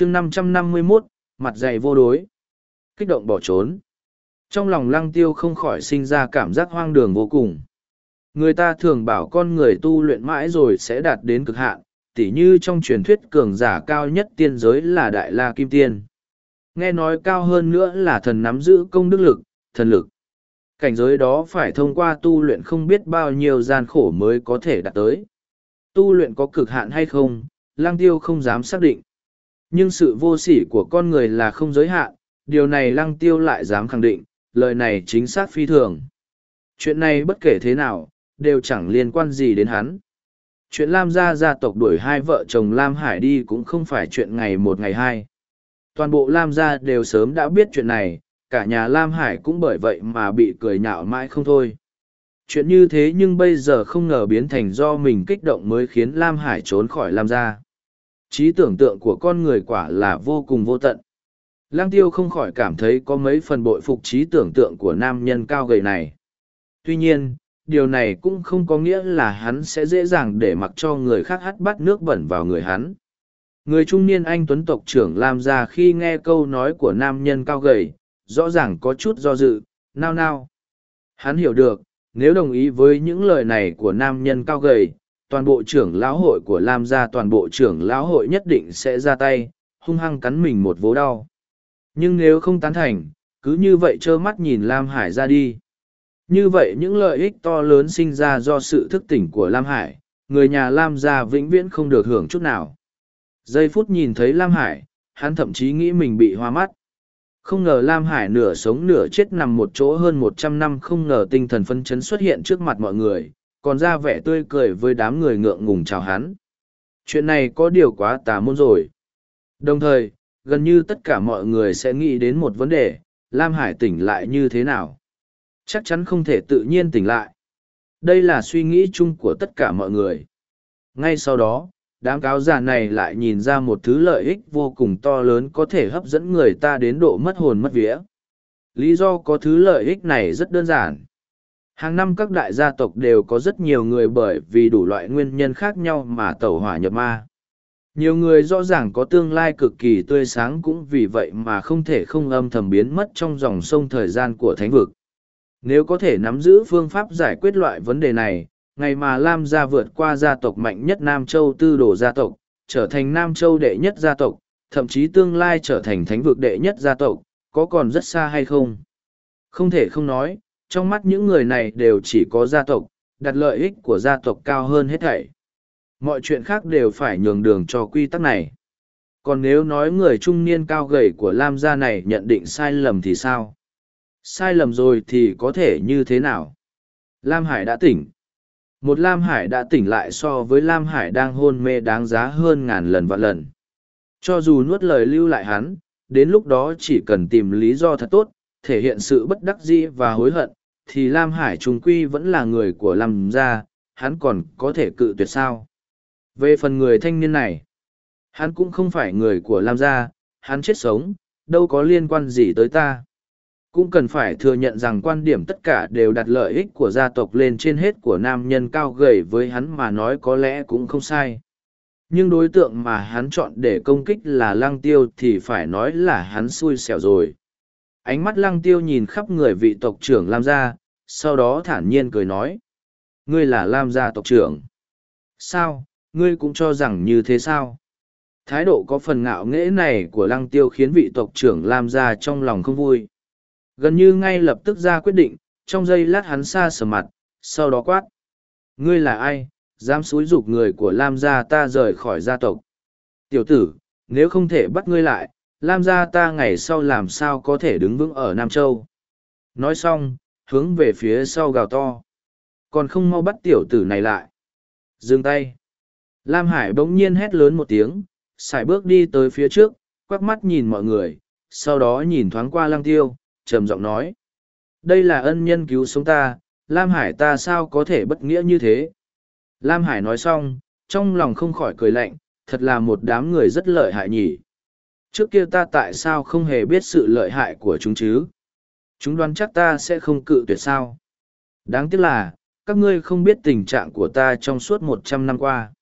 chương năm trăm năm mươi mốt, mặt dày vô đối. Kích động bỏ trốn. Trong lòng lăng tiêu không khỏi sinh ra cảm giác hoang đường vô cùng. Người ta thường bảo con người tu luyện mãi rồi sẽ đạt đến cực hạn, tỉ như trong truyền thuyết cường giả cao nhất tiên giới là đại la kim tiên. Nghe nói cao hơn nữa là thần nắm giữ công đức lực, thần lực. Cảnh giới đó phải thông qua tu luyện không biết bao nhiêu gian khổ mới có thể đạt tới. Tu luyện có cực hạn hay không lang tiêu không dám xác định nhưng sự vô sỉ của con người là không giới hạn, điều này lăng tiêu lại dám khẳng định, lời này chính xác phi thường. Chuyện này bất kể thế nào, đều chẳng liên quan gì đến hắn. Chuyện lam gia gia tộc đuổi hai vợ chồng lam hải đi cũng không phải chuyện ngày một ngày hai. Toàn bộ lam gia đều sớm đã biết chuyện này, cả nhà lam hải cũng bởi vậy mà bị cười nhạo mãi không thôi. Chuyện như thế nhưng bây giờ không ngờ biến thành do mình kích động mới khiến lam hải trốn khỏi lam gia trí tưởng tượng của con người quả là vô cùng vô tận. Lang tiêu không khỏi cảm thấy có mấy phần bội phục trí tưởng tượng của nam nhân cao gầy này. Tuy nhiên, điều này cũng không có nghĩa là hắn sẽ dễ dàng để mặc cho người khác hắt bắt nước bẩn vào người hắn. Người trung niên anh tuấn tộc trưởng làm ra khi nghe câu nói của nam nhân cao gầy, rõ ràng có chút do dự, nao nao. Hắn hiểu được, nếu đồng ý với những lời này của nam nhân cao gầy toàn bộ trưởng lão hội của lam gia toàn bộ trưởng lão hội nhất định sẽ ra tay, hung hăng cắn mình một vố đau. Nhưng nếu không tán thành, cứ như vậy trơ mắt nhìn lam hải ra đi. Như vậy những lợi ích to lớn sinh ra do sự thức tỉnh của lam hải, người nhà lam gia vĩnh viễn không được hưởng chút nào. Giây phút nhìn thấy lam hải, hắn thậm chí nghĩ mình bị hoa mắt. Không ngờ lam hải nửa sống nửa chết nằm một chỗ hơn một trăm năm không ngờ tinh thần phân chấn xuất hiện trước mặt mọi người còn ra vẻ tươi cười với đám người ngượng ngùng chào hắn. Chuyện này có điều quá tà môn rồi. Đồng thời, gần như tất cả mọi người sẽ nghĩ đến một vấn đề, lam hải tỉnh lại như thế nào? Chắc chắn không thể tự nhiên tỉnh lại. Đây là suy nghĩ chung của tất cả mọi người. Ngay sau đó, đám cáo già này lại nhìn ra một thứ lợi ích vô cùng to lớn có thể hấp dẫn người ta đến độ mất hồn mất vía. Lý do có thứ lợi ích này rất đơn giản hàng năm các đại gia tộc đều có rất nhiều người bởi vì đủ loại nguyên nhân khác nhau mà tẩu hỏa nhập ma. Nhiều người rõ ràng có tương lai cực kỳ tươi sáng cũng vì vậy mà không thể không âm thầm biến mất trong dòng sông thời gian của thánh vực. Nếu có thể nắm giữ phương pháp giải quyết loại vấn đề này, ngày mà lam gia vượt qua gia tộc mạnh nhất nam châu tư đồ gia tộc, trở thành nam châu đệ nhất gia tộc, thậm chí tương lai trở thành thánh vực đệ nhất gia tộc, có còn rất xa hay không? Không thể không nói trong mắt những người này đều chỉ có gia tộc, đặt lợi ích của gia tộc cao hơn hết thảy. Mọi chuyện khác đều phải nhường đường cho quy tắc này. Còn nếu nói người trung niên cao gầy của lam gia này nhận định sai lầm thì sao? Sai lầm rồi thì có thể như thế nào? Lam hải đã tỉnh. Một lam hải đã tỉnh lại so với lam hải đang hôn mê đáng giá hơn ngàn lần vạn lần. Cho dù nuốt lời lưu lại hắn, đến lúc đó chỉ cần tìm lý do thật tốt, thể hiện sự bất đắc dĩ và hối hận thì lam hải trung quy vẫn là người của lam gia hắn còn có thể cự tuyệt sao về phần người thanh niên này, hắn cũng không phải người của Lam gia, hắn chết sống, đâu có liên quan gì tới ta. Cũng cần phải thừa nhận rằng quan điểm tất cả đều đặt lợi ích của gia tộc lên trên hết của nam nhân cao gầy với hắn mà nói có lẽ cũng không sai. Nhưng đối tượng mà hắn chọn để công kích là lăng tiêu thì phải nói là hắn xui xẻo rồi. Ánh mắt lăng tiêu nhìn khắp người vị tộc trưởng Lam gia, sau đó thản nhiên cười nói. Ngươi là Lam gia tộc trưởng. Sao, ngươi cũng cho rằng như thế sao? Thái độ có phần ngạo nghễ này của lăng tiêu khiến vị tộc trưởng lam gia trong lòng không vui. Gần như ngay lập tức ra quyết định trong giây lát hắn xa sờ mặt sau đó quát ngươi là ai? Dám xúi giục người của lam gia ta rời khỏi gia tộc? Tiểu tử nếu không thể bắt ngươi lại lam gia ta ngày sau làm sao có thể đứng vững ở nam châu? Nói xong hướng về phía sau gào to còn không mau bắt tiểu tử này lại dừng tay Lam Hải bỗng nhiên hét lớn một tiếng, xài bước đi tới phía trước, quắc mắt nhìn mọi người, sau đó nhìn thoáng qua lăng tiêu, trầm giọng nói. Đây là ân nhân cứu sống ta, Lam Hải ta sao có thể bất nghĩa như thế? Lam Hải nói xong, trong lòng không khỏi cười lạnh, thật là một đám người rất lợi hại nhỉ. Trước kia ta tại sao không hề biết sự lợi hại của chúng chứ? Chúng đoán chắc ta sẽ không cự tuyệt sao. Đáng tiếc là, các ngươi không biết tình trạng của ta trong suốt một trăm năm qua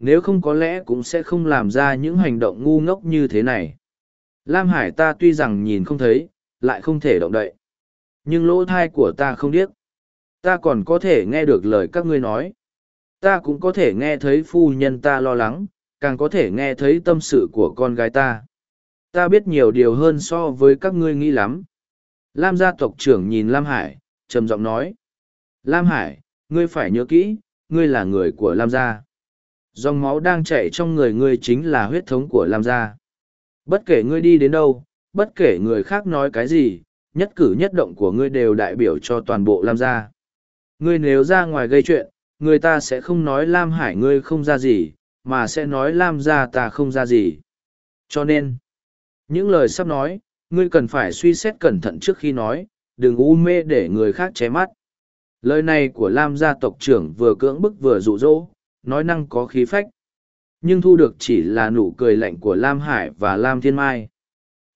nếu không có lẽ cũng sẽ không làm ra những hành động ngu ngốc như thế này. Lam Hải ta tuy rằng nhìn không thấy, lại không thể động đậy. Nhưng lỗ thai của ta không điếc. Ta còn có thể nghe được lời các ngươi nói. Ta cũng có thể nghe thấy phu nhân ta lo lắng, càng có thể nghe thấy tâm sự của con gái ta. Ta biết nhiều điều hơn so với các ngươi nghĩ lắm. Lam gia tộc trưởng nhìn Lam Hải, trầm giọng nói. Lam Hải, ngươi phải nhớ kỹ, ngươi là người của Lam gia. Dòng máu đang chạy trong người ngươi chính là huyết thống của Lam gia. Bất kể ngươi đi đến đâu, bất kể người khác nói cái gì, nhất cử nhất động của ngươi đều đại biểu cho toàn bộ Lam gia. Ngươi nếu ra ngoài gây chuyện, người ta sẽ không nói Lam Hải ngươi không ra gì, mà sẽ nói Lam gia ta không ra gì. Cho nên, những lời sắp nói, ngươi cần phải suy xét cẩn thận trước khi nói, đừng u mê để người khác ché mắt. Lời này của Lam gia tộc trưởng vừa cưỡng bức vừa dụ dỗ, nói năng có khí phách. Nhưng thu được chỉ là nụ cười lạnh của Lam Hải và Lam Thiên Mai.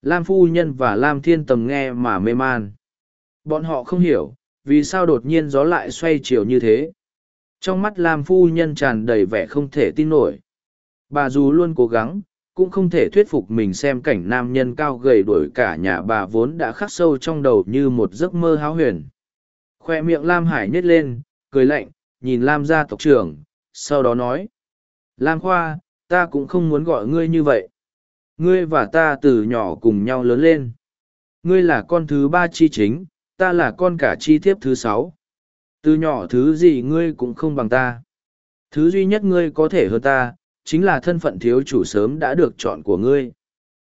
Lam Phu Nhân và Lam Thiên Tầm nghe mà mê man. Bọn họ không hiểu, vì sao đột nhiên gió lại xoay chiều như thế. Trong mắt Lam Phu Nhân tràn đầy vẻ không thể tin nổi. Bà dù luôn cố gắng, cũng không thể thuyết phục mình xem cảnh nam nhân cao gầy đuổi cả nhà bà vốn đã khắc sâu trong đầu như một giấc mơ háo huyền. Khoe miệng Lam Hải nhếch lên, cười lạnh, nhìn Lam gia tộc trưởng, sau đó nói. Lam Khoa, ta cũng không muốn gọi ngươi như vậy. Ngươi và ta từ nhỏ cùng nhau lớn lên. Ngươi là con thứ ba chi chính, ta là con cả chi thiếp thứ sáu. Từ nhỏ thứ gì ngươi cũng không bằng ta. Thứ duy nhất ngươi có thể hơn ta, chính là thân phận thiếu chủ sớm đã được chọn của ngươi.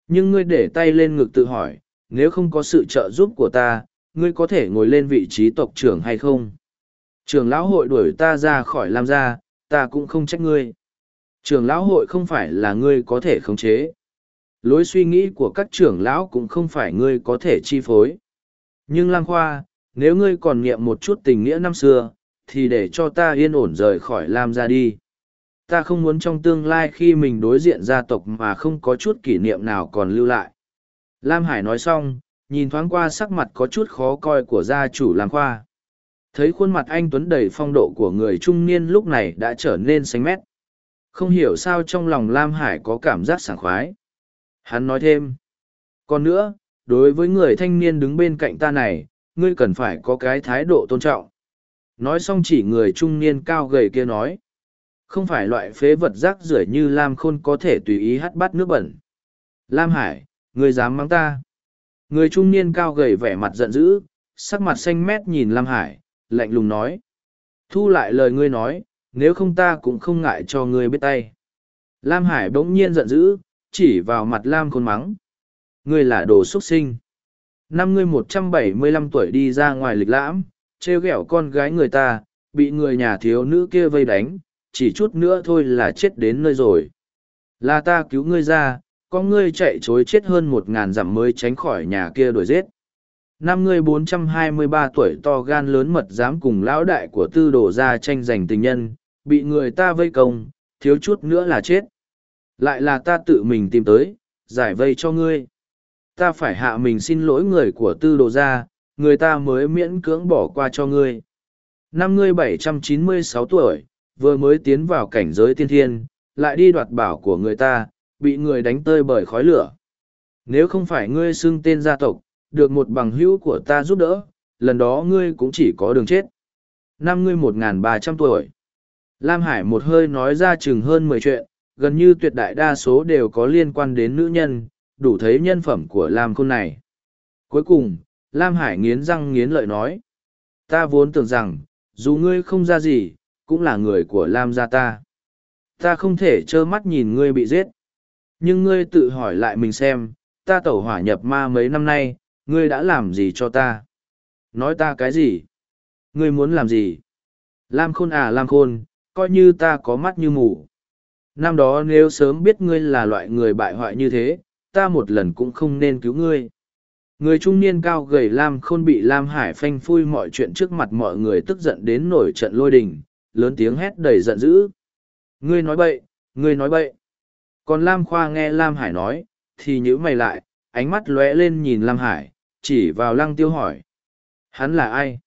Nhưng ngươi để tay lên ngực tự hỏi, nếu không có sự trợ giúp của ta, ngươi có thể ngồi lên vị trí tộc trưởng hay không? Trường lão hội đuổi ta ra khỏi Lam gia, ta cũng không trách ngươi. Trường lão hội không phải là ngươi có thể khống chế. Lối suy nghĩ của các trưởng lão cũng không phải ngươi có thể chi phối. Nhưng Lam Khoa, nếu ngươi còn nghiệm một chút tình nghĩa năm xưa, thì để cho ta yên ổn rời khỏi Lam gia đi. Ta không muốn trong tương lai khi mình đối diện gia tộc mà không có chút kỷ niệm nào còn lưu lại. Lam Hải nói xong, nhìn thoáng qua sắc mặt có chút khó coi của gia chủ Lam Khoa. Thấy khuôn mặt anh Tuấn đầy phong độ của người trung niên lúc này đã trở nên xanh mét. Không hiểu sao trong lòng Lam Hải có cảm giác sảng khoái. Hắn nói thêm. Còn nữa, đối với người thanh niên đứng bên cạnh ta này, ngươi cần phải có cái thái độ tôn trọng. Nói xong chỉ người trung niên cao gầy kia nói. Không phải loại phế vật rác rưởi như Lam Khôn có thể tùy ý hắt bắt nước bẩn. Lam Hải, người dám mắng ta. Người trung niên cao gầy vẻ mặt giận dữ, sắc mặt xanh mét nhìn Lam Hải, lạnh lùng nói. Thu lại lời ngươi nói, nếu không ta cũng không ngại cho ngươi biết tay. Lam Hải bỗng nhiên giận dữ, chỉ vào mặt Lam Khôn mắng. Ngươi là đồ xuất sinh. Năm ngươi một trăm bảy mươi lăm tuổi đi ra ngoài lịch lãm, trêu ghẹo con gái người ta, bị người nhà thiếu nữ kia vây đánh, chỉ chút nữa thôi là chết đến nơi rồi. Là ta cứu ngươi ra, có ngươi chạy chối chết hơn một ngàn dặm mới tránh khỏi nhà kia đuổi giết. Năm ngươi bốn trăm hai mươi ba tuổi to gan lớn mật dám cùng lão đại của tư đồ ra tranh giành tình nhân, bị người ta vây công, thiếu chút nữa là chết. Lại là ta tự mình tìm tới, giải vây cho ngươi. Ta phải hạ mình xin lỗi người của tư đồ ra, người ta mới miễn cưỡng bỏ qua cho ngươi. Năm ngươi bảy trăm chín mươi sáu tuổi, vừa mới tiến vào cảnh giới tiên thiên, lại đi đoạt bảo của người ta, bị người đánh tơi bởi khói lửa. Nếu không phải ngươi xưng tên gia tộc, được một bằng hữu của ta giúp đỡ, lần đó ngươi cũng chỉ có đường chết. Năm ngươi một ba trăm tuổi. Lam Hải một hơi nói ra chừng hơn mười chuyện, gần như tuyệt đại đa số đều có liên quan đến nữ nhân, đủ thấy nhân phẩm của Lam Khôn này. Cuối cùng, Lam Hải nghiến răng nghiến lợi nói. Ta vốn tưởng rằng, dù ngươi không ra gì, cũng là người của Lam gia ta. Ta không thể trơ mắt nhìn ngươi bị giết. Nhưng ngươi tự hỏi lại mình xem, ta tẩu hỏa nhập ma mấy năm nay, ngươi đã làm gì cho ta? Nói ta cái gì? Ngươi muốn làm gì? Lam khôn à Lam khôn, coi như ta có mắt như mù. Năm đó nếu sớm biết ngươi là loại người bại hoại như thế, ta một lần cũng không nên cứu ngươi. Người trung niên cao gầy Lam khôn bị Lam Hải phanh phui mọi chuyện trước mặt mọi người tức giận đến nổi trận lôi đình, lớn tiếng hét đầy giận dữ. Ngươi nói bậy, ngươi nói bậy. Còn Lam Khoa nghe Lam Hải nói, thì nhíu mày lại, ánh mắt lóe lên nhìn Lam Hải, chỉ vào lăng tiêu hỏi. Hắn là ai?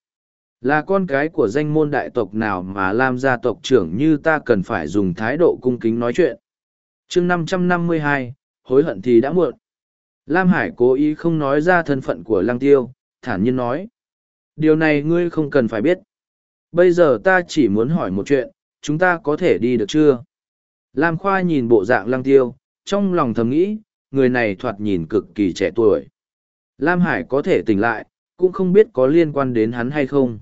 Là con cái của danh môn đại tộc nào mà Lam gia tộc trưởng như ta cần phải dùng thái độ cung kính nói chuyện. chương năm trăm năm mươi hai hối hận thì đã muộn. Lam Hải cố ý không nói ra thân phận của Lăng Tiêu, thản nhiên nói. Điều này ngươi không cần phải biết. Bây giờ ta chỉ muốn hỏi một chuyện, chúng ta có thể đi được chưa? Lam Khoa nhìn bộ dạng Lăng Tiêu, trong lòng thầm nghĩ, người này thoạt nhìn cực kỳ trẻ tuổi. Lam Hải có thể tỉnh lại, cũng không biết có liên quan đến hắn hay không.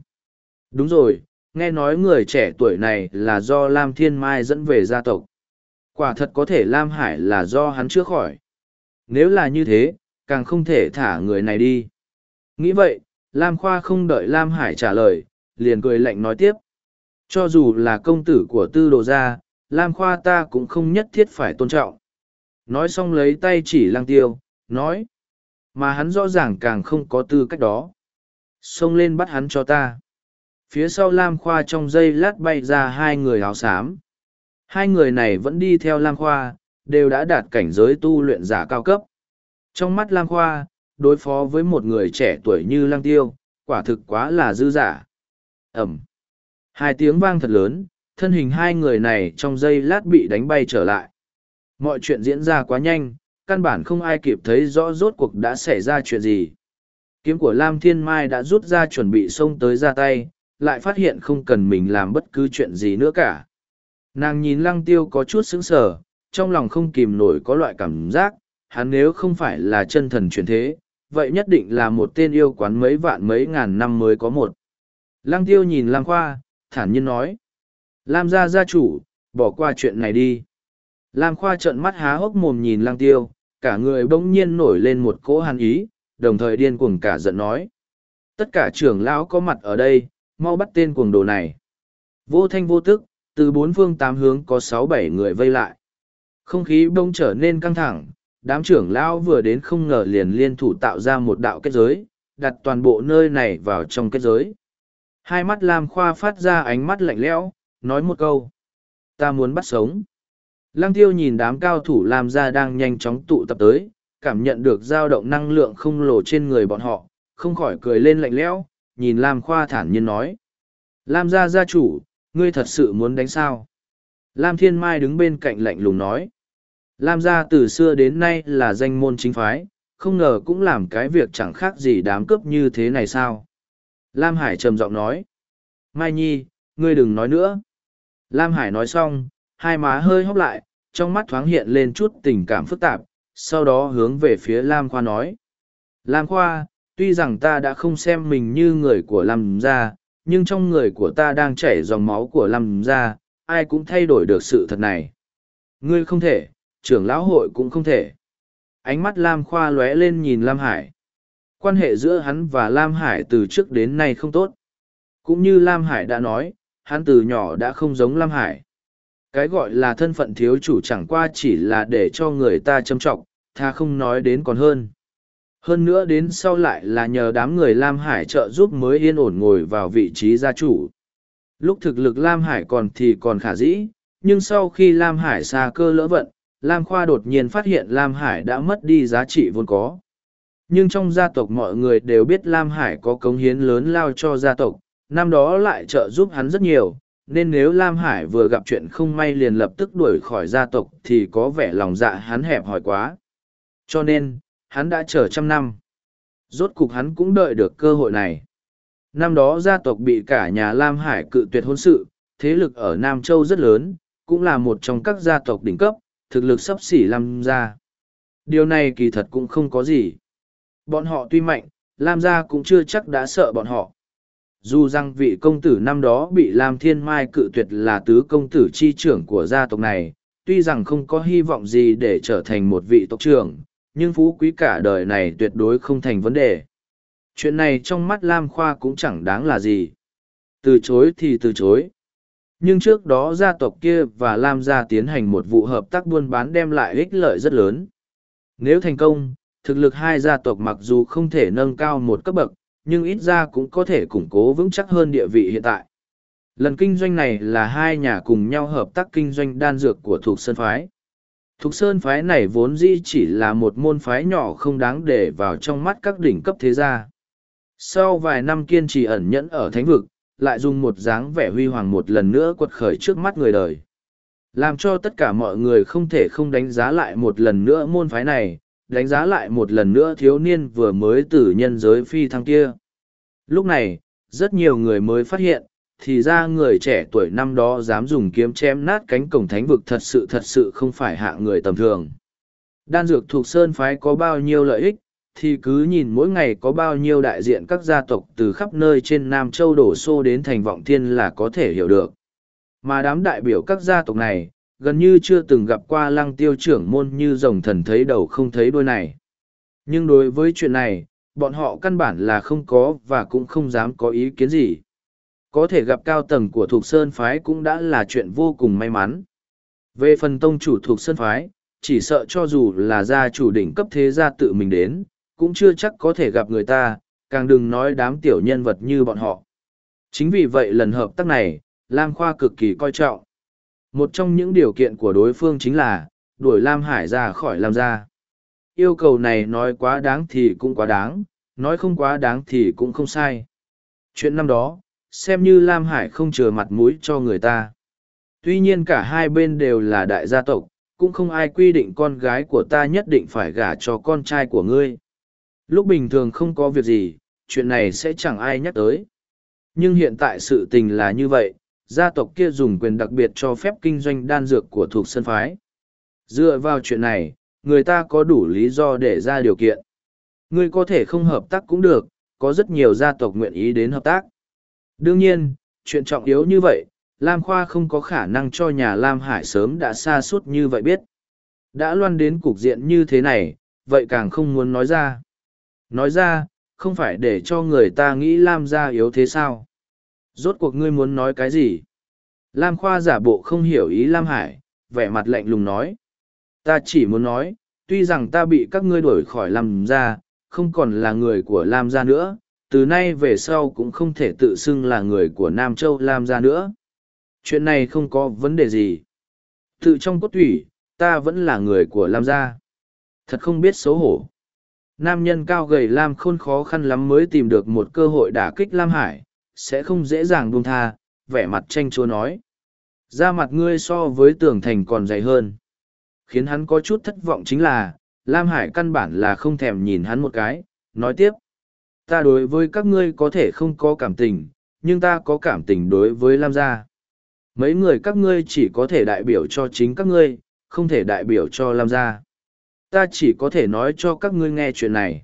Đúng rồi, nghe nói người trẻ tuổi này là do Lam Thiên Mai dẫn về gia tộc. Quả thật có thể Lam Hải là do hắn chữa khỏi. Nếu là như thế, càng không thể thả người này đi. Nghĩ vậy, Lam Khoa không đợi Lam Hải trả lời, liền cười lạnh nói tiếp. Cho dù là công tử của tư đồ gia, Lam Khoa ta cũng không nhất thiết phải tôn trọng. Nói xong lấy tay chỉ lang tiêu, nói. Mà hắn rõ ràng càng không có tư cách đó. Xông lên bắt hắn cho ta. Phía sau Lam Khoa trong giây lát bay ra hai người áo xám. Hai người này vẫn đi theo Lam Khoa, đều đã đạt cảnh giới tu luyện giả cao cấp. Trong mắt Lam Khoa, đối phó với một người trẻ tuổi như Lang Tiêu, quả thực quá là dư giả. Ẩm. Hai tiếng vang thật lớn, thân hình hai người này trong giây lát bị đánh bay trở lại. Mọi chuyện diễn ra quá nhanh, căn bản không ai kịp thấy rõ rốt cuộc đã xảy ra chuyện gì. Kiếm của Lam Thiên Mai đã rút ra chuẩn bị xông tới ra tay, lại phát hiện không cần mình làm bất cứ chuyện gì nữa cả. Nàng nhìn lăng tiêu có chút sững sờ, trong lòng không kìm nổi có loại cảm giác, hắn nếu không phải là chân thần truyền thế, vậy nhất định là một tên yêu quán mấy vạn mấy ngàn năm mới có một. Lăng tiêu nhìn Lăng Khoa, thản nhiên nói. Lam gia gia chủ, bỏ qua chuyện này đi. Lam Khoa trợn mắt há hốc mồm nhìn Lăng tiêu, cả người bỗng nhiên nổi lên một cỗ hàn ý, đồng thời điên cuồng cả giận nói. Tất cả trưởng lão có mặt ở đây, mau bắt tên cuồng đồ này. Vô thanh vô tức, từ bốn phương tám hướng có sáu bảy người vây lại. Không khí bỗng trở nên căng thẳng, đám trưởng lão vừa đến không ngờ liền liên thủ tạo ra một đạo kết giới, đặt toàn bộ nơi này vào trong kết giới. Hai mắt Lam Khoa phát ra ánh mắt lạnh lẽo, nói một câu. Ta muốn bắt sống. Lăng tiêu nhìn đám cao thủ Lam gia đang nhanh chóng tụ tập tới, cảm nhận được dao động năng lượng không lồ trên người bọn họ, không khỏi cười lên lạnh lẽo, nhìn Lam Khoa thản nhiên nói. Lam gia gia chủ, ngươi thật sự muốn đánh sao? Lam Thiên Mai đứng bên cạnh lạnh lùng nói. Lam gia từ xưa đến nay là danh môn chính phái, không ngờ cũng làm cái việc chẳng khác gì đám cướp như thế này sao? Lam Hải trầm giọng nói. Mai Nhi, ngươi đừng nói nữa. Lam Hải nói xong, hai má hơi hốc lại, trong mắt thoáng hiện lên chút tình cảm phức tạp, sau đó hướng về phía Lam Khoa nói. Lam Khoa, tuy rằng ta đã không xem mình như người của Lam gia, nhưng trong người của ta đang chảy dòng máu của Lam gia, ai cũng thay đổi được sự thật này. Ngươi không thể, trưởng lão hội cũng không thể. Ánh mắt Lam Khoa lóe lên nhìn Lam Hải. Quan hệ giữa hắn và Lam Hải từ trước đến nay không tốt. Cũng như Lam Hải đã nói, hắn từ nhỏ đã không giống Lam Hải. Cái gọi là thân phận thiếu chủ chẳng qua chỉ là để cho người ta châm trọng, tha không nói đến còn hơn. Hơn nữa đến sau lại là nhờ đám người Lam Hải trợ giúp mới yên ổn ngồi vào vị trí gia chủ. Lúc thực lực Lam Hải còn thì còn khả dĩ, nhưng sau khi Lam Hải xa cơ lỡ vận, Lam Khoa đột nhiên phát hiện Lam Hải đã mất đi giá trị vốn có. Nhưng trong gia tộc mọi người đều biết Lam Hải có cống hiến lớn lao cho gia tộc, năm đó lại trợ giúp hắn rất nhiều, nên nếu Lam Hải vừa gặp chuyện không may liền lập tức đuổi khỏi gia tộc thì có vẻ lòng dạ hắn hẹp hòi quá. Cho nên, hắn đã chờ trăm năm. Rốt cục hắn cũng đợi được cơ hội này. Năm đó gia tộc bị cả nhà Lam Hải cự tuyệt hôn sự, thế lực ở Nam Châu rất lớn, cũng là một trong các gia tộc đỉnh cấp, thực lực sắp xỉ Lam gia. Điều này kỳ thật cũng không có gì. Bọn họ tuy mạnh, Lam gia cũng chưa chắc đã sợ bọn họ. Dù rằng vị công tử năm đó bị Lam Thiên Mai cự tuyệt là tứ công tử chi trưởng của gia tộc này, tuy rằng không có hy vọng gì để trở thành một vị tộc trưởng, nhưng phú quý cả đời này tuyệt đối không thành vấn đề. Chuyện này trong mắt Lam Khoa cũng chẳng đáng là gì. Từ chối thì từ chối. Nhưng trước đó gia tộc kia và Lam gia tiến hành một vụ hợp tác buôn bán đem lại ích lợi rất lớn. Nếu thành công, thực lực hai gia tộc mặc dù không thể nâng cao một cấp bậc, nhưng ít ra cũng có thể củng cố vững chắc hơn địa vị hiện tại. Lần kinh doanh này là hai nhà cùng nhau hợp tác kinh doanh đan dược của Thục Sơn Phái. Thục Sơn Phái này vốn dĩ chỉ là một môn phái nhỏ không đáng để vào trong mắt các đỉnh cấp thế gia. Sau vài năm kiên trì ẩn nhẫn ở thánh vực, lại dùng một dáng vẻ huy hoàng một lần nữa quật khởi trước mắt người đời. Làm cho tất cả mọi người không thể không đánh giá lại một lần nữa môn phái này, đánh giá lại một lần nữa thiếu niên vừa mới từ nhân giới phi thăng kia. Lúc này, rất nhiều người mới phát hiện, thì ra người trẻ tuổi năm đó dám dùng kiếm chém nát cánh cổng thánh vực thật sự thật sự không phải hạ người tầm thường. Đan dược thuộc sơn phái có bao nhiêu lợi ích, thì cứ nhìn mỗi ngày có bao nhiêu đại diện các gia tộc từ khắp nơi trên Nam Châu đổ xô đến thành vọng thiên là có thể hiểu được. Mà đám đại biểu các gia tộc này, gần như chưa từng gặp qua lăng tiêu trưởng môn như rồng thần thấy đầu không thấy đôi này. Nhưng đối với chuyện này, bọn họ căn bản là không có và cũng không dám có ý kiến gì. Có thể gặp cao tầng của thuộc Sơn Phái cũng đã là chuyện vô cùng may mắn. Về phần tông chủ thuộc Sơn Phái, chỉ sợ cho dù là gia chủ đỉnh cấp thế gia tự mình đến, cũng chưa chắc có thể gặp người ta, càng đừng nói đám tiểu nhân vật như bọn họ. Chính vì vậy lần hợp tác này, Lam Khoa cực kỳ coi trọng. Một trong những điều kiện của đối phương chính là, đuổi Lam Hải ra khỏi Lam gia. Yêu cầu này nói quá đáng thì cũng quá đáng, nói không quá đáng thì cũng không sai. Chuyện năm đó, xem như Lam Hải không chừa mặt mũi cho người ta. Tuy nhiên cả hai bên đều là đại gia tộc, cũng không ai quy định con gái của ta nhất định phải gả cho con trai của ngươi. Lúc bình thường không có việc gì, chuyện này sẽ chẳng ai nhắc tới. Nhưng hiện tại sự tình là như vậy, gia tộc kia dùng quyền đặc biệt cho phép kinh doanh đan dược của thuộc sân phái. Dựa vào chuyện này, người ta có đủ lý do để ra điều kiện. Ngươi có thể không hợp tác cũng được, có rất nhiều gia tộc nguyện ý đến hợp tác. Đương nhiên, chuyện trọng yếu như vậy, Lam Khoa không có khả năng cho nhà Lam Hải sớm đã xa suốt như vậy biết. Đã loan đến cục diện như thế này, vậy càng không muốn nói ra. Nói ra, không phải để cho người ta nghĩ Lam gia yếu thế sao? Rốt cuộc ngươi muốn nói cái gì? Lam Khoa giả bộ không hiểu ý Lam Hải, vẻ mặt lạnh lùng nói. Ta chỉ muốn nói, tuy rằng ta bị các ngươi đuổi khỏi Lam gia, không còn là người của Lam gia nữa, từ nay về sau cũng không thể tự xưng là người của Nam Châu Lam gia nữa. Chuyện này không có vấn đề gì. Tự trong cốt thủy, ta vẫn là người của Lam gia. Thật không biết xấu hổ. Nam nhân cao gầy Lam khôn khó khăn lắm mới tìm được một cơ hội đả kích Lam Hải, sẽ không dễ dàng buông tha, vẻ mặt tranh chúa nói. Da mặt ngươi so với tường thành còn dày hơn. Khiến hắn có chút thất vọng chính là, Lam Hải căn bản là không thèm nhìn hắn một cái, nói tiếp. Ta đối với các ngươi có thể không có cảm tình, nhưng ta có cảm tình đối với Lam gia. Mấy người các ngươi chỉ có thể đại biểu cho chính các ngươi, không thể đại biểu cho Lam gia. Ta chỉ có thể nói cho các ngươi nghe chuyện này.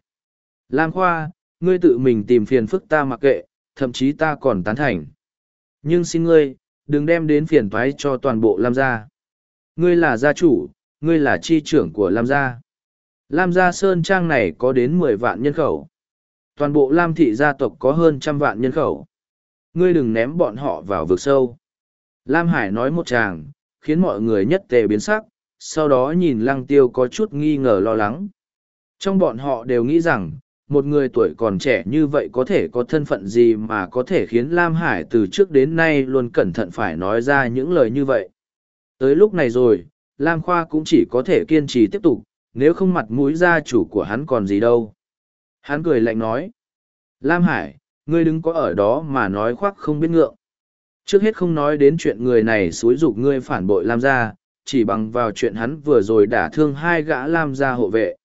Lam Khoa, ngươi tự mình tìm phiền phức ta mặc kệ, thậm chí ta còn tán thành. Nhưng xin ngươi, đừng đem đến phiền toái cho toàn bộ Lam gia. Ngươi là gia chủ, ngươi là chi trưởng của Lam gia. Lam gia Sơn Trang này có đến mười vạn nhân khẩu. Toàn bộ Lam thị gia tộc có hơn trăm vạn nhân khẩu. Ngươi đừng ném bọn họ vào vực sâu. Lam Hải nói một tràng, khiến mọi người nhất tề biến sắc, sau đó nhìn lăng tiêu có chút nghi ngờ lo lắng. Trong bọn họ đều nghĩ rằng, một người tuổi còn trẻ như vậy có thể có thân phận gì mà có thể khiến Lam Hải từ trước đến nay luôn cẩn thận phải nói ra những lời như vậy. Tới lúc này rồi, Lam Khoa cũng chỉ có thể kiên trì tiếp tục, nếu không mặt mũi gia chủ của hắn còn gì đâu. Hắn cười lạnh nói, Lam Hải, ngươi đứng có ở đó mà nói khoác không biết ngượng. Trước hết không nói đến chuyện người này xúi dục ngươi phản bội Lam gia, chỉ bằng vào chuyện hắn vừa rồi đả thương hai gã Lam gia hộ vệ.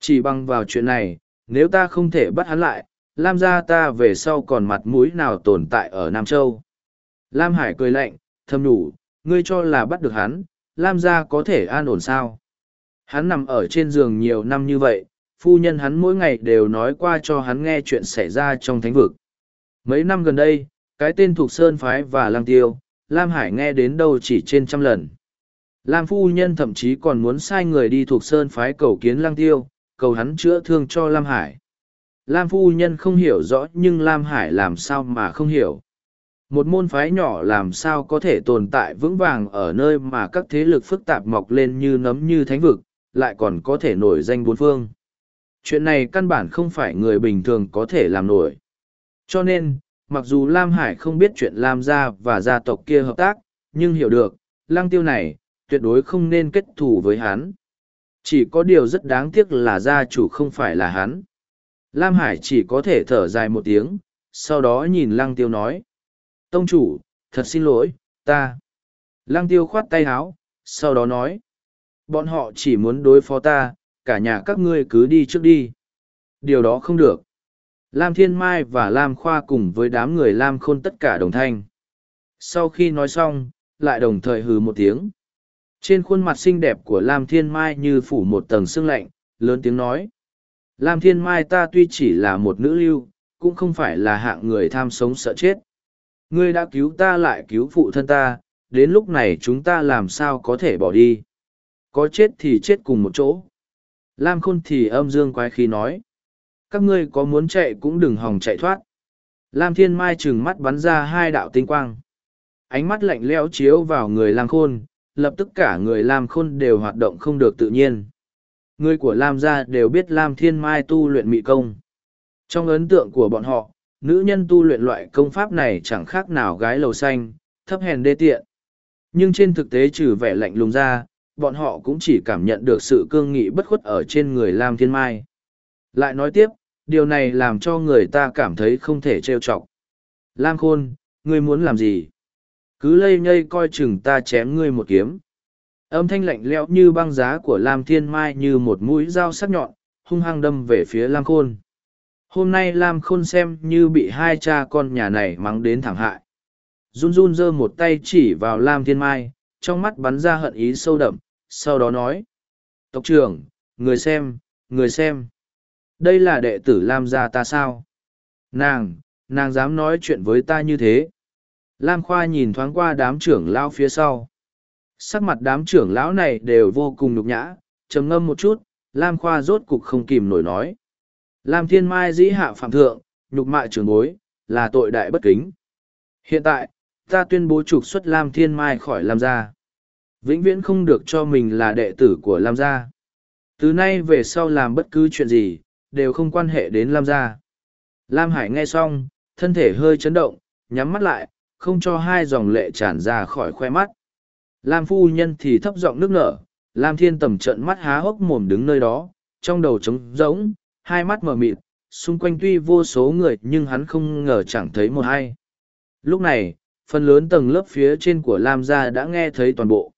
Chỉ bằng vào chuyện này, nếu ta không thể bắt hắn lại, Lam gia ta về sau còn mặt mũi nào tồn tại ở Nam Châu. Lam Hải cười lạnh, thầm đủ, ngươi cho là bắt được hắn, Lam gia có thể an ổn sao? Hắn nằm ở trên giường nhiều năm như vậy, phu nhân hắn mỗi ngày đều nói qua cho hắn nghe chuyện xảy ra trong thánh vực. Mấy năm gần đây, cái tên thuộc Sơn Phái và Lang Tiêu, Lam Hải nghe đến đâu chỉ trên trăm lần. Lam phu nhân thậm chí còn muốn sai người đi thuộc Sơn Phái cầu kiến Lang Tiêu, cầu hắn chữa thương cho Lam Hải. Lam phu nhân không hiểu rõ nhưng Lam Hải làm sao mà không hiểu. Một môn phái nhỏ làm sao có thể tồn tại vững vàng ở nơi mà các thế lực phức tạp mọc lên như nấm như thánh vực, lại còn có thể nổi danh bốn phương. Chuyện này căn bản không phải người bình thường có thể làm nổi. Cho nên, mặc dù Lam Hải không biết chuyện Lam gia và gia tộc kia hợp tác, nhưng hiểu được, lăng tiêu này, tuyệt đối không nên kết thù với hắn. Chỉ có điều rất đáng tiếc là gia chủ không phải là hắn. Lam Hải chỉ có thể thở dài một tiếng, sau đó nhìn lăng tiêu nói. Tông chủ, thật xin lỗi, ta. Lăng tiêu khoát tay háo, sau đó nói. Bọn họ chỉ muốn đối phó ta, cả nhà các ngươi cứ đi trước đi. Điều đó không được. Lam Thiên Mai và Lam Khoa cùng với đám người Lam Khôn tất cả đồng thanh. Sau khi nói xong, lại đồng thời hừ một tiếng. Trên khuôn mặt xinh đẹp của Lam Thiên Mai như phủ một tầng sương lạnh, lớn tiếng nói. Lam Thiên Mai ta tuy chỉ là một nữ lưu, cũng không phải là hạng người tham sống sợ chết. Ngươi đã cứu ta lại cứu phụ thân ta, đến lúc này chúng ta làm sao có thể bỏ đi. Có chết thì chết cùng một chỗ. Lam Khôn thì âm dương quái khí nói. Các ngươi có muốn chạy cũng đừng hòng chạy thoát. Lam Thiên Mai trừng mắt bắn ra hai đạo tinh quang. Ánh mắt lạnh lẽo chiếu vào người Lam Khôn, lập tức cả người Lam Khôn đều hoạt động không được tự nhiên. Người của Lam gia đều biết Lam Thiên Mai tu luyện mị công. Trong ấn tượng của bọn họ, nữ nhân tu luyện loại công pháp này chẳng khác nào gái lầu xanh, thấp hèn đê tiện. Nhưng trên thực tế trừ vẻ lạnh lùng ra, bọn họ cũng chỉ cảm nhận được sự cương nghị bất khuất ở trên người Lam Thiên Mai. Lại nói tiếp, điều này làm cho người ta cảm thấy không thể trêu chọc. Lam Khôn, ngươi muốn làm gì? Cứ lây nhây coi chừng ta chém ngươi một kiếm. Âm thanh lạnh lẽo như băng giá của Lam Thiên Mai như một mũi dao sắc nhọn, hung hăng đâm về phía Lam Khôn. Hôm nay Lam Khôn xem như bị hai cha con nhà này mắng đến thẳng hại. Run run giơ một tay chỉ vào Lam Thiên Mai, trong mắt bắn ra hận ý sâu đậm, sau đó nói. Tộc trưởng, người xem, người xem. Đây là đệ tử Lam gia ta sao? Nàng, nàng dám nói chuyện với ta như thế. Lam Khoa nhìn thoáng qua đám trưởng lão phía sau. Sắc mặt đám trưởng lão này đều vô cùng nhục nhã, trầm ngâm một chút, Lam Khoa rốt cục không kìm nổi nói. Lam Thiên Mai dĩ hạ phạm thượng, nhục mại trưởng bối, là tội đại bất kính. Hiện tại, ta tuyên bố trục xuất Lam Thiên Mai khỏi Lam gia. Vĩnh viễn không được cho mình là đệ tử của Lam gia. Từ nay về sau làm bất cứ chuyện gì, đều không quan hệ đến Lam gia. Lam Hải nghe xong, thân thể hơi chấn động, nhắm mắt lại, không cho hai dòng lệ tràn ra khỏi khoe mắt. Lam phu nhân thì thấp giọng nước nở, Lam thiên tầm trận mắt há hốc mồm đứng nơi đó, trong đầu trống rỗng, hai mắt mở mịt, xung quanh tuy vô số người nhưng hắn không ngờ chẳng thấy một ai. Lúc này, phần lớn tầng lớp phía trên của Lam gia đã nghe thấy toàn bộ.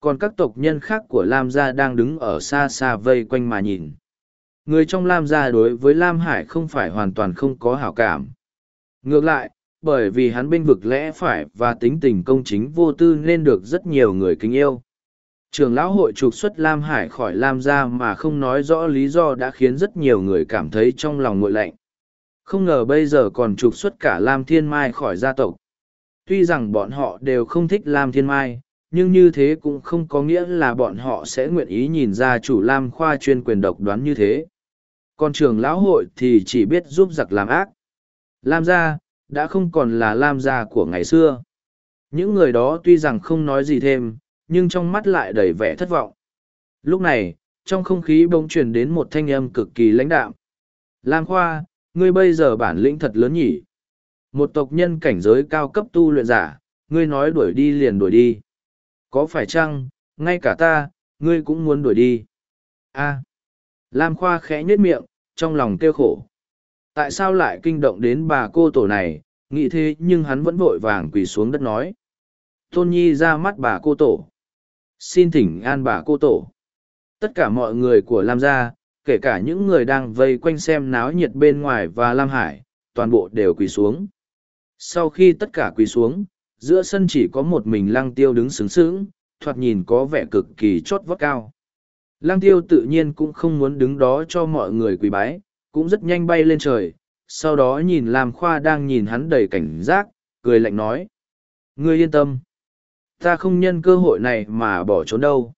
Còn các tộc nhân khác của Lam gia đang đứng ở xa xa vây quanh mà nhìn. Người trong Lam gia đối với Lam Hải không phải hoàn toàn không có hảo cảm. Ngược lại, bởi vì hắn binh vực lẽ phải và tính tình công chính vô tư nên được rất nhiều người kính yêu. Trường lão hội trục xuất Lam Hải khỏi Lam gia mà không nói rõ lý do đã khiến rất nhiều người cảm thấy trong lòng nguội lạnh. Không ngờ bây giờ còn trục xuất cả Lam Thiên Mai khỏi gia tộc. Tuy rằng bọn họ đều không thích Lam Thiên Mai, nhưng như thế cũng không có nghĩa là bọn họ sẽ nguyện ý nhìn ra chủ Lam Khoa chuyên quyền độc đoán như thế. Còn trường lão hội thì chỉ biết giúp giặc làm ác. Lam gia, đã không còn là lam gia của ngày xưa. Những người đó tuy rằng không nói gì thêm, nhưng trong mắt lại đầy vẻ thất vọng. Lúc này, trong không khí bỗng truyền đến một thanh âm cực kỳ lãnh đạm. Lam khoa, ngươi bây giờ bản lĩnh thật lớn nhỉ? Một tộc nhân cảnh giới cao cấp tu luyện giả, ngươi nói đuổi đi liền đuổi đi. Có phải chăng, ngay cả ta, ngươi cũng muốn đuổi đi? A. Lam khoa khẽ nhếch miệng, trong lòng kêu khổ tại sao lại kinh động đến bà cô tổ này? Nghĩ thế nhưng hắn vẫn vội vàng quỳ xuống đất nói. Tôn nhi ra mắt bà cô tổ. Xin thỉnh an bà cô tổ. Tất cả mọi người của lam gia, kể cả những người đang vây quanh xem náo nhiệt bên ngoài và lam hải, toàn bộ đều quỳ xuống. Sau khi tất cả quỳ xuống, giữa sân chỉ có một mình lăng tiêu đứng sướng sướng, thoạt nhìn có vẻ cực kỳ chót vót cao. Lăng tiêu tự nhiên cũng không muốn đứng đó cho mọi người quỳ bái cũng rất nhanh bay lên trời, sau đó nhìn Lam Khoa đang nhìn hắn đầy cảnh giác, cười lạnh nói. Ngươi yên tâm. Ta không nhân cơ hội này mà bỏ trốn đâu.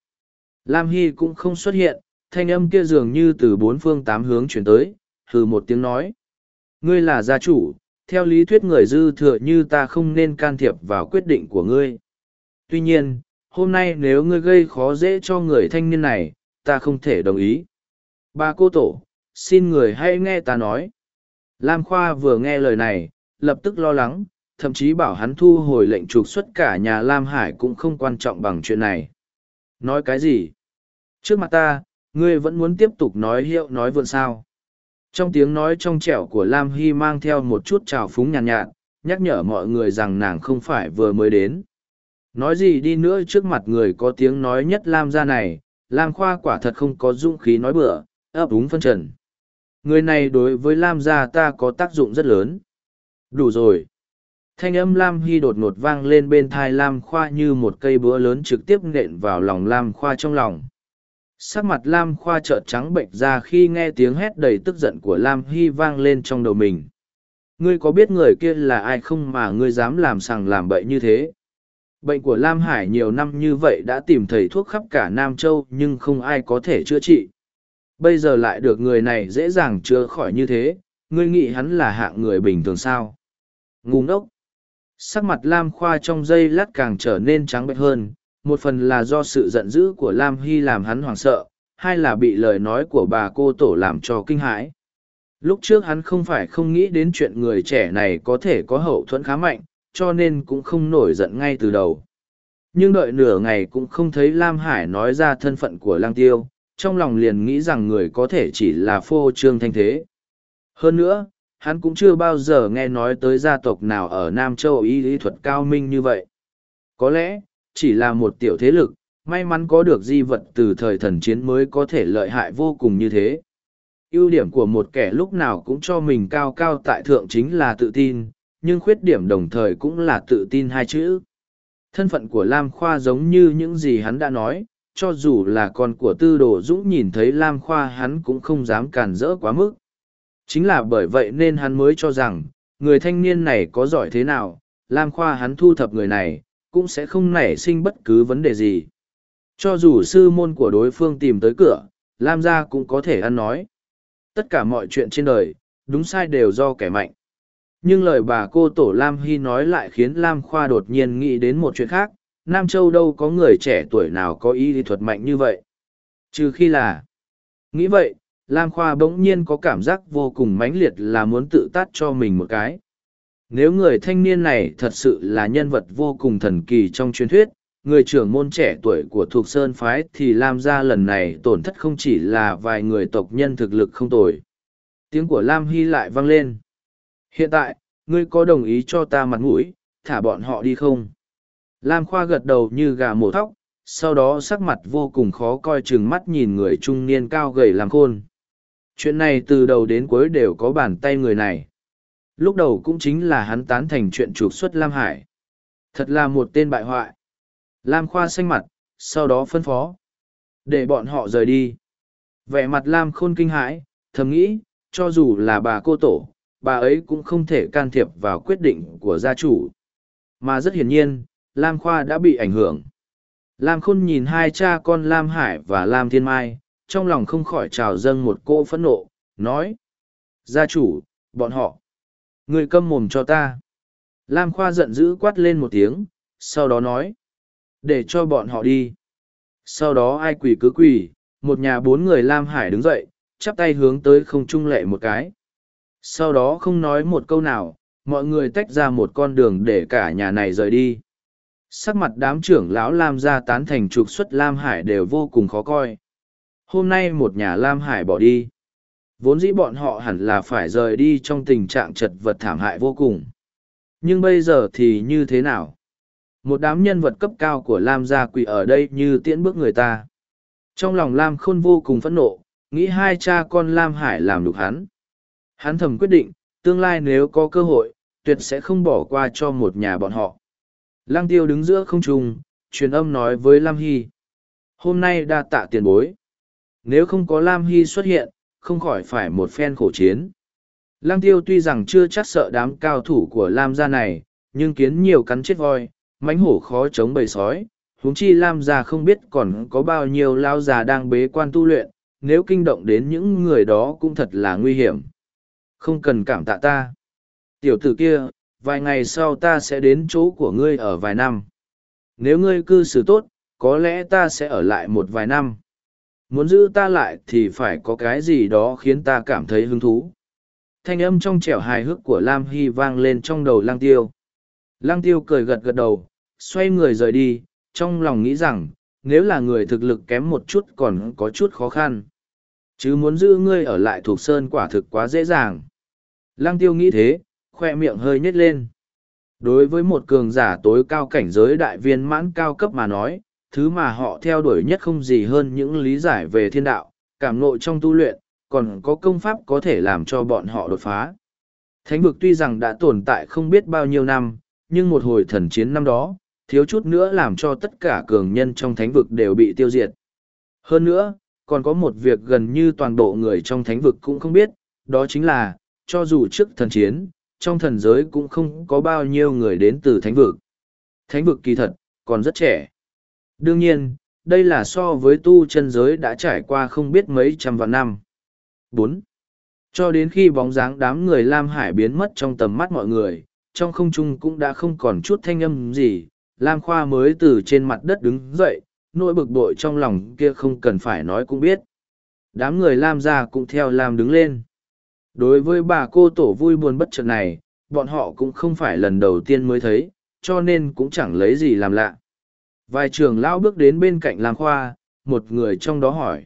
Lam Hy cũng không xuất hiện, thanh âm kia dường như từ bốn phương tám hướng chuyển tới, hừ một tiếng nói. Ngươi là gia chủ, theo lý thuyết người dư thừa như ta không nên can thiệp vào quyết định của ngươi. Tuy nhiên, hôm nay nếu ngươi gây khó dễ cho người thanh niên này, ta không thể đồng ý. Ba cô tổ, xin người hãy nghe ta nói. Lam Khoa vừa nghe lời này, lập tức lo lắng, thậm chí bảo hắn thu hồi lệnh trục xuất cả nhà Lam Hải cũng không quan trọng bằng chuyện này. Nói cái gì? Trước mặt ta, ngươi vẫn muốn tiếp tục nói hiệu nói vượn sao. trong tiếng nói trong trẻo của lam hy mang theo một chút trào phúng nhàn nhạt, nhạt nhắc nhở mọi người rằng nàng không phải vừa mới đến nói gì đi nữa trước mặt người có tiếng nói nhất lam gia này lam khoa quả thật không có dũng khí nói bừa ấp úng phân trần người này đối với lam gia ta có tác dụng rất lớn. Đủ rồi. Thanh âm lam hy đột ngột vang lên bên thai lam khoa như một cây búa lớn trực tiếp nện vào lòng lam khoa trong lòng. Sắc mặt lam khoa trợn trắng bệnh ra khi nghe tiếng hét đầy tức giận của lam hy vang lên trong đầu mình. Ngươi có biết người kia là ai không mà ngươi dám làm sằng làm bậy như thế? Bệnh của lam hải nhiều năm như vậy đã tìm thầy thuốc khắp cả nam châu nhưng không ai có thể chữa trị bây giờ lại được người này dễ dàng chữa khỏi như thế, ngươi nghĩ hắn là hạng người bình thường sao? Ngu ngốc. Sắc mặt lam khoa trong giây lát càng trở nên trắng bệch hơn, một phần là do sự giận dữ của lam hy làm hắn hoảng sợ, hai là bị lời nói của bà cô tổ làm cho kinh hãi. Lúc trước hắn không phải không nghĩ đến chuyện người trẻ này có thể có hậu thuẫn khá mạnh, cho nên cũng không nổi giận ngay từ đầu. Nhưng đợi nửa ngày cũng không thấy lam hải nói ra thân phận của lang tiêu trong lòng liền nghĩ rằng người có thể chỉ là phô trương thanh thế. Hơn nữa, hắn cũng chưa bao giờ nghe nói tới gia tộc nào ở nam châu y lý thuật cao minh như vậy. Có lẽ, chỉ là một tiểu thế lực, may mắn có được di vật từ thời thần chiến mới có thể lợi hại vô cùng như thế. Ưu điểm của một kẻ lúc nào cũng cho mình cao cao tại thượng chính là tự tin, nhưng khuyết điểm đồng thời cũng là tự tin hai chữ. Thân phận của lam khoa giống như những gì hắn đã nói cho dù là con của tư đồ dũng nhìn thấy lam khoa hắn cũng không dám càn rỡ quá mức. Chính là bởi vậy nên hắn mới cho rằng, người thanh niên này có giỏi thế nào, lam khoa hắn thu thập người này, cũng sẽ không nảy sinh bất cứ vấn đề gì. Cho dù sư môn của đối phương tìm tới cửa, lam gia cũng có thể ăn nói. Tất cả mọi chuyện trên đời, đúng sai đều do kẻ mạnh. Nhưng lời bà cô tổ lam hy nói lại khiến lam khoa đột nhiên nghĩ đến một chuyện khác nam châu đâu có người trẻ tuổi nào có ý lý thuật mạnh như vậy. Trừ khi là, nghĩ vậy, lam khoa bỗng nhiên có cảm giác vô cùng mãnh liệt là muốn tự tát cho mình một cái. Nếu người thanh niên này thật sự là nhân vật vô cùng thần kỳ trong truyền thuyết, người trưởng môn trẻ tuổi của Thục sơn phái thì lam gia lần này tổn thất không chỉ là vài người tộc nhân thực lực không tồi. Tiếng của lam hy lại vang lên. Hiện tại, ngươi có đồng ý cho ta mặt mũi, thả bọn họ đi không? Lam khoa gật đầu như gà mổ thóc, sau đó sắc mặt vô cùng khó coi chừng mắt nhìn người trung niên cao gầy làm khôn. Chuyện này từ đầu đến cuối đều có bàn tay người này. Lúc đầu cũng chính là hắn tán thành chuyện trục xuất lam hải. Thật là một tên bại hoại. Lam khoa xanh mặt, sau đó phân phó. Để bọn họ rời đi. Vẻ mặt lam khôn kinh hãi, thầm nghĩ, cho dù là bà cô tổ, bà ấy cũng không thể can thiệp vào quyết định của gia chủ. Mà rất hiển nhiên lam khoa đã bị ảnh hưởng. Lam khôn nhìn hai cha con lam hải và lam thiên mai, trong lòng không khỏi trào dâng một cỗ phẫn nộ, nói, gia chủ, bọn họ, người câm mồm cho ta. Lam khoa giận dữ quát lên một tiếng, sau đó nói, để cho bọn họ đi. Sau đó ai quỳ cứ quỳ, một nhà bốn người lam hải đứng dậy, chắp tay hướng tới không trung lệ một cái. Sau đó không nói một câu nào, mọi người tách ra một con đường để cả nhà này rời đi sắc mặt đám trưởng lão lam gia tán thành trục xuất lam hải đều vô cùng khó coi. Hôm nay một nhà lam hải bỏ đi. Vốn dĩ bọn họ hẳn là phải rời đi trong tình trạng chật vật thảm hại vô cùng. Nhưng bây giờ thì như thế nào? Một đám nhân vật cấp cao của lam gia quỳ ở đây như tiễn bước người ta. Trong lòng lam khôn vô cùng phẫn nộ, nghĩ hai cha con lam hải làm đục hắn. Hắn thầm quyết định, tương lai nếu có cơ hội, tuyệt sẽ không bỏ qua cho một nhà bọn họ lăng tiêu đứng giữa không trung, truyền âm nói với lam hy. Hôm nay đa tạ tiền bối. Nếu không có lam hy xuất hiện, không khỏi phải một phen khổ chiến. Lăng tiêu tuy rằng chưa chắc sợ đám cao thủ của lam gia này, nhưng kiến nhiều cắn chết voi, mãnh hổ khó chống bầy sói. Húng chi lam gia không biết còn có bao nhiêu lao già đang bế quan tu luyện, nếu kinh động đến những người đó cũng thật là nguy hiểm. Không cần cảm tạ ta. Tiểu tử kia vài ngày sau ta sẽ đến chỗ của ngươi ở vài năm. Nếu ngươi cư xử tốt có lẽ ta sẽ ở lại một vài năm. Muốn giữ ta lại thì phải có cái gì đó khiến ta cảm thấy hứng thú. Thanh âm trong trẻo hài hước của lam hy vang lên trong đầu lang tiêu. Lang tiêu cười gật gật đầu xoay người rời đi trong lòng nghĩ rằng nếu là người thực lực kém một chút còn có chút khó khăn. Chứ muốn giữ ngươi ở lại thuộc sơn quả thực quá dễ dàng. Lang tiêu nghĩ thế, khoe miệng hơi nhếch lên. Đối với một cường giả tối cao cảnh giới đại viên mãn cao cấp mà nói, thứ mà họ theo đuổi nhất không gì hơn những lý giải về thiên đạo, cảm ngộ trong tu luyện, còn có công pháp có thể làm cho bọn họ đột phá. Thánh vực tuy rằng đã tồn tại không biết bao nhiêu năm, nhưng một hồi thần chiến năm đó, thiếu chút nữa làm cho tất cả cường nhân trong thánh vực đều bị tiêu diệt. Hơn nữa, còn có một việc gần như toàn bộ người trong thánh vực cũng không biết, đó chính là, cho dù trước thần chiến, trong thần giới cũng không có bao nhiêu người đến từ thánh vực. Thánh vực kỳ thật, còn rất trẻ. Đương nhiên, đây là so với tu chân giới đã trải qua không biết mấy trăm vạn năm. bốn Cho đến khi bóng dáng đám người Lam Hải biến mất trong tầm mắt mọi người, trong không trung cũng đã không còn chút thanh âm gì, Lam Khoa mới từ trên mặt đất đứng dậy, nỗi bực bội trong lòng kia không cần phải nói cũng biết. Đám người Lam ra cũng theo Lam đứng lên. Đối với bà cô tổ vui buồn bất chợt này, bọn họ cũng không phải lần đầu tiên mới thấy, cho nên cũng chẳng lấy gì làm lạ. Vài trưởng lão bước đến bên cạnh Lam Khoa, một người trong đó hỏi.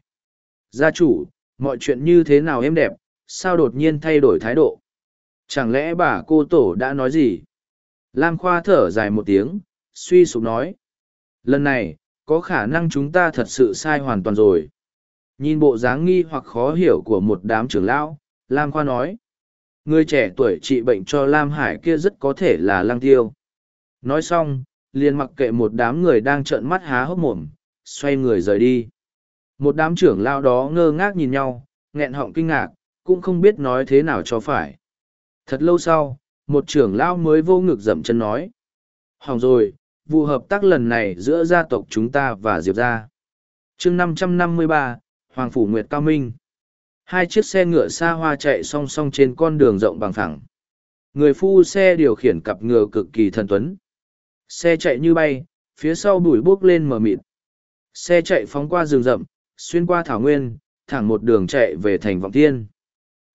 Gia chủ, mọi chuyện như thế nào em đẹp, sao đột nhiên thay đổi thái độ? Chẳng lẽ bà cô tổ đã nói gì? Lam Khoa thở dài một tiếng, suy sụp nói. Lần này, có khả năng chúng ta thật sự sai hoàn toàn rồi. Nhìn bộ dáng nghi hoặc khó hiểu của một đám trưởng lão, Lam Khoa nói. Người trẻ tuổi trị bệnh cho Lam Hải kia rất có thể là Lăng Tiêu. Nói xong, liền mặc kệ một đám người đang trợn mắt há hốc mồm, xoay người rời đi. Một đám trưởng lao đó ngơ ngác nhìn nhau, nghẹn họng kinh ngạc, cũng không biết nói thế nào cho phải. Thật lâu sau, một trưởng lao mới vô ngực dậm chân nói. Hỏng rồi, vụ hợp tác lần này giữa gia tộc chúng ta và Diệp gia. chương năm trăm năm mươi ba Hoàng Phủ Nguyệt Cao Minh. Hai chiếc xe ngựa xa hoa chạy song song trên con đường rộng bằng phẳng. Người phu xe điều khiển cặp ngựa cực kỳ thần tuấn. Xe chạy như bay, phía sau bụi bốc lên mờ mịt. Xe chạy phóng qua rừng rậm, xuyên qua thảo nguyên, thẳng một đường chạy về thành vọng thiên.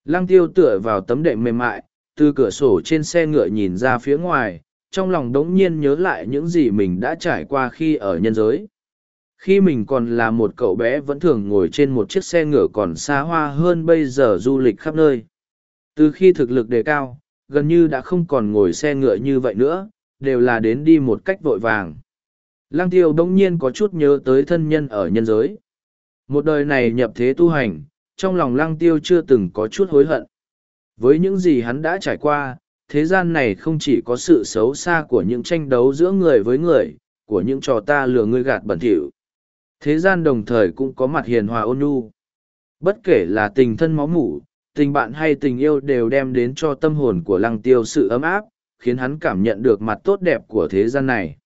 Lăng tiêu tựa vào tấm đệm mềm mại, từ cửa sổ trên xe ngựa nhìn ra phía ngoài, trong lòng đống nhiên nhớ lại những gì mình đã trải qua khi ở nhân giới. Khi mình còn là một cậu bé vẫn thường ngồi trên một chiếc xe ngựa còn xa hoa hơn bây giờ du lịch khắp nơi. Từ khi thực lực đề cao, gần như đã không còn ngồi xe ngựa như vậy nữa, đều là đến đi một cách vội vàng. Lăng tiêu đông nhiên có chút nhớ tới thân nhân ở nhân giới. Một đời này nhập thế tu hành, trong lòng lăng tiêu chưa từng có chút hối hận. Với những gì hắn đã trải qua, thế gian này không chỉ có sự xấu xa của những tranh đấu giữa người với người, của những trò ta lừa ngươi gạt bẩn thỉu. Thế gian đồng thời cũng có mặt hiền hòa ôn nhu. Bất kể là tình thân máu mủ, tình bạn hay tình yêu đều đem đến cho tâm hồn của lăng tiêu sự ấm áp, khiến hắn cảm nhận được mặt tốt đẹp của thế gian này.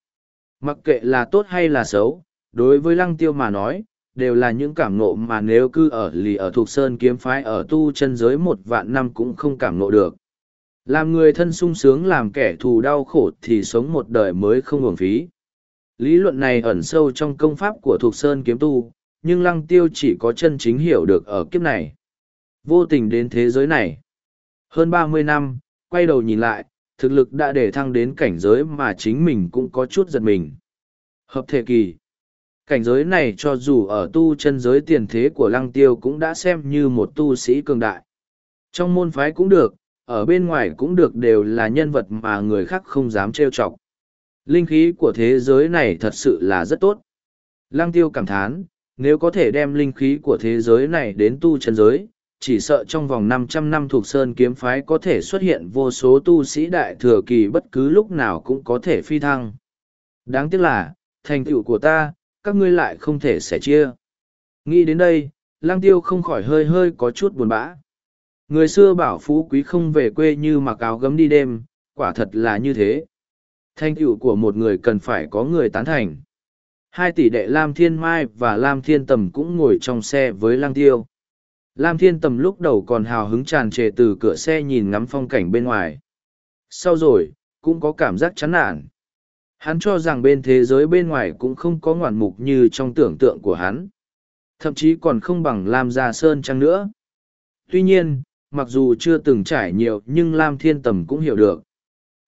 Mặc kệ là tốt hay là xấu, đối với lăng tiêu mà nói, đều là những cảm ngộ mà nếu cứ ở lì ở thuộc sơn kiếm phái ở tu chân giới một vạn năm cũng không cảm ngộ được. Làm người thân sung sướng làm kẻ thù đau khổ thì sống một đời mới không hưởng phí. Lý luận này ẩn sâu trong công pháp của thuộc sơn kiếm tu, nhưng lăng tiêu chỉ có chân chính hiểu được ở kiếp này. Vô tình đến thế giới này. Hơn ba mươi năm, quay đầu nhìn lại, thực lực đã để thăng đến cảnh giới mà chính mình cũng có chút giật mình. Hợp thể kỳ. Cảnh giới này cho dù ở tu chân giới tiền thế của lăng tiêu cũng đã xem như một tu sĩ cường đại. Trong môn phái cũng được, ở bên ngoài cũng được đều là nhân vật mà người khác không dám trêu chọc. Linh khí của thế giới này thật sự là rất tốt. Lăng tiêu cảm thán, nếu có thể đem linh khí của thế giới này đến tu chân giới, chỉ sợ trong vòng 500 năm thuộc sơn kiếm phái có thể xuất hiện vô số tu sĩ đại thừa kỳ bất cứ lúc nào cũng có thể phi thăng. Đáng tiếc là, thành tựu của ta, các ngươi lại không thể sẻ chia. Nghĩ đến đây, lang tiêu không khỏi hơi hơi có chút buồn bã. Người xưa bảo phú quý không về quê như mặc áo gấm đi đêm, quả thật là như thế. Thành tựu của một người cần phải có người tán thành. Hai tỷ đệ Lam Thiên Mai và Lam Thiên Tầm cũng ngồi trong xe với lang tiêu. Lam Thiên Tầm lúc đầu còn hào hứng tràn trề từ cửa xe nhìn ngắm phong cảnh bên ngoài. Sau rồi, cũng có cảm giác chán nản. Hắn cho rằng bên thế giới bên ngoài cũng không có ngoạn mục như trong tưởng tượng của hắn. Thậm chí còn không bằng Lam Gia Sơn chăng nữa. Tuy nhiên, mặc dù chưa từng trải nhiều nhưng Lam Thiên Tầm cũng hiểu được.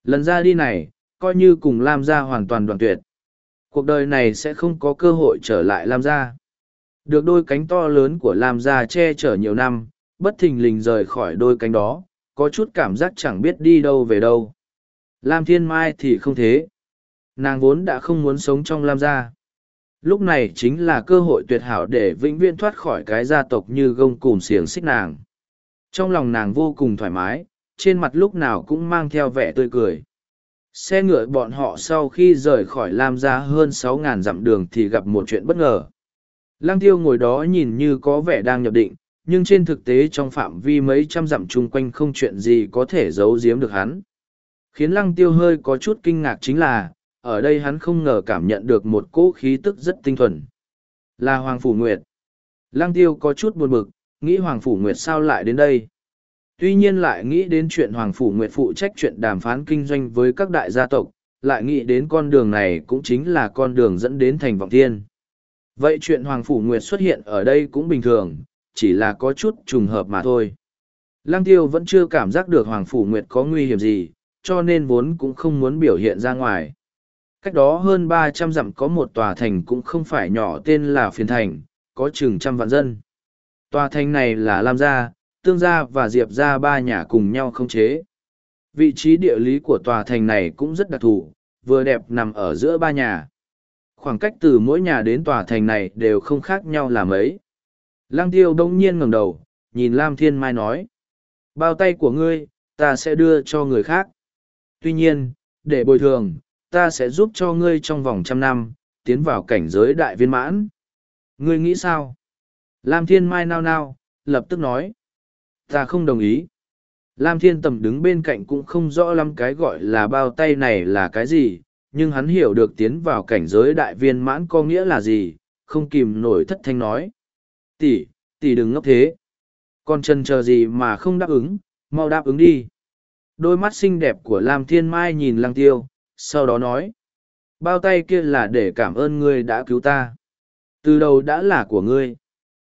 Lần ra đi này, coi như cùng Lam Gia hoàn toàn đoàn tuyệt. Cuộc đời này sẽ không có cơ hội trở lại Lam Gia. Được đôi cánh to lớn của Lam gia che chở nhiều năm, bất thình lình rời khỏi đôi cánh đó, có chút cảm giác chẳng biết đi đâu về đâu. Lam Thiên Mai thì không thế. Nàng vốn đã không muốn sống trong Lam gia. Lúc này chính là cơ hội tuyệt hảo để vĩnh viễn thoát khỏi cái gia tộc như gông cùm xiềng xích nàng. Trong lòng nàng vô cùng thoải mái, trên mặt lúc nào cũng mang theo vẻ tươi cười. Xe ngựa bọn họ sau khi rời khỏi Lam gia hơn sáu ngàn dặm đường thì gặp một chuyện bất ngờ. Lang tiêu ngồi đó nhìn như có vẻ đang nhập định, nhưng trên thực tế trong phạm vi mấy trăm dặm chung quanh không chuyện gì có thể giấu giếm được hắn. Khiến lăng tiêu hơi có chút kinh ngạc chính là, ở đây hắn không ngờ cảm nhận được một cỗ khí tức rất tinh thuần. Là Hoàng Phủ Nguyệt. Lăng tiêu có chút buồn bực, nghĩ Hoàng Phủ Nguyệt sao lại đến đây. Tuy nhiên lại nghĩ đến chuyện Hoàng Phủ Nguyệt phụ trách chuyện đàm phán kinh doanh với các đại gia tộc, lại nghĩ đến con đường này cũng chính là con đường dẫn đến thành vọng thiên. Vậy chuyện Hoàng Phủ Nguyệt xuất hiện ở đây cũng bình thường, chỉ là có chút trùng hợp mà thôi. Lăng tiêu vẫn chưa cảm giác được Hoàng Phủ Nguyệt có nguy hiểm gì, cho nên vốn cũng không muốn biểu hiện ra ngoài. Cách đó hơn ba trăm dặm có một tòa thành cũng không phải nhỏ tên là Phiền Thành, có chừng trăm vạn dân. Tòa thành này là Lam Gia, Tương Gia và Diệp Gia ba nhà cùng nhau khống chế. Vị trí địa lý của tòa thành này cũng rất đặc thù, vừa đẹp nằm ở giữa ba nhà. Khoảng cách từ mỗi nhà đến tòa thành này đều không khác nhau là mấy. Lăng tiêu đông nhiên ngẩng đầu, nhìn Lam Thiên Mai nói. Bao tay của ngươi, ta sẽ đưa cho người khác. Tuy nhiên, để bồi thường, ta sẽ giúp cho ngươi trong vòng trăm năm, tiến vào cảnh giới đại viên mãn. Ngươi nghĩ sao? Lam Thiên Mai nao nao, lập tức nói. Ta không đồng ý. Lam Thiên Tầm đứng bên cạnh cũng không rõ lắm cái gọi là bao tay này là cái gì, nhưng hắn hiểu được tiến vào cảnh giới đại viên mãn có nghĩa là gì, không kìm nổi thất thanh nói. Tỷ, tỷ đừng ngốc thế. Còn chân chờ gì mà không đáp ứng, mau đáp ứng đi. Đôi mắt xinh đẹp của Lam Thiên Mai nhìn Lăng Tiêu, sau đó nói. Bao tay kia là để cảm ơn ngươi đã cứu ta. Từ đầu đã là của ngươi.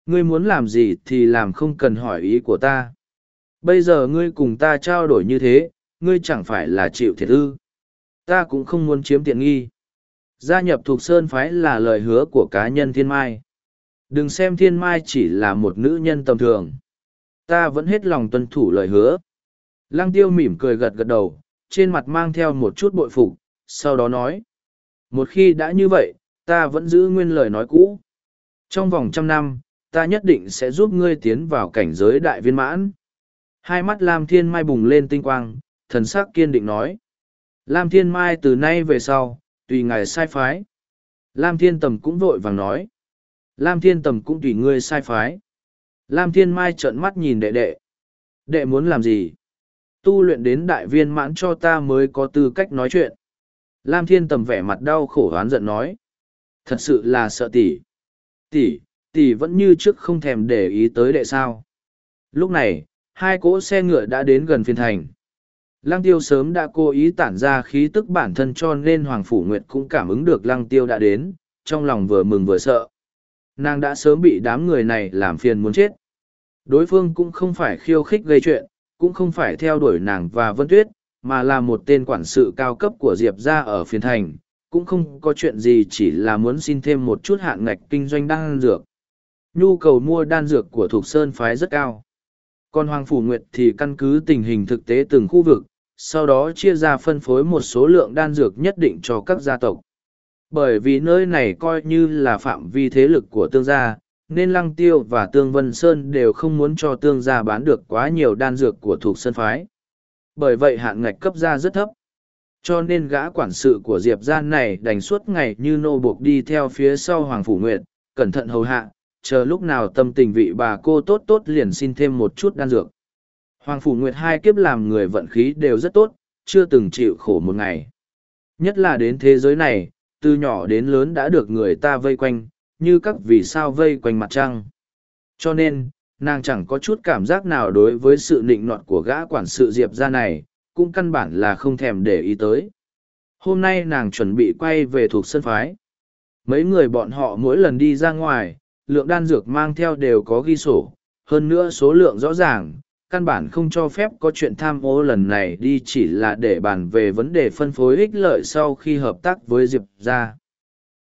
Ngươi muốn làm gì thì làm không cần hỏi ý của ta. Bây giờ ngươi cùng ta trao đổi như thế, ngươi chẳng phải là chịu thiệt ư. Ta cũng không muốn chiếm tiện nghi. Gia nhập thuộc Sơn Phái là lời hứa của cá nhân Thiên Mai. Đừng xem Thiên Mai chỉ là một nữ nhân tầm thường. Ta vẫn hết lòng tuân thủ lời hứa. Lăng tiêu mỉm cười gật gật đầu, trên mặt mang theo một chút bội phục, sau đó nói. Một khi đã như vậy, ta vẫn giữ nguyên lời nói cũ. Trong vòng trăm năm, ta nhất định sẽ giúp ngươi tiến vào cảnh giới đại viên mãn. Hai mắt Lam Thiên Mai bùng lên tinh quang, thần sắc kiên định nói. Lam Thiên Mai từ nay về sau, tùy ngài sai phái. Lam Thiên Tầm cũng vội vàng nói. Lam Thiên Tầm cũng tùy ngươi sai phái. Lam Thiên Mai trợn mắt nhìn đệ đệ. Đệ muốn làm gì? Tu luyện đến đại viên mãn cho ta mới có tư cách nói chuyện. Lam Thiên Tầm vẻ mặt đau khổ oán giận nói. Thật sự là sợ tỷ. Tỷ, tỷ vẫn như trước không thèm để ý tới đệ sao. Lúc này, hai cỗ xe ngựa đã đến gần phiên thành. Lăng tiêu sớm đã cố ý tản ra khí tức bản thân cho nên Hoàng Phủ Nguyệt cũng cảm ứng được lăng tiêu đã đến, trong lòng vừa mừng vừa sợ. Nàng đã sớm bị đám người này làm phiền muốn chết. Đối phương cũng không phải khiêu khích gây chuyện, cũng không phải theo đuổi nàng và Vân Tuyết, mà là một tên quản sự cao cấp của Diệp ra ở phiên thành, cũng không có chuyện gì chỉ là muốn xin thêm một chút hạn ngạch kinh doanh đang dược. Nhu cầu mua đan dược của Thục Sơn phái rất cao. Còn Hoàng Phủ Nguyệt thì căn cứ tình hình thực tế từng khu vực, sau đó chia ra phân phối một số lượng đan dược nhất định cho các gia tộc. Bởi vì nơi này coi như là phạm vi thế lực của tương gia, nên Lăng Tiêu và Tương Vân Sơn đều không muốn cho tương gia bán được quá nhiều đan dược của thuộc sơn phái. Bởi vậy hạn ngạch cấp ra rất thấp. Cho nên gã quản sự của Diệp Gian này đành suốt ngày như nô buộc đi theo phía sau Hoàng Phủ Nguyệt, cẩn thận hầu hạ, chờ lúc nào tâm tình vị bà cô tốt tốt liền xin thêm một chút đan dược. Hoàng Phủ Nguyệt hai kiếp làm người vận khí đều rất tốt, chưa từng chịu khổ một ngày. Nhất là đến thế giới này, từ nhỏ đến lớn đã được người ta vây quanh, như các vì sao vây quanh mặt trăng. Cho nên, nàng chẳng có chút cảm giác nào đối với sự nịnh nọt của gã quản sự Diệp ra này, cũng căn bản là không thèm để ý tới. Hôm nay nàng chuẩn bị quay về thuộc sân phái. Mấy người bọn họ mỗi lần đi ra ngoài, lượng đan dược mang theo đều có ghi sổ, hơn nữa số lượng rõ ràng, căn bản không cho phép có chuyện tham ô lần này đi chỉ là để bàn về vấn đề phân phối ích lợi sau khi hợp tác với Diệp gia.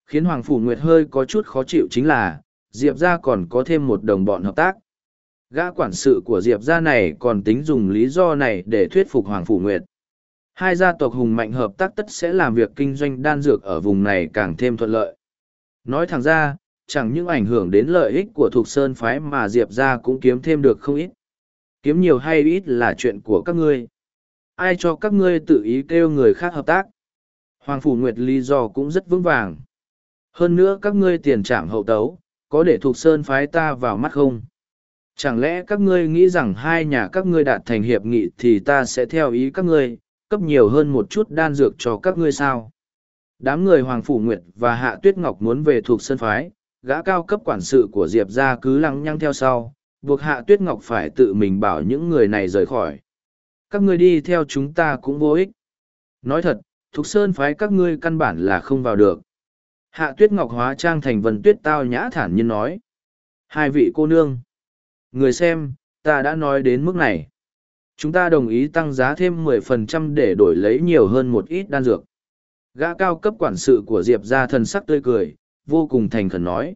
Khiến Hoàng Phủ Nguyệt hơi có chút khó chịu chính là, Diệp gia còn có thêm một đồng bọn hợp tác. Gã quản sự của Diệp gia này còn tính dùng lý do này để thuyết phục Hoàng Phủ Nguyệt. Hai gia tộc hùng mạnh hợp tác tất sẽ làm việc kinh doanh đan dược ở vùng này càng thêm thuận lợi. Nói thẳng ra, chẳng những ảnh hưởng đến lợi ích của Thục Sơn Phái mà Diệp ra cũng kiếm thêm được không ít. Kiếm nhiều hay ít là chuyện của các ngươi. Ai cho các ngươi tự ý kêu người khác hợp tác. Hoàng Phủ Nguyệt lý do cũng rất vững vàng. Hơn nữa các ngươi tiền trảm hậu tấu, có để Thục Sơn Phái ta vào mắt không? Chẳng lẽ các ngươi nghĩ rằng hai nhà các ngươi đạt thành hiệp nghị thì ta sẽ theo ý các ngươi, cấp nhiều hơn một chút đan dược cho các ngươi sao? Đám người Hoàng Phủ Nguyệt và Hạ Tuyết Ngọc muốn về thuộc sân phái, gã cao cấp quản sự của Diệp ra cứ lăng nhăng theo sau, buộc Hạ Tuyết Ngọc phải tự mình bảo những người này rời khỏi. Các ngươi đi theo chúng ta cũng vô ích. Nói thật, Thục sơn phái các ngươi căn bản là không vào được. Hạ Tuyết Ngọc hóa trang thành vần tuyết tao nhã thản nhiên nói. Hai vị cô nương. Người xem, ta đã nói đến mức này. Chúng ta đồng ý tăng giá thêm 10% để đổi lấy nhiều hơn một ít đan dược. Gã cao cấp quản sự của Diệp ra thần sắc tươi cười, vô cùng thành khẩn nói.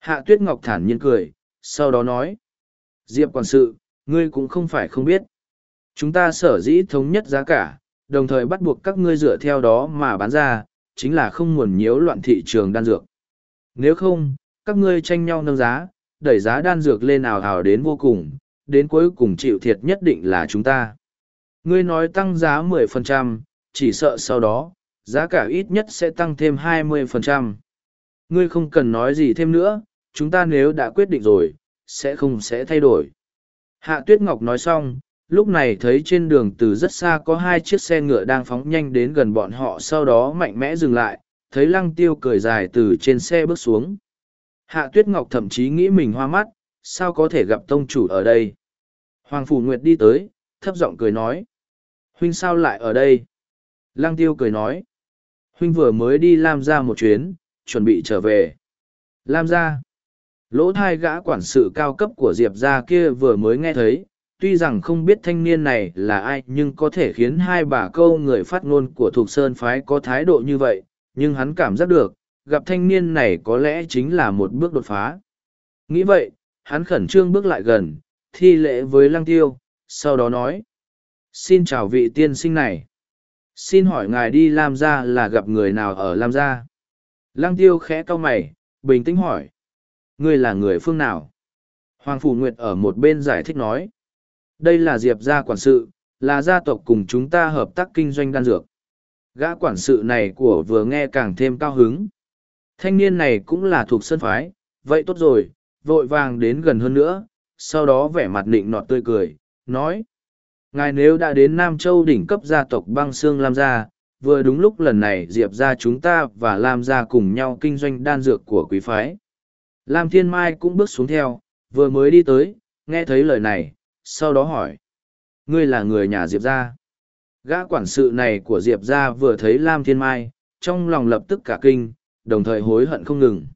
Hạ Tuyết Ngọc thản nhiên cười, sau đó nói. Diệp quản sự, ngươi cũng không phải không biết. Chúng ta sở dĩ thống nhất giá cả, đồng thời bắt buộc các ngươi dựa theo đó mà bán ra, chính là không muốn nhiễu loạn thị trường đan dược. Nếu không, các ngươi tranh nhau nâng giá, đẩy giá đan dược lên ảo hào đến vô cùng, đến cuối cùng chịu thiệt nhất định là chúng ta. Ngươi nói tăng giá 10%, chỉ sợ sau đó, giá cả ít nhất sẽ tăng thêm 20%. Ngươi không cần nói gì thêm nữa, chúng ta nếu đã quyết định rồi, sẽ không sẽ thay đổi. Hạ Tuyết Ngọc nói xong, lúc này thấy trên đường từ rất xa có hai chiếc xe ngựa đang phóng nhanh đến gần bọn họ sau đó mạnh mẽ dừng lại, thấy lăng tiêu cười dài từ trên xe bước xuống. Hạ Tuyết Ngọc thậm chí nghĩ mình hoa mắt, sao có thể gặp tông chủ ở đây. Hoàng Phủ Nguyệt đi tới, thấp giọng cười nói. Huynh sao lại ở đây? Lăng tiêu cười nói. Huynh vừa mới đi Lam ra một chuyến, chuẩn bị trở về. Lam Gia Lỗ thai gã quản sự cao cấp của Diệp gia kia vừa mới nghe thấy, tuy rằng không biết thanh niên này là ai nhưng có thể khiến hai bà câu người phát ngôn của Thục Sơn Phái có thái độ như vậy, nhưng hắn cảm giác được, gặp thanh niên này có lẽ chính là một bước đột phá. Nghĩ vậy, hắn khẩn trương bước lại gần, thi lễ với lăng tiêu, sau đó nói. Xin chào vị tiên sinh này. Xin hỏi ngài đi Lam Gia là gặp người nào ở Lam Gia? Lăng tiêu khẽ cau mày, bình tĩnh hỏi. Ngươi là người phương nào? Hoàng Phủ Nguyệt ở một bên giải thích nói. Đây là Diệp gia quản sự, là gia tộc cùng chúng ta hợp tác kinh doanh đan dược. Gã quản sự này của vừa nghe càng thêm cao hứng. Thanh niên này cũng là thuộc sân phái, vậy tốt rồi, vội vàng đến gần hơn nữa, sau đó vẻ mặt nịnh nọt tươi cười, nói. Ngài nếu đã đến Nam Châu đỉnh cấp gia tộc băng xương Lam Gia, vừa đúng lúc lần này Diệp ra chúng ta và Lam Gia cùng nhau kinh doanh đan dược của quý phái. Lam Thiên Mai cũng bước xuống theo, vừa mới đi tới, nghe thấy lời này, sau đó hỏi. Ngươi là người nhà Diệp gia. Gã quản sự này của Diệp gia vừa thấy Lam Thiên Mai, trong lòng lập tức cả kinh, đồng thời hối hận không ngừng.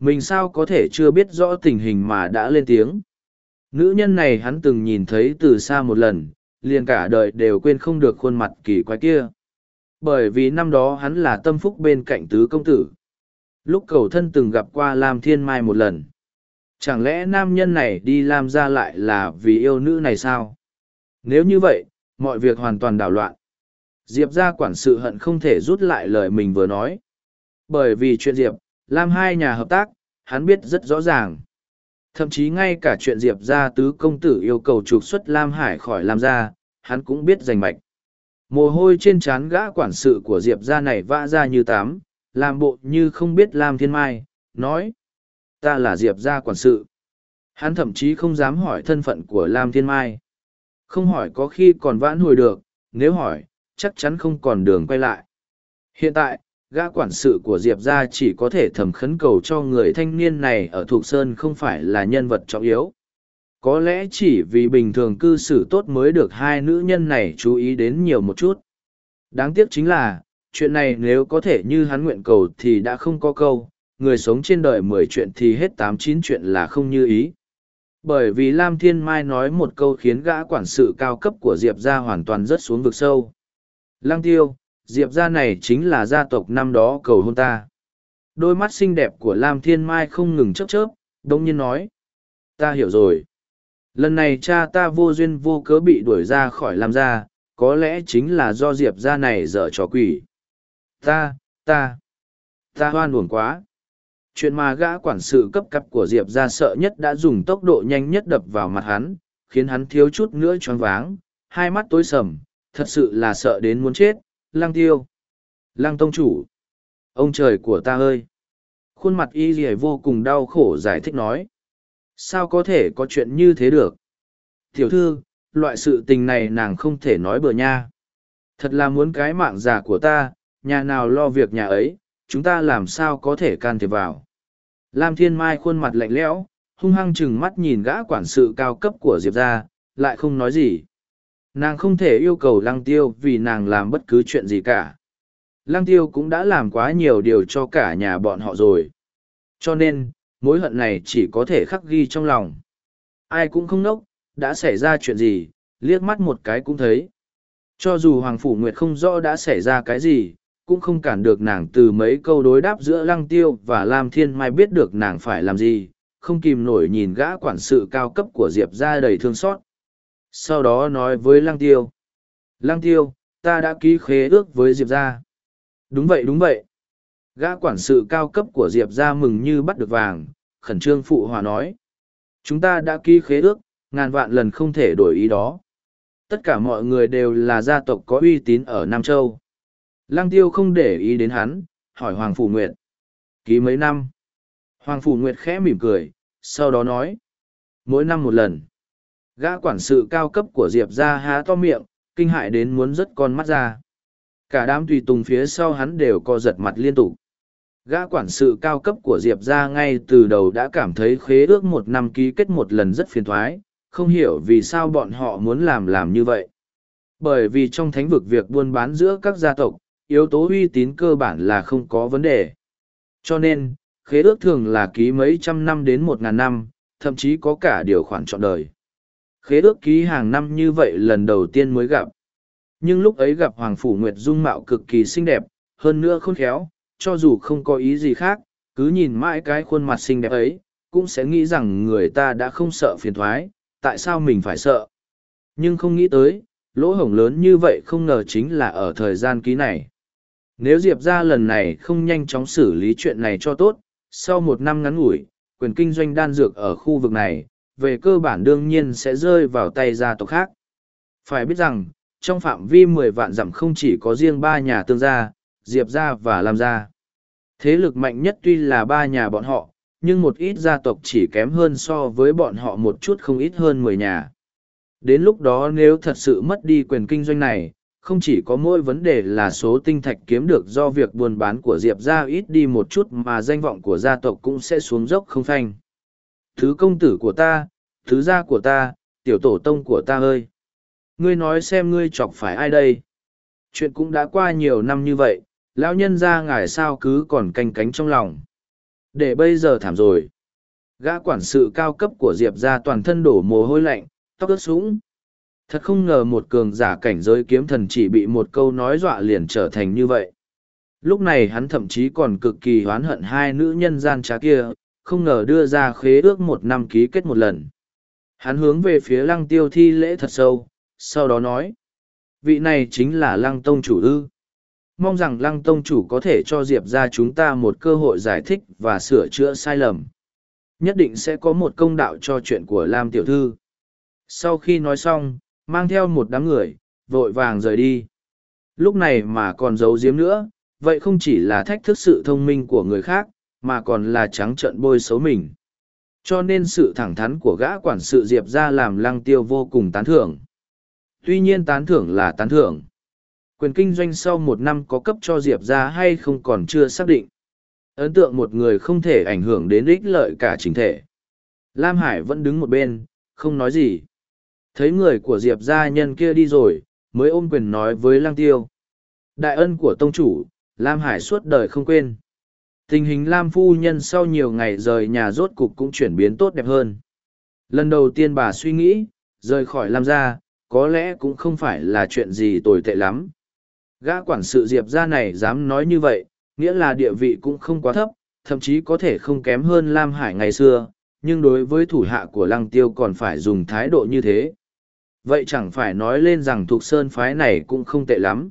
Mình sao có thể chưa biết rõ tình hình mà đã lên tiếng. Nữ nhân này hắn từng nhìn thấy từ xa một lần, liền cả đời đều quên không được khuôn mặt kỳ quái kia. Bởi vì năm đó hắn là tâm phúc bên cạnh tứ công tử. Lúc cầu thân từng gặp qua Lam Thiên Mai một lần. Chẳng lẽ nam nhân này đi Lam ra lại là vì yêu nữ này sao? Nếu như vậy, mọi việc hoàn toàn đảo loạn. Diệp ra quản sự hận không thể rút lại lời mình vừa nói. Bởi vì chuyện Diệp, Lam hai nhà hợp tác, hắn biết rất rõ ràng. Thậm chí ngay cả chuyện Diệp ra tứ công tử yêu cầu trục xuất Lam Hải khỏi Lam gia, hắn cũng biết rành mạch. Mồ hôi trên trán gã quản sự của Diệp ra này vã ra như tám, làm bộ như không biết Lam Thiên Mai, nói. Ta là Diệp ra quản sự. Hắn thậm chí không dám hỏi thân phận của Lam Thiên Mai. Không hỏi có khi còn vãn hồi được, nếu hỏi, chắc chắn không còn đường quay lại. Hiện tại, gã quản sự của diệp ra chỉ có thể thầm khấn cầu cho người thanh niên này ở thục sơn không phải là nhân vật trọng yếu có lẽ chỉ vì bình thường cư xử tốt mới được hai nữ nhân này chú ý đến nhiều một chút. Đáng tiếc chính là, chuyện này nếu có thể như hắn nguyện cầu thì đã không có câu, người sống trên đời mười chuyện thì hết tám chín chuyện là không như ý. Bởi vì lam thiên mai nói một câu khiến gã quản sự cao cấp của diệp ra hoàn toàn rớt xuống vực sâu. Lăng tiêu, diệp gia này chính là gia tộc năm đó cầu hôn ta. Đôi mắt xinh đẹp của lam thiên mai không ngừng chớp chớp g nhiên nói, ta hiểu rồi lần này cha ta vô duyên vô cớ bị đuổi ra khỏi làm gia có lẽ chính là do diệp gia này dở trò quỷ. Ta ta ta hoan uổng quá. Chuyện mà gã quản sự cấp cấp của diệp ra sợ nhất đã dùng tốc độ nhanh nhất đập vào mặt hắn, khiến hắn thiếu chút nữa choáng váng, hai mắt tối sầm, thật sự là sợ đến muốn chết. Lang tiêu lang tông chủ, ông trời của ta ơi. Khuôn mặt y rỉa vô cùng đau khổ giải thích nói sao có thể có chuyện như thế được tiểu thư loại sự tình này nàng không thể nói bừa nha thật là muốn cái mạng già của ta nhà nào lo việc nhà ấy chúng ta làm sao có thể can thiệp vào. Lam Thiên Mai khuôn mặt lạnh lẽo, hung hăng chừng mắt nhìn gã quản sự cao cấp của Diệp ra, lại không nói gì. Nàng không thể yêu cầu lăng tiêu vì nàng làm bất cứ chuyện gì cả. Lăng tiêu cũng đã làm quá nhiều điều cho cả nhà bọn họ rồi. Cho nên, mối hận này chỉ có thể khắc ghi trong lòng. Ai cũng không nốc, đã xảy ra chuyện gì, liếc mắt một cái cũng thấy. Cho dù Hoàng Phủ Nguyệt không rõ đã xảy ra cái gì, cũng không cản được nàng từ mấy câu đối đáp giữa lăng tiêu và lam thiên mai biết được nàng phải làm gì không kìm nổi nhìn gã quản sự cao cấp của diệp ra đầy thương xót sau đó nói với lăng tiêu lăng tiêu ta đã ký khế ước với diệp ra đúng vậy đúng vậy gã quản sự cao cấp của diệp ra mừng như bắt được vàng khẩn trương phụ hòa nói chúng ta đã ký khế ước ngàn vạn lần không thể đổi ý đó tất cả mọi người đều là gia tộc có uy tín ở nam châu Lăng tiêu không để ý đến hắn, hỏi Hoàng Phủ Nguyệt. Ký mấy năm? Hoàng Phủ Nguyệt khẽ mỉm cười, sau đó nói. Mỗi năm một lần. Gã quản sự cao cấp của Diệp ra há to miệng, kinh hại đến muốn rớt con mắt ra. Cả đám tùy tùng phía sau hắn đều co giật mặt liên tục. Gã quản sự cao cấp của Diệp ra ngay từ đầu đã cảm thấy khế ước một năm ký kết một lần rất phiền thoái, không hiểu vì sao bọn họ muốn làm làm như vậy. Bởi vì trong thánh vực việc buôn bán giữa các gia tộc, yếu tố uy tín cơ bản là không có vấn đề. Cho nên, khế ước thường là ký mấy trăm năm đến một ngàn năm, thậm chí có cả điều khoản trọn đời. Khế ước ký hàng năm như vậy lần đầu tiên mới gặp. Nhưng lúc ấy gặp Hoàng Phủ Nguyệt dung mạo cực kỳ xinh đẹp, hơn nữa khôn khéo, cho dù không có ý gì khác, cứ nhìn mãi cái khuôn mặt xinh đẹp ấy, cũng sẽ nghĩ rằng người ta đã không sợ phiền thoái, tại sao mình phải sợ. Nhưng không nghĩ tới, lỗ hổng lớn như vậy không ngờ chính là ở thời gian ký này. Nếu Diệp ra lần này không nhanh chóng xử lý chuyện này cho tốt, sau một năm ngắn ngủi, quyền kinh doanh đan dược ở khu vực này, về cơ bản đương nhiên sẽ rơi vào tay gia tộc khác. Phải biết rằng, trong phạm vi mười vạn dặm không chỉ có riêng ba nhà tương gia, Diệp gia và Lam gia. Thế lực mạnh nhất tuy là ba nhà bọn họ, nhưng một ít gia tộc chỉ kém hơn so với bọn họ một chút không ít hơn mười nhà. Đến lúc đó nếu thật sự mất đi quyền kinh doanh này, không chỉ có mỗi vấn đề là số tinh thạch kiếm được do việc buôn bán của diệp gia ít đi một chút mà danh vọng của gia tộc cũng sẽ xuống dốc không phanh thứ công tử của ta thứ gia của ta tiểu tổ tông của ta ơi ngươi nói xem ngươi chọc phải ai đây chuyện cũng đã qua nhiều năm như vậy lão nhân ra ngài sao cứ còn canh cánh trong lòng để bây giờ thảm rồi gã quản sự cao cấp của diệp ra toàn thân đổ mồ hôi lạnh tóc ướt sũng Thật không ngờ một cường giả cảnh giới kiếm thần chỉ bị một câu nói dọa liền trở thành như vậy. Lúc này hắn thậm chí còn cực kỳ hoán hận hai nữ nhân gian trá kia, không ngờ đưa ra khế ước một năm ký kết một lần. Hắn hướng về phía lăng tiêu thi lễ thật sâu, sau đó nói. Vị này chính là lăng tông chủ ư. Mong rằng lăng tông chủ có thể cho Diệp ra chúng ta một cơ hội giải thích và sửa chữa sai lầm. Nhất định sẽ có một công đạo cho chuyện của Lam Tiểu Thư. Sau khi nói xong, mang theo một đám người, vội vàng rời đi. Lúc này mà còn giấu giếm nữa, vậy không chỉ là thách thức sự thông minh của người khác, mà còn là trắng trợn bôi xấu mình. Cho nên sự thẳng thắn của gã quản sự Diệp ra làm lăng tiêu vô cùng tán thưởng. Tuy nhiên tán thưởng là tán thưởng. Quyền kinh doanh sau một năm có cấp cho Diệp ra hay không còn chưa xác định. Ấn tượng một người không thể ảnh hưởng đến ích lợi cả chính thể. Lam Hải vẫn đứng một bên, không nói gì. Thấy người của Diệp gia nhân kia đi rồi, mới ôm quyền nói với Lang Tiêu. Đại ân của tông chủ, Lam Hải suốt đời không quên. Tình hình Lam phu nhân sau nhiều ngày rời nhà rốt cục cũng chuyển biến tốt đẹp hơn. Lần đầu tiên bà suy nghĩ, rời khỏi Lam gia, có lẽ cũng không phải là chuyện gì tồi tệ lắm. Gã quản sự Diệp gia này dám nói như vậy, nghĩa là địa vị cũng không quá thấp, thậm chí có thể không kém hơn Lam Hải ngày xưa, nhưng đối với thủ hạ của lăng tiêu còn phải dùng thái độ như thế. Vậy chẳng phải nói lên rằng thuộc sơn phái này cũng không tệ lắm.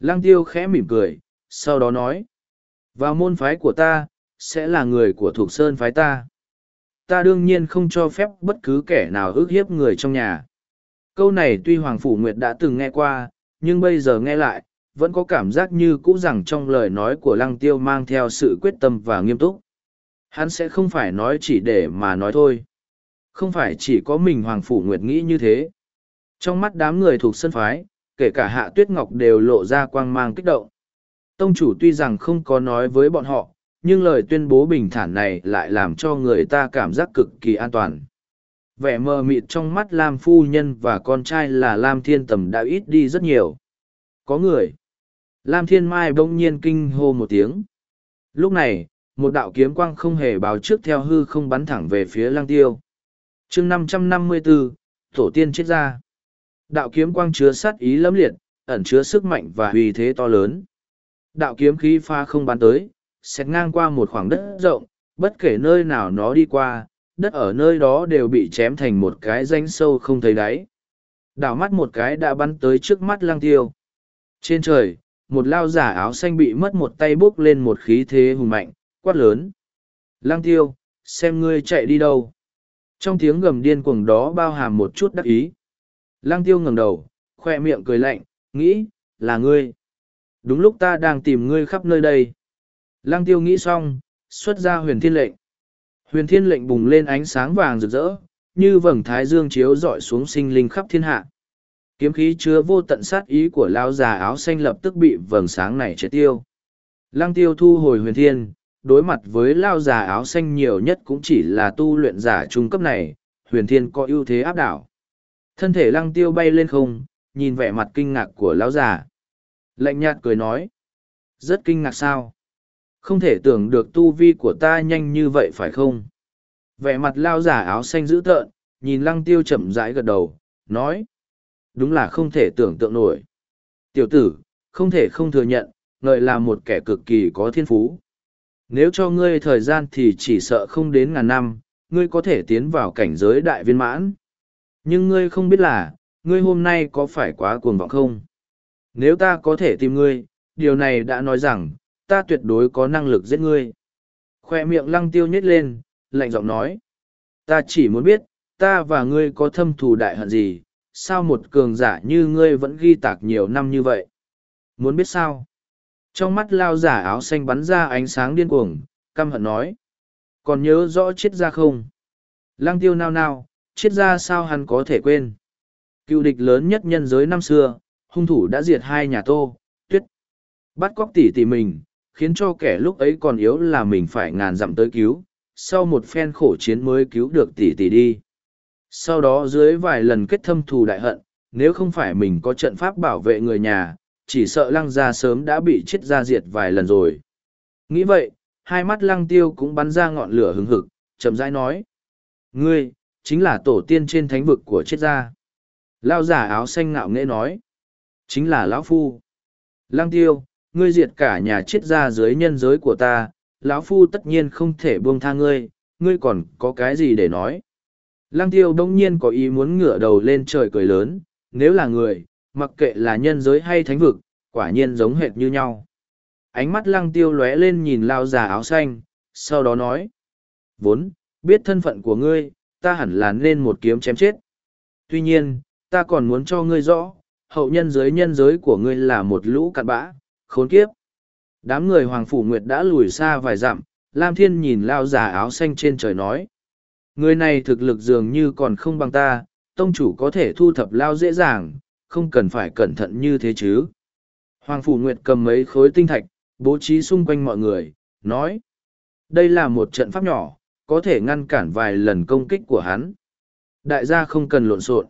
Lăng tiêu khẽ mỉm cười, sau đó nói. Vào môn phái của ta, sẽ là người của thuộc sơn phái ta. Ta đương nhiên không cho phép bất cứ kẻ nào ước hiếp người trong nhà. Câu này tuy Hoàng Phủ Nguyệt đã từng nghe qua, nhưng bây giờ nghe lại, vẫn có cảm giác như cũ rằng trong lời nói của lăng tiêu mang theo sự quyết tâm và nghiêm túc. Hắn sẽ không phải nói chỉ để mà nói thôi. Không phải chỉ có mình Hoàng Phủ Nguyệt nghĩ như thế. Trong mắt đám người thuộc sân phái, kể cả Hạ Tuyết Ngọc đều lộ ra quang mang kích động. Tông chủ tuy rằng không có nói với bọn họ, nhưng lời tuyên bố bình thản này lại làm cho người ta cảm giác cực kỳ an toàn. Vẻ mờ mịt trong mắt Lam Phu Nhân và con trai là Lam Thiên Tầm đã ít đi rất nhiều. Có người. Lam Thiên Mai bỗng nhiên kinh hô một tiếng. Lúc này, một đạo kiếm quang không hề báo trước theo hư không bắn thẳng về phía lăng tiêu. chương 554, Tổ tiên chết ra. Đạo kiếm quang chứa sát ý lẫm liệt, ẩn chứa sức mạnh và uy thế to lớn. Đạo kiếm khí pha không bắn tới, xét ngang qua một khoảng đất rộng, bất kể nơi nào nó đi qua, đất ở nơi đó đều bị chém thành một cái danh sâu không thấy đáy. Đảo mắt một cái đã bắn tới trước mắt lăng tiêu. Trên trời, một lao giả áo xanh bị mất một tay bốc lên một khí thế hùng mạnh, quát lớn. Lăng tiêu, xem ngươi chạy đi đâu. Trong tiếng gầm điên cuồng đó bao hàm một chút đắc ý. Lăng tiêu ngẩng đầu, khoe miệng cười lạnh, nghĩ, là ngươi. Đúng lúc ta đang tìm ngươi khắp nơi đây. Lăng tiêu nghĩ xong, xuất ra huyền thiên lệnh. Huyền thiên lệnh bùng lên ánh sáng vàng rực rỡ, như vầng thái dương chiếu rọi xuống sinh linh khắp thiên hạ. Kiếm khí chứa vô tận sát ý của lão già áo xanh lập tức bị vầng sáng này chết tiêu. Lăng tiêu thu hồi huyền thiên, đối mặt với lao già áo xanh nhiều nhất cũng chỉ là tu luyện giả trung cấp này, huyền thiên có ưu thế áp đảo. Thân thể lăng tiêu bay lên không, nhìn vẻ mặt kinh ngạc của lão già. Lạnh nhạt cười nói. Rất kinh ngạc sao? Không thể tưởng được tu vi của ta nhanh như vậy phải không? Vẻ mặt lao giả áo xanh dữ tợn, nhìn lăng tiêu chậm rãi gật đầu, nói. Đúng là không thể tưởng tượng nổi. Tiểu tử, không thể không thừa nhận, ngợi là một kẻ cực kỳ có thiên phú. Nếu cho ngươi thời gian thì chỉ sợ không đến ngàn năm, ngươi có thể tiến vào cảnh giới đại viên mãn. Nhưng ngươi không biết là, ngươi hôm nay có phải quá cuồng vọng không? Nếu ta có thể tìm ngươi, điều này đã nói rằng, ta tuyệt đối có năng lực giết ngươi. Khoe miệng lăng tiêu nhét lên, lạnh giọng nói. Ta chỉ muốn biết, ta và ngươi có thâm thù đại hận gì, sao một cường giả như ngươi vẫn ghi tạc nhiều năm như vậy? Muốn biết sao? Trong mắt lao giả áo xanh bắn ra ánh sáng điên cuồng, căm hận nói. Còn nhớ rõ chết ra không? Lăng tiêu nao nao, chết ra sao hắn có thể quên? Cựu địch lớn nhất nhân giới năm xưa, hung thủ đã diệt hai nhà tô, tuyết. Bắt cóc tỷ tỷ mình, khiến cho kẻ lúc ấy còn yếu là mình phải ngàn dặm tới cứu, sau một phen khổ chiến mới cứu được tỷ tỷ đi. Sau đó dưới vài lần kết thâm thù đại hận, nếu không phải mình có trận pháp bảo vệ người nhà, chỉ sợ lăng gia sớm đã bị chết ra diệt vài lần rồi. Nghĩ vậy, hai mắt lăng tiêu cũng bắn ra ngọn lửa hứng hực, chậm rãi nói. Ngươi, chính là tổ tiên trên thánh vực của chết gia. Lao giả áo xanh ngạo nghễ nói. Chính là lão Phu. Lăng tiêu, ngươi diệt cả nhà chết gia dưới nhân giới của ta, lão Phu tất nhiên không thể buông tha ngươi, ngươi còn có cái gì để nói. Lăng tiêu đông nhiên có ý muốn ngửa đầu lên trời cười lớn, nếu là người, mặc kệ là nhân giới hay thánh vực, quả nhiên giống hệt như nhau. Ánh mắt lăng tiêu lóe lên nhìn lao già áo xanh, sau đó nói. Vốn, biết thân phận của ngươi, ta hẳn là nên một kiếm chém chết. Tuy nhiên, ta còn muốn cho ngươi rõ, hậu nhân giới nhân giới của ngươi là một lũ cặn bã, khốn kiếp. Đám người Hoàng Phủ Nguyệt đã lùi xa vài dặm, Lam Thiên nhìn lao già áo xanh trên trời nói. Người này thực lực dường như còn không bằng ta, tông chủ có thể thu thập lao dễ dàng, không cần phải cẩn thận như thế chứ. Hoàng Phủ Nguyệt cầm mấy khối tinh thạch, bố trí xung quanh mọi người, nói. Đây là một trận pháp nhỏ, có thể ngăn cản vài lần công kích của hắn. Đại gia không cần lộn xộn.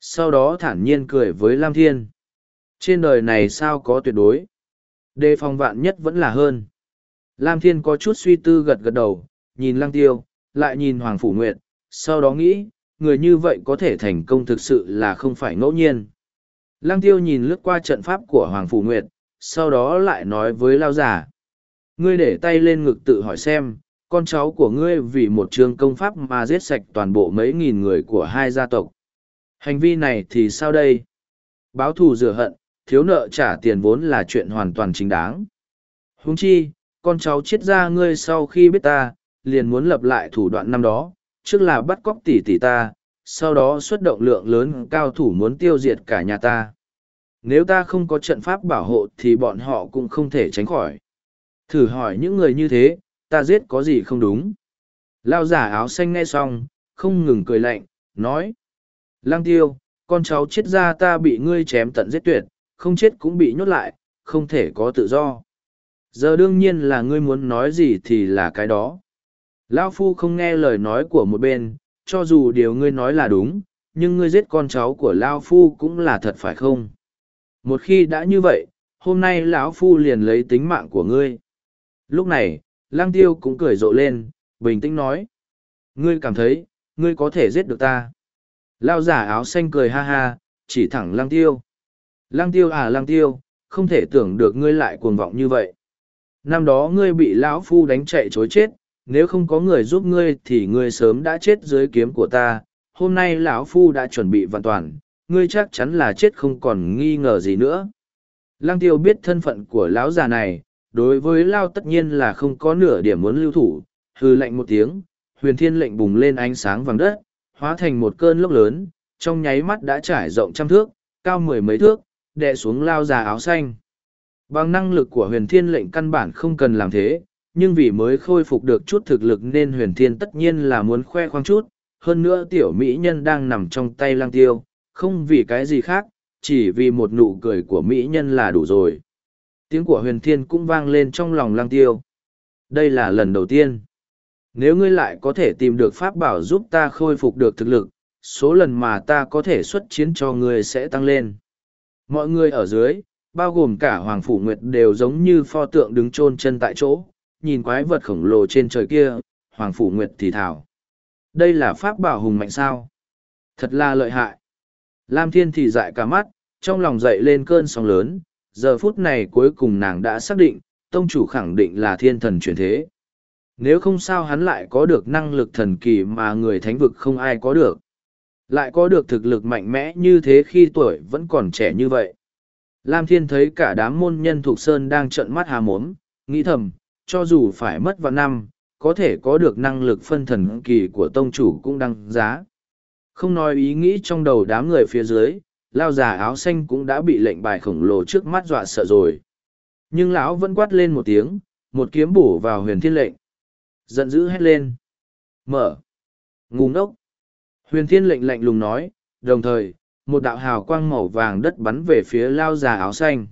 Sau đó thản nhiên cười với Lam Thiên. Trên đời này sao có tuyệt đối. Đề phòng vạn nhất vẫn là hơn. Lam Thiên có chút suy tư gật gật đầu, nhìn Lăng Tiêu, lại nhìn Hoàng Phủ Nguyệt, sau đó nghĩ, người như vậy có thể thành công thực sự là không phải ngẫu nhiên. Lăng tiêu nhìn lướt qua trận pháp của Hoàng Phủ Nguyệt, sau đó lại nói với Lao Giả. Ngươi để tay lên ngực tự hỏi xem, con cháu của ngươi vì một trường công pháp mà giết sạch toàn bộ mấy nghìn người của hai gia tộc. Hành vi này thì sao đây? Báo thù rửa hận, thiếu nợ trả tiền vốn là chuyện hoàn toàn chính đáng. Huống chi, con cháu chết ra ngươi sau khi biết ta, liền muốn lập lại thủ đoạn năm đó, trước là bắt cóc tỷ tỷ ta, sau đó xuất động lượng lớn cao thủ muốn tiêu diệt cả nhà ta. Nếu ta không có trận pháp bảo hộ thì bọn họ cũng không thể tránh khỏi. Thử hỏi những người như thế, ta giết có gì không đúng? Lao giả áo xanh nghe xong, không ngừng cười lạnh, nói. Lang tiêu, con cháu chết ra ta bị ngươi chém tận giết tuyệt, không chết cũng bị nhốt lại, không thể có tự do. Giờ đương nhiên là ngươi muốn nói gì thì là cái đó. Lao phu không nghe lời nói của một bên, cho dù điều ngươi nói là đúng, nhưng ngươi giết con cháu của Lao phu cũng là thật phải không? Một khi đã như vậy, hôm nay lão phu liền lấy tính mạng của ngươi. Lúc này, lang tiêu cũng cười rộ lên, bình tĩnh nói. Ngươi cảm thấy, ngươi có thể giết được ta. Lao giả áo xanh cười ha ha, chỉ thẳng lang tiêu. Lang tiêu à lang tiêu, không thể tưởng được ngươi lại cuồng vọng như vậy. Năm đó ngươi bị lão phu đánh chạy chối chết, nếu không có người giúp ngươi thì ngươi sớm đã chết dưới kiếm của ta. Hôm nay lão phu đã chuẩn bị vạn toàn, ngươi chắc chắn là chết không còn nghi ngờ gì nữa. Lăng tiêu biết thân phận của lão già này, đối với lao tất nhiên là không có nửa điểm muốn lưu thủ, hư lệnh một tiếng, huyền thiên lệnh bùng lên ánh sáng vàng đất, hóa thành một cơn lốc lớn, trong nháy mắt đã trải rộng trăm thước, cao mười mấy thước, đè xuống lao già áo xanh. Bằng năng lực của huyền thiên lệnh căn bản không cần làm thế, nhưng vì mới khôi phục được chút thực lực nên huyền thiên tất nhiên là muốn khoe khoang chút, hơn nữa tiểu mỹ nhân đang nằm trong tay lang tiêu, không vì cái gì khác, chỉ vì một nụ cười của mỹ nhân là đủ rồi. Tiếng của huyền thiên cũng vang lên trong lòng lang tiêu. Đây là lần đầu tiên. Nếu ngươi lại có thể tìm được pháp bảo giúp ta khôi phục được thực lực, số lần mà ta có thể xuất chiến cho ngươi sẽ tăng lên. Mọi người ở dưới, bao gồm cả Hoàng Phủ Nguyệt đều giống như pho tượng đứng chôn chân tại chỗ, nhìn quái vật khổng lồ trên trời kia, Hoàng Phủ Nguyệt thì thảo. Đây là pháp bảo hùng mạnh sao? Thật là lợi hại. Lam Thiên thì dại cả mắt, trong lòng dậy lên cơn sóng lớn, giờ phút này cuối cùng nàng đã xác định, tông chủ khẳng định là thiên thần chuyển thế. Nếu không sao hắn lại có được năng lực thần kỳ mà người thánh vực không ai có được. Lại có được thực lực mạnh mẽ như thế khi tuổi vẫn còn trẻ như vậy. Lam Thiên thấy cả đám môn nhân thuộc Sơn đang trợn mắt hà mốm, nghĩ thầm, cho dù phải mất vào năm, có thể có được năng lực phân thần kỳ của tông chủ cũng đăng giá. Không nói ý nghĩ trong đầu đám người phía dưới, lao già áo xanh cũng đã bị lệnh bài khổng lồ trước mắt dọa sợ rồi. Nhưng lão vẫn quát lên một tiếng, một kiếm bổ vào huyền thiên lệnh. Giận dữ hét lên. Mở. Ngu ngốc. Huyền thiên lệnh lạnh lùng nói, đồng thời, một đạo hào quang màu vàng đất bắn về phía lao già áo xanh.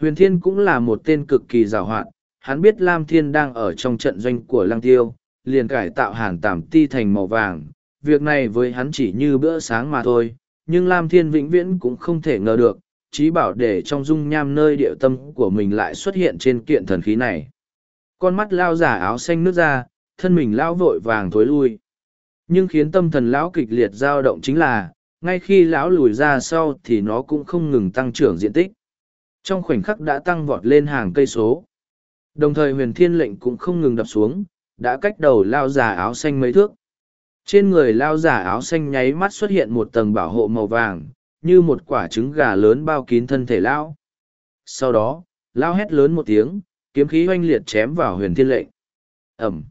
Huyền thiên cũng là một tên cực kỳ rào hoạn, hắn biết Lam Thiên đang ở trong trận doanh của Lăng Tiêu, liền cải tạo hàn tảm ti thành màu vàng. Việc này với hắn chỉ như bữa sáng mà thôi, nhưng Lam Thiên vĩnh viễn cũng không thể ngờ được, trí bảo để trong dung nham nơi địa tâm của mình lại xuất hiện trên kiện thần khí này. Con mắt lao giả áo xanh nước ra, thân mình lao vội vàng thối lui. Nhưng khiến tâm thần lão kịch liệt dao động chính là, ngay khi lão lùi ra sau thì nó cũng không ngừng tăng trưởng diện tích. Trong khoảnh khắc đã tăng vọt lên hàng cây số. Đồng thời huyền thiên lệnh cũng không ngừng đập xuống, đã cách đầu lao giả áo xanh mấy thước. Trên người lao giả áo xanh nháy mắt xuất hiện một tầng bảo hộ màu vàng, như một quả trứng gà lớn bao kín thân thể lao. Sau đó, lao hét lớn một tiếng, kiếm khí oanh liệt chém vào huyền thiên lệnh. Ẩm.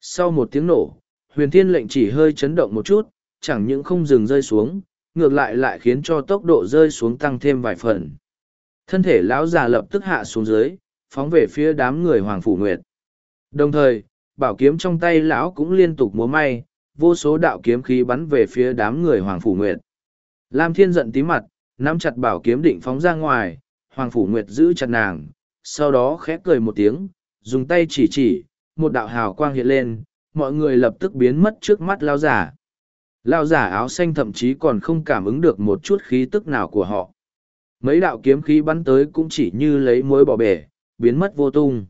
Sau một tiếng nổ, huyền thiên lệnh chỉ hơi chấn động một chút, chẳng những không dừng rơi xuống, ngược lại lại khiến cho tốc độ rơi xuống tăng thêm vài phần. Thân thể lão già lập tức hạ xuống dưới, phóng về phía đám người Hoàng Phủ Nguyệt. Đồng thời, bảo kiếm trong tay lão cũng liên tục múa may, vô số đạo kiếm khí bắn về phía đám người Hoàng Phủ Nguyệt. Lam Thiên giận tí mặt, nắm chặt bảo kiếm định phóng ra ngoài, Hoàng Phủ Nguyệt giữ chặt nàng, sau đó khẽ cười một tiếng, dùng tay chỉ chỉ, một đạo hào quang hiện lên, mọi người lập tức biến mất trước mắt lao giả. Lao giả áo xanh thậm chí còn không cảm ứng được một chút khí tức nào của họ. Mấy đạo kiếm khí bắn tới cũng chỉ như lấy muối bỏ bể, biến mất vô tung.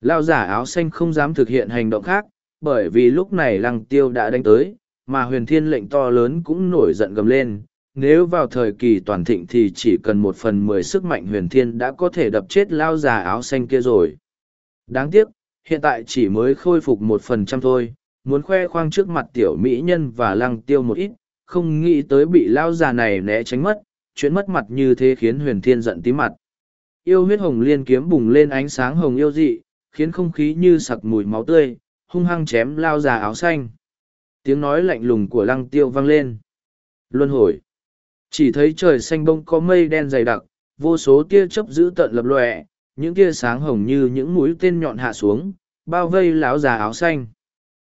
Lao giả áo xanh không dám thực hiện hành động khác, bởi vì lúc này lăng tiêu đã đánh tới, mà huyền thiên lệnh to lớn cũng nổi giận gầm lên. Nếu vào thời kỳ toàn thịnh thì chỉ cần một phần mười sức mạnh huyền thiên đã có thể đập chết lao già áo xanh kia rồi. Đáng tiếc, hiện tại chỉ mới khôi phục một phần trăm thôi, muốn khoe khoang trước mặt tiểu mỹ nhân và lăng tiêu một ít, không nghĩ tới bị lao già này né tránh mất, chuyện mất mặt như thế khiến huyền thiên giận tí mặt. Yêu huyết hồng liên kiếm bùng lên ánh sáng hồng yêu dị, khiến không khí như sặc mùi máu tươi, hung hăng chém lao già áo xanh. Tiếng nói lạnh lùng của lăng tiêu vang lên. Luân hồi. Chỉ thấy trời xanh bông có mây đen dày đặc, vô số tia chớp giữ tận lập lòe, những tia sáng hồng như những mũi tên nhọn hạ xuống, bao vây lão già áo xanh.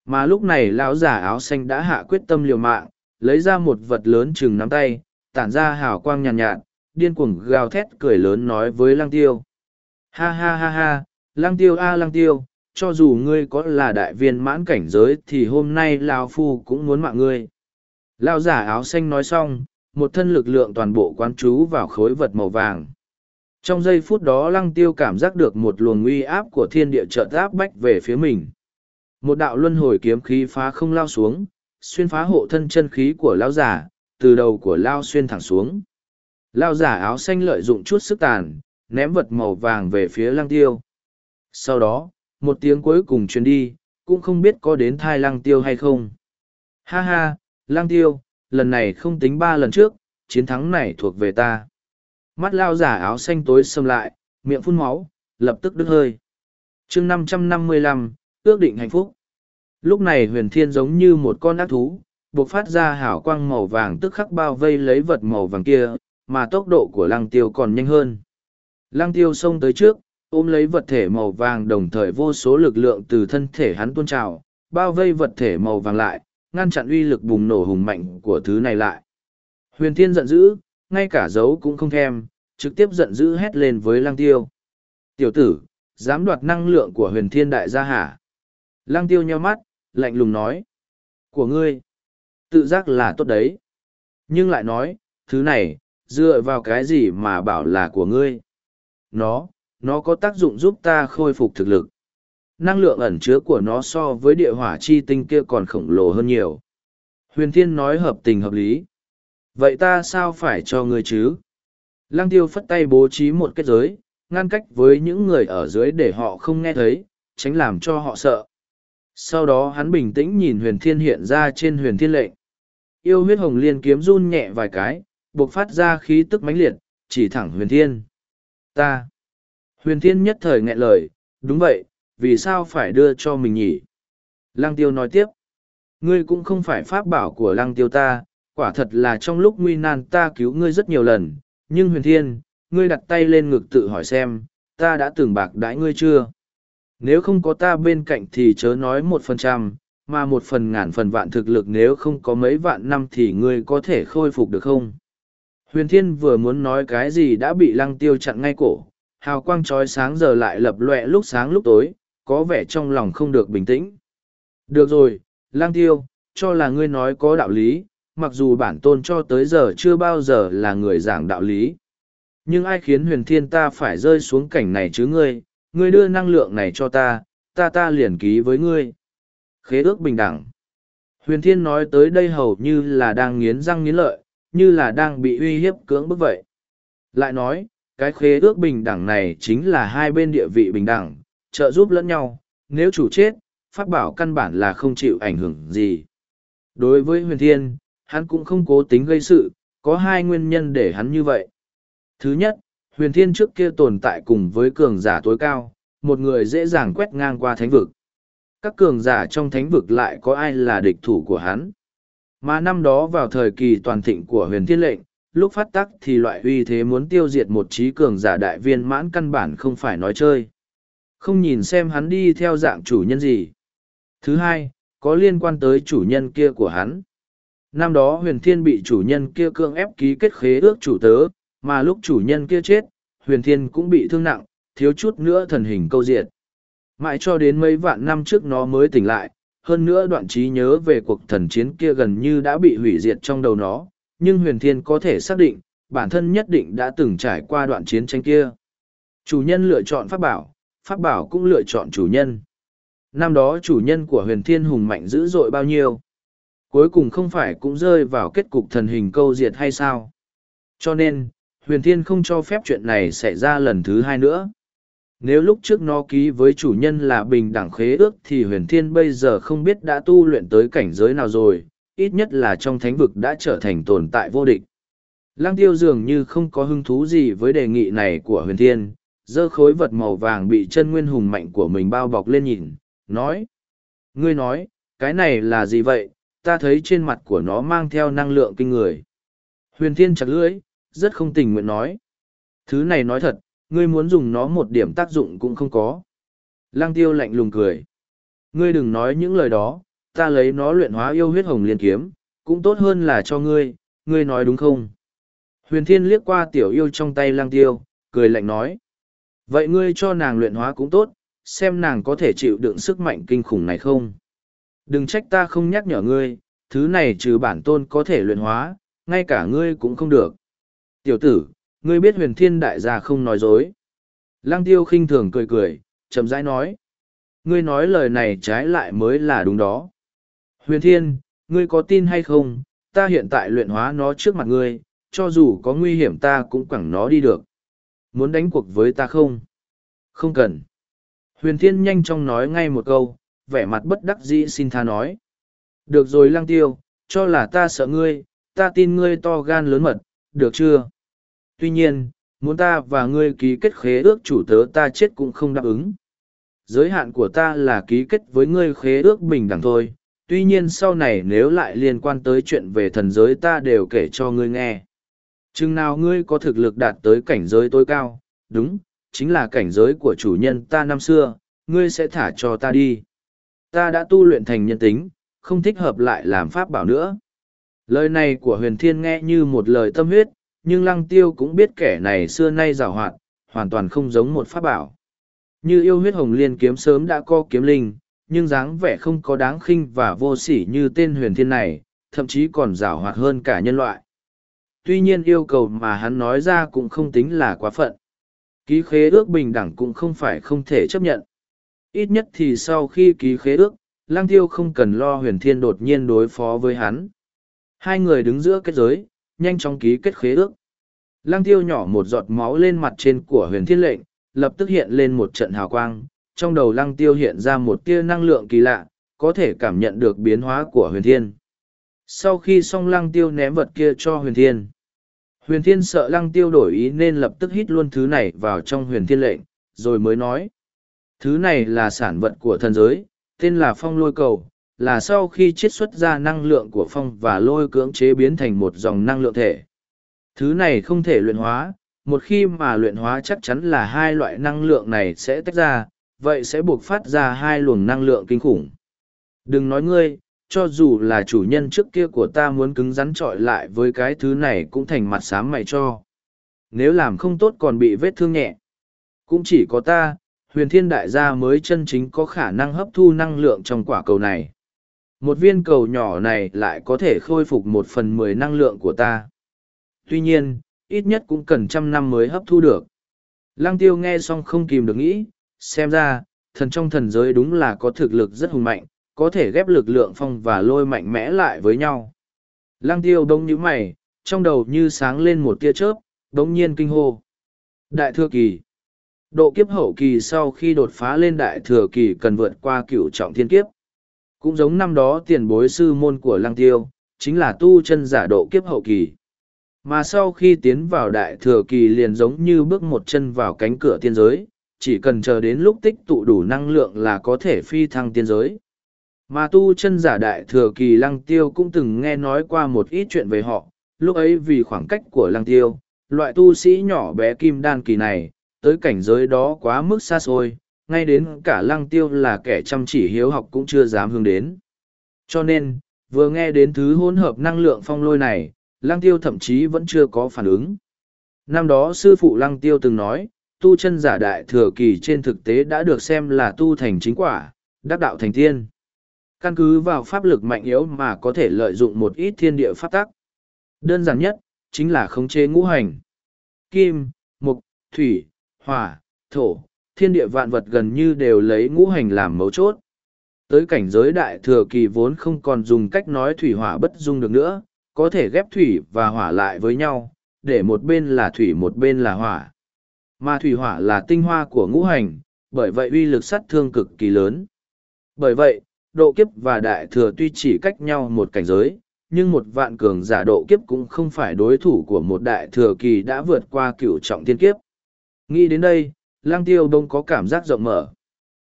Mà lúc này lão già áo xanh đã hạ quyết tâm liều mạng, lấy ra một vật lớn chừng nắm tay, tản ra hào quang nhàn nhạt, nhạt, điên cuồng gào thét cười lớn nói với lăng tiêu. Ha ha ha ha, lăng tiêu a à, lăng tiêu, cho dù ngươi có là đại viên mãn cảnh giới thì hôm nay Lao Phu cũng muốn mạng ngươi. Lao giả áo xanh nói xong, một thân lực lượng toàn bộ quán chú vào khối vật màu vàng. Trong giây phút đó lăng tiêu cảm giác được một luồng uy áp của thiên địa trợ áp bách về phía mình. Một đạo luân hồi kiếm khí phá không lao xuống, xuyên phá hộ thân chân khí của lao giả, từ đầu của lao xuyên thẳng xuống. Lao giả áo xanh lợi dụng chút sức tàn, ném vật màu vàng về phía lăng tiêu. Sau đó, một tiếng cuối cùng truyền đi, cũng không biết có đến thai lăng tiêu hay không. Ha ha, lăng tiêu, lần này không tính ba lần trước, chiến thắng này thuộc về ta. Mắt lao giả áo xanh tối xâm lại, miệng phun máu, lập tức đứt hơi. chương năm trăm năm mươi lăm ước định hạnh phúc. Lúc này huyền thiên giống như một con ác thú, buộc phát ra hảo quang màu vàng tức khắc bao vây lấy vật màu vàng kia, mà tốc độ của lăng tiêu còn nhanh hơn. Lăng tiêu xông tới trước, ôm lấy vật thể màu vàng đồng thời vô số lực lượng từ thân thể hắn tuôn trào, bao vây vật thể màu vàng lại, ngăn chặn uy lực bùng nổ hùng mạnh của thứ này lại. Huyền Thiên giận dữ, ngay cả dấu cũng không thèm, trực tiếp giận dữ hét lên với Lăng Tiêu. Tiểu tử, dám đoạt năng lượng của huyền thiên đại gia hả? Lăng Tiêu nheo mắt, lạnh lùng nói. Của ngươi, tự giác là tốt đấy. Nhưng lại nói, thứ này, dựa vào cái gì mà bảo là của ngươi? Nó, nó có tác dụng giúp ta khôi phục thực lực. Năng lượng ẩn chứa của nó so với địa hỏa chi tinh kia còn khổng lồ hơn nhiều. Huyền Thiên nói hợp tình hợp lý. Vậy ta sao phải cho ngươi chứ? Lăng tiêu phất tay bố trí một kết giới, ngăn cách với những người ở dưới để họ không nghe thấy, tránh làm cho họ sợ. Sau đó hắn bình tĩnh nhìn huyền thiên hiện ra trên huyền thiên lệnh. Yêu huyết hồng liên kiếm run nhẹ vài cái, buộc phát ra khí tức mãnh liệt, chỉ thẳng huyền thiên. Ta! Huyền thiên nhất thời nghẹn lời, đúng vậy, vì sao phải đưa cho mình nhỉ? Lăng tiêu nói tiếp. Ngươi cũng không phải pháp bảo của lăng tiêu ta, quả thật là trong lúc nguy nan ta cứu ngươi rất nhiều lần, nhưng huyền thiên, ngươi đặt tay lên ngực tự hỏi xem, ta đã từng bạc đãi ngươi chưa? Nếu không có ta bên cạnh thì chớ nói một phần trăm, mà một phần ngàn phần vạn thực lực nếu không có mấy vạn năm thì ngươi có thể khôi phục được không? Huyền thiên vừa muốn nói cái gì đã bị lăng tiêu chặn ngay cổ, hào quang trói sáng giờ lại lập lọe lúc sáng lúc tối, có vẻ trong lòng không được bình tĩnh. Được rồi, lang tiêu, cho là ngươi nói có đạo lý, mặc dù bản tôn cho tới giờ chưa bao giờ là người giảng đạo lý. Nhưng ai khiến huyền thiên ta phải rơi xuống cảnh này chứ ngươi, ngươi đưa năng lượng này cho ta, ta ta liền ký với ngươi. Khế ước bình đẳng. Huyền thiên nói tới đây hầu như là đang nghiến răng nghiến lợi, như là đang bị uy hiếp cưỡng bức vậy. Lại nói, cái khế ước bình đẳng này chính là hai bên địa vị bình đẳng, trợ giúp lẫn nhau, nếu chủ chết, pháp bảo căn bản là không chịu ảnh hưởng gì. Đối với huyền thiên, hắn cũng không cố tính gây sự, có hai nguyên nhân để hắn như vậy. Thứ nhất, huyền thiên trước kia tồn tại cùng với cường giả tối cao, một người dễ dàng quét ngang qua thánh vực. Các cường giả trong thánh vực lại có ai là địch thủ của hắn. Mà năm đó vào thời kỳ toàn thịnh của huyền thiên lệnh, lúc phát tắc thì loại uy thế muốn tiêu diệt một trí cường giả đại viên mãn căn bản không phải nói chơi. Không nhìn xem hắn đi theo dạng chủ nhân gì. Thứ hai, có liên quan tới chủ nhân kia của hắn. Năm đó huyền thiên bị chủ nhân kia cưỡng ép ký kết khế ước chủ tớ, mà lúc chủ nhân kia chết, huyền thiên cũng bị thương nặng, thiếu chút nữa thần hình câu diệt. Mãi cho đến mấy vạn năm trước nó mới tỉnh lại, hơn nữa đoạn trí nhớ về cuộc thần chiến kia gần như đã bị hủy diệt trong đầu nó, nhưng huyền thiên có thể xác định, bản thân nhất định đã từng trải qua đoạn chiến tranh kia. Chủ nhân lựa chọn pháp bảo, pháp bảo cũng lựa chọn chủ nhân. Năm đó chủ nhân của huyền thiên hùng mạnh dữ dội bao nhiêu? Cuối cùng không phải cũng rơi vào kết cục thần hình câu diệt hay sao? Cho nên, huyền thiên không cho phép chuyện này xảy ra lần thứ hai nữa. Nếu lúc trước nó ký với chủ nhân là bình đẳng khế ước thì huyền thiên bây giờ không biết đã tu luyện tới cảnh giới nào rồi, ít nhất là trong thánh vực đã trở thành tồn tại vô địch. Lăng tiêu dường như không có hứng thú gì với đề nghị này của huyền thiên, giơ khối vật màu vàng bị chân nguyên hùng mạnh của mình bao bọc lên nhìn, nói. Ngươi nói, cái này là gì vậy, ta thấy trên mặt của nó mang theo năng lượng kinh người. Huyền thiên chặt lưỡi, rất không tình nguyện nói. Thứ này nói thật, ngươi muốn dùng nó một điểm tác dụng cũng không có. Lăng tiêu lạnh lùng cười. Ngươi đừng nói những lời đó, ta lấy nó luyện hóa yêu huyết hồng liên kiếm, cũng tốt hơn là cho ngươi, ngươi nói đúng không? Huyền thiên liếc qua tiểu yêu trong tay lăng tiêu, cười lạnh nói. Vậy ngươi cho nàng luyện hóa cũng tốt, xem nàng có thể chịu đựng sức mạnh kinh khủng này không? Đừng trách ta không nhắc nhở ngươi, thứ này trừ bản tôn có thể luyện hóa, ngay cả ngươi cũng không được. Tiểu tử, ngươi biết huyền thiên đại gia không nói dối. Lăng tiêu khinh thường cười cười, chậm rãi nói. Ngươi nói lời này trái lại mới là đúng đó. Huyền thiên, ngươi có tin hay không, ta hiện tại luyện hóa nó trước mặt ngươi, cho dù có nguy hiểm ta cũng quẳng nó đi được. Muốn đánh cuộc với ta không? Không cần. Huyền thiên nhanh chóng nói ngay một câu, vẻ mặt bất đắc dĩ xin tha nói. Được rồi lăng tiêu, cho là ta sợ ngươi, ta tin ngươi to gan lớn mật, được chưa? Tuy nhiên, muốn ta và ngươi ký kết khế ước chủ tớ ta chết cũng không đáp ứng. Giới hạn của ta là ký kết với ngươi khế ước bình đẳng thôi, tuy nhiên sau này nếu lại liên quan tới chuyện về thần giới ta đều kể cho ngươi nghe. Chừng nào ngươi có thực lực đạt tới cảnh giới tối cao, đúng, chính là cảnh giới của chủ nhân ta năm xưa, ngươi sẽ thả cho ta đi. Ta đã tu luyện thành nhân tính, không thích hợp lại làm pháp bảo nữa. Lời này của huyền thiên nghe như một lời tâm huyết, nhưng lăng tiêu cũng biết kẻ này xưa nay rào hoạt, hoàn toàn không giống một pháp bảo. Như yêu huyết hồng liên kiếm sớm đã có kiếm linh, nhưng dáng vẻ không có đáng khinh và vô sỉ như tên huyền thiên này, thậm chí còn rào hoạt hơn cả nhân loại. Tuy nhiên yêu cầu mà hắn nói ra cũng không tính là quá phận. Ký khế ước bình đẳng cũng không phải không thể chấp nhận. Ít nhất thì sau khi ký khế ước, Lăng Tiêu không cần lo huyền thiên đột nhiên đối phó với hắn. Hai người đứng giữa kết giới, nhanh chóng ký kết khế ước. Lăng tiêu nhỏ một giọt máu lên mặt trên của huyền thiên lệnh, lập tức hiện lên một trận hào quang, trong đầu lăng tiêu hiện ra một tia năng lượng kỳ lạ, có thể cảm nhận được biến hóa của huyền thiên. Sau khi xong lăng tiêu ném vật kia cho huyền thiên. Huyền thiên sợ lăng tiêu đổi ý nên lập tức hít luôn thứ này vào trong huyền thiên lệnh, rồi mới nói. Thứ này là sản vật của thần giới, tên là phong lôi cầu, là sau khi chiết xuất ra năng lượng của phong và lôi cưỡng chế biến thành một dòng năng lượng thể. Thứ này không thể luyện hóa, một khi mà luyện hóa chắc chắn là hai loại năng lượng này sẽ tách ra, vậy sẽ buộc phát ra hai luồng năng lượng kinh khủng. Đừng nói ngươi, cho dù là chủ nhân trước kia của ta muốn cứng rắn trọi lại với cái thứ này cũng thành mặt sám mày cho. Nếu làm không tốt còn bị vết thương nhẹ. Cũng chỉ có ta, huyền thiên đại gia mới chân chính có khả năng hấp thu năng lượng trong quả cầu này. Một viên cầu nhỏ này lại có thể khôi phục một phần mười năng lượng của ta. Tuy nhiên, ít nhất cũng cần trăm năm mới hấp thu được. Lăng tiêu nghe xong không kìm được nghĩ, xem ra, thần trong thần giới đúng là có thực lực rất hùng mạnh, có thể ghép lực lượng phong và lôi mạnh mẽ lại với nhau. Lăng tiêu đông nhũ mày, trong đầu như sáng lên một tia chớp, đống nhiên kinh hô. Đại thừa kỳ Độ kiếp hậu kỳ sau khi đột phá lên đại thừa kỳ cần vượt qua cửu trọng thiên kiếp. Cũng giống năm đó tiền bối sư môn của lăng tiêu, chính là tu chân giả độ kiếp hậu kỳ. Mà sau khi tiến vào đại thừa kỳ liền giống như bước một chân vào cánh cửa tiên giới, chỉ cần chờ đến lúc tích tụ đủ năng lượng là có thể phi thăng tiên giới. Mà tu chân giả đại thừa kỳ lăng tiêu cũng từng nghe nói qua một ít chuyện về họ, lúc ấy vì khoảng cách của lăng tiêu, loại tu sĩ nhỏ bé kim đan kỳ này, tới cảnh giới đó quá mức xa xôi, ngay đến cả lăng tiêu là kẻ chăm chỉ hiếu học cũng chưa dám hướng đến. Cho nên, vừa nghe đến thứ hỗn hợp năng lượng phong lôi này, lăng tiêu thậm chí vẫn chưa có phản ứng. Năm đó sư phụ lăng tiêu từng nói, tu chân giả đại thừa kỳ trên thực tế đã được xem là tu thành chính quả, đắc đạo thành tiên. Căn cứ vào pháp lực mạnh yếu mà có thể lợi dụng một ít thiên địa pháp tắc. Đơn giản nhất, chính là khống chế ngũ hành. Kim, mục, thủy, hỏa, thổ, thiên địa vạn vật gần như đều lấy ngũ hành làm mấu chốt. Tới cảnh giới đại thừa kỳ vốn không còn dùng cách nói thủy hỏa bất dung được nữa, có thể ghép thủy và hỏa lại với nhau, để một bên là thủy một bên là hỏa. Mà thủy hỏa là tinh hoa của ngũ hành, bởi vậy uy lực sát thương cực kỳ lớn. Bởi vậy, độ kiếp và đại thừa tuy chỉ cách nhau một cảnh giới, nhưng một vạn cường giả độ kiếp cũng không phải đối thủ của một đại thừa kỳ đã vượt qua cửu trọng thiên kiếp. Nghĩ đến đây, lang tiêu đông có cảm giác rộng mở.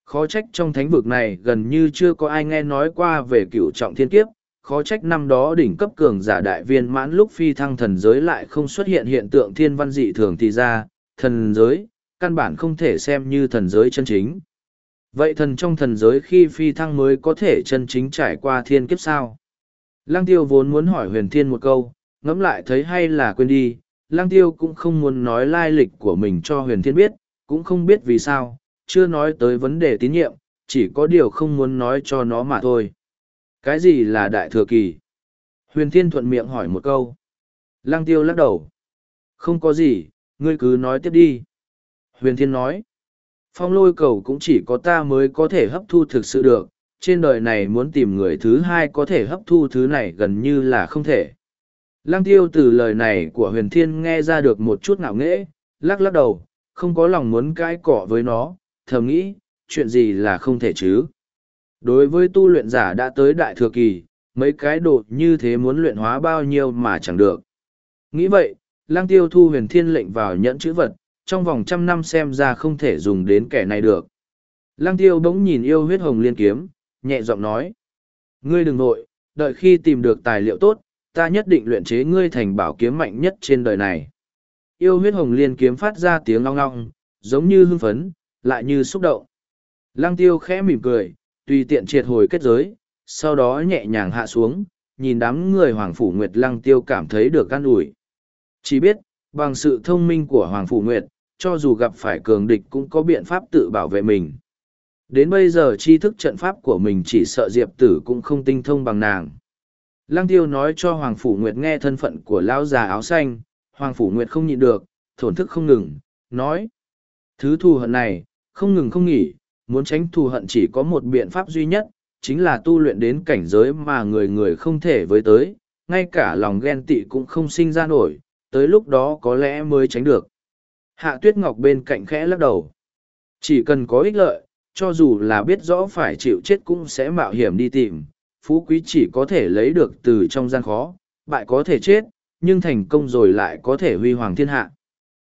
Khó trách trong thánh vực này gần như chưa có ai nghe nói qua về cựu trọng thiên kiếp, khó trách năm đó đỉnh cấp cường giả đại viên mãn lúc phi thăng thần giới lại không xuất hiện hiện tượng thiên văn dị thường thì ra, thần giới, căn bản không thể xem như thần giới chân chính. Vậy thần trong thần giới khi phi thăng mới có thể chân chính trải qua thiên kiếp sao? Lăng tiêu vốn muốn hỏi huyền thiên một câu, ngẫm lại thấy hay là quên đi, Lăng tiêu cũng không muốn nói lai lịch của mình cho huyền thiên biết, cũng không biết vì sao, chưa nói tới vấn đề tín nhiệm, chỉ có điều không muốn nói cho nó mà thôi. Cái gì là đại thừa kỳ? Huyền thiên thuận miệng hỏi một câu. Lăng tiêu lắc đầu. Không có gì, ngươi cứ nói tiếp đi. Huyền thiên nói. Phong lôi cầu cũng chỉ có ta mới có thể hấp thu thực sự được, trên đời này muốn tìm người thứ hai có thể hấp thu thứ này gần như là không thể. Lăng tiêu từ lời này của huyền thiên nghe ra được một chút ngạo nghễ, lắc lắc đầu, không có lòng muốn cãi cọ với nó, thầm nghĩ, chuyện gì là không thể chứ. Đối với tu luyện giả đã tới đại thừa kỳ, mấy cái đồ như thế muốn luyện hóa bao nhiêu mà chẳng được. Nghĩ vậy, lang tiêu thu huyền thiên lệnh vào nhẫn chữ vật, trong vòng trăm năm xem ra không thể dùng đến kẻ này được. Lang tiêu bỗng nhìn yêu huyết hồng liên kiếm, nhẹ giọng nói. Ngươi đừng nội, đợi khi tìm được tài liệu tốt, ta nhất định luyện chế ngươi thành bảo kiếm mạnh nhất trên đời này. Yêu huyết hồng liên kiếm phát ra tiếng long long, giống như hưng phấn, lại như xúc động. Lăng tiêu khẽ mỉm cười, tùy tiện triệt hồi kết giới, sau đó nhẹ nhàng hạ xuống, nhìn đám người Hoàng Phủ Nguyệt lăng tiêu cảm thấy được can ủi. Chỉ biết, bằng sự thông minh của Hoàng Phủ Nguyệt, cho dù gặp phải cường địch cũng có biện pháp tự bảo vệ mình. Đến bây giờ tri thức trận pháp của mình chỉ sợ Diệp Tử cũng không tinh thông bằng nàng. Lăng tiêu nói cho Hoàng Phủ Nguyệt nghe thân phận của lão già áo xanh, Hoàng Phủ Nguyệt không nhịn được, thổn thức không ngừng, nói. Thứ thù hận này, không ngừng không nghỉ, muốn tránh thù hận chỉ có một biện pháp duy nhất, chính là tu luyện đến cảnh giới mà người người không thể với tới, ngay cả lòng ghen tị cũng không sinh ra nổi, tới lúc đó có lẽ mới tránh được. Hạ Tuyết Ngọc bên cạnh khẽ lắc đầu. Chỉ cần có ích lợi, cho dù là biết rõ phải chịu chết cũng sẽ mạo hiểm đi tìm, phú quý chỉ có thể lấy được từ trong gian khó, bại có thể chết, nhưng thành công rồi lại có thể huy hoàng thiên hạ.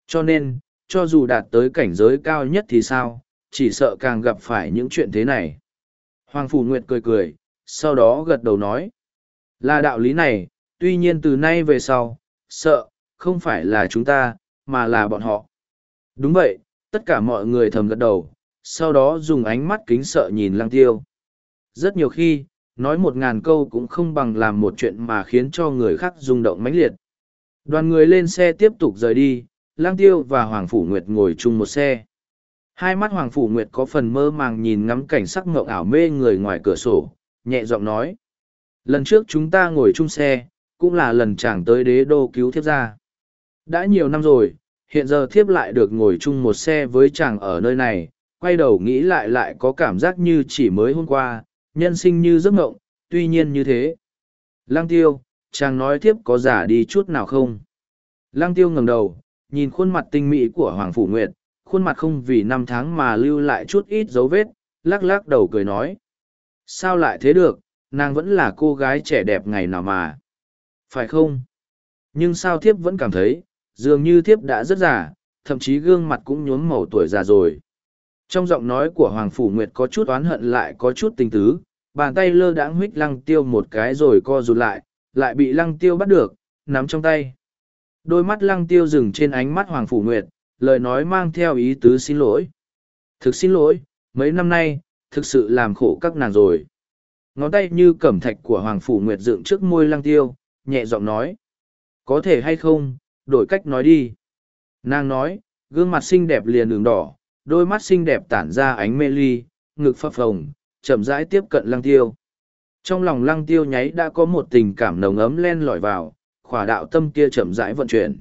Cho nên, cho dù đạt tới cảnh giới cao nhất thì sao, chỉ sợ càng gặp phải những chuyện thế này. Hoàng Phủ Nguyệt cười cười, sau đó gật đầu nói. Là đạo lý này, tuy nhiên từ nay về sau, sợ, không phải là chúng ta, mà là bọn họ. Đúng vậy, tất cả mọi người thầm gật đầu, sau đó dùng ánh mắt kính sợ nhìn lăng tiêu. Rất nhiều khi, nói một ngàn câu cũng không bằng làm một chuyện mà khiến cho người khác rung động mãnh liệt. Đoàn người lên xe tiếp tục rời đi, Lang Tiêu và Hoàng Phủ Nguyệt ngồi chung một xe. Hai mắt Hoàng Phủ Nguyệt có phần mơ màng nhìn ngắm cảnh sắc ngộng ảo mê người ngoài cửa sổ, nhẹ giọng nói. Lần trước chúng ta ngồi chung xe, cũng là lần chàng tới đế đô cứu thiếp ra. Đã nhiều năm rồi, hiện giờ thiếp lại được ngồi chung một xe với chàng ở nơi này, quay đầu nghĩ lại lại có cảm giác như chỉ mới hôm qua, nhân sinh như giấc ngộng, tuy nhiên như thế. Lăng tiêu, chàng nói tiếp có giả đi chút nào không? Lăng tiêu ngẩng đầu, nhìn khuôn mặt tinh mỹ của Hoàng Phủ Nguyệt, khuôn mặt không vì năm tháng mà lưu lại chút ít dấu vết, lắc lắc đầu cười nói. Sao lại thế được, nàng vẫn là cô gái trẻ đẹp ngày nào mà. Phải không? Nhưng sao thiếp vẫn cảm thấy, dường như thiếp đã rất già, thậm chí gương mặt cũng nhuốm màu tuổi già rồi. Trong giọng nói của Hoàng Phủ Nguyệt có chút oán hận lại có chút tình tứ, bàn tay lơ đãng huých lăng tiêu một cái rồi co rụt lại, lại bị lăng tiêu bắt được, nắm trong tay. Đôi mắt lăng tiêu dừng trên ánh mắt Hoàng Phủ Nguyệt, lời nói mang theo ý tứ xin lỗi. Thực xin lỗi, mấy năm nay, thực sự làm khổ các nàng rồi. Ngón tay như cẩm thạch của Hoàng Phủ Nguyệt dựng trước môi lăng tiêu, nhẹ giọng nói. Có thể hay không, đổi cách nói đi. Nàng nói, gương mặt xinh đẹp liền đường đỏ, đôi mắt xinh đẹp tản ra ánh mê ly, ngực phập phồng, chậm rãi tiếp cận lăng tiêu. Trong lòng lăng tiêu nháy đã có một tình cảm nồng ấm len lỏi vào, khỏa đạo tâm kia chậm rãi vận chuyển.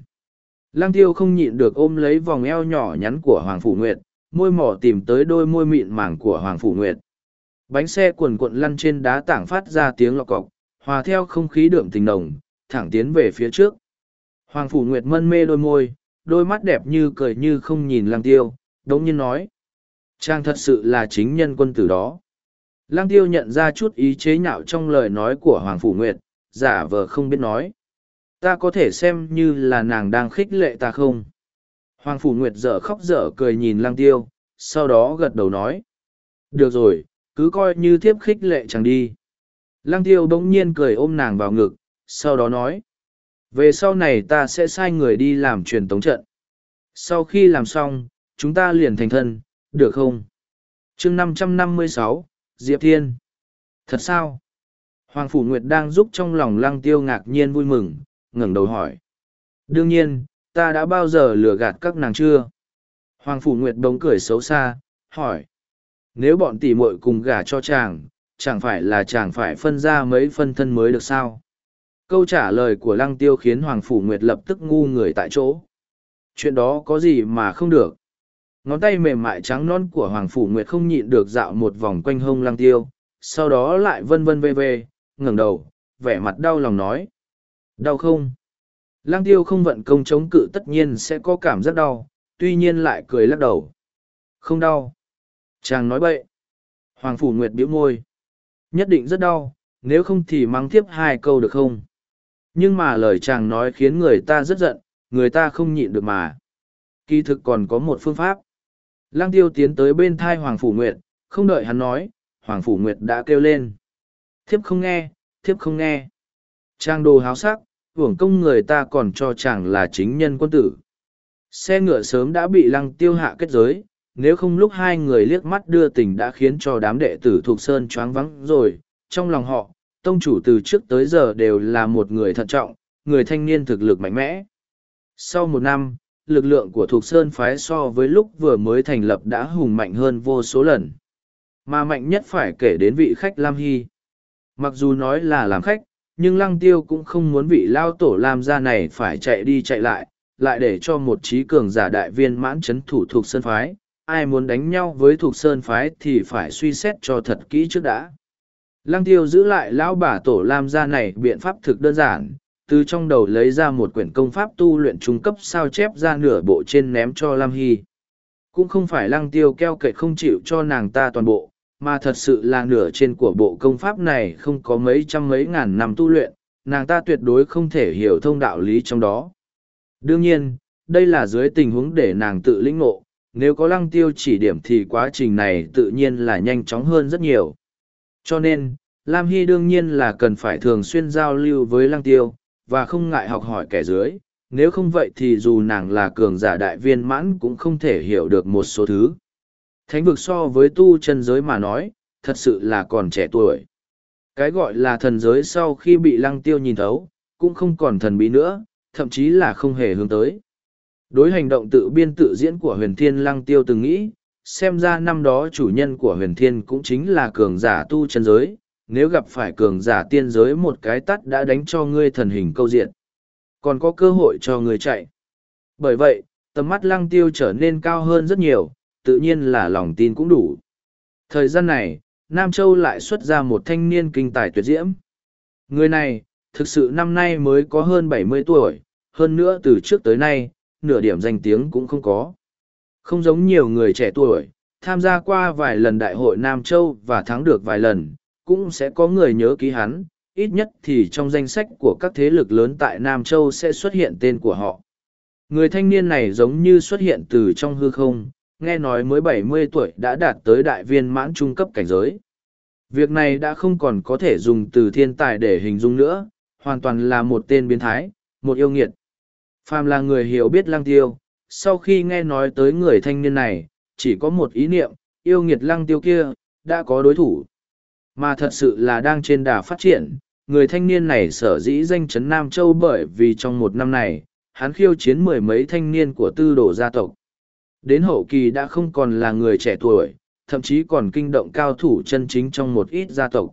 Lăng tiêu không nhịn được ôm lấy vòng eo nhỏ nhắn của Hoàng Phủ Nguyệt, môi mỏ tìm tới đôi môi mịn màng của Hoàng Phủ Nguyệt. Bánh xe cuồn cuộn lăn trên đá tảng phát ra tiếng lọc cọc, hòa theo không khí đượm tình nồng, thẳng tiến về phía trước. Hoàng Phủ Nguyệt mân mê đôi môi, đôi mắt đẹp như cười như không nhìn lăng tiêu, đống nhiên nói. Chàng thật sự là chính nhân quân tử đó. Lăng tiêu nhận ra chút ý chế nhạo trong lời nói của Hoàng Phủ Nguyệt, giả vờ không biết nói. Ta có thể xem như là nàng đang khích lệ ta không? Hoàng Phủ Nguyệt dở khóc dở cười nhìn lăng tiêu, sau đó gật đầu nói. Được rồi, cứ coi như thiếp khích lệ chẳng đi. Lăng tiêu bỗng nhiên cười ôm nàng vào ngực, sau đó nói. Về sau này ta sẽ sai người đi làm truyền tống trận. Sau khi làm xong, chúng ta liền thành thân, được không? chương năm trăm năm mươi sáu Diệp Thiên. Thật sao? Hoàng Phủ Nguyệt đang giúp trong lòng lăng tiêu ngạc nhiên vui mừng, ngẩng đầu hỏi. Đương nhiên, ta đã bao giờ lừa gạt các nàng chưa? Hoàng Phủ Nguyệt đống cười xấu xa, hỏi. Nếu bọn tỷ muội cùng gả cho chàng, chẳng phải là chàng phải phân ra mấy phân thân mới được sao? Câu trả lời của lăng tiêu khiến Hoàng Phủ Nguyệt lập tức ngu người tại chỗ. Chuyện đó có gì mà không được? Ngón tay mềm mại trắng non của Hoàng Phủ Nguyệt không nhịn được dạo một vòng quanh hông lăng tiêu, sau đó lại vân vân vê vê, ngẩng đầu, vẻ mặt đau lòng nói. Đau không? Lăng tiêu không vận công chống cự tất nhiên sẽ có cảm giác đau, tuy nhiên lại cười lắc đầu. Không đau. Chàng nói bậy. Hoàng Phủ Nguyệt biểu môi. Nhất định rất đau, nếu không thì mắng tiếp hai câu được không? Nhưng mà lời chàng nói khiến người ta rất giận, người ta không nhịn được mà. Kỳ thực còn có một phương pháp. Lăng tiêu tiến tới bên thai Hoàng Phủ Nguyệt, không đợi hắn nói, Hoàng Phủ Nguyệt đã kêu lên. Thiếp không nghe, thiếp không nghe. Trang đồ háo sắc, hưởng công người ta còn cho chàng là chính nhân quân tử. Xe ngựa sớm đã bị lăng tiêu hạ kết giới, nếu không lúc hai người liếc mắt đưa tình đã khiến cho đám đệ tử thuộc Sơn choáng vắng rồi. Trong lòng họ, tông chủ từ trước tới giờ đều là một người thận trọng, người thanh niên thực lực mạnh mẽ. Sau một năm, lực lượng của Thục Sơn phái so với lúc vừa mới thành lập đã hùng mạnh hơn vô số lần. Mà mạnh nhất phải kể đến vị khách Lam Hy. Mặc dù nói là làm khách, nhưng Lăng Tiêu cũng không muốn vị lao tổ Lam gia này phải chạy đi chạy lại, lại để cho một trí cường giả đại viên mãn chấn thủ Thục Sơn phái. Ai muốn đánh nhau với Thục Sơn phái thì phải suy xét cho thật kỹ trước đã. Lăng Tiêu giữ lại lão bà tổ Lam gia này biện pháp thực đơn giản, từ trong đầu lấy ra một quyển công pháp tu luyện trung cấp sao chép ra nửa bộ trên ném cho Lam Hy. Cũng không phải lăng tiêu keo kệ không chịu cho nàng ta toàn bộ, mà thật sự là nửa trên của bộ công pháp này không có mấy trăm mấy ngàn năm tu luyện, nàng ta tuyệt đối không thể hiểu thông đạo lý trong đó. Đương nhiên, đây là dưới tình huống để nàng tự lĩnh ngộ, nếu có lăng tiêu chỉ điểm thì quá trình này tự nhiên là nhanh chóng hơn rất nhiều. Cho nên, Lam Hy đương nhiên là cần phải thường xuyên giao lưu với lăng tiêu, và không ngại học hỏi kẻ dưới, nếu không vậy thì dù nàng là cường giả đại viên mãn cũng không thể hiểu được một số thứ. Thánh vực so với tu chân giới mà nói, thật sự là còn trẻ tuổi. Cái gọi là thần giới sau khi bị lăng tiêu nhìn thấu, cũng không còn thần bí nữa, thậm chí là không hề hướng tới. Đối hành động tự biên tự diễn của huyền thiên lăng tiêu từng nghĩ, xem ra năm đó chủ nhân của huyền thiên cũng chính là cường giả tu chân giới, nếu gặp phải cường giả tiên giới một cái tắt đã đánh cho ngươi thần hình câu diện, còn có cơ hội cho ngươi chạy. Bởi vậy, tầm mắt lăng tiêu trở nên cao hơn rất nhiều, tự nhiên là lòng tin cũng đủ. Thời gian này, nam châu lại xuất ra một thanh niên kinh tài tuyệt diễm. Người này, thực sự năm nay mới có hơn bảy mươi tuổi, hơn nữa từ trước tới nay, nửa điểm danh tiếng cũng không có. Không giống nhiều người trẻ tuổi, tham gia qua vài lần đại hội nam châu và thắng được vài lần cũng sẽ có người nhớ ký hắn, ít nhất thì trong danh sách của các thế lực lớn tại Nam Châu sẽ xuất hiện tên của họ. Người thanh niên này giống như xuất hiện từ trong hư không, nghe nói mới bảy mươi tuổi đã đạt tới đại viên mãn trung cấp cảnh giới. Việc này đã không còn có thể dùng từ thiên tài để hình dung nữa, hoàn toàn là một tên biến thái, một yêu nghiệt. Phàm là người hiểu biết lăng tiêu, sau khi nghe nói tới người thanh niên này, chỉ có một ý niệm, yêu nghiệt lăng tiêu kia, đã có đối thủ. Mà thật sự là đang trên đà phát triển, người thanh niên này sở dĩ danh chấn Nam Châu bởi vì trong một năm này, hắn khiêu chiến mười mấy thanh niên của tư đồ gia tộc. Đến hậu kỳ đã không còn là người trẻ tuổi, thậm chí còn kinh động cao thủ chân chính trong một ít gia tộc.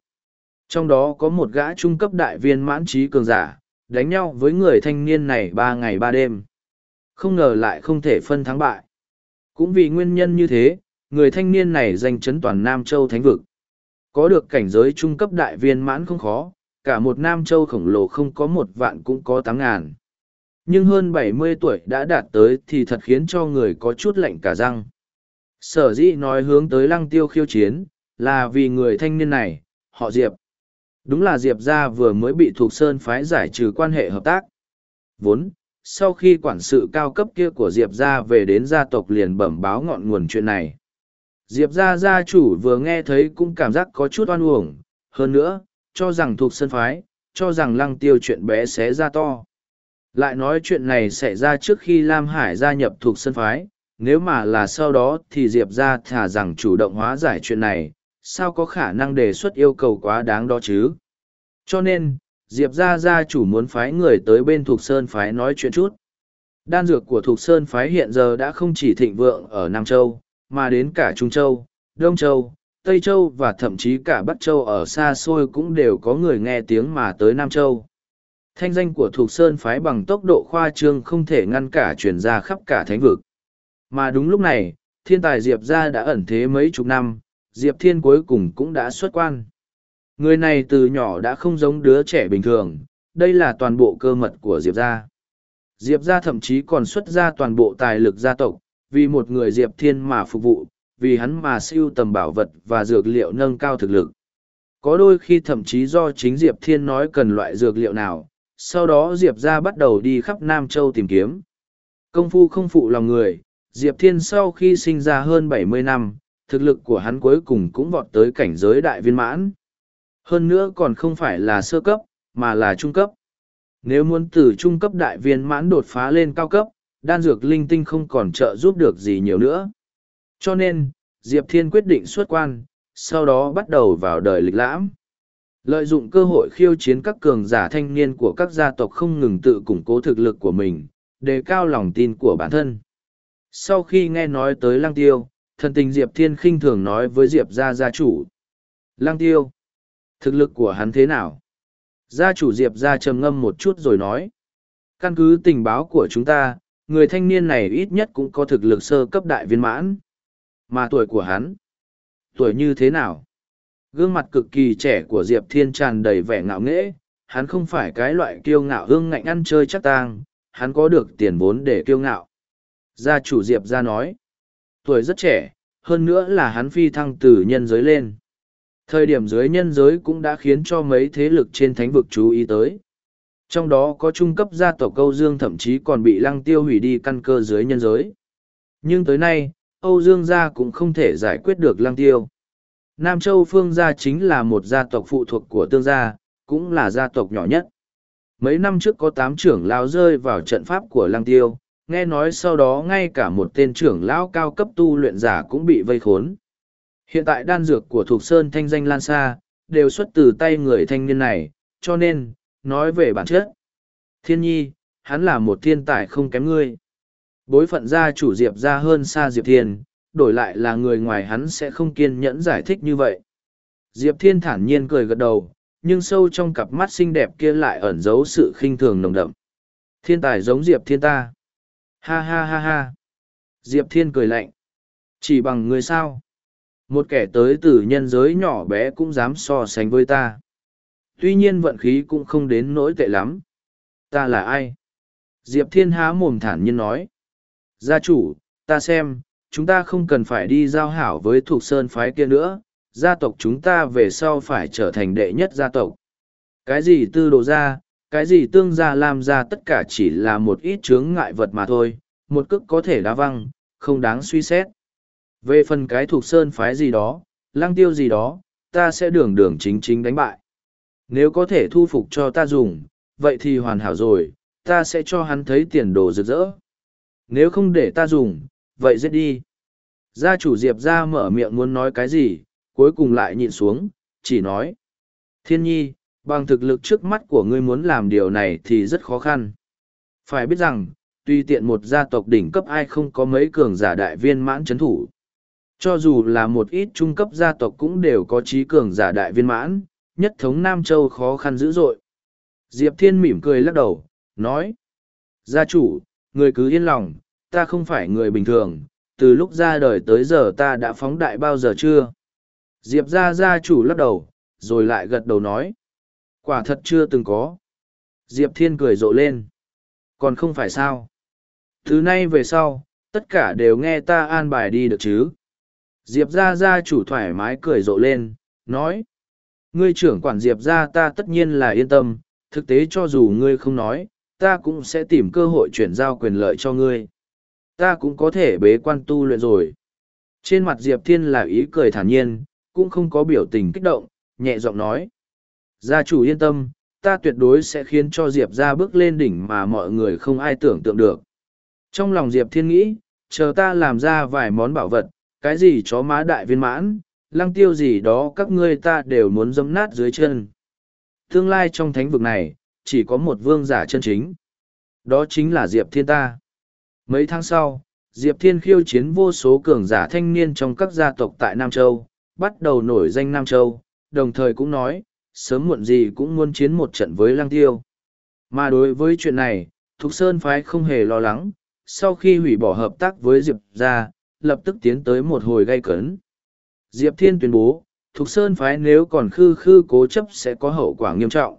Trong đó có một gã trung cấp đại viên mãn trí cường giả, đánh nhau với người thanh niên này ba ngày ba đêm. Không ngờ lại không thể phân thắng bại. Cũng vì nguyên nhân như thế, người thanh niên này giành chấn toàn Nam Châu Thánh Vực. Có được cảnh giới trung cấp đại viên mãn không khó, cả một Nam Châu khổng lồ không có một vạn cũng có tám ngàn. nhưng hơn bảy mươi tuổi đã đạt tới thì thật khiến cho người có chút lạnh cả răng. Sở dĩ nói hướng tới lăng tiêu khiêu chiến là vì người thanh niên này họ diệp. Đúng là diệp gia vừa mới bị thuộc sơn phái giải trừ quan hệ hợp tác. Vốn sau khi quản sự cao cấp kia của diệp gia về đến gia tộc liền bẩm báo ngọn nguồn chuyện này diệp gia gia chủ vừa nghe thấy cũng cảm giác có chút oan uổng, hơn nữa, cho rằng thuộc sơn phái, cho rằng lăng tiêu chuyện bé xé ra to. Lại nói chuyện này xảy ra trước khi lam hải gia nhập thuộc sơn phái, nếu mà là sau đó thì diệp gia thả rằng chủ động hóa giải chuyện này, sao có khả năng đề xuất yêu cầu quá đáng đó chứ? Cho nên, diệp gia gia chủ muốn phái người tới bên thuộc sơn phái nói chuyện chút. Đan dược của thuộc sơn phái hiện giờ đã không chỉ thịnh vượng ở nam châu mà đến cả trung châu đông châu tây châu và thậm chí cả bắc châu ở xa xôi cũng đều có người nghe tiếng mà tới nam châu. Thanh danh của Thục sơn phái bằng tốc độ khoa trương không thể ngăn cả truyền ra khắp cả thánh vực. Mà đúng lúc này thiên tài diệp gia đã ẩn thế mấy chục năm diệp thiên cuối cùng cũng đã xuất quan. Người này từ nhỏ đã không giống đứa trẻ bình thường, đây là toàn bộ cơ mật của Diệp gia. Diệp gia thậm chí còn xuất ra toàn bộ tài lực gia tộc, vì một người Diệp Thiên mà phục vụ, vì hắn mà siêu tầm bảo vật và dược liệu nâng cao thực lực. Có đôi khi thậm chí do chính Diệp Thiên nói cần loại dược liệu nào, sau đó Diệp gia bắt đầu đi khắp Nam Châu tìm kiếm. Công phu không phụ lòng người, Diệp Thiên sau khi sinh ra hơn bảy mươi năm, thực lực của hắn cuối cùng cũng vọt tới cảnh giới đại viên mãn. Hơn nữa còn không phải là sơ cấp, mà là trung cấp. Nếu muốn từ trung cấp đại viên mãn đột phá lên cao cấp, đan dược linh tinh không còn trợ giúp được gì nhiều nữa. Cho nên, Diệp Thiên quyết định xuất quan, sau đó bắt đầu vào đời lịch lãm. Lợi dụng cơ hội khiêu chiến các cường giả thanh niên của các gia tộc không ngừng tự củng cố thực lực của mình, đề cao lòng tin của bản thân. Sau khi nghe nói tới Lăng Tiêu, thần tình Diệp Thiên khinh thường nói với Diệp gia gia chủ. Lăng Tiêu, Thực lực của hắn thế nào? Gia chủ Diệp gia trầm ngâm một chút rồi nói. Căn cứ tình báo của chúng ta, người thanh niên này ít nhất cũng có thực lực sơ cấp đại viên mãn. Mà tuổi của hắn? Tuổi như thế nào? Gương mặt cực kỳ trẻ của Diệp Thiên tràn đầy vẻ ngạo nghễ, hắn không phải cái loại kiêu ngạo hương ngạnh ăn chơi chắc tang, hắn có được tiền vốn để kiêu ngạo. Gia chủ Diệp ra nói, tuổi rất trẻ, hơn nữa là hắn phi thăng từ nhân giới lên. Thời điểm dưới nhân giới cũng đã khiến cho mấy thế lực trên thánh vực chú ý tới. Trong đó có trung cấp gia tộc Âu Dương thậm chí còn bị lăng tiêu hủy đi căn cơ dưới nhân giới. Nhưng tới nay, Âu Dương gia cũng không thể giải quyết được lăng tiêu. Nam Châu Phương gia chính là một gia tộc phụ thuộc của tương gia, cũng là gia tộc nhỏ nhất. Mấy năm trước có tám trưởng lão rơi vào trận pháp của lăng tiêu, nghe nói sau đó ngay cả một tên trưởng lão cao cấp tu luyện giả cũng bị vây khốn. Hiện tại đan dược của Thục Sơn thanh danh lan xa, đều xuất từ tay người thanh niên này, cho nên, nói về bản chất. Thiên nhi, hắn là một thiên tài không kém ngươi. Bối phận gia chủ Diệp ra hơn xa Diệp Thiên, đổi lại là người ngoài hắn sẽ không kiên nhẫn giải thích như vậy. Diệp Thiên thản nhiên cười gật đầu, nhưng sâu trong cặp mắt xinh đẹp kia lại ẩn giấu sự khinh thường nồng đậm. Thiên tài giống Diệp Thiên ta. Ha ha ha ha. Diệp Thiên cười lạnh. Chỉ bằng người sao? một kẻ tới từ nhân giới nhỏ bé cũng dám so sánh với ta tuy nhiên vận khí cũng không đến nỗi tệ lắm. Ta là ai? Diệp thiên há mồm thản nhiên nói. Gia chủ ta xem chúng ta không cần phải đi giao hảo với thuộc sơn phái kia nữa. Gia tộc chúng ta về sau phải trở thành đệ nhất gia tộc. Cái gì tư đồ gia cái gì tương gia làm ra tất cả chỉ là một ít chướng ngại vật mà thôi. Một cước có thể đá văng không đáng suy xét. Về phần cái thuộc sơn phái gì đó, lăng tiêu gì đó, ta sẽ đường đường chính chính đánh bại. Nếu có thể thu phục cho ta dùng, vậy thì hoàn hảo rồi, ta sẽ cho hắn thấy tiền đồ rực rỡ. Nếu không để ta dùng, vậy giết đi. Gia chủ Diệp ra mở miệng muốn nói cái gì, cuối cùng lại nhịn xuống, chỉ nói. Thiên nhi, bằng thực lực trước mắt của ngươi muốn làm điều này thì rất khó khăn. Phải biết rằng, tuy tiện một gia tộc đỉnh cấp ai không có mấy cường giả đại viên mãn chấn thủ. Cho dù là một ít trung cấp gia tộc cũng đều có trí cường giả đại viên mãn, nhất thống Nam Châu khó khăn dữ dội. Diệp Thiên mỉm cười lắc đầu, nói. Gia chủ, người cứ yên lòng, ta không phải người bình thường, từ lúc ra đời tới giờ ta đã phóng đại bao giờ chưa? Diệp gia gia chủ lắc đầu, rồi lại gật đầu nói. Quả thật chưa từng có. Diệp Thiên cười rộ lên. Còn không phải sao? Thứ nay về sau, tất cả đều nghe ta an bài đi được chứ? Diệp ra gia chủ thoải mái cười rộ lên, nói. Ngươi trưởng quản Diệp ra ta tất nhiên là yên tâm, thực tế cho dù ngươi không nói, ta cũng sẽ tìm cơ hội chuyển giao quyền lợi cho ngươi. Ta cũng có thể bế quan tu luyện rồi. Trên mặt Diệp Thiên là ý cười thản nhiên, cũng không có biểu tình kích động, nhẹ giọng nói. Gia chủ yên tâm, ta tuyệt đối sẽ khiến cho Diệp ra bước lên đỉnh mà mọi người không ai tưởng tượng được. Trong lòng Diệp Thiên nghĩ, chờ ta làm ra vài món bảo vật, cái gì chó má đại viên mãn, lăng tiêu gì đó các ngươi ta đều muốn dấm nát dưới chân. Tương lai trong thánh vực này, chỉ có một vương giả chân chính. Đó chính là Diệp Thiên ta. Mấy tháng sau, Diệp Thiên khiêu chiến vô số cường giả thanh niên trong các gia tộc tại Nam Châu, bắt đầu nổi danh Nam Châu, đồng thời cũng nói, sớm muộn gì cũng muốn chiến một trận với Lăng Tiêu. Mà đối với chuyện này, Thục Sơn Phái không hề lo lắng, sau khi hủy bỏ hợp tác với Diệp ra, lập tức tiến tới một hồi gây cấn. Diệp Thiên tuyên bố, Thục Sơn Phái nếu còn khư khư cố chấp sẽ có hậu quả nghiêm trọng.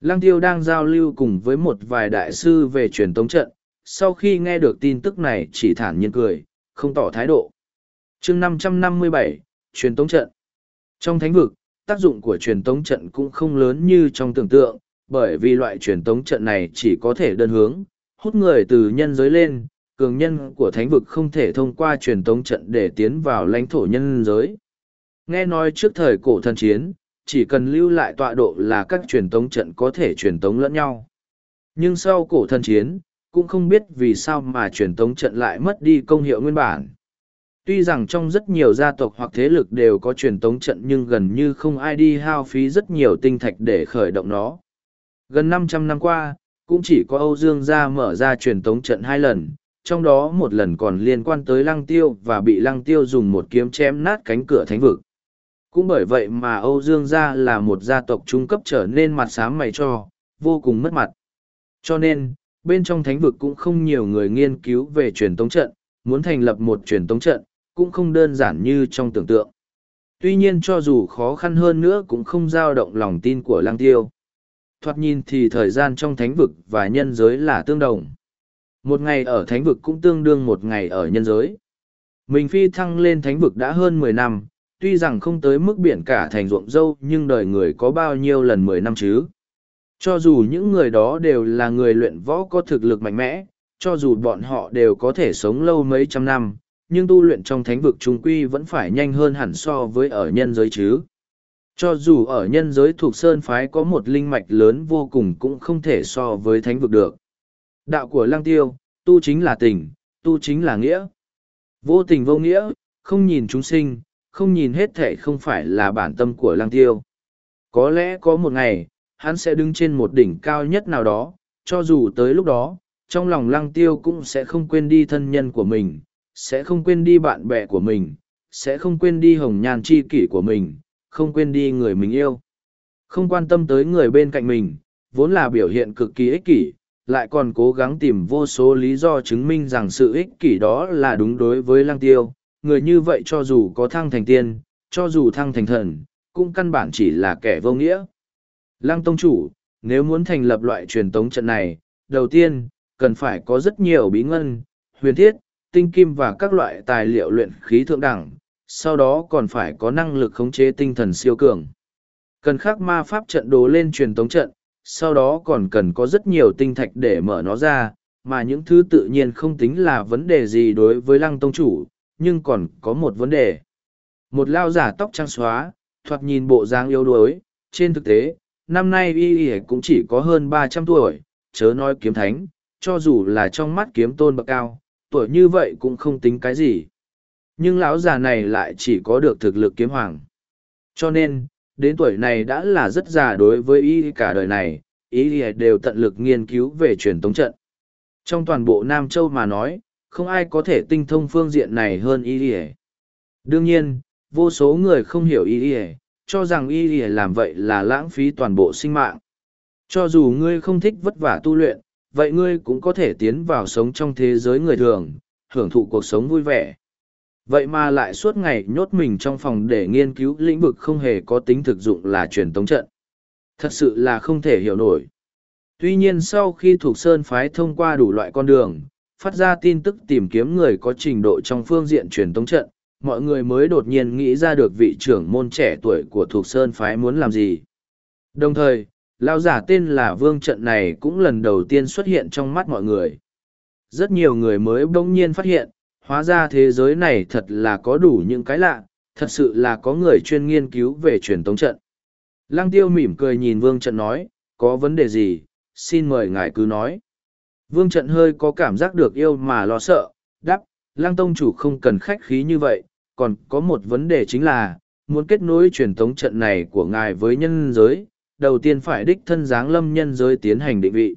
Lăng Tiêu đang giao lưu cùng với một vài đại sư về truyền tống trận, sau khi nghe được tin tức này chỉ thản nhiên cười, không tỏ thái độ. chương 557, truyền tống trận. Trong thánh vực, tác dụng của truyền tống trận cũng không lớn như trong tưởng tượng, bởi vì loại truyền tống trận này chỉ có thể đơn hướng, hút người từ nhân giới lên, cường nhân của thánh vực không thể thông qua truyền tống trận để tiến vào lãnh thổ nhân giới. Nghe nói trước thời cổ thần chiến, chỉ cần lưu lại tọa độ là các truyền tống trận có thể truyền tống lẫn nhau. Nhưng sau cổ thần chiến, cũng không biết vì sao mà truyền tống trận lại mất đi công hiệu nguyên bản. Tuy rằng trong rất nhiều gia tộc hoặc thế lực đều có truyền tống trận nhưng gần như không ai đi hao phí rất nhiều tinh thạch để khởi động nó. Gần 500 năm qua, cũng chỉ có Âu Dương gia mở ra truyền tống trận hai lần, trong đó một lần còn liên quan tới lăng tiêu và bị lăng tiêu dùng một kiếm chém nát cánh cửa thánh vực. Cũng bởi vậy mà Âu Dương gia là một gia tộc trung cấp trở nên mặt xám mày cho, vô cùng mất mặt. Cho nên, bên trong thánh vực cũng không nhiều người nghiên cứu về truyền tống trận, muốn thành lập một truyền tống trận, cũng không đơn giản như trong tưởng tượng. Tuy nhiên cho dù khó khăn hơn nữa cũng không dao động lòng tin của lăng tiêu. Thoạt nhìn thì thời gian trong thánh vực và nhân giới là tương đồng. Một ngày ở thánh vực cũng tương đương một ngày ở nhân giới. Mình phi thăng lên thánh vực đã hơn mười năm, tuy rằng không tới mức biển cả thành ruộng dâu nhưng đời người có bao nhiêu lần mười năm chứ. Cho dù những người đó đều là người luyện võ có thực lực mạnh mẽ, cho dù bọn họ đều có thể sống lâu mấy trăm năm, nhưng tu luyện trong thánh vực trung quy vẫn phải nhanh hơn hẳn so với ở nhân giới chứ. Cho dù ở nhân giới thuộc sơn phái có một linh mạch lớn vô cùng cũng không thể so với thánh vực được. Đạo của lăng tiêu, tu chính là tình, tu chính là nghĩa. Vô tình vô nghĩa, không nhìn chúng sinh, không nhìn hết thể không phải là bản tâm của lăng tiêu. Có lẽ có một ngày, hắn sẽ đứng trên một đỉnh cao nhất nào đó, cho dù tới lúc đó, trong lòng lăng tiêu cũng sẽ không quên đi thân nhân của mình, sẽ không quên đi bạn bè của mình, sẽ không quên đi hồng nhàn tri kỷ của mình, không quên đi người mình yêu. Không quan tâm tới người bên cạnh mình, vốn là biểu hiện cực kỳ ích kỷ, lại còn cố gắng tìm vô số lý do chứng minh rằng sự ích kỷ đó là đúng đối với lăng tiêu. Người như vậy cho dù có thăng thành tiên, cho dù thăng thành thần, cũng căn bản chỉ là kẻ vô nghĩa. Lăng Tông Chủ, nếu muốn thành lập loại truyền tống trận này, đầu tiên, cần phải có rất nhiều bí ngân, huyền thiết, tinh kim và các loại tài liệu luyện khí thượng đẳng, sau đó còn phải có năng lực khống chế tinh thần siêu cường. Cần khắc ma pháp trận đồ lên truyền tống trận, sau đó còn cần có rất nhiều tinh thạch để mở nó ra, mà những thứ tự nhiên không tính là vấn đề gì đối với lăng tông chủ, nhưng còn có một vấn đề. Một lao giả tóc trắng xóa, thoạt nhìn bộ dáng yếu đuối, trên thực tế, năm nay y y cũng chỉ có hơn ba trăm tuổi, chớ nói kiếm thánh, cho dù là trong mắt kiếm tôn bậc cao, tuổi như vậy cũng không tính cái gì. Nhưng lão già này lại chỉ có được thực lực kiếm hoàng. Cho nên, đến tuổi này đã là rất già đối với y cả đời này, y đều tận lực nghiên cứu về truyền tống trận. Trong toàn bộ Nam Châu mà nói, không ai có thể tinh thông phương diện này hơn y Đương nhiên, vô số người không hiểu y cho rằng y làm vậy là lãng phí toàn bộ sinh mạng. Cho dù ngươi không thích vất vả tu luyện, vậy ngươi cũng có thể tiến vào sống trong thế giới người thường, hưởng thụ cuộc sống vui vẻ. Vậy mà lại suốt ngày nhốt mình trong phòng để nghiên cứu lĩnh vực không hề có tính thực dụng là truyền tống trận. Thật sự là không thể hiểu nổi. Tuy nhiên sau khi thuộc Sơn phái thông qua đủ loại con đường, phát ra tin tức tìm kiếm người có trình độ trong phương diện truyền tống trận, mọi người mới đột nhiên nghĩ ra được vị trưởng môn trẻ tuổi của thuộc Sơn phái muốn làm gì. Đồng thời, lao giả tên là Vương Trận này cũng lần đầu tiên xuất hiện trong mắt mọi người. Rất nhiều người mới bỗng nhiên phát hiện, hóa ra thế giới này thật là có đủ những cái lạ, thật sự là có người chuyên nghiên cứu về truyền tống trận. Lăng tiêu mỉm cười nhìn Vương Trận nói, có vấn đề gì, xin mời ngài cứ nói. Vương Trận hơi có cảm giác được yêu mà lo sợ, đáp, Lăng Tông chủ không cần khách khí như vậy, còn có một vấn đề chính là, muốn kết nối truyền tống trận này của ngài với nhân giới, đầu tiên phải đích thân giáng lâm nhân giới tiến hành định vị.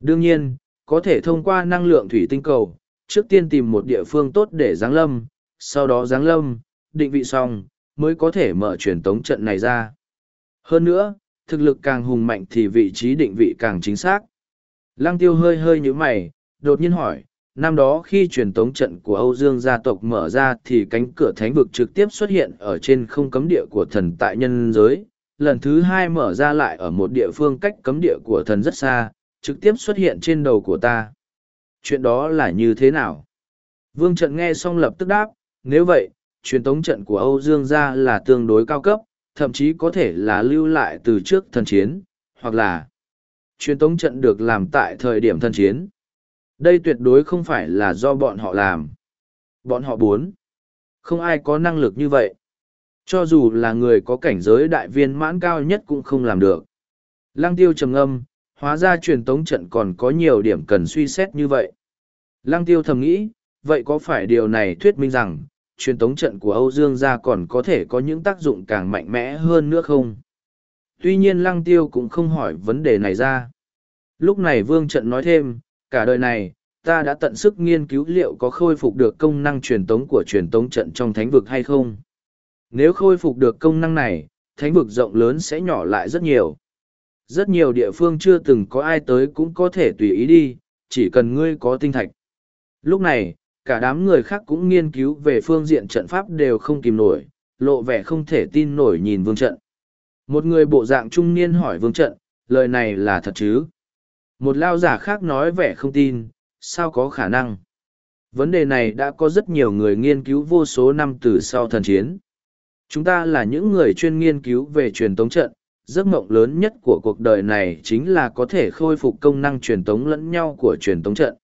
Đương nhiên, có thể thông qua năng lượng thủy tinh cầu, trước tiên tìm một địa phương tốt để giáng lâm, sau đó giáng lâm, định vị xong, mới có thể mở truyền tống trận này ra. Hơn nữa, thực lực càng hùng mạnh thì vị trí định vị càng chính xác. Lăng tiêu hơi hơi như mày, đột nhiên hỏi, năm đó khi truyền tống trận của Âu Dương gia tộc mở ra thì cánh cửa thánh vực trực tiếp xuất hiện ở trên không cấm địa của thần tại nhân giới, lần thứ hai mở ra lại ở một địa phương cách cấm địa của thần rất xa, trực tiếp xuất hiện trên đầu của ta. Chuyện đó là như thế nào? Vương trận nghe xong lập tức đáp, nếu vậy, truyền tống trận của Âu Dương gia là tương đối cao cấp, thậm chí có thể là lưu lại từ trước thần chiến, hoặc là truyền tống trận được làm tại thời điểm thần chiến. Đây tuyệt đối không phải là do bọn họ làm. Bọn họ muốn. Không ai có năng lực như vậy. Cho dù là người có cảnh giới đại viên mãn cao nhất cũng không làm được. Lăng tiêu trầm âm, hóa ra truyền tống trận còn có nhiều điểm cần suy xét như vậy. Lăng tiêu thầm nghĩ, vậy có phải điều này thuyết minh rằng, truyền tống trận của Âu Dương gia còn có thể có những tác dụng càng mạnh mẽ hơn nữa không? Tuy nhiên lăng tiêu cũng không hỏi vấn đề này ra. Lúc này vương trận nói thêm, cả đời này, ta đã tận sức nghiên cứu liệu có khôi phục được công năng truyền tống của truyền tống trận trong thánh vực hay không. Nếu khôi phục được công năng này, thánh vực rộng lớn sẽ nhỏ lại rất nhiều. Rất nhiều địa phương chưa từng có ai tới cũng có thể tùy ý đi, chỉ cần ngươi có tinh thạch. Lúc này, cả đám người khác cũng nghiên cứu về phương diện trận pháp đều không kìm nổi, lộ vẻ không thể tin nổi nhìn vương trận. Một người bộ dạng trung niên hỏi vương trận, lời này là thật chứ? Một lao giả khác nói vẻ không tin, sao có khả năng? Vấn đề này đã có rất nhiều người nghiên cứu vô số năm từ sau thần chiến. Chúng ta là những người chuyên nghiên cứu về truyền tống trận, giấc mộng lớn nhất của cuộc đời này chính là có thể khôi phục công năng truyền tống lẫn nhau của truyền tống trận.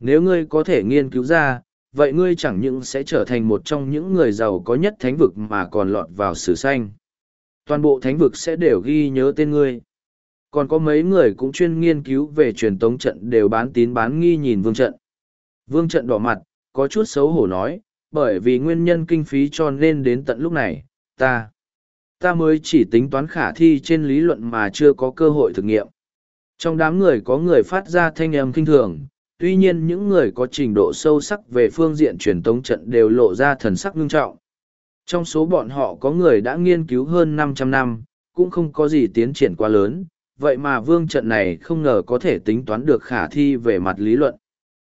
Nếu ngươi có thể nghiên cứu ra, vậy ngươi chẳng những sẽ trở thành một trong những người giàu có nhất thánh vực mà còn lọt vào sử xanh. Toàn bộ thánh vực sẽ đều ghi nhớ tên ngươi. Còn có mấy người cũng chuyên nghiên cứu về truyền tống trận đều bán tín bán nghi nhìn vương trận. Vương trận đỏ mặt, có chút xấu hổ nói, bởi vì nguyên nhân kinh phí cho nên đến tận lúc này, ta, ta mới chỉ tính toán khả thi trên lý luận mà chưa có cơ hội thực nghiệm. Trong đám người có người phát ra thanh âm kinh thường, tuy nhiên những người có trình độ sâu sắc về phương diện truyền tống trận đều lộ ra thần sắc ngưng trọng. Trong số bọn họ có người đã nghiên cứu hơn 500 năm, cũng không có gì tiến triển quá lớn, vậy mà vương trận này không ngờ có thể tính toán được khả thi về mặt lý luận.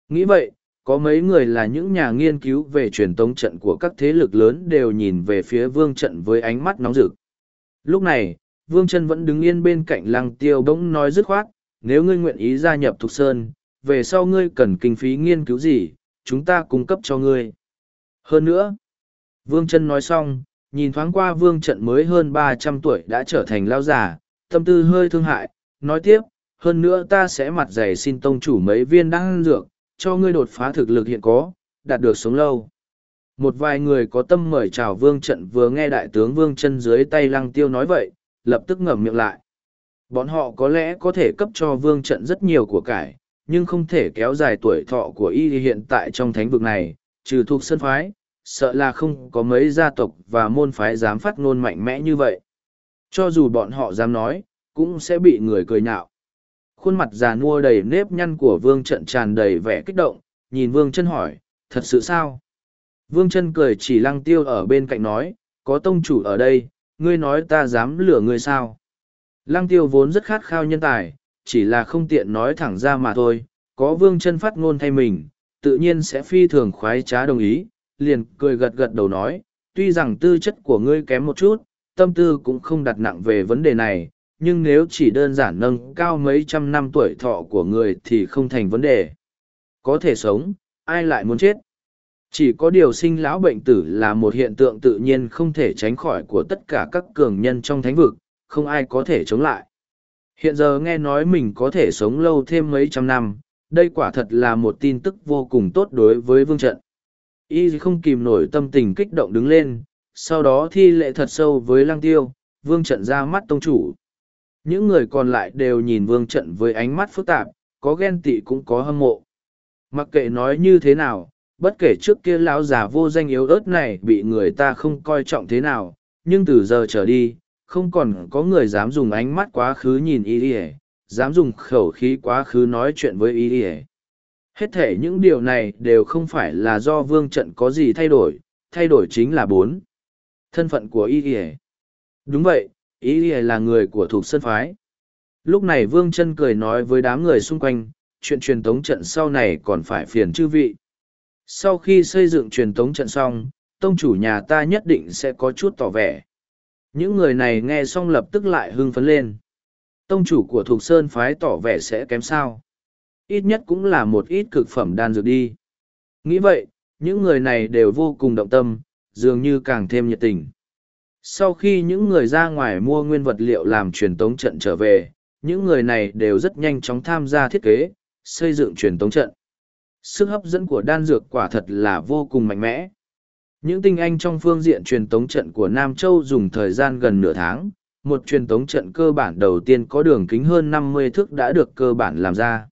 Nghĩ vậy, có mấy người là những nhà nghiên cứu về truyền tống trận của các thế lực lớn đều nhìn về phía vương trận với ánh mắt nóng rực. Lúc này, vương chân vẫn đứng yên bên cạnh lăng tiêu bỗng nói dứt khoát, nếu ngươi nguyện ý gia nhập Thục Sơn, về sau ngươi cần kinh phí nghiên cứu gì, chúng ta cung cấp cho ngươi. Hơn nữa, vương chân nói xong, nhìn thoáng qua vương trận mới hơn ba trăm tuổi đã trở thành lao giả, tâm tư hơi thương hại, nói tiếp, hơn nữa ta sẽ mặt dày xin tông chủ mấy viên đan dược, cho ngươi đột phá thực lực hiện có, đạt được sống lâu. Một vài người có tâm mời chào vương trận vừa nghe đại tướng vương chân dưới tay lăng tiêu nói vậy, lập tức ngậm miệng lại. Bọn họ có lẽ có thể cấp cho vương trận rất nhiều của cải, nhưng không thể kéo dài tuổi thọ của y hiện tại trong thánh vực này, trừ thuộc sân phái, sợ là không có mấy gia tộc và môn phái dám phát ngôn mạnh mẽ như vậy. Cho dù bọn họ dám nói, cũng sẽ bị người cười nhạo. Khuôn mặt già nua đầy nếp nhăn của vương trận tràn đầy vẻ kích động, nhìn vương chân hỏi, thật sự sao? Vương chân cười chỉ lăng tiêu ở bên cạnh nói, có tông chủ ở đây, ngươi nói ta dám lừa ngươi sao? Lăng tiêu vốn rất khát khao nhân tài, chỉ là không tiện nói thẳng ra mà thôi, có vương chân phát ngôn thay mình, tự nhiên sẽ phi thường khoái trá đồng ý, liền cười gật gật đầu nói, tuy rằng tư chất của ngươi kém một chút, tâm tư cũng không đặt nặng về vấn đề này, nhưng nếu chỉ đơn giản nâng cao mấy trăm năm tuổi thọ của người thì không thành vấn đề. Có thể sống, ai lại muốn chết? Chỉ có điều sinh lão bệnh tử là một hiện tượng tự nhiên không thể tránh khỏi của tất cả các cường nhân trong thánh vực, không ai có thể chống lại. Hiện giờ nghe nói mình có thể sống lâu thêm mấy trăm năm, đây quả thật là một tin tức vô cùng tốt đối với vương trận. Y không kìm nổi tâm tình kích động đứng lên, sau đó thi lệ thật sâu với lăng tiêu, vương trận ra mắt tông chủ. Những người còn lại đều nhìn vương trận với ánh mắt phức tạp, có ghen tị cũng có hâm mộ. Mặc kệ nói như thế nào, bất kể trước kia lão già vô danh yếu ớt này bị người ta không coi trọng thế nào, nhưng từ giờ trở đi, không còn có người dám dùng ánh mắt quá khứ nhìn y ỉa dám dùng khẩu khí quá khứ nói chuyện với y ỉa hết thể những điều này đều không phải là do vương trận có gì thay đổi thay đổi chính là bốn. Thân phận của y ỉa đúng vậy Ý ỉa là người của thuộc sân phái lúc này vương chân cười nói với đám người xung quanh chuyện truyền tống trận sau này còn phải phiền chư vị sau khi xây dựng truyền tống trận xong tông chủ nhà ta nhất định sẽ có chút tỏ vẻ những người này nghe xong lập tức lại hưng phấn lên. Tông chủ của Thục Sơn phái tỏ vẻ sẽ kém sao. Ít nhất cũng là một ít cực phẩm đan dược đi. Nghĩ vậy, những người này đều vô cùng động tâm, dường như càng thêm nhiệt tình. Sau khi những người ra ngoài mua nguyên vật liệu làm truyền tống trận trở về, những người này đều rất nhanh chóng tham gia thiết kế, xây dựng truyền tống trận. Sức hấp dẫn của đan dược quả thật là vô cùng mạnh mẽ. Những tinh anh trong phương diện truyền tống trận của Nam Châu dùng thời gian gần nửa tháng, một truyền tống trận cơ bản đầu tiên có đường kính hơn năm mươi thước đã được cơ bản làm ra.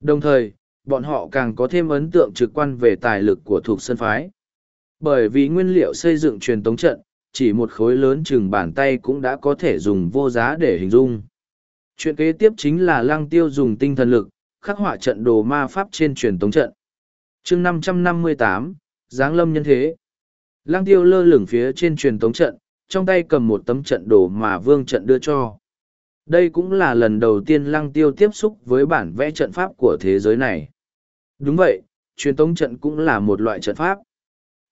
Đồng thời, bọn họ càng có thêm ấn tượng trực quan về tài lực của thuộc sân phái. Bởi vì nguyên liệu xây dựng truyền tống trận, chỉ một khối lớn chừng bàn tay cũng đã có thể dùng vô giá để hình dung. Chuyện kế tiếp chính là lăng tiêu dùng tinh thần lực, khắc họa trận đồ ma pháp trên truyền tống trận. chương năm trăm năm mươi tám Giáng lâm nhân thế. Lăng tiêu lơ lửng phía trên truyền tống trận, trong tay cầm một tấm trận đồ mà vương trận đưa cho. Đây cũng là lần đầu tiên lăng tiêu tiếp xúc với bản vẽ trận pháp của thế giới này. Đúng vậy, truyền tống trận cũng là một loại trận pháp.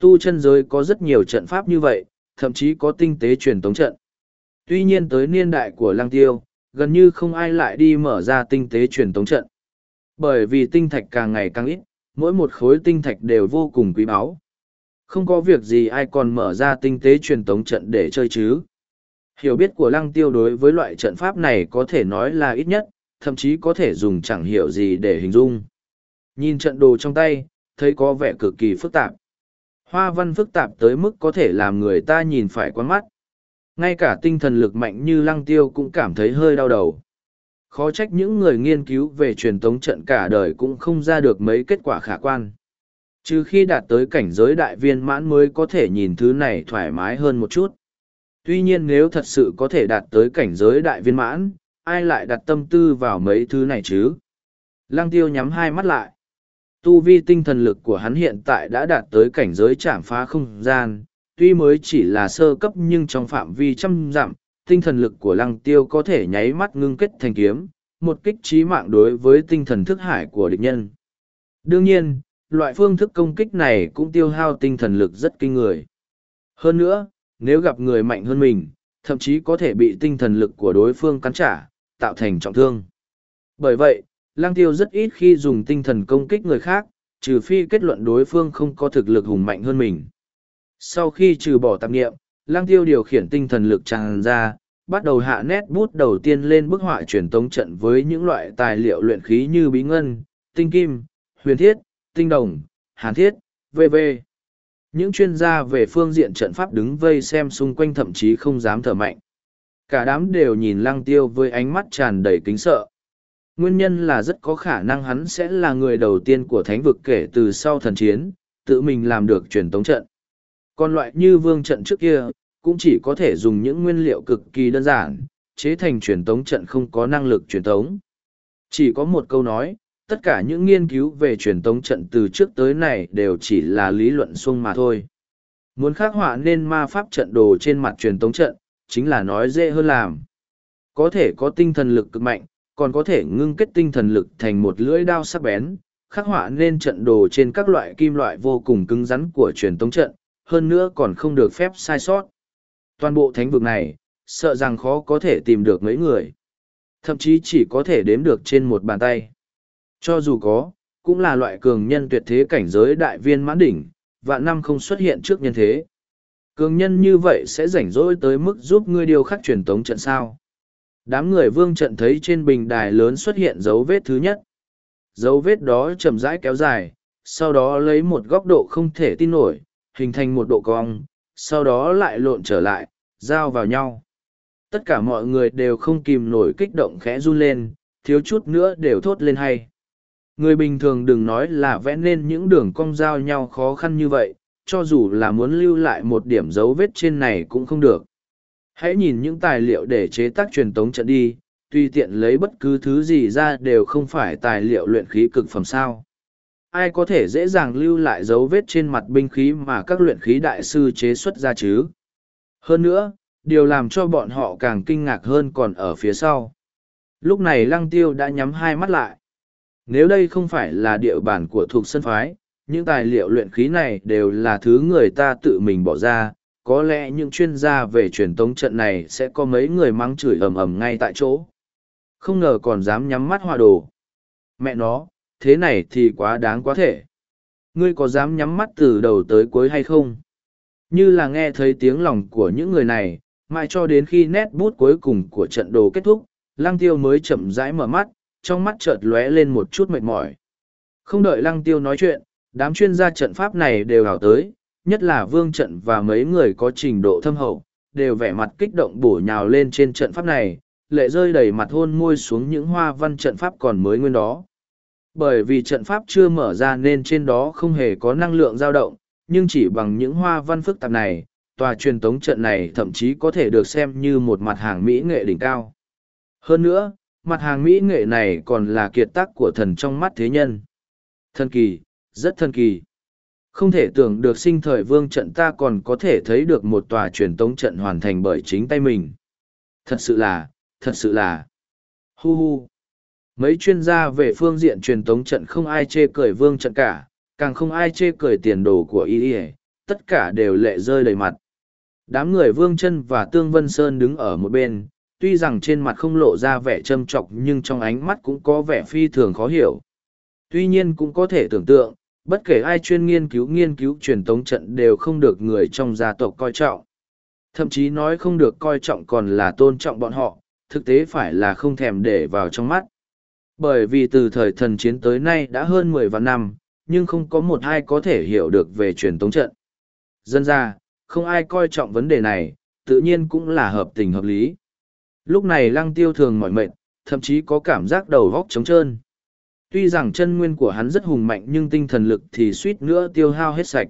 Tu chân giới có rất nhiều trận pháp như vậy, thậm chí có tinh tế truyền tống trận. Tuy nhiên tới niên đại của lăng tiêu, gần như không ai lại đi mở ra tinh tế truyền tống trận. Bởi vì tinh thạch càng ngày càng ít, mỗi một khối tinh thạch đều vô cùng quý báu, không có việc gì ai còn mở ra tinh tế truyền tống trận để chơi chứ. Hiểu biết của lăng tiêu đối với loại trận pháp này có thể nói là ít nhất, thậm chí có thể dùng chẳng hiểu gì để hình dung. Nhìn trận đồ trong tay, thấy có vẻ cực kỳ phức tạp. Hoa văn phức tạp tới mức có thể làm người ta nhìn phải quán mắt. Ngay cả tinh thần lực mạnh như lăng tiêu cũng cảm thấy hơi đau đầu. Khó trách những người nghiên cứu về truyền tống trận cả đời cũng không ra được mấy kết quả khả quan. Trừ khi đạt tới cảnh giới đại viên mãn mới có thể nhìn thứ này thoải mái hơn một chút. Tuy nhiên nếu thật sự có thể đạt tới cảnh giới đại viên mãn, ai lại đặt tâm tư vào mấy thứ này chứ? Lăng tiêu nhắm hai mắt lại. Tu vi tinh thần lực của hắn hiện tại đã đạt tới cảnh giới chạm phá không gian, tuy mới chỉ là sơ cấp nhưng trong phạm vi trăm dặm, tinh thần lực của lăng tiêu có thể nháy mắt ngưng kết thành kiếm, một kích trí mạng đối với tinh thần thức hải của địch nhân. Đương nhiên, loại phương thức công kích này cũng tiêu hao tinh thần lực rất kinh người. Hơn nữa, nếu gặp người mạnh hơn mình, thậm chí có thể bị tinh thần lực của đối phương cắn trả, tạo thành trọng thương. Bởi vậy, lang tiêu rất ít khi dùng tinh thần công kích người khác, trừ phi kết luận đối phương không có thực lực hùng mạnh hơn mình. Sau khi trừ bỏ tạp nghiệm, lang tiêu điều khiển tinh thần lực tràn ra, bắt đầu hạ nét bút đầu tiên lên bức họa truyền tống trận với những loại tài liệu luyện khí như bí ngân, tinh kim, huyền thiết, tinh đồng, hàn thiết, v.v. Những chuyên gia về phương diện trận pháp đứng vây xem xung quanh thậm chí không dám thở mạnh. Cả đám đều nhìn lăng tiêu với ánh mắt tràn đầy kính sợ. Nguyên nhân là rất có khả năng hắn sẽ là người đầu tiên của thánh vực kể từ sau thần chiến, tự mình làm được truyền tống trận. Còn loại như vương trận trước kia, cũng chỉ có thể dùng những nguyên liệu cực kỳ đơn giản, chế thành truyền tống trận không có năng lực truyền tống. Chỉ có một câu nói, tất cả những nghiên cứu về truyền tống trận từ trước tới này đều chỉ là lý luận xuông mà thôi. Muốn khắc họa nên ma pháp trận đồ trên mặt truyền tống trận, chính là nói dễ hơn làm. Có thể có tinh thần lực cực mạnh, còn có thể ngưng kết tinh thần lực thành một lưỡi đao sắc bén, khắc họa nên trận đồ trên các loại kim loại vô cùng cứng rắn của truyền tống trận, hơn nữa còn không được phép sai sót. Toàn bộ thánh vực này, sợ rằng khó có thể tìm được mấy người. Thậm chí chỉ có thể đếm được trên một bàn tay. Cho dù có, cũng là loại cường nhân tuyệt thế cảnh giới đại viên mãn đỉnh, vạn năm không xuất hiện trước nhân thế. Cường nhân như vậy sẽ rảnh rỗi tới mức giúp ngươi điều khắc truyền tống trận sao. Đám người vương trận thấy trên bình đài lớn xuất hiện dấu vết thứ nhất. Dấu vết đó chậm rãi kéo dài, sau đó lấy một góc độ không thể tin nổi, hình thành một độ cong, sau đó lại lộn trở lại, giao vào nhau. Tất cả mọi người đều không kìm nổi kích động khẽ run lên, thiếu chút nữa đều thốt lên hay. Người bình thường đừng nói là vẽ nên những đường cong giao nhau khó khăn như vậy, cho dù là muốn lưu lại một điểm dấu vết trên này cũng không được. Hãy nhìn những tài liệu để chế tác truyền tống trận đi, tùy tiện lấy bất cứ thứ gì ra đều không phải tài liệu luyện khí cực phẩm sao. Ai có thể dễ dàng lưu lại dấu vết trên mặt binh khí mà các luyện khí đại sư chế xuất ra chứ? Hơn nữa, điều làm cho bọn họ càng kinh ngạc hơn còn ở phía sau. Lúc này lăng tiêu đã nhắm hai mắt lại. Nếu đây không phải là địa bàn của thuộc sân phái, những tài liệu luyện khí này đều là thứ người ta tự mình bỏ ra, có lẽ những chuyên gia về truyền tống trận này sẽ có mấy người mắng chửi ầm ầm ngay tại chỗ. Không ngờ còn dám nhắm mắt hòa đồ. Mẹ nó, thế này thì quá đáng quá thể. Ngươi có dám nhắm mắt từ đầu tới cuối hay không? Như là nghe thấy tiếng lòng của những người này, mãi cho đến khi nét bút cuối cùng của trận đồ kết thúc, lăng tiêu mới chậm rãi mở mắt, trong mắt chợt lóe lên một chút mệt mỏi. Không đợi lăng tiêu nói chuyện, đám chuyên gia trận pháp này đều hào tới, nhất là vương trận và mấy người có trình độ thâm hậu, đều vẻ mặt kích động bổ nhào lên trên trận pháp này, lệ rơi đầy mặt hôn môi xuống những hoa văn trận pháp còn mới nguyên đó. Bởi vì trận pháp chưa mở ra nên trên đó không hề có năng lượng dao động, nhưng chỉ bằng những hoa văn phức tạp này, tòa truyền tống trận này thậm chí có thể được xem như một mặt hàng mỹ nghệ đỉnh cao. Hơn nữa, mặt hàng mỹ nghệ này còn là kiệt tác của thần trong mắt thế nhân. Thần kỳ, rất thần kỳ. Không thể tưởng được sinh thời vương trận ta còn có thể thấy được một tòa truyền tống trận hoàn thành bởi chính tay mình. Thật sự là, thật sự là. Hu hu. Mấy chuyên gia về phương diện truyền tống trận không ai chê cười vương trận cả, càng không ai chê cười tiền đồ của y y tất cả đều lệ rơi đầy mặt. Đám người vương chân và tương vân sơn đứng ở một bên, tuy rằng trên mặt không lộ ra vẻ châm trọc nhưng trong ánh mắt cũng có vẻ phi thường khó hiểu. Tuy nhiên cũng có thể tưởng tượng, bất kể ai chuyên nghiên cứu nghiên cứu truyền tống trận đều không được người trong gia tộc coi trọng. Thậm chí nói không được coi trọng còn là tôn trọng bọn họ, thực tế phải là không thèm để vào trong mắt. Bởi vì từ thời thần chiến tới nay đã hơn mười vạn năm, nhưng không có một ai có thể hiểu được về truyền tống trận. Dân ra, không ai coi trọng vấn đề này, tự nhiên cũng là hợp tình hợp lý. Lúc này lăng tiêu thường mỏi mệt, thậm chí có cảm giác đầu vóc trống trơn. Tuy rằng chân nguyên của hắn rất hùng mạnh nhưng tinh thần lực thì suýt nữa tiêu hao hết sạch.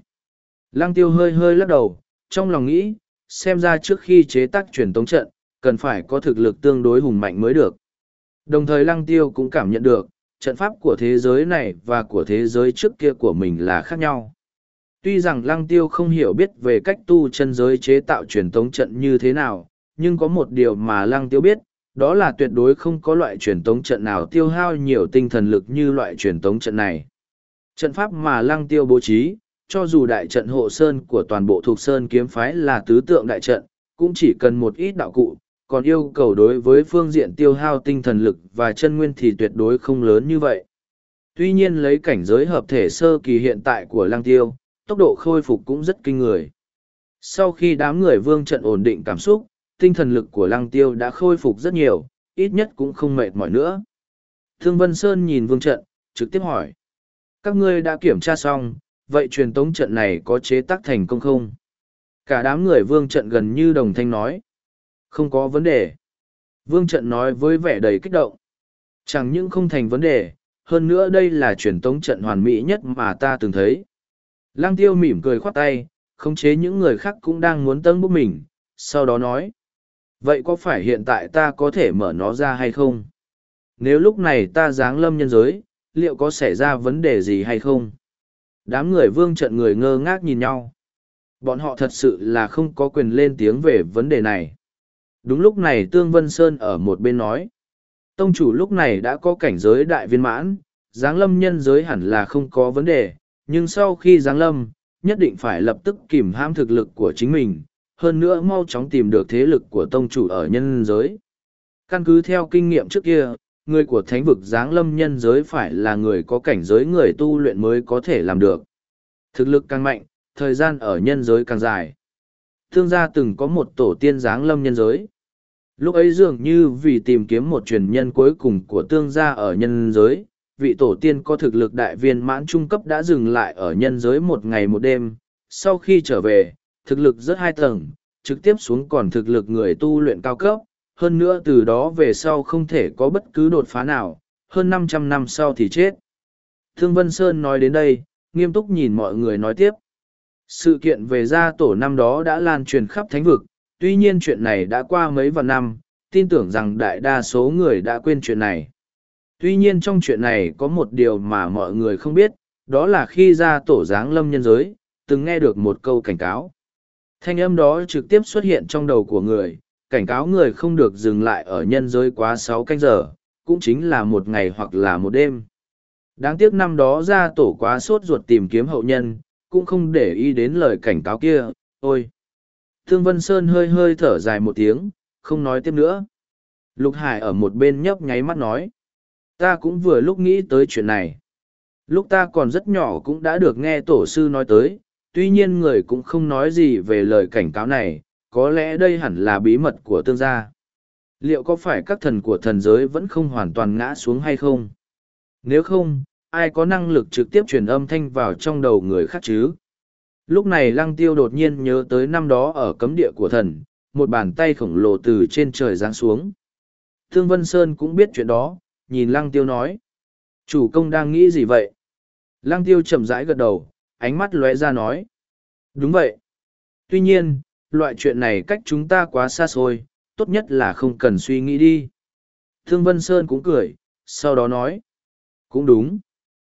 Lăng tiêu hơi hơi lắc đầu, trong lòng nghĩ, xem ra trước khi chế tác truyền tống trận, cần phải có thực lực tương đối hùng mạnh mới được. Đồng thời lăng tiêu cũng cảm nhận được, trận pháp của thế giới này và của thế giới trước kia của mình là khác nhau. Tuy rằng lăng tiêu không hiểu biết về cách tu chân giới chế tạo truyền tống trận như thế nào, nhưng có một điều mà lăng tiêu biết, đó là tuyệt đối không có loại truyền tống trận nào tiêu hao nhiều tinh thần lực như loại truyền tống trận này. Trận pháp mà lăng tiêu bố trí, cho dù đại trận hộ sơn của toàn bộ thuộc sơn kiếm phái là tứ tượng đại trận, cũng chỉ cần một ít đạo cụ, còn yêu cầu đối với phương diện tiêu hao tinh thần lực và chân nguyên thì tuyệt đối không lớn như vậy. Tuy nhiên lấy cảnh giới hợp thể sơ kỳ hiện tại của lăng tiêu, tốc độ khôi phục cũng rất kinh người. Sau khi đám người vương trận ổn định cảm xúc, tinh thần lực của lăng tiêu đã khôi phục rất nhiều, ít nhất cũng không mệt mỏi nữa. Thương Vân Sơn nhìn vương trận, trực tiếp hỏi. Các ngươi đã kiểm tra xong, vậy truyền tống trận này có chế tác thành công không? Cả đám người vương trận gần như đồng thanh nói. Không có vấn đề. Vương trận nói với vẻ đầy kích động. Chẳng những không thành vấn đề, hơn nữa đây là truyền tống trận hoàn mỹ nhất mà ta từng thấy. Lăng tiêu mỉm cười khoát tay, khống chế những người khác cũng đang muốn tâng bốc mình, sau đó nói. Vậy có phải hiện tại ta có thể mở nó ra hay không? Nếu lúc này ta giáng lâm nhân giới, liệu có xảy ra vấn đề gì hay không? Đám người vương trận người ngơ ngác nhìn nhau. Bọn họ thật sự là không có quyền lên tiếng về vấn đề này. Đúng lúc này Tương Vân Sơn ở một bên nói. Tông chủ lúc này đã có cảnh giới đại viên mãn, giáng lâm nhân giới hẳn là không có vấn đề, nhưng sau khi giáng lâm, nhất định phải lập tức kìm hãm thực lực của chính mình, hơn nữa mau chóng tìm được thế lực của tông chủ ở nhân giới. Căn cứ theo kinh nghiệm trước kia, người của thánh vực giáng lâm nhân giới phải là người có cảnh giới người tu luyện mới có thể làm được. Thực lực càng mạnh, thời gian ở nhân giới càng dài. Thương gia từng có một tổ tiên giáng lâm nhân giới. Lúc ấy dường như vì tìm kiếm một truyền nhân cuối cùng của tương gia ở nhân giới, vị tổ tiên có thực lực đại viên mãn trung cấp đã dừng lại ở nhân giới một ngày một đêm. Sau khi trở về, thực lực rất hai tầng, trực tiếp xuống còn thực lực người tu luyện cao cấp, hơn nữa từ đó về sau không thể có bất cứ đột phá nào, hơn 500 năm sau thì chết. Thương Vân Sơn nói đến đây, nghiêm túc nhìn mọi người nói tiếp. Sự kiện về gia tổ năm đó đã lan truyền khắp thánh vực, tuy nhiên chuyện này đã qua mấy vạn năm, tin tưởng rằng đại đa số người đã quên chuyện này. Tuy nhiên trong chuyện này có một điều mà mọi người không biết, đó là khi gia tổ giáng lâm nhân giới, từng nghe được một câu cảnh cáo. Thanh âm đó trực tiếp xuất hiện trong đầu của người, cảnh cáo người không được dừng lại ở nhân giới quá sáu canh giờ, cũng chính là một ngày hoặc là một đêm. Đáng tiếc năm đó gia tổ quá sốt ruột tìm kiếm hậu nhân, cũng không để ý đến lời cảnh cáo kia, ôi. Thương Vân Sơn hơi hơi thở dài một tiếng, không nói tiếp nữa. Lục Hải ở một bên nhấp nháy mắt nói. Ta cũng vừa lúc nghĩ tới chuyện này. Lúc ta còn rất nhỏ cũng đã được nghe tổ sư nói tới, tuy nhiên người cũng không nói gì về lời cảnh cáo này, có lẽ đây hẳn là bí mật của tương gia. Liệu có phải các thần của thần giới vẫn không hoàn toàn ngã xuống hay không? Nếu không, ai có năng lực trực tiếp truyền âm thanh vào trong đầu người khác chứ? Lúc này lăng tiêu đột nhiên nhớ tới năm đó ở cấm địa của thần, một bàn tay khổng lồ từ trên trời giáng xuống. Thương Vân Sơn cũng biết chuyện đó, nhìn lăng tiêu nói. Chủ công đang nghĩ gì vậy? Lăng tiêu chậm rãi gật đầu, ánh mắt lóe ra nói. Đúng vậy. Tuy nhiên, loại chuyện này cách chúng ta quá xa xôi, tốt nhất là không cần suy nghĩ đi. Thương Vân Sơn cũng cười, sau đó nói. Cũng đúng.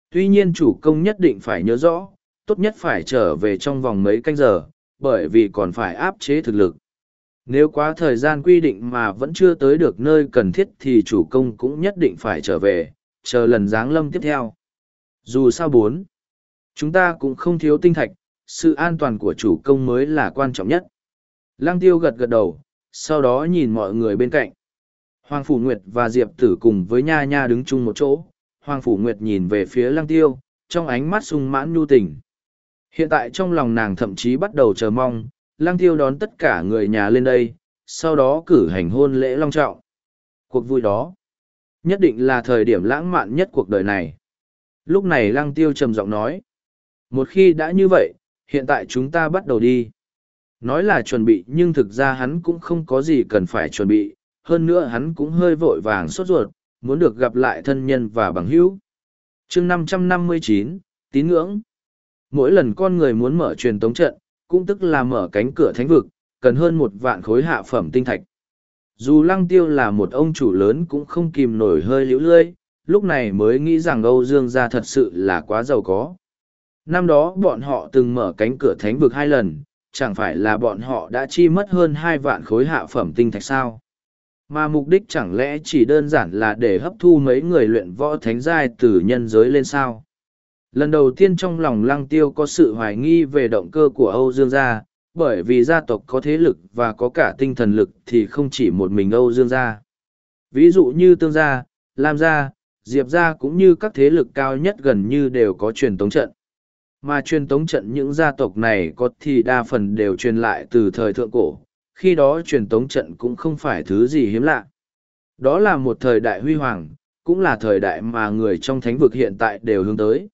Tuy nhiên chủ công nhất định phải nhớ rõ, tốt nhất phải trở về trong vòng mấy canh giờ, bởi vì còn phải áp chế thực lực. Nếu quá thời gian quy định mà vẫn chưa tới được nơi cần thiết thì chủ công cũng nhất định phải trở về, chờ lần giáng lâm tiếp theo. Dù sao bốn, chúng ta cũng không thiếu tinh thạch, sự an toàn của chủ công mới là quan trọng nhất. Lăng tiêu gật gật đầu, sau đó nhìn mọi người bên cạnh. Hoàng Phủ Nguyệt và Diệp Tử cùng với Nha Nha đứng chung một chỗ. Hoàng Phủ Nguyệt nhìn về phía lăng tiêu, trong ánh mắt sung mãn nhu tình. Hiện tại trong lòng nàng thậm chí bắt đầu chờ mong, lăng tiêu đón tất cả người nhà lên đây, sau đó cử hành hôn lễ long trọng. Cuộc vui đó, nhất định là thời điểm lãng mạn nhất cuộc đời này. Lúc này lăng tiêu trầm giọng nói, một khi đã như vậy, hiện tại chúng ta bắt đầu đi. Nói là chuẩn bị nhưng thực ra hắn cũng không có gì cần phải chuẩn bị, hơn nữa hắn cũng hơi vội vàng sốt ruột, muốn được gặp lại thân nhân và bằng hữu. chương 559, tín ngưỡng. Mỗi lần con người muốn mở truyền tống trận, cũng tức là mở cánh cửa thánh vực, cần hơn một vạn khối hạ phẩm tinh thạch. Dù lăng tiêu là một ông chủ lớn cũng không kìm nổi hơi liễu lươi, lúc này mới nghĩ rằng Âu Dương gia thật sự là quá giàu có. Năm đó bọn họ từng mở cánh cửa thánh vực hai lần, chẳng phải là bọn họ đã chi mất hơn hai vạn khối hạ phẩm tinh thạch sao. Mà mục đích chẳng lẽ chỉ đơn giản là để hấp thu mấy người luyện võ thánh giai từ nhân giới lên sao. Lần đầu tiên trong lòng lăng tiêu có sự hoài nghi về động cơ của Âu Dương gia, bởi vì gia tộc có thế lực và có cả tinh thần lực thì không chỉ một mình Âu Dương gia. Ví dụ như Tương gia, Lam gia, Diệp gia cũng như các thế lực cao nhất gần như đều có truyền tống trận. Mà truyền tống trận những gia tộc này có thì đa phần đều truyền lại từ thời thượng cổ, khi đó truyền tống trận cũng không phải thứ gì hiếm lạ. Đó là một thời đại huy hoàng, cũng là thời đại mà người trong thánh vực hiện tại đều hướng tới.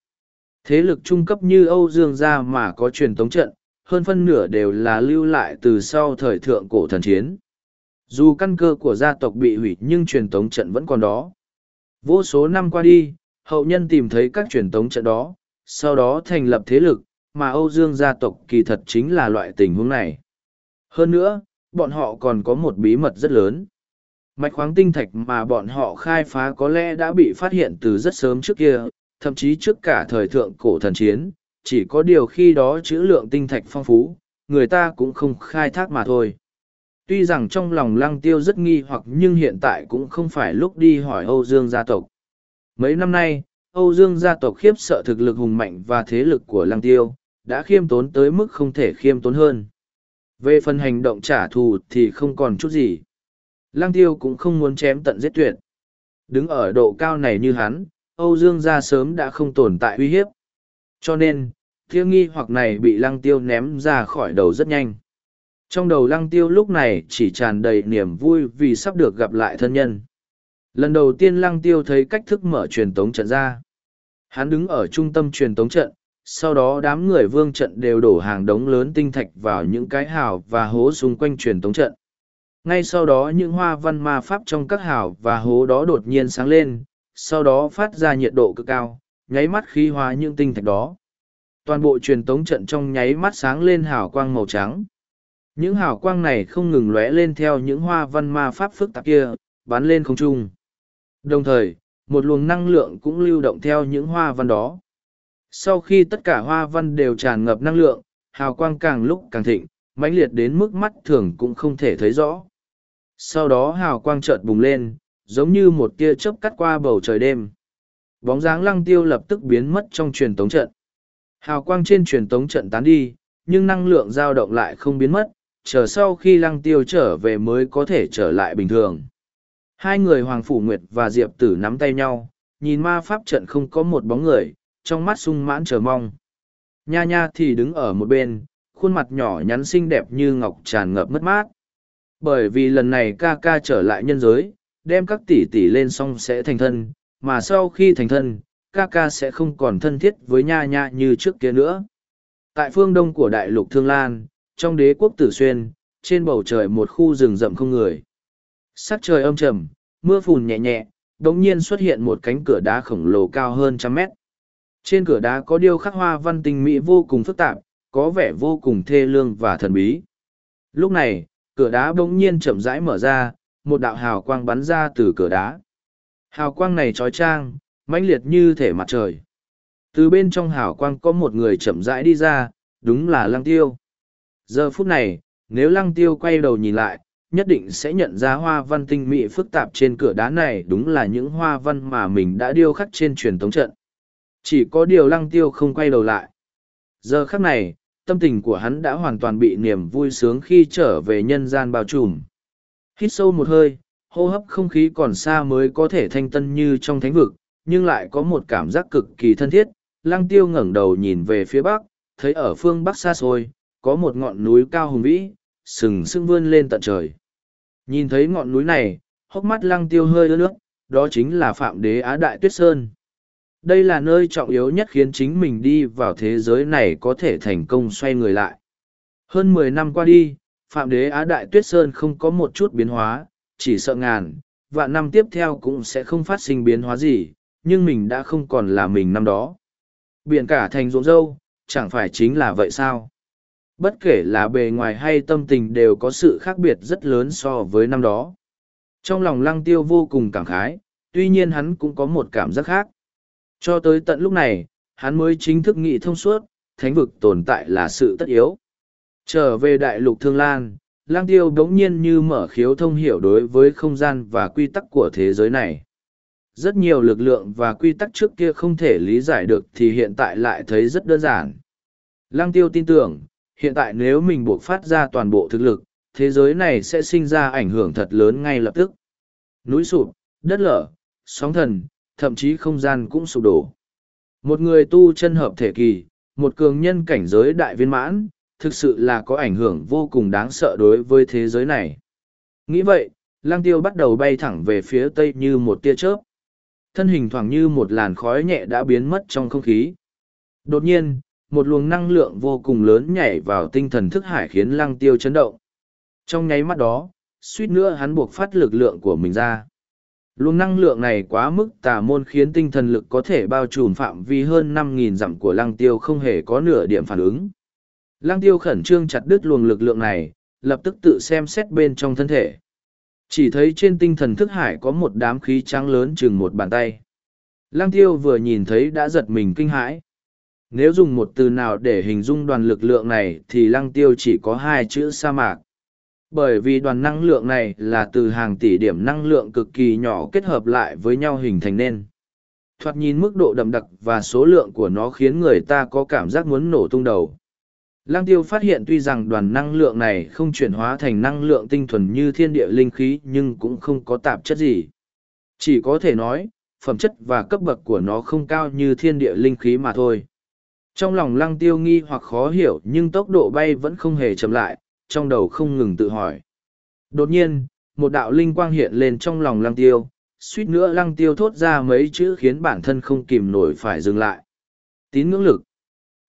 Thế lực trung cấp như Âu Dương gia mà có truyền tống trận, hơn phân nửa đều là lưu lại từ sau thời thượng cổ thần chiến. Dù căn cơ của gia tộc bị hủy nhưng truyền tống trận vẫn còn đó. Vô số năm qua đi, hậu nhân tìm thấy các truyền tống trận đó, sau đó thành lập thế lực, mà Âu Dương gia tộc kỳ thật chính là loại tình huống này. Hơn nữa, bọn họ còn có một bí mật rất lớn. Mạch khoáng tinh thạch mà bọn họ khai phá có lẽ đã bị phát hiện từ rất sớm trước kia, thậm chí trước cả thời thượng cổ thần chiến, chỉ có điều khi đó chữ lượng tinh thạch phong phú, người ta cũng không khai thác mà thôi. Tuy rằng trong lòng lăng tiêu rất nghi hoặc nhưng hiện tại cũng không phải lúc đi hỏi Âu Dương gia tộc. Mấy năm nay, Âu Dương gia tộc khiếp sợ thực lực hùng mạnh và thế lực của lăng tiêu, đã khiêm tốn tới mức không thể khiêm tốn hơn. Về phần hành động trả thù thì không còn chút gì. Lăng tiêu cũng không muốn chém tận giết tuyệt. Đứng ở độ cao này như hắn, Âu Dương gia sớm đã không tồn tại uy hiếp. Cho nên, thiêu nghi hoặc này bị lăng tiêu ném ra khỏi đầu rất nhanh. Trong đầu lăng tiêu lúc này chỉ tràn đầy niềm vui vì sắp được gặp lại thân nhân. Lần đầu tiên lăng tiêu thấy cách thức mở truyền tống trận ra. Hắn đứng ở trung tâm truyền tống trận, sau đó đám người vương trận đều đổ hàng đống lớn tinh thạch vào những cái hào và hố xung quanh truyền tống trận. Ngay sau đó những hoa văn ma pháp trong các hào và hố đó đột nhiên sáng lên, sau đó phát ra nhiệt độ cực cao, nháy mắt khí hóa những tinh thạch đó. Toàn bộ truyền tống trận trong nháy mắt sáng lên hào quang màu trắng. Những hào quang này không ngừng lóe lên theo những hoa văn ma pháp phức tạp kia, bắn lên không trung. Đồng thời, một luồng năng lượng cũng lưu động theo những hoa văn đó. Sau khi tất cả hoa văn đều tràn ngập năng lượng, hào quang càng lúc càng thịnh, mãnh liệt đến mức mắt thường cũng không thể thấy rõ. Sau đó hào quang chợt bùng lên, giống như một tia chớp cắt qua bầu trời đêm. Bóng dáng lăng tiêu lập tức biến mất trong truyền tống trận. Hào quang trên truyền tống trận tán đi, nhưng năng lượng dao động lại không biến mất, chờ sau khi lăng tiêu trở về mới có thể trở lại bình thường. Hai người Hoàng Phủ Nguyệt và Diệp Tử nắm tay nhau, nhìn ma pháp trận không có một bóng người, trong mắt sung mãn chờ mong. Nha nha thì đứng ở một bên, khuôn mặt nhỏ nhắn xinh đẹp như ngọc tràn ngập mất mát. Bởi vì lần này ca ca trở lại nhân giới, đem các tỷ tỷ lên xong sẽ thành thân, mà sau khi thành thân, ca ca sẽ không còn thân thiết với nha nha như trước kia nữa. Tại phương đông của đại lục Thương Lan, trong đế quốc Tử Xuyên, trên bầu trời một khu rừng rậm không người. Sắc trời âm trầm, mưa phùn nhẹ nhẹ, đống nhiên xuất hiện một cánh cửa đá khổng lồ cao hơn trăm mét. Trên cửa đá có điêu khắc hoa văn tinh mỹ vô cùng phức tạp, có vẻ vô cùng thê lương và thần bí. Lúc này, cửa đá bỗng nhiên chậm rãi mở ra, một đạo hào quang bắn ra từ cửa đá. Hào quang này trói trang, mãnh liệt như thể mặt trời. Từ bên trong hào quang có một người chậm rãi đi ra, đúng là lăng tiêu. Giờ phút này, nếu lăng tiêu quay đầu nhìn lại, nhất định sẽ nhận ra hoa văn tinh mỹ phức tạp trên cửa đá này đúng là những hoa văn mà mình đã điêu khắc trên truyền thống trận. Chỉ có điều lăng tiêu không quay đầu lại. Giờ khắc này, tâm tình của hắn đã hoàn toàn bị niềm vui sướng khi trở về nhân gian bao trùm. Hít sâu một hơi, hô hấp không khí còn xa mới có thể thanh tân như trong thánh vực, nhưng lại có một cảm giác cực kỳ thân thiết. Lăng tiêu ngẩng đầu nhìn về phía bắc, thấy ở phương bắc xa xôi, có một ngọn núi cao hùng vĩ, sừng sững vươn lên tận trời. Nhìn thấy ngọn núi này, hốc mắt lăng tiêu hơi ướt nước, đó chính là Phạm Đế Á Đại Tuyết Sơn. Đây là nơi trọng yếu nhất khiến chính mình đi vào thế giới này có thể thành công xoay người lại. Hơn mười năm qua đi, Phạm Đế Á Đại Tuyết Sơn không có một chút biến hóa, chỉ sợ ngàn, và năm tiếp theo cũng sẽ không phát sinh biến hóa gì, nhưng mình đã không còn là mình năm đó. Biển cả thành ruộng dâu, chẳng phải chính là vậy sao? Bất kể là bề ngoài hay tâm tình đều có sự khác biệt rất lớn so với năm đó. Trong lòng lăng tiêu vô cùng cảm khái, tuy nhiên hắn cũng có một cảm giác khác. Cho tới tận lúc này, hắn mới chính thức nghĩ thông suốt, thánh vực tồn tại là sự tất yếu. Trở về đại lục Thương Lan, lang tiêu đống nhiên như mở khiếu thông hiểu đối với không gian và quy tắc của thế giới này. Rất nhiều lực lượng và quy tắc trước kia không thể lý giải được thì hiện tại lại thấy rất đơn giản. Lang tiêu tin tưởng, hiện tại nếu mình buộc phát ra toàn bộ thực lực, thế giới này sẽ sinh ra ảnh hưởng thật lớn ngay lập tức. Núi sụp, đất lở, sóng thần, thậm chí không gian cũng sụp đổ. Một người tu chân hợp thể kỳ, một cường nhân cảnh giới đại viên mãn, thực sự là có ảnh hưởng vô cùng đáng sợ đối với thế giới này. Nghĩ vậy, lang tiêu bắt đầu bay thẳng về phía tây như một tia chớp. Thân hình thoảng như một làn khói nhẹ đã biến mất trong không khí. Đột nhiên, một luồng năng lượng vô cùng lớn nhảy vào tinh thần thức hải khiến lăng tiêu chấn động. Trong nháy mắt đó, suýt nữa hắn buộc phát lực lượng của mình ra. Luồng năng lượng này quá mức tà môn khiến tinh thần lực có thể bao trùm phạm vi hơn 5.000 dặm của lăng tiêu không hề có nửa điểm phản ứng. Lăng tiêu khẩn trương chặt đứt luồng lực lượng này, lập tức tự xem xét bên trong thân thể. Chỉ thấy trên tinh thần thức hải có một đám khí trắng lớn chừng một bàn tay. Lăng tiêu vừa nhìn thấy đã giật mình kinh hãi. Nếu dùng một từ nào để hình dung đoàn lực lượng này thì lăng tiêu chỉ có hai chữ sa mạc. Bởi vì đoàn năng lượng này là từ hàng tỷ điểm năng lượng cực kỳ nhỏ kết hợp lại với nhau hình thành nên. Thoạt nhìn mức độ đậm đặc và số lượng của nó khiến người ta có cảm giác muốn nổ tung đầu. Lăng tiêu phát hiện tuy rằng đoàn năng lượng này không chuyển hóa thành năng lượng tinh thuần như thiên địa linh khí nhưng cũng không có tạp chất gì. Chỉ có thể nói, phẩm chất và cấp bậc của nó không cao như thiên địa linh khí mà thôi. Trong lòng lăng tiêu nghi hoặc khó hiểu nhưng tốc độ bay vẫn không hề chậm lại, trong đầu không ngừng tự hỏi. Đột nhiên, một đạo linh quang hiện lên trong lòng lăng tiêu, suýt nữa lăng tiêu thốt ra mấy chữ khiến bản thân không kìm nổi phải dừng lại. Tín ngưỡng lực.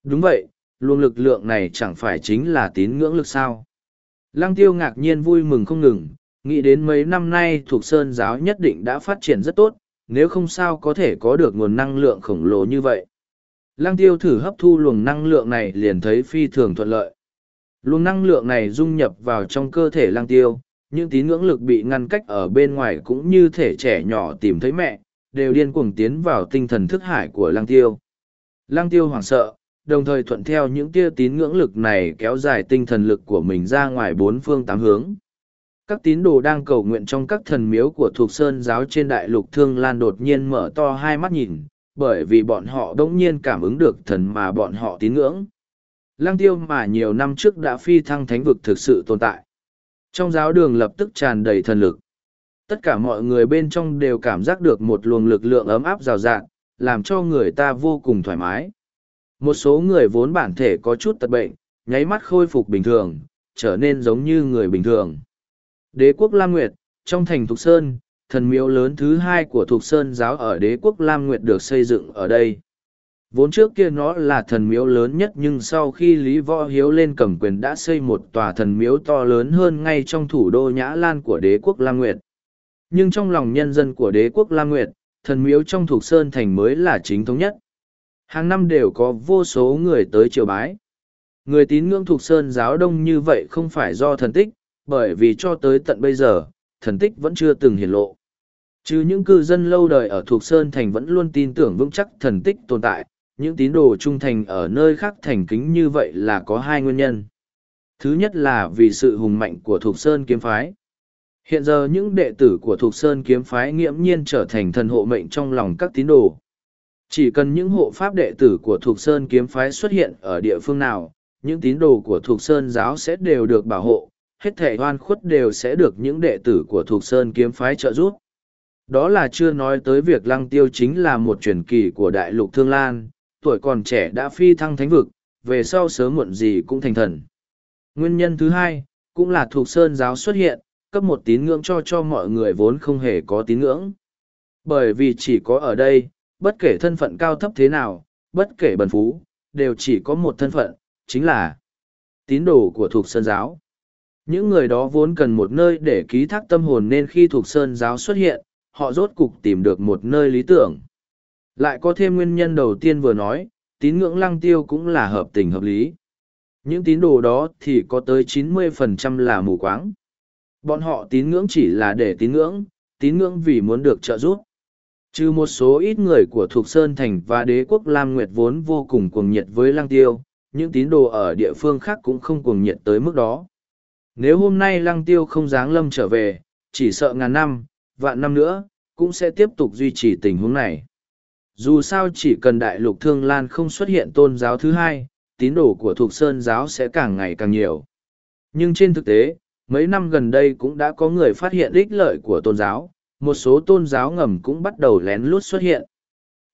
Đúng vậy, luồng lực lượng này chẳng phải chính là tín ngưỡng lực sao. Lăng tiêu ngạc nhiên vui mừng không ngừng, nghĩ đến mấy năm nay thuộc sơn giáo nhất định đã phát triển rất tốt, nếu không sao có thể có được nguồn năng lượng khổng lồ như vậy. Lăng tiêu thử hấp thu luồng năng lượng này liền thấy phi thường thuận lợi. Luồng năng lượng này dung nhập vào trong cơ thể lăng tiêu, những tín ngưỡng lực bị ngăn cách ở bên ngoài cũng như thể trẻ nhỏ tìm thấy mẹ, đều điên cuồng tiến vào tinh thần thức hải của lăng tiêu. Lăng tiêu hoảng sợ, đồng thời thuận theo những tia tín ngưỡng lực này kéo dài tinh thần lực của mình ra ngoài bốn phương tám hướng. Các tín đồ đang cầu nguyện trong các thần miếu của thuộc sơn giáo trên đại lục thương lan đột nhiên mở to hai mắt nhìn, bởi vì bọn họ đỗng nhiên cảm ứng được thần mà bọn họ tín ngưỡng. Lăng tiêu mà nhiều năm trước đã phi thăng thánh vực thực sự tồn tại. Trong giáo đường lập tức tràn đầy thần lực. Tất cả mọi người bên trong đều cảm giác được một luồng lực lượng ấm áp rào rạng, làm cho người ta vô cùng thoải mái. Một số người vốn bản thể có chút tật bệnh, nháy mắt khôi phục bình thường, trở nên giống như người bình thường. Đế quốc Lam Nguyệt, trong thành Thục Sơn, thần miếu lớn thứ hai của Thục Sơn giáo ở đế quốc Lam Nguyệt được xây dựng ở đây. Vốn trước kia nó là thần miếu lớn nhất nhưng sau khi Lý Võ Hiếu lên cầm quyền đã xây một tòa thần miếu to lớn hơn ngay trong thủ đô Nhã Lan của đế quốc Lam Nguyệt. Nhưng trong lòng nhân dân của đế quốc Lam Nguyệt, thần miếu trong Thục Sơn thành mới là chính thống nhất. Hàng năm đều có vô số người tới triều bái. Người tín ngưỡng Thục Sơn giáo đông như vậy không phải do thần tích, bởi vì cho tới tận bây giờ, thần tích vẫn chưa từng hiển lộ. Chứ những cư dân lâu đời ở thuộc Sơn Thành vẫn luôn tin tưởng vững chắc thần tích tồn tại, những tín đồ trung thành ở nơi khác thành kính như vậy là có hai nguyên nhân. Thứ nhất là vì sự hùng mạnh của thuộc Sơn kiếm phái. Hiện giờ những đệ tử của thuộc Sơn kiếm phái nghiễm nhiên trở thành thần hộ mệnh trong lòng các tín đồ. Chỉ cần những hộ pháp đệ tử của thuộc Sơn kiếm phái xuất hiện ở địa phương nào, những tín đồ của thuộc Sơn giáo sẽ đều được bảo hộ, hết thể hoan khuất đều sẽ được những đệ tử của thuộc Sơn kiếm phái trợ giúp. Đó là chưa nói tới việc lăng tiêu chính là một truyền kỳ của đại lục Thương Lan, tuổi còn trẻ đã phi thăng thánh vực, về sau sớm muộn gì cũng thành thần. Nguyên nhân thứ hai, cũng là thuộc sơn giáo xuất hiện, cấp một tín ngưỡng cho cho mọi người vốn không hề có tín ngưỡng. Bởi vì chỉ có ở đây, bất kể thân phận cao thấp thế nào, bất kể bần phú, đều chỉ có một thân phận, chính là tín đồ của thuộc sơn giáo. Những người đó vốn cần một nơi để ký thác tâm hồn nên khi thuộc sơn giáo xuất hiện, họ rốt cục tìm được một nơi lý tưởng. Lại có thêm nguyên nhân đầu tiên vừa nói, tín ngưỡng lăng tiêu cũng là hợp tình hợp lý. Những tín đồ đó thì có tới 90% là mù quáng. Bọn họ tín ngưỡng chỉ là để tín ngưỡng, tín ngưỡng vì muốn được trợ giúp. Trừ một số ít người của Thục Sơn Thành và đế quốc Lam Nguyệt vốn vô cùng cuồng nhiệt với lăng tiêu, những tín đồ ở địa phương khác cũng không cuồng nhiệt tới mức đó. Nếu hôm nay lăng tiêu không dáng lâm trở về, chỉ sợ ngàn năm, vạn năm nữa, cũng sẽ tiếp tục duy trì tình huống này. Dù sao chỉ cần đại lục thương lan không xuất hiện tôn giáo thứ hai, tín đồ của Thục Sơn giáo sẽ càng ngày càng nhiều. Nhưng trên thực tế, mấy năm gần đây cũng đã có người phát hiện ích lợi của tôn giáo, một số tôn giáo ngầm cũng bắt đầu lén lút xuất hiện.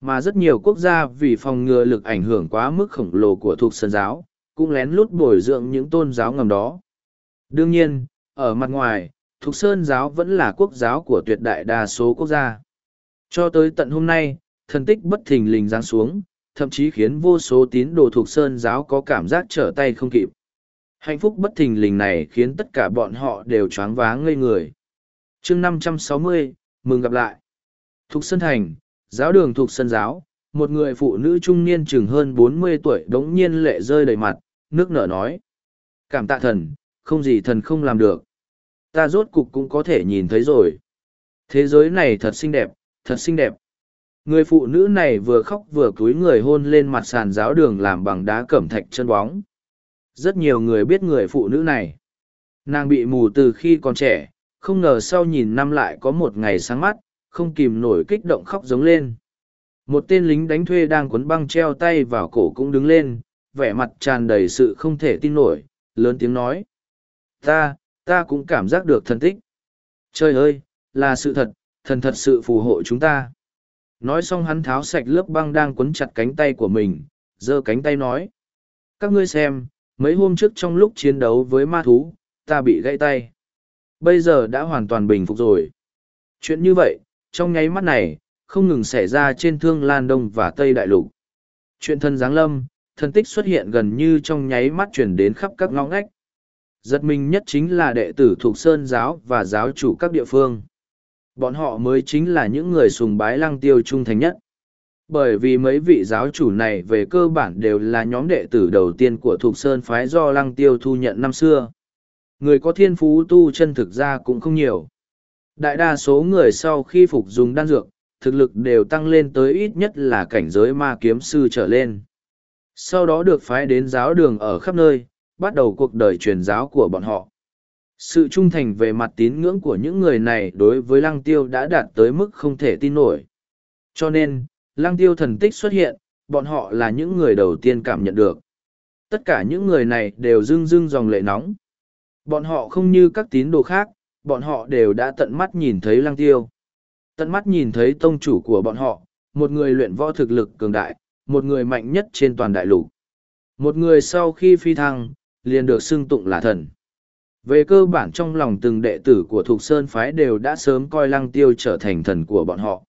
Mà rất nhiều quốc gia vì phòng ngừa lực ảnh hưởng quá mức khổng lồ của Thục Sơn giáo, cũng lén lút bồi dưỡng những tôn giáo ngầm đó. Đương nhiên, ở mặt ngoài, Thục Sơn giáo vẫn là quốc giáo của tuyệt đại đa số quốc gia. Cho tới tận hôm nay, thần tích bất thình lình giáng xuống, thậm chí khiến vô số tín đồ Thục sơn giáo có cảm giác trở tay không kịp. Hạnh phúc bất thình lình này khiến tất cả bọn họ đều choáng váng ngây người. chương 560, mừng gặp lại. Thục Sơn Thành, giáo đường Thục Sơn Giáo, một người phụ nữ trung niên chừng hơn bốn mươi tuổi đống nhiên lệ rơi đầy mặt, nước nở nói. Cảm tạ thần, không gì thần không làm được. Ta rốt cục cũng có thể nhìn thấy rồi. Thế giới này thật xinh đẹp, thật xinh đẹp. Người phụ nữ này vừa khóc vừa cúi người hôn lên mặt sàn giáo đường làm bằng đá cẩm thạch chân bóng. Rất nhiều người biết người phụ nữ này. Nàng bị mù từ khi còn trẻ, không ngờ sau nhìn năm lại có một ngày sáng mắt, không kìm nổi kích động khóc giống lên. Một tên lính đánh thuê đang quấn băng treo tay vào cổ cũng đứng lên, vẻ mặt tràn đầy sự không thể tin nổi, lớn tiếng nói. Ta, ta cũng cảm giác được thần tích. Trời ơi, là sự thật, thần thật sự phù hộ chúng ta. Nói xong hắn tháo sạch lớp băng đang quấn chặt cánh tay của mình, giơ cánh tay nói. Các ngươi xem, mấy hôm trước trong lúc chiến đấu với ma thú, ta bị gãy tay. Bây giờ đã hoàn toàn bình phục rồi. Chuyện như vậy, trong nháy mắt này, không ngừng xảy ra trên thương Lan Đông và Tây Đại Lục. Chuyện thân Giáng Lâm, thần tích xuất hiện gần như trong nháy mắt chuyển đến khắp các ngõ ngách. Giật mình nhất chính là đệ tử thuộc Sơn Giáo và giáo chủ các địa phương. Bọn họ mới chính là những người sùng bái lăng tiêu trung thành nhất. Bởi vì mấy vị giáo chủ này về cơ bản đều là nhóm đệ tử đầu tiên của Thục Sơn phái do lăng tiêu thu nhận năm xưa. Người có thiên phú tu chân thực ra cũng không nhiều. Đại đa số người sau khi phục dùng đan dược, thực lực đều tăng lên tới ít nhất là cảnh giới ma kiếm sư trở lên. Sau đó được phái đến giáo đường ở khắp nơi, bắt đầu cuộc đời truyền giáo của bọn họ. Sự trung thành về mặt tín ngưỡng của những người này đối với lăng tiêu đã đạt tới mức không thể tin nổi. Cho nên, lăng tiêu thần tích xuất hiện, bọn họ là những người đầu tiên cảm nhận được. Tất cả những người này đều rưng rưng dòng lệ nóng. Bọn họ không như các tín đồ khác, bọn họ đều đã tận mắt nhìn thấy lăng tiêu. Tận mắt nhìn thấy tông chủ của bọn họ, một người luyện võ thực lực cường đại, một người mạnh nhất trên toàn đại lục. Một người sau khi phi thăng, liền được xưng tụng là thần. Về cơ bản trong lòng từng đệ tử của Thục Sơn Phái đều đã sớm coi lăng tiêu trở thành thần của bọn họ.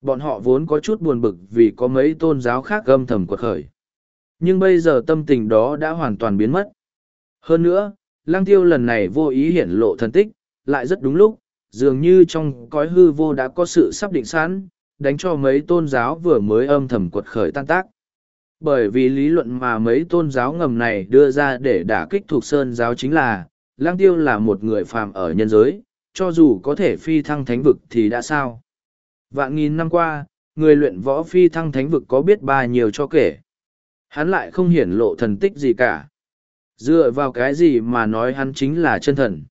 Bọn họ vốn có chút buồn bực vì có mấy tôn giáo khác gâm thầm quật khởi. Nhưng bây giờ tâm tình đó đã hoàn toàn biến mất. Hơn nữa, lăng tiêu lần này vô ý hiển lộ thần tích, lại rất đúng lúc, dường như trong cõi hư vô đã có sự sắp định sẵn, đánh cho mấy tôn giáo vừa mới âm thầm quật khởi tan tác. Bởi vì lý luận mà mấy tôn giáo ngầm này đưa ra để đả kích thuộc sơn giáo chính là, lang tiêu là một người phàm ở nhân giới, cho dù có thể phi thăng thánh vực thì đã sao. Vạn nghìn năm qua, người luyện võ phi thăng thánh vực có biết ba nhiều cho kể. Hắn lại không hiển lộ thần tích gì cả. Dựa vào cái gì mà nói hắn chính là chân thần.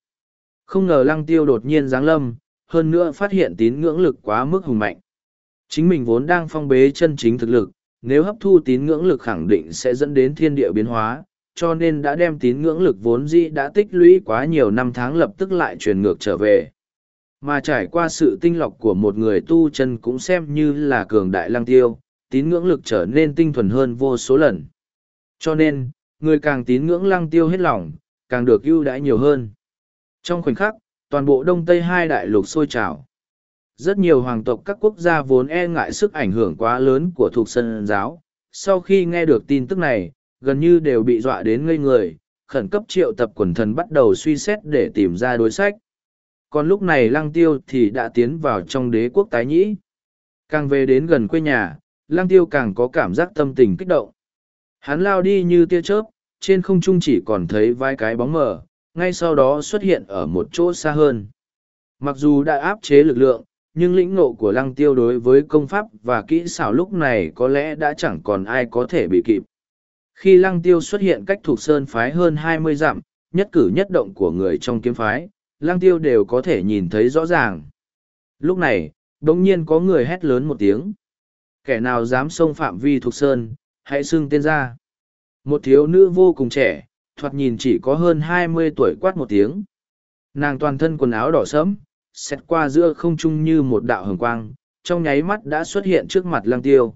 Không ngờ lăng tiêu đột nhiên giáng lâm, hơn nữa phát hiện tín ngưỡng lực quá mức hùng mạnh. Chính mình vốn đang phong bế chân chính thực lực, nếu hấp thu tín ngưỡng lực khẳng định sẽ dẫn đến thiên địa biến hóa, cho nên đã đem tín ngưỡng lực vốn dĩ đã tích lũy quá nhiều năm tháng lập tức lại truyền ngược trở về. Mà trải qua sự tinh lọc của một người tu chân cũng xem như là cường đại lăng tiêu, tín ngưỡng lực trở nên tinh thuần hơn vô số lần. Cho nên, người càng tín ngưỡng lăng tiêu hết lòng, càng được ưu đãi nhiều hơn. Trong khoảnh khắc, toàn bộ Đông Tây hai đại lục sôi trào. Rất nhiều hoàng tộc các quốc gia vốn e ngại sức ảnh hưởng quá lớn của thuộc sân giáo. Sau khi nghe được tin tức này, gần như đều bị dọa đến ngây người, khẩn cấp triệu tập quần thần bắt đầu suy xét để tìm ra đối sách. Còn lúc này lăng tiêu thì đã tiến vào trong đế quốc tái nhĩ. Càng về đến gần quê nhà, lăng tiêu càng có cảm giác tâm tình kích động. Hắn lao đi như tia chớp, trên không trung chỉ còn thấy vài cái bóng mờ, ngay sau đó xuất hiện ở một chỗ xa hơn. Mặc dù đã áp chế lực lượng, nhưng lĩnh ngộ của lăng tiêu đối với công pháp và kỹ xảo lúc này có lẽ đã chẳng còn ai có thể bị kịp. Khi lăng tiêu xuất hiện cách thuộc sơn phái hơn hai mươi dặm, nhất cử nhất động của người trong kiếm phái, lăng tiêu đều có thể nhìn thấy rõ ràng. Lúc này, đống nhiên có người hét lớn một tiếng. Kẻ nào dám xông phạm vi thuộc sơn, hãy xưng tên ra. Một thiếu nữ vô cùng trẻ, thoạt nhìn chỉ có hơn hai mươi tuổi quát một tiếng. Nàng toàn thân quần áo đỏ sẫm, xét qua giữa không trung như một đạo hồng quang, trong nháy mắt đã xuất hiện trước mặt lang tiêu.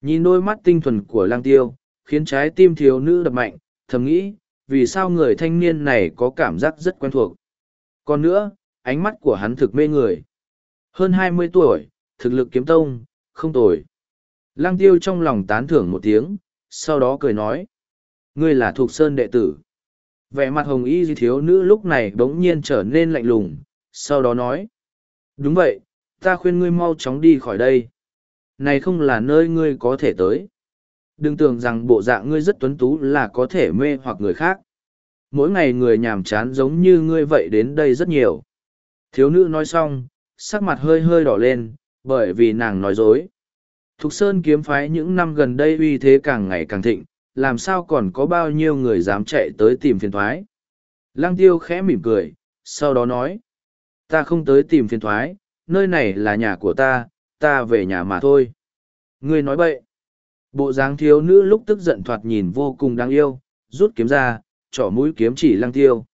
Nhìn đôi mắt tinh thuần của lang tiêu, khiến trái tim thiếu nữ đập mạnh, thầm nghĩ, vì sao người thanh niên này có cảm giác rất quen thuộc. Còn nữa, ánh mắt của hắn thực mê người. Hơn hai mươi tuổi, thực lực kiếm tông, không tồi. Lăng tiêu trong lòng tán thưởng một tiếng, sau đó cười nói. Ngươi là thuộc sơn đệ tử. Vẻ mặt hồng y thiếu nữ lúc này bỗng nhiên trở nên lạnh lùng, sau đó nói. Đúng vậy, ta khuyên ngươi mau chóng đi khỏi đây. Này không là nơi ngươi có thể tới. Đừng tưởng rằng bộ dạng ngươi rất tuấn tú là có thể mê hoặc người khác. Mỗi ngày người nhàm chán giống như ngươi vậy đến đây rất nhiều. Thiếu nữ nói xong, sắc mặt hơi hơi đỏ lên, bởi vì nàng nói dối. Thục Sơn kiếm phái những năm gần đây uy thế càng ngày càng thịnh, làm sao còn có bao nhiêu người dám chạy tới tìm phiền thoái. Lăng tiêu khẽ mỉm cười, sau đó nói, ta không tới tìm phiền thoái, nơi này là nhà của ta, ta về nhà mà thôi. Ngươi nói bậy. Bộ dáng thiếu nữ lúc tức giận thoạt nhìn vô cùng đáng yêu, rút kiếm ra, trỏ mũi kiếm chỉ lăng tiêu.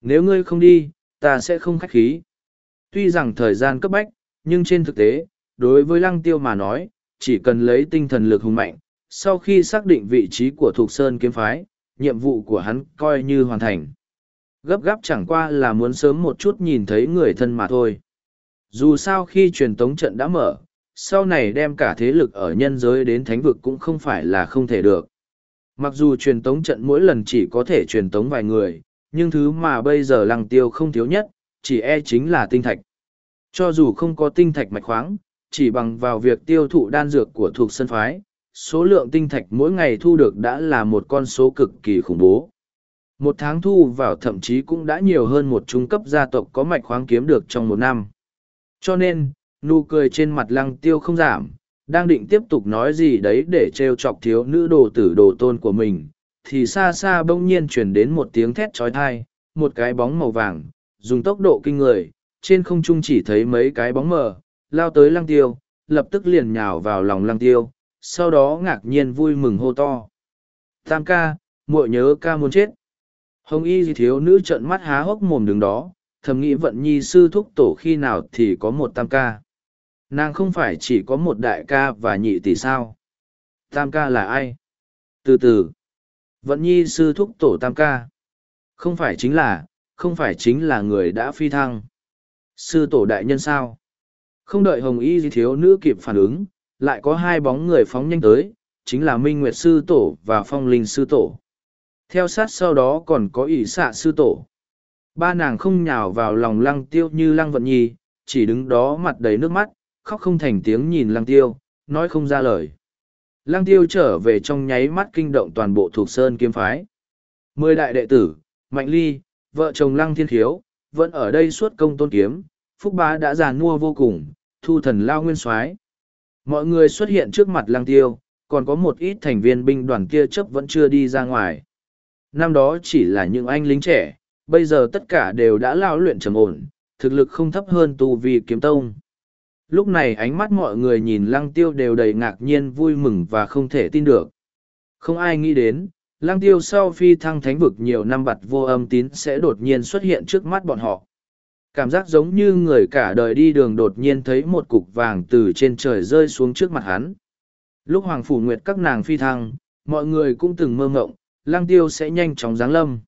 Nếu ngươi không đi, ta sẽ không khách khí. Tuy rằng thời gian cấp bách, nhưng trên thực tế, đối với lăng tiêu mà nói, chỉ cần lấy tinh thần lực hùng mạnh, sau khi xác định vị trí của Thục Sơn kiếm phái, nhiệm vụ của hắn coi như hoàn thành. Gấp gáp chẳng qua là muốn sớm một chút nhìn thấy người thân mà thôi. Dù sao khi truyền tống trận đã mở, sau này đem cả thế lực ở nhân giới đến thánh vực cũng không phải là không thể được. Mặc dù truyền tống trận mỗi lần chỉ có thể truyền tống vài người, nhưng thứ mà bây giờ lăng tiêu không thiếu nhất, chỉ e chính là tinh thạch. Cho dù không có tinh thạch mạch khoáng, chỉ bằng vào việc tiêu thụ đan dược của thuộc sân phái, số lượng tinh thạch mỗi ngày thu được đã là một con số cực kỳ khủng bố. Một tháng thu vào thậm chí cũng đã nhiều hơn một trung cấp gia tộc có mạch khoáng kiếm được trong một năm. Cho nên, nụ cười trên mặt lăng tiêu không giảm, đang định tiếp tục nói gì đấy để trêu chọc thiếu nữ đồ tử đồ tôn của mình, thì xa xa bỗng nhiên chuyển đến một tiếng thét trói thai, một cái bóng màu vàng, dùng tốc độ kinh người, trên không trung chỉ thấy mấy cái bóng mờ, lao tới lăng tiêu, lập tức liền nhào vào lòng lăng tiêu, sau đó ngạc nhiên vui mừng hô to. Tam ca, muội nhớ ca muốn chết. Hồng y thiếu nữ trợn mắt há hốc mồm đứng đó, thầm nghĩ vận nhi sư thúc tổ khi nào thì có một tam ca. Nàng không phải chỉ có một đại ca và nhị tỷ sao. Tam ca là ai? Từ từ. Vận nhi sư thúc tổ tam ca. Không phải chính là, không phải chính là người đã phi thăng. Sư tổ đại nhân sao? Không đợi hồng y thiếu nữ kịp phản ứng, lại có hai bóng người phóng nhanh tới, chính là Minh Nguyệt sư tổ và Phong Linh sư tổ. Theo sát sau đó còn có ỷ xạ sư tổ. Ba nàng không nhào vào lòng lăng tiêu như lăng vận nhi, chỉ đứng đó mặt đầy nước mắt, khóc không thành tiếng nhìn lăng tiêu, nói không ra lời. Lăng tiêu trở về trong nháy mắt kinh động toàn bộ thuộc sơn kiếm phái. Mười đại đệ tử, Mạnh Ly, vợ chồng lăng thiên khiếu, vẫn ở đây suốt công tôn kiếm, Phúc Bá đã giàn mua vô cùng, thu thần lao nguyên soái Mọi người xuất hiện trước mặt lăng tiêu, còn có một ít thành viên binh đoàn kia chấp vẫn chưa đi ra ngoài. Năm đó chỉ là những anh lính trẻ, bây giờ tất cả đều đã lao luyện trầm ổn, thực lực không thấp hơn tu vi kiếm tông. Lúc này ánh mắt mọi người nhìn lăng tiêu đều đầy ngạc nhiên vui mừng và không thể tin được. Không ai nghĩ đến, lăng tiêu sau phi thăng thánh vực nhiều năm bặt vô âm tín sẽ đột nhiên xuất hiện trước mắt bọn họ. Cảm giác giống như người cả đời đi đường đột nhiên thấy một cục vàng từ trên trời rơi xuống trước mặt hắn. Lúc Hoàng Phủ Nguyệt các nàng phi thăng, mọi người cũng từng mơ ngộng, lăng tiêu sẽ nhanh chóng giáng lâm.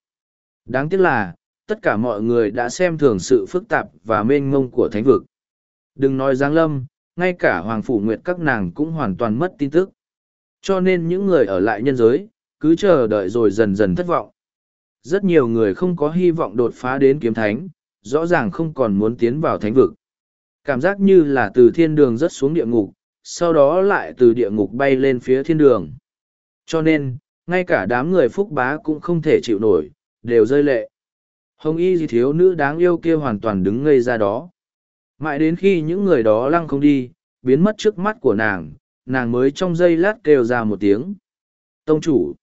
Đáng tiếc là, tất cả mọi người đã xem thường sự phức tạp và mênh mông của thánh vực. Đừng nói giáng lâm, ngay cả Hoàng Phủ Nguyệt các nàng cũng hoàn toàn mất tin tức. Cho nên những người ở lại nhân giới, cứ chờ đợi rồi dần dần thất vọng. Rất nhiều người không có hy vọng đột phá đến kiếm thánh, rõ ràng không còn muốn tiến vào thánh vực. Cảm giác như là từ thiên đường rớt xuống địa ngục, sau đó lại từ địa ngục bay lên phía thiên đường. Cho nên, ngay cả đám người phúc bá cũng không thể chịu nổi, đều rơi lệ. Hồng y gì thiếu nữ đáng yêu kia hoàn toàn đứng ngây ra đó. Mãi đến khi những người đó lăng không đi, biến mất trước mắt của nàng, nàng mới trong giây lát kêu ra một tiếng. Tông chủ.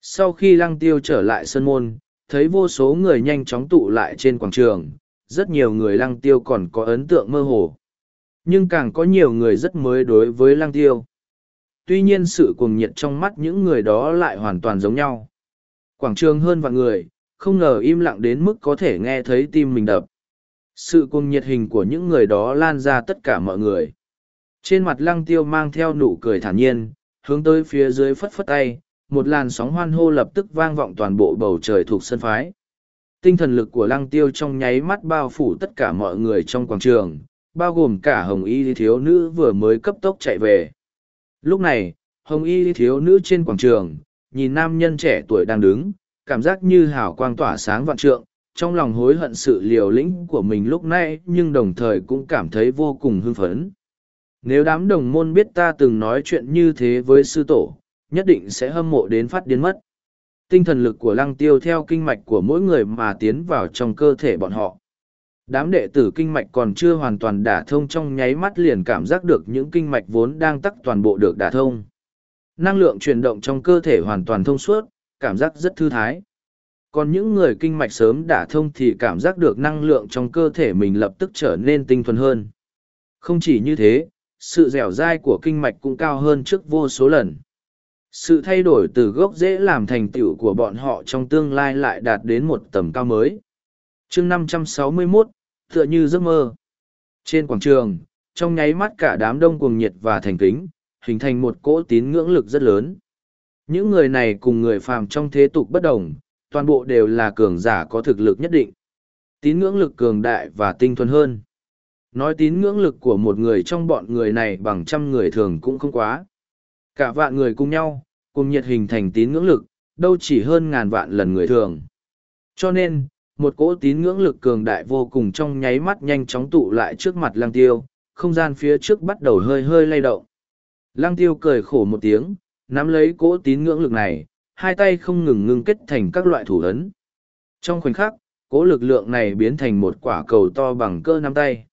Sau khi lăng tiêu trở lại sân môn, thấy vô số người nhanh chóng tụ lại trên quảng trường, rất nhiều người lăng tiêu còn có ấn tượng mơ hồ. Nhưng càng có nhiều người rất mới đối với lăng tiêu. Tuy nhiên sự cuồng nhiệt trong mắt những người đó lại hoàn toàn giống nhau. Quảng trường hơn vạn người, không ngờ im lặng đến mức có thể nghe thấy tim mình đập. Sự cuồng nhiệt hình của những người đó lan ra tất cả mọi người. Trên mặt lăng tiêu mang theo nụ cười thản nhiên, hướng tới phía dưới phất phất tay, một làn sóng hoan hô lập tức vang vọng toàn bộ bầu trời thuộc sân phái. Tinh thần lực của lăng tiêu trong nháy mắt bao phủ tất cả mọi người trong quảng trường, bao gồm cả hồng y thiếu nữ vừa mới cấp tốc chạy về. Lúc này, hồng y thiếu nữ trên quảng trường, nhìn nam nhân trẻ tuổi đang đứng, cảm giác như hào quang tỏa sáng vạn trượng, trong lòng hối hận sự liều lĩnh của mình lúc nay nhưng đồng thời cũng cảm thấy vô cùng hưng phấn. Nếu đám đồng môn biết ta từng nói chuyện như thế với sư tổ, nhất định sẽ hâm mộ đến phát điên mất. Tinh thần lực của lăng tiêu theo kinh mạch của mỗi người mà tiến vào trong cơ thể bọn họ. Đám đệ tử kinh mạch còn chưa hoàn toàn đả thông trong nháy mắt liền cảm giác được những kinh mạch vốn đang tắc toàn bộ được đả thông. Năng lượng chuyển động trong cơ thể hoàn toàn thông suốt, cảm giác rất thư thái. Còn những người kinh mạch sớm đả thông thì cảm giác được năng lượng trong cơ thể mình lập tức trở nên tinh thuần hơn. Không chỉ như thế, sự dẻo dai của kinh mạch cũng cao hơn trước vô số lần. sự thay đổi từ gốc dễ làm thành tựu của bọn họ trong tương lai lại đạt đến một tầm cao mới chương 561, tựa như giấc mơ. Trên quảng trường, trong nháy mắt cả đám đông cuồng nhiệt và thành kính, hình thành một cỗ tín ngưỡng lực rất lớn. Những người này cùng người phàm trong thế tục bất đồng, toàn bộ đều là cường giả có thực lực nhất định. Tín ngưỡng lực cường đại và tinh thuần hơn. Nói tín ngưỡng lực của một người trong bọn người này bằng trăm người thường cũng không quá. Cả vạn người cùng nhau cùng nhiệt hình thành tín ngưỡng lực, đâu chỉ hơn ngàn vạn lần người thường. Cho nên một cỗ tín ngưỡng lực cường đại vô cùng trong nháy mắt nhanh chóng tụ lại trước mặt lăng tiêu, không gian phía trước bắt đầu hơi hơi lay động. Lăng tiêu cười khổ một tiếng, nắm lấy cỗ tín ngưỡng lực này, hai tay không ngừng ngưng kết thành các loại thủ ấn. Trong khoảnh khắc, cỗ lực lượng này biến thành một quả cầu to bằng cơ nắm tay.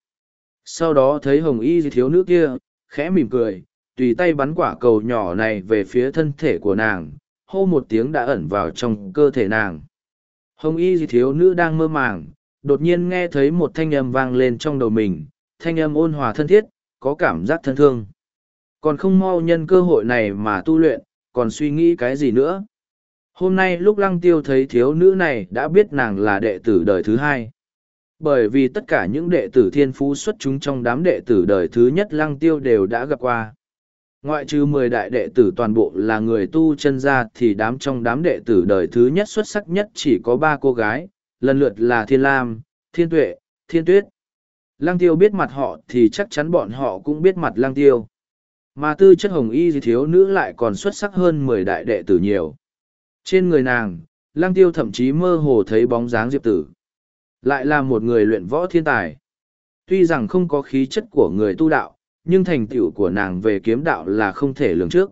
Sau đó thấy hồng y thiếu nữ kia, khẽ mỉm cười, tùy tay bắn quả cầu nhỏ này về phía thân thể của nàng, hô một tiếng đã ẩn vào trong cơ thể nàng hồng y thiếu nữ đang mơ màng, đột nhiên nghe thấy một thanh âm vang lên trong đầu mình, thanh âm ôn hòa thân thiết, có cảm giác thân thương. Còn không mau nhân cơ hội này mà tu luyện, còn suy nghĩ cái gì nữa? Hôm nay lúc lăng tiêu thấy thiếu nữ này đã biết nàng là đệ tử đời thứ hai. Bởi vì tất cả những đệ tử thiên phú xuất chúng trong đám đệ tử đời thứ nhất lăng tiêu đều đã gặp qua ngoại trừ mười đại đệ tử toàn bộ là người tu chân gia thì đám trong đám đệ tử đời thứ nhất xuất sắc nhất chỉ có ba cô gái lần lượt là thiên lam thiên tuệ thiên tuyết. Lăng tiêu biết mặt họ thì chắc chắn bọn họ cũng biết mặt lăng tiêu. Mà tư chất hồng y gì thiếu nữ lại còn xuất sắc hơn mười đại đệ tử nhiều. Trên người nàng lăng tiêu thậm chí mơ hồ thấy bóng dáng diệp tử. Lại là một người luyện võ thiên tài. Tuy rằng không có khí chất của người tu đạo, nhưng thành tựu của nàng về kiếm đạo là không thể lường trước.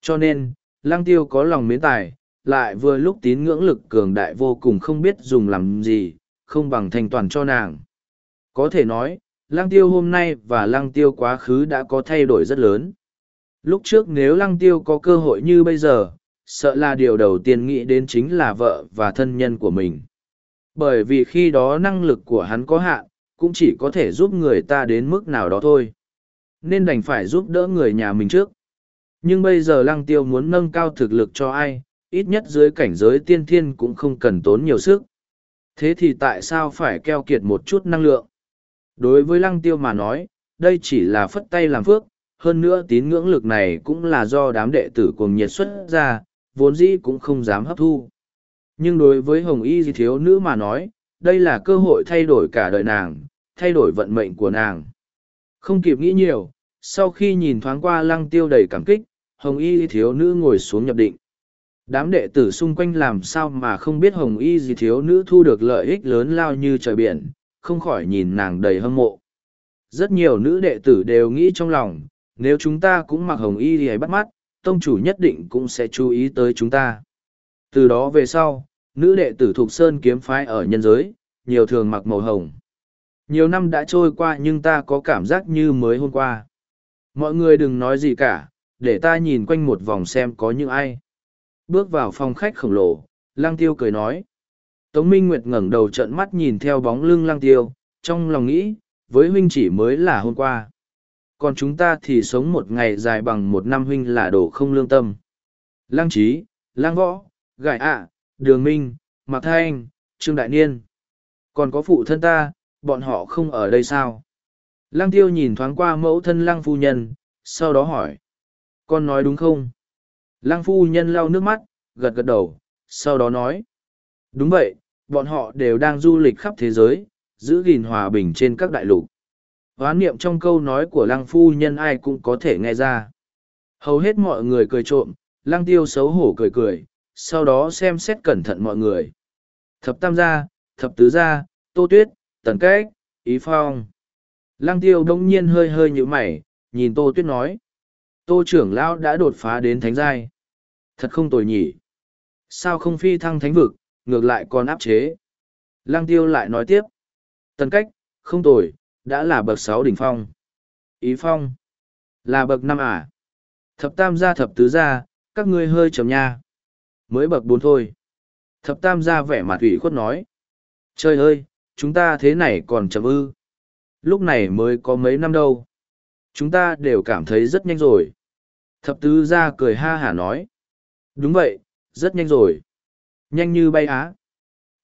Cho nên, lăng tiêu có lòng mến tài, lại vừa lúc tín ngưỡng lực cường đại vô cùng không biết dùng làm gì, không bằng thành toàn cho nàng. Có thể nói, lăng tiêu hôm nay và lăng tiêu quá khứ đã có thay đổi rất lớn. Lúc trước nếu lăng tiêu có cơ hội như bây giờ, sợ là điều đầu tiên nghĩ đến chính là vợ và thân nhân của mình. Bởi vì khi đó năng lực của hắn có hạn, cũng chỉ có thể giúp người ta đến mức nào đó thôi. Nên đành phải giúp đỡ người nhà mình trước. Nhưng bây giờ lăng tiêu muốn nâng cao thực lực cho ai, ít nhất dưới cảnh giới tiên thiên cũng không cần tốn nhiều sức. Thế thì tại sao phải keo kiệt một chút năng lượng? Đối với lăng tiêu mà nói, đây chỉ là phất tay làm phước, hơn nữa tín ngưỡng lực này cũng là do đám đệ tử cuồng nhiệt xuất ra, vốn dĩ cũng không dám hấp thu nhưng đối với hồng y di thiếu nữ mà nói đây là cơ hội thay đổi cả đời nàng thay đổi vận mệnh của nàng không kịp nghĩ nhiều sau khi nhìn thoáng qua lăng tiêu đầy cảm kích hồng y thiếu nữ ngồi xuống nhập định. Đám đệ tử xung quanh làm sao mà không biết hồng y gì thiếu nữ thu được lợi ích lớn lao như trời biển không khỏi nhìn nàng đầy hâm mộ. Rất nhiều nữ đệ tử đều nghĩ trong lòng nếu chúng ta cũng mặc hồng y thì bắt mắt tông chủ nhất định cũng sẽ chú ý tới chúng ta. Từ đó về sau nữ đệ tử thuộc Sơn kiếm phái ở nhân giới, nhiều thường mặc màu hồng. Nhiều năm đã trôi qua nhưng ta có cảm giác như mới hôm qua. Mọi người đừng nói gì cả, để ta nhìn quanh một vòng xem có những ai. Bước vào phòng khách khổng lồ, Lang Tiêu cười nói. Tống Minh Nguyệt ngẩng đầu trợn mắt nhìn theo bóng lưng Lang Tiêu, trong lòng nghĩ, với huynh chỉ mới là hôm qua. Còn chúng ta thì sống một ngày dài bằng một năm huynh là đồ không lương tâm. Lang Trí, Lang Võ, Gải ạ, Đường Minh, Mạc Thanh, Trương Đại Niên. Còn có phụ thân ta, bọn họ không ở đây sao? Lăng tiêu nhìn thoáng qua mẫu thân lăng phu nhân, sau đó hỏi. Con nói đúng không? Lăng phu nhân lau nước mắt, gật gật đầu, sau đó nói. Đúng vậy, bọn họ đều đang du lịch khắp thế giới, giữ gìn hòa bình trên các đại lục. Hoán niệm trong câu nói của lăng phu nhân ai cũng có thể nghe ra. Hầu hết mọi người cười trộm, lăng tiêu xấu hổ cười cười, sau đó xem xét cẩn thận mọi người. Thập tam gia, thập tứ gia, tô tuyết, tần cách, ý phong. Lăng tiêu đông nhiên hơi hơi như mày, nhìn tô tuyết nói. Tô trưởng lão đã đột phá đến thánh giai. Thật không tồi nhỉ. Sao không phi thăng thánh vực, ngược lại còn áp chế. Lăng tiêu lại nói tiếp. Tần cách, không tồi, đã là bậc sáu đỉnh phong. Ý phong, là bậc năm à. Thập tam gia thập tứ gia, các ngươi hơi chấm nha mới bậc bốn thôi. Thập tam gia vẻ mặt ủy khuất nói. Trời ơi, chúng ta thế này còn chậm ư. Lúc này mới có mấy năm đâu. Chúng ta đều cảm thấy rất nhanh rồi. Thập tứ ra cười ha hả nói. Đúng vậy, rất nhanh rồi. Nhanh như bay á.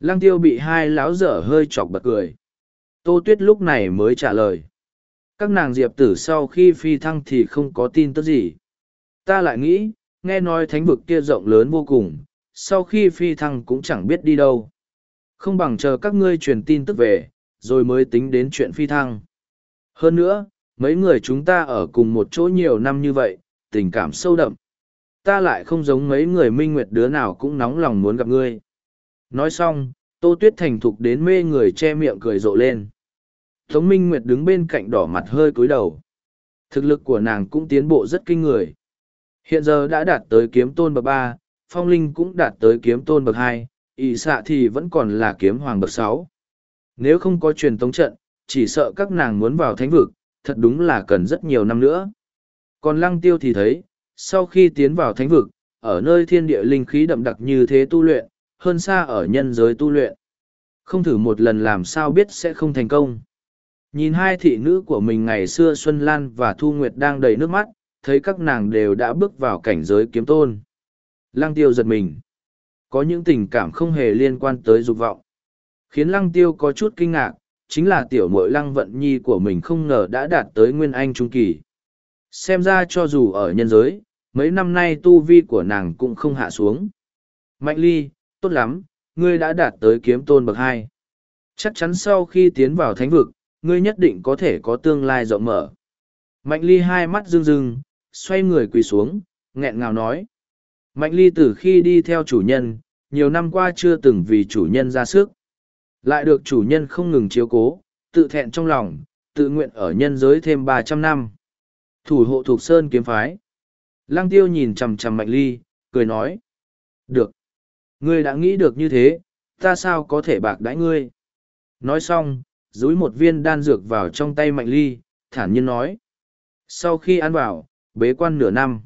Lăng tiêu bị hai lão dở hơi chọc bật cười. Tô Tuyết lúc này mới trả lời. Các nàng diệp tử sau khi phi thăng thì không có tin tức gì. Ta lại nghĩ, nghe nói thánh vực kia rộng lớn vô cùng, sau khi phi thăng cũng chẳng biết đi đâu. Không bằng chờ các ngươi truyền tin tức về, rồi mới tính đến chuyện phi thăng. Hơn nữa, mấy người chúng ta ở cùng một chỗ nhiều năm như vậy, tình cảm sâu đậm. Ta lại không giống mấy người minh nguyệt đứa nào cũng nóng lòng muốn gặp ngươi. Nói xong, Tô Tuyết thành thục đến mê người che miệng cười rộ lên. Tống Minh Nguyệt đứng bên cạnh đỏ mặt hơi cúi đầu. Thực lực của nàng cũng tiến bộ rất kinh người. Hiện giờ đã đạt tới kiếm tôn bậc ba, Phong Linh cũng đạt tới kiếm tôn bậc hai, ỷ xạ thì vẫn còn là kiếm hoàng bậc sáu. Nếu không có truyền tống trận, chỉ sợ các nàng muốn vào thánh vực, thật đúng là cần rất nhiều năm nữa. Còn lăng tiêu thì thấy, sau khi tiến vào thánh vực, ở nơi thiên địa linh khí đậm đặc như thế tu luyện, hơn xa ở nhân giới tu luyện. Không thử một lần làm sao biết sẽ không thành công. Nhìn hai thị nữ của mình ngày xưa Xuân Lan và Thu Nguyệt đang đầy nước mắt, thấy các nàng đều đã bước vào cảnh giới kiếm tôn. Lăng tiêu giật mình. Có những tình cảm không hề liên quan tới dục vọng. Khiến lăng tiêu có chút kinh ngạc, chính là tiểu mội lăng vận nhi của mình không ngờ đã đạt tới nguyên anh trung kỳ. Xem ra cho dù ở nhân giới, mấy năm nay tu vi của nàng cũng không hạ xuống. Mạnh ly, tốt lắm, ngươi đã đạt tới kiếm tôn bậc hai. Chắc chắn sau khi tiến vào thánh vực, ngươi nhất định có thể có tương lai rộng mở. Mạnh ly hai mắt rưng rưng, xoay người quỳ xuống, nghẹn ngào nói. Mạnh ly từ khi đi theo chủ nhân, nhiều năm qua chưa từng vì chủ nhân ra sức. Lại được chủ nhân không ngừng chiếu cố, tự thẹn trong lòng, tự nguyện ở nhân giới thêm ba trăm năm. Thủ hộ thuộc sơn kiếm phái. Lăng tiêu nhìn chầm chầm mạnh ly, cười nói. Được. Ngươi đã nghĩ được như thế, ta sao có thể bạc đãi ngươi? Nói xong, dúi một viên đan dược vào trong tay mạnh ly, thản nhiên nói. Sau khi ăn vào, bế quan nửa năm.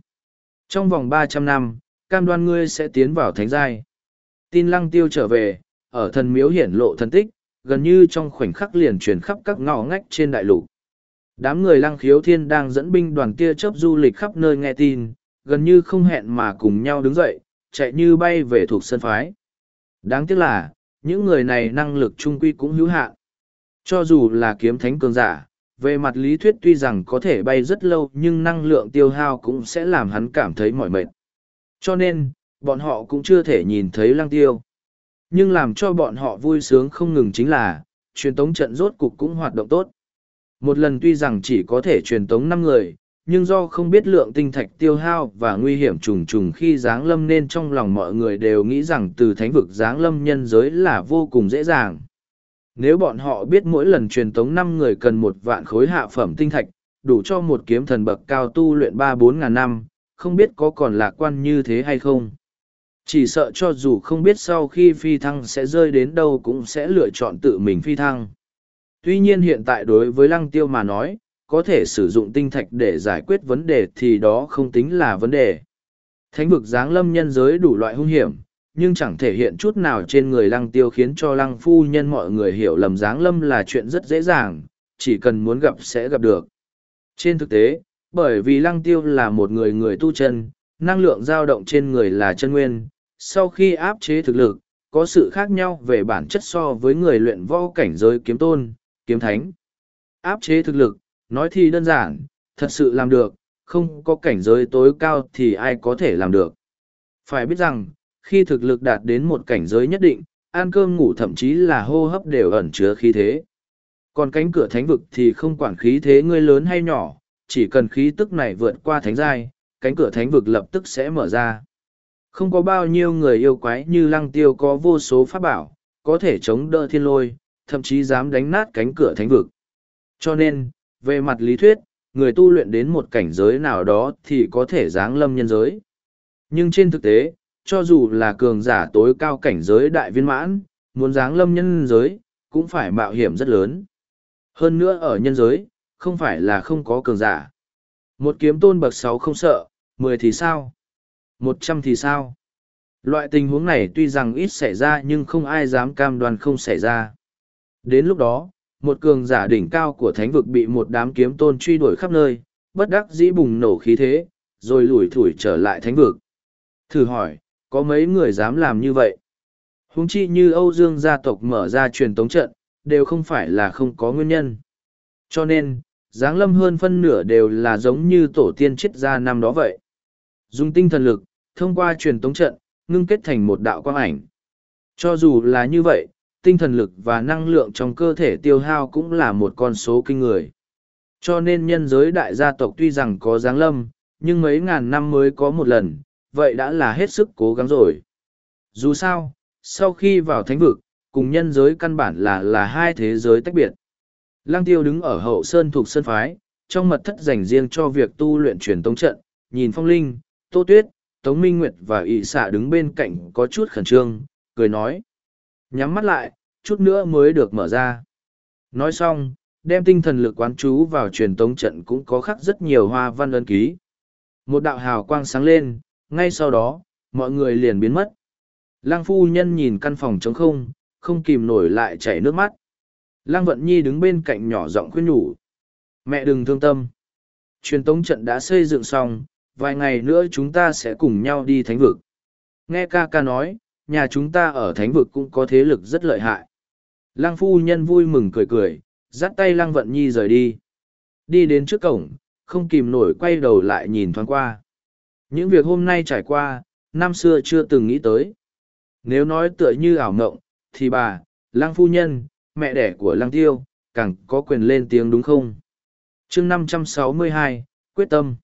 Trong vòng ba trăm năm, cam đoan ngươi sẽ tiến vào thánh giai. Tin lăng tiêu trở về, ở thần miếu hiển lộ thần tích, gần như trong khoảnh khắc liền truyền khắp các ngõ ngách trên đại lục. Đám người lăng khiếu thiên đang dẫn binh đoàn kia chớp du lịch khắp nơi nghe tin, gần như không hẹn mà cùng nhau đứng dậy, chạy như bay về thuộc sân phái. Đáng tiếc là, những người này năng lực trung quy cũng hữu hạn. Cho dù là kiếm thánh cường giả, về mặt lý thuyết tuy rằng có thể bay rất lâu nhưng năng lượng tiêu hao cũng sẽ làm hắn cảm thấy mỏi mệt. Cho nên, bọn họ cũng chưa thể nhìn thấy lăng tiêu. Nhưng làm cho bọn họ vui sướng không ngừng chính là, truyền tống trận rốt cục cũng hoạt động tốt. Một lần tuy rằng chỉ có thể truyền tống năm người, nhưng do không biết lượng tinh thạch tiêu hao và nguy hiểm trùng trùng khi giáng lâm nên trong lòng mọi người đều nghĩ rằng từ thánh vực giáng lâm nhân giới là vô cùng dễ dàng. Nếu bọn họ biết mỗi lần truyền tống năm người cần một vạn khối hạ phẩm tinh thạch, đủ cho một kiếm thần bậc cao tu luyện ba bốn ngàn năm, không biết có còn lạc quan như thế hay không. Chỉ sợ cho dù không biết sau khi phi thăng sẽ rơi đến đâu cũng sẽ lựa chọn tự mình phi thăng. Tuy nhiên hiện tại đối với lăng tiêu mà nói, có thể sử dụng tinh thạch để giải quyết vấn đề thì đó không tính là vấn đề. Thánh vực giáng lâm nhân giới đủ loại hung hiểm, nhưng chẳng thể hiện chút nào trên người lăng tiêu khiến cho lăng phu nhân mọi người hiểu lầm giáng lâm là chuyện rất dễ dàng, chỉ cần muốn gặp sẽ gặp được. Trên thực tế, bởi vì lăng tiêu là một người người tu chân, năng lượng dao động trên người là chân nguyên, sau khi áp chế thực lực, có sự khác nhau về bản chất so với người luyện võ cảnh giới kiếm tôn, kiếm thánh. Áp chế thực lực, nói thì đơn giản, thật sự làm được, không có cảnh giới tối cao thì ai có thể làm được. Phải biết rằng, khi thực lực đạt đến một cảnh giới nhất định, ăn cơm ngủ thậm chí là hô hấp đều ẩn chứa khí thế. Còn cánh cửa thánh vực thì không quản khí thế ngươi lớn hay nhỏ, chỉ cần khí tức này vượt qua thánh giai, cánh cửa thánh vực lập tức sẽ mở ra. Không có bao nhiêu người yêu quái như lăng tiêu có vô số pháp bảo, có thể chống đỡ thiên lôi, thậm chí dám đánh nát cánh cửa thánh vực. Cho nên, về mặt lý thuyết, người tu luyện đến một cảnh giới nào đó thì có thể giáng lâm nhân giới. Nhưng trên thực tế, cho dù là cường giả tối cao cảnh giới đại viên mãn, muốn giáng lâm nhân giới, cũng phải mạo hiểm rất lớn. Hơn nữa ở nhân giới, không phải là không có cường giả. Một kiếm tôn bậc sáu không sợ, mười thì sao? một trăm thì sao? Loại tình huống này tuy rằng ít xảy ra nhưng không ai dám cam đoan không xảy ra. Đến lúc đó, một cường giả đỉnh cao của thánh vực bị một đám kiếm tôn truy đuổi khắp nơi, bất đắc dĩ bùng nổ khí thế, rồi lủi thủi trở lại thánh vực. Thử hỏi, có mấy người dám làm như vậy? Húng chi như Âu Dương gia tộc mở ra truyền tống trận, đều không phải là không có nguyên nhân. Cho nên, giáng lâm hơn phân nửa đều là giống như tổ tiên chết ra năm đó vậy. Dùng tinh thần lực, thông qua truyền tống trận, ngưng kết thành một đạo quang ảnh. Cho dù là như vậy, tinh thần lực và năng lượng trong cơ thể tiêu hao cũng là một con số kinh người. Cho nên nhân giới đại gia tộc tuy rằng có giáng lâm, nhưng mấy ngàn năm mới có một lần, vậy đã là hết sức cố gắng rồi. Dù sao, sau khi vào thánh vực, cùng nhân giới căn bản là là hai thế giới tách biệt. Lăng tiêu đứng ở hậu sơn thuộc sơn phái, trong mật thất dành riêng cho việc tu luyện truyền tống trận, nhìn phong linh, tô tuyết, tống minh nguyệt và ị xạ đứng bên cạnh có chút khẩn trương, cười nói. Nhắm mắt lại, chút nữa mới được mở ra. Nói xong, đem tinh thần lực quán chú vào truyền tống trận cũng có khắc rất nhiều hoa văn ân ký. Một đạo hào quang sáng lên, ngay sau đó, mọi người liền biến mất. Lăng phu nhân nhìn căn phòng trống không, không kìm nổi lại chảy nước mắt. Lăng vận nhi đứng bên cạnh nhỏ giọng khuyên nhủ. Mẹ đừng thương tâm. Truyền tống trận đã xây dựng xong, vài ngày nữa chúng ta sẽ cùng nhau đi thánh vực. Nghe ca ca nói, nhà chúng ta ở thánh vực cũng có thế lực rất lợi hại. Lăng phu nhân vui mừng cười cười, dắt tay lăng vận nhi rời đi. Đi đến trước cổng, không kìm nổi quay đầu lại nhìn thoáng qua. Những việc hôm nay trải qua, năm xưa chưa từng nghĩ tới. Nếu nói tựa như ảo ngộng, thì bà, lăng phu nhân, mẹ đẻ của lăng tiêu, càng có quyền lên tiếng đúng không? chương năm trăm sáu mươi hai quyết tâm.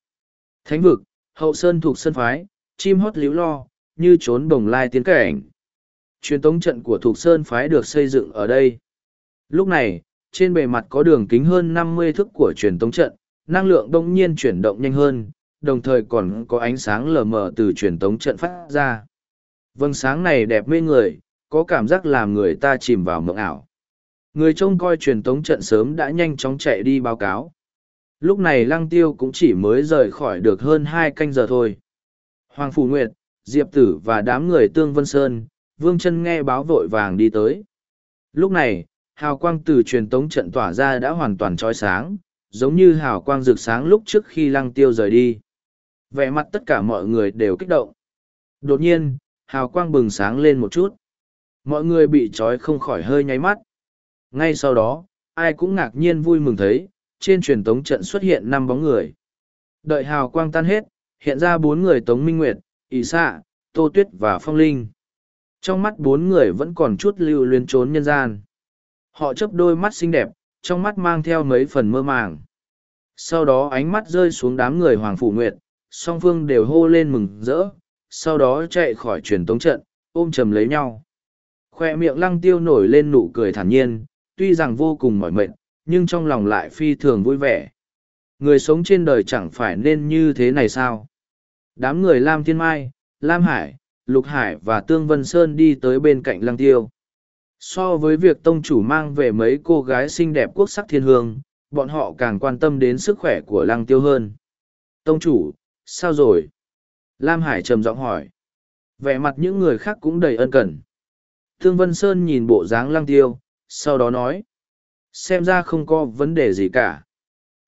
Thánh vực, hậu sơn thuộc sân phái, chim hót líu lo, như trốn bồng lai tiến cảnh. Truyền tống trận của thuộc sơn phái được xây dựng ở đây. Lúc này, trên bề mặt có đường kính hơn năm mươi thước của truyền tống trận, năng lượng đông nhiên chuyển động nhanh hơn, đồng thời còn có ánh sáng lờ mờ từ truyền tống trận phát ra. Vâng sáng này đẹp mê người, có cảm giác làm người ta chìm vào mộng ảo. Người trông coi truyền tống trận sớm đã nhanh chóng chạy đi báo cáo. Lúc này lăng tiêu cũng chỉ mới rời khỏi được hơn hai canh giờ thôi. Hoàng Phủ Nguyệt, Diệp Tử và đám người Tương Vân Sơn, Vương chân nghe báo vội vàng đi tới. Lúc này, hào quang từ truyền tống trận tỏa ra đã hoàn toàn trói sáng, giống như hào quang rực sáng lúc trước khi lăng tiêu rời đi. Vẻ mặt tất cả mọi người đều kích động. Đột nhiên, hào quang bừng sáng lên một chút. Mọi người bị trói không khỏi hơi nháy mắt. Ngay sau đó, ai cũng ngạc nhiên vui mừng thấy, trên truyền tống trận xuất hiện năm bóng người. Đợi hào quang tan hết, hiện ra bốn người Tống Minh Nguyệt, Ý Sạ, Tô Tuyết và Phong Linh. Trong mắt bốn người vẫn còn chút lưu luyến trốn nhân gian. Họ chấp đôi mắt xinh đẹp, trong mắt mang theo mấy phần mơ màng. Sau đó ánh mắt rơi xuống đám người Hoàng Phủ Nguyệt, song phương đều hô lên mừng rỡ, sau đó chạy khỏi truyền tống trận, ôm chầm lấy nhau. Khoe miệng lăng tiêu nổi lên nụ cười thản nhiên, tuy rằng vô cùng mỏi mệt, nhưng trong lòng lại phi thường vui vẻ. Người sống trên đời chẳng phải nên như thế này sao? Đám người Lam Thiên Mai, Lam Hải, Lục Hải và Tương Vân Sơn đi tới bên cạnh lăng tiêu. So với việc tông chủ mang về mấy cô gái xinh đẹp quốc sắc thiên hương, bọn họ càng quan tâm đến sức khỏe của lăng tiêu hơn. Tông chủ, sao rồi? Lam Hải trầm giọng hỏi. Vẻ mặt những người khác cũng đầy ân cần. Thương Vân Sơn nhìn bộ dáng lăng tiêu, sau đó nói. Xem ra không có vấn đề gì cả.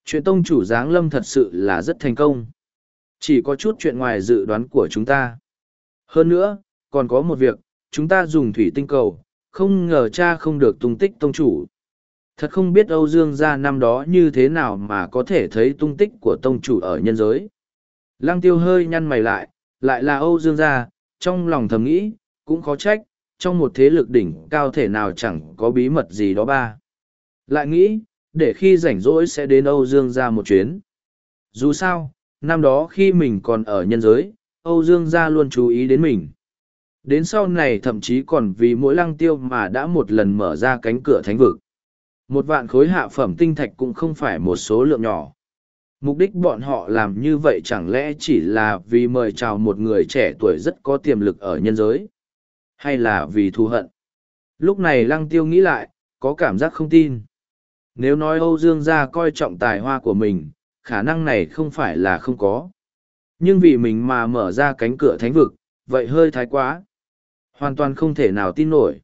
Chuyện tông chủ giáng lâm thật sự là rất thành công. Chỉ có chút chuyện ngoài dự đoán của chúng ta. Hơn nữa, còn có một việc, chúng ta dùng thủy tinh cầu, không ngờ cha không được tung tích tông chủ. Thật không biết Âu Dương gia năm đó như thế nào mà có thể thấy tung tích của tông chủ ở nhân giới. Lăng tiêu hơi nhăn mày lại, lại là Âu Dương gia, trong lòng thầm nghĩ, cũng khó trách, trong một thế lực đỉnh cao thể nào chẳng có bí mật gì đó ba. Lại nghĩ, để khi rảnh rỗi sẽ đến Âu Dương gia một chuyến. Dù sao, năm đó khi mình còn ở nhân giới, Âu Dương gia luôn chú ý đến mình. Đến sau này thậm chí còn vì mỗi lăng tiêu mà đã một lần mở ra cánh cửa thánh vực. Một vạn khối hạ phẩm tinh thạch cũng không phải một số lượng nhỏ. Mục đích bọn họ làm như vậy chẳng lẽ chỉ là vì mời chào một người trẻ tuổi rất có tiềm lực ở nhân giới? Hay là vì thù hận? Lúc này lăng tiêu nghĩ lại, có cảm giác không tin. Nếu nói Âu Dương gia coi trọng tài hoa của mình, khả năng này không phải là không có. Nhưng vì mình mà mở ra cánh cửa thánh vực, vậy hơi thái quá. Hoàn toàn không thể nào tin nổi.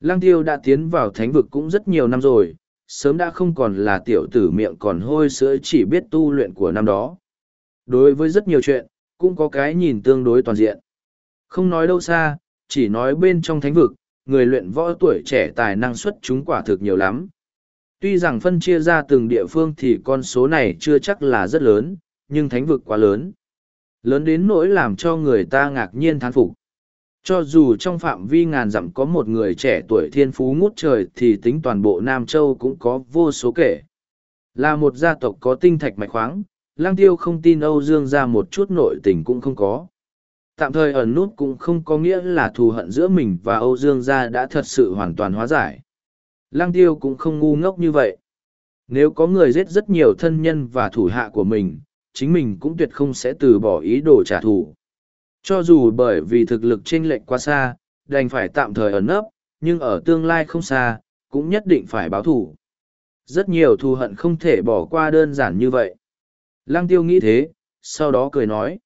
Lăng tiêu đã tiến vào thánh vực cũng rất nhiều năm rồi, sớm đã không còn là tiểu tử miệng còn hôi sữa chỉ biết tu luyện của năm đó. Đối với rất nhiều chuyện, cũng có cái nhìn tương đối toàn diện. Không nói đâu xa, chỉ nói bên trong thánh vực, người luyện võ tuổi trẻ tài năng xuất chúng quả thực nhiều lắm. Tuy rằng phân chia ra từng địa phương thì con số này chưa chắc là rất lớn, nhưng thánh vực quá lớn. Lớn đến nỗi làm cho người ta ngạc nhiên thán phục. Cho dù trong phạm vi ngàn dặm có một người trẻ tuổi thiên phú ngút trời thì tính toàn bộ Nam Châu cũng có vô số kể. Là một gia tộc có tinh thạch mạch khoáng, Lang Tiêu không tin Âu Dương ra một chút nội tình cũng không có. Tạm thời ẩn nút cũng không có nghĩa là thù hận giữa mình và Âu Dương gia đã thật sự hoàn toàn hóa giải. Lang Tiêu cũng không ngu ngốc như vậy. Nếu có người giết rất nhiều thân nhân và thủ hạ của mình, chính mình cũng tuyệt không sẽ từ bỏ ý đồ trả thù. Cho dù bởi vì thực lực chênh lệch quá xa, đành phải tạm thời ẩn nấp, nhưng ở tương lai không xa, cũng nhất định phải báo thù. Rất nhiều thù hận không thể bỏ qua đơn giản như vậy. Lăng tiêu nghĩ thế, sau đó cười nói.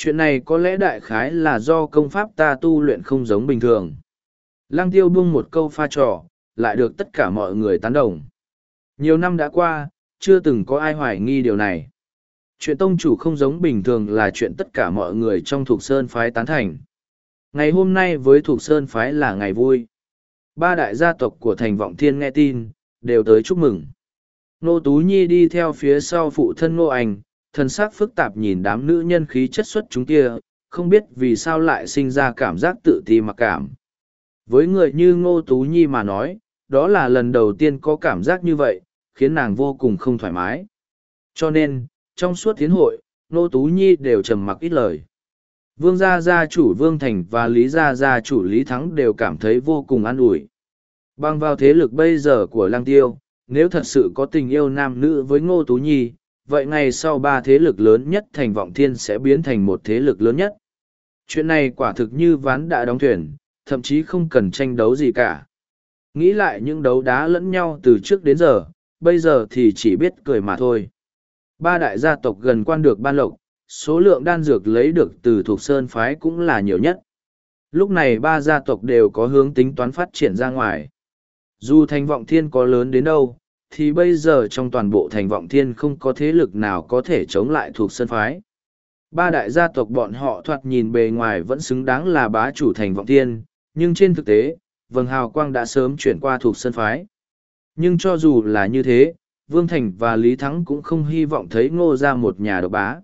Chuyện này có lẽ đại khái là do công pháp ta tu luyện không giống bình thường. Lăng tiêu buông một câu pha trò, lại được tất cả mọi người tán đồng. Nhiều năm đã qua, chưa từng có ai hoài nghi điều này chuyện tông chủ không giống bình thường là chuyện tất cả mọi người trong thuộc sơn phái tán thành ngày hôm nay với thuộc sơn phái là ngày vui ba đại gia tộc của thành vọng thiên nghe tin đều tới chúc mừng nô tú nhi đi theo phía sau phụ thân ngô anh thân xác phức tạp nhìn đám nữ nhân khí chất xuất chúng kia không biết vì sao lại sinh ra cảm giác tự ti mặc cảm với người như ngô tú nhi mà nói đó là lần đầu tiên có cảm giác như vậy khiến nàng vô cùng không thoải mái cho nên trong suốt tiến hội, Ngô Tú Nhi đều trầm mặc ít lời. Vương gia gia chủ Vương Thành và Lý gia gia chủ Lý Thắng đều cảm thấy vô cùng an ủi. Bằng vào thế lực bây giờ của Lang Tiêu, nếu thật sự có tình yêu nam nữ với Ngô Tú Nhi, vậy ngày sau ba thế lực lớn nhất thành vọng thiên sẽ biến thành một thế lực lớn nhất. Chuyện này quả thực như ván đã đóng thuyền, thậm chí không cần tranh đấu gì cả. Nghĩ lại những đấu đá lẫn nhau từ trước đến giờ, bây giờ thì chỉ biết cười mà thôi. Ba đại gia tộc gần quan được ban lộc, số lượng đan dược lấy được từ thuộc sơn phái cũng là nhiều nhất. Lúc này ba gia tộc đều có hướng tính toán phát triển ra ngoài. Dù thành vọng thiên có lớn đến đâu, thì bây giờ trong toàn bộ thành vọng thiên không có thế lực nào có thể chống lại thuộc sơn phái. Ba đại gia tộc bọn họ thoạt nhìn bề ngoài vẫn xứng đáng là bá chủ thành vọng thiên, nhưng trên thực tế, vầng hào quang đã sớm chuyển qua thuộc sơn phái. Nhưng cho dù là như thế, Vương Thành và Lý Thắng cũng không hy vọng thấy ngô ra một nhà độc bá.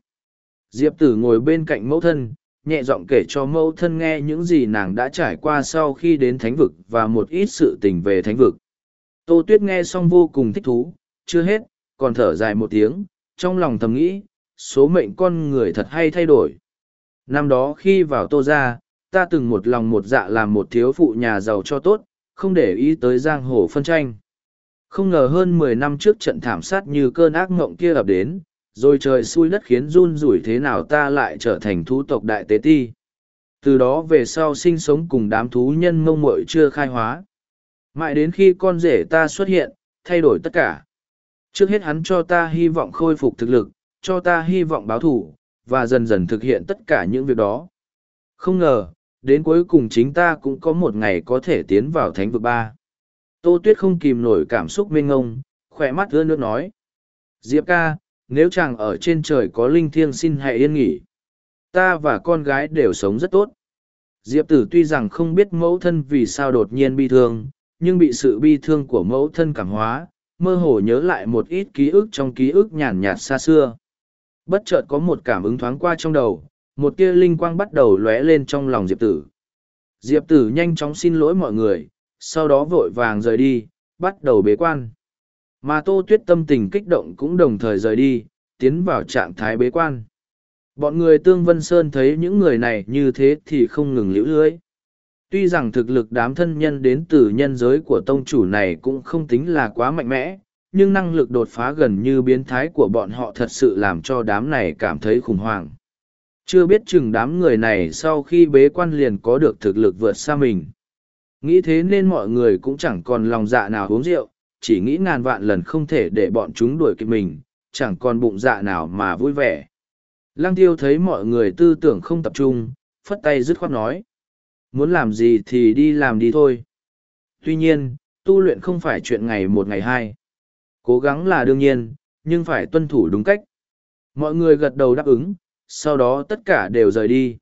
Diệp tử ngồi bên cạnh mẫu thân, nhẹ giọng kể cho mẫu thân nghe những gì nàng đã trải qua sau khi đến thánh vực và một ít sự tình về thánh vực. Tô Tuyết nghe xong vô cùng thích thú, chưa hết, còn thở dài một tiếng, trong lòng thầm nghĩ, số mệnh con người thật hay thay đổi. Năm đó khi vào tô ra, ta từng một lòng một dạ làm một thiếu phụ nhà giàu cho tốt, không để ý tới giang hồ phân tranh. Không ngờ hơn mười năm trước trận thảm sát như cơn ác mộng kia ập đến, rồi trời xui đất khiến run rủi thế nào ta lại trở thành thú tộc đại tế ti. Từ đó về sau sinh sống cùng đám thú nhân mông muội chưa khai hóa. Mãi đến khi con rể ta xuất hiện, thay đổi tất cả. Trước hết hắn cho ta hy vọng khôi phục thực lực, cho ta hy vọng báo thủ, và dần dần thực hiện tất cả những việc đó. Không ngờ, đến cuối cùng chính ta cũng có một ngày có thể tiến vào thánh vực ba. Tô Tuyết không kìm nổi cảm xúc mênh ngông, khỏe mắt ưa nước nói. Diệp ca, nếu chàng ở trên trời có linh thiêng xin hãy yên nghỉ. Ta và con gái đều sống rất tốt. Diệp tử tuy rằng không biết mẫu thân vì sao đột nhiên bi thương, nhưng bị sự bi thương của mẫu thân cảm hóa, mơ hồ nhớ lại một ít ký ức trong ký ức nhàn nhạt xa xưa. Bất chợt có một cảm ứng thoáng qua trong đầu, một tia linh quang bắt đầu lóe lên trong lòng Diệp tử. Diệp tử nhanh chóng xin lỗi mọi người, sau đó vội vàng rời đi, bắt đầu bế quan. Mà Tô Tuyết tâm tình kích động cũng đồng thời rời đi, tiến vào trạng thái bế quan. Bọn người Tương Vân Sơn thấy những người này như thế thì không ngừng liễu lưới. Tuy rằng thực lực đám thân nhân đến từ nhân giới của tông chủ này cũng không tính là quá mạnh mẽ, nhưng năng lực đột phá gần như biến thái của bọn họ thật sự làm cho đám này cảm thấy khủng hoảng. Chưa biết chừng đám người này sau khi bế quan liền có được thực lực vượt xa mình. Nghĩ thế nên mọi người cũng chẳng còn lòng dạ nào uống rượu, chỉ nghĩ ngàn vạn lần không thể để bọn chúng đuổi kịp mình, chẳng còn bụng dạ nào mà vui vẻ. Lăng tiêu thấy mọi người tư tưởng không tập trung, phất tay dứt khoát nói. Muốn làm gì thì đi làm đi thôi. Tuy nhiên, tu luyện không phải chuyện ngày một ngày hai. Cố gắng là đương nhiên, nhưng phải tuân thủ đúng cách. Mọi người gật đầu đáp ứng, sau đó tất cả đều rời đi.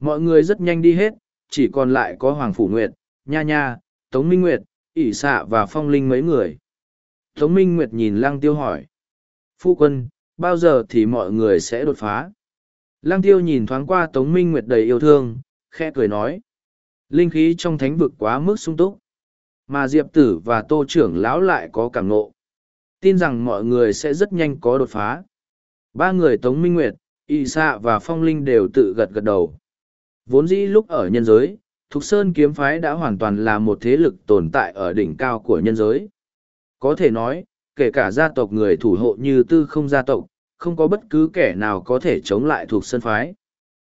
Mọi người rất nhanh đi hết, chỉ còn lại có Hoàng Phủ Nguyệt, Nha Nha, Tống Minh Nguyệt, ỷ xạ và phong linh mấy người tống minh nguyệt nhìn lăng tiêu hỏi phu quân bao giờ thì mọi người sẽ đột phá lăng tiêu nhìn thoáng qua tống minh nguyệt đầy yêu thương khẽ cười nói linh khí trong thánh vực quá mức sung túc mà diệp tử và tô trưởng lão lại có cảm nộ tin rằng mọi người sẽ rất nhanh có đột phá ba người tống minh nguyệt y xạ và phong linh đều tự gật gật đầu vốn dĩ lúc ở nhân giới Thục Sơn kiếm phái đã hoàn toàn là một thế lực tồn tại ở đỉnh cao của nhân giới. Có thể nói, kể cả gia tộc người thủ hộ như tư không gia tộc, không có bất cứ kẻ nào có thể chống lại Thuộc Sơn phái.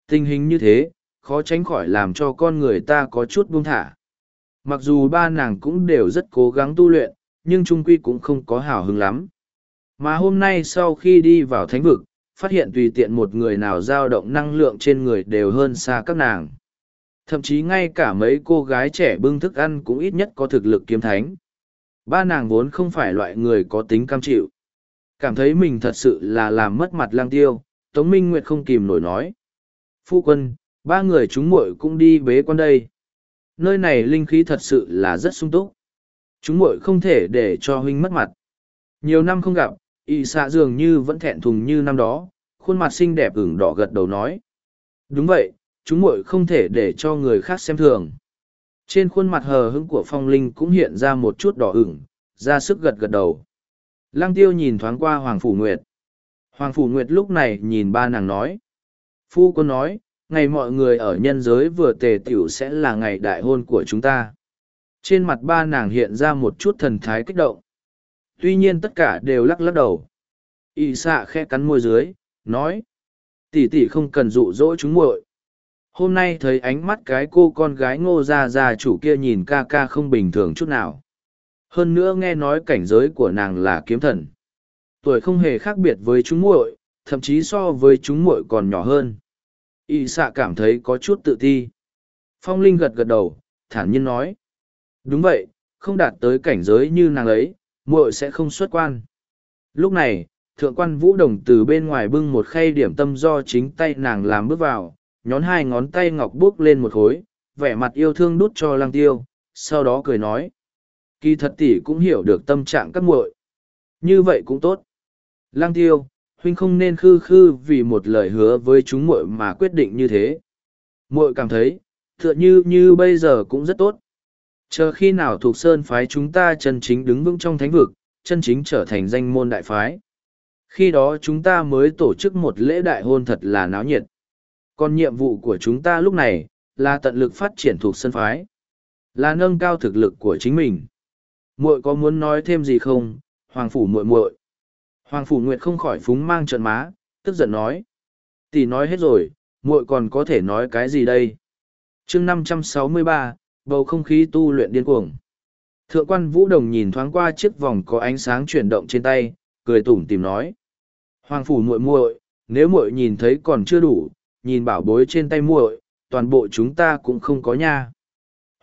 Tình hình như thế, khó tránh khỏi làm cho con người ta có chút buông thả. Mặc dù ba nàng cũng đều rất cố gắng tu luyện, nhưng trung quy cũng không có hào hứng lắm. Mà hôm nay sau khi đi vào thánh vực, phát hiện tùy tiện một người nào dao động năng lượng trên người đều hơn xa các nàng thậm chí ngay cả mấy cô gái trẻ bưng thức ăn cũng ít nhất có thực lực kiếm thánh ba nàng vốn không phải loại người có tính cam chịu cảm thấy mình thật sự là làm mất mặt lang tiêu tống minh nguyệt không kìm nổi nói phu quân ba người chúng muội cũng đi bế quan đây nơi này linh khí thật sự là rất sung túc chúng muội không thể để cho huynh mất mặt nhiều năm không gặp y xạ dường như vẫn thẹn thùng như năm đó khuôn mặt xinh đẹp ửng đỏ gật đầu nói đúng vậy chúng muội không thể để cho người khác xem thường. Trên khuôn mặt hờ hững của phong linh cũng hiện ra một chút đỏ ửng, ra sức gật gật đầu. Lăng tiêu nhìn thoáng qua Hoàng Phủ Nguyệt. Hoàng Phủ Nguyệt lúc này nhìn ba nàng nói. Phu quân nói, ngày mọi người ở nhân giới vừa tề tiểu sẽ là ngày đại hôn của chúng ta. Trên mặt ba nàng hiện ra một chút thần thái kích động. Tuy nhiên tất cả đều lắc lắc đầu. Y xạ khe cắn môi dưới, nói. Tỷ tỷ không cần dụ dỗ chúng muội hôm nay thấy ánh mắt cái cô con gái ngô gia gia chủ kia nhìn ca ca không bình thường chút nào hơn nữa nghe nói cảnh giới của nàng là kiếm thần tuổi không hề khác biệt với chúng muội thậm chí so với chúng muội còn nhỏ hơn y xạ cảm thấy có chút tự ti phong linh gật gật đầu thản nhiên nói đúng vậy không đạt tới cảnh giới như nàng ấy muội sẽ không xuất quan lúc này thượng quan vũ đồng từ bên ngoài bưng một khay điểm tâm do chính tay nàng làm bước vào nhón hai ngón tay ngọc buốc lên một khối, vẻ mặt yêu thương đút cho Lang tiêu, sau đó cười nói. Kỳ thật tỷ cũng hiểu được tâm trạng các muội Như vậy cũng tốt. Lang tiêu, huynh không nên khư khư vì một lời hứa với chúng muội mà quyết định như thế. Muội cảm thấy, tựa như như bây giờ cũng rất tốt. Chờ khi nào thuộc sơn phái chúng ta chân chính đứng vững trong thánh vực, chân chính trở thành danh môn đại phái. Khi đó chúng ta mới tổ chức một lễ đại hôn thật là náo nhiệt còn nhiệm vụ của chúng ta lúc này là tận lực phát triển thuộc sân phái là nâng cao thực lực của chính mình muội có muốn nói thêm gì không hoàng phủ muội muội hoàng phủ nguyệt không khỏi phúng mang trận má tức giận nói tỷ nói hết rồi muội còn có thể nói cái gì đây chương năm trăm sáu mươi ba bầu không khí tu luyện điên cuồng thượng quan vũ đồng nhìn thoáng qua chiếc vòng có ánh sáng chuyển động trên tay cười tủm tìm nói hoàng phủ muội muội nếu muội nhìn thấy còn chưa đủ nhìn bảo bối trên tay muội, toàn bộ chúng ta cũng không có nha.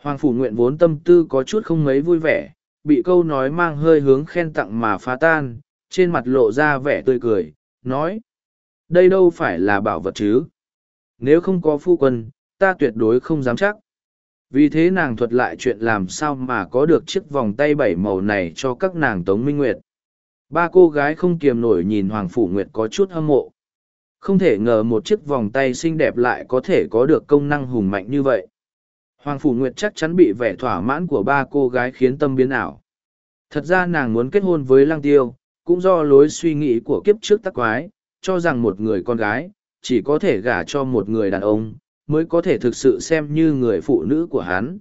Hoàng phủ nguyện vốn tâm tư có chút không mấy vui vẻ, bị câu nói mang hơi hướng khen tặng mà phá tan, trên mặt lộ ra vẻ tươi cười, nói. Đây đâu phải là bảo vật chứ. Nếu không có phu quân, ta tuyệt đối không dám chắc. Vì thế nàng thuật lại chuyện làm sao mà có được chiếc vòng tay bảy màu này cho các nàng Tống Minh Nguyệt. Ba cô gái không kiềm nổi nhìn Hoàng Phủ Nguyệt có chút hâm mộ. Không thể ngờ một chiếc vòng tay xinh đẹp lại có thể có được công năng hùng mạnh như vậy. Hoàng Phủ Nguyệt chắc chắn bị vẻ thỏa mãn của ba cô gái khiến tâm biến ảo. Thật ra nàng muốn kết hôn với Lăng Tiêu, cũng do lối suy nghĩ của kiếp trước tắc quái, cho rằng một người con gái, chỉ có thể gả cho một người đàn ông, mới có thể thực sự xem như người phụ nữ của hắn.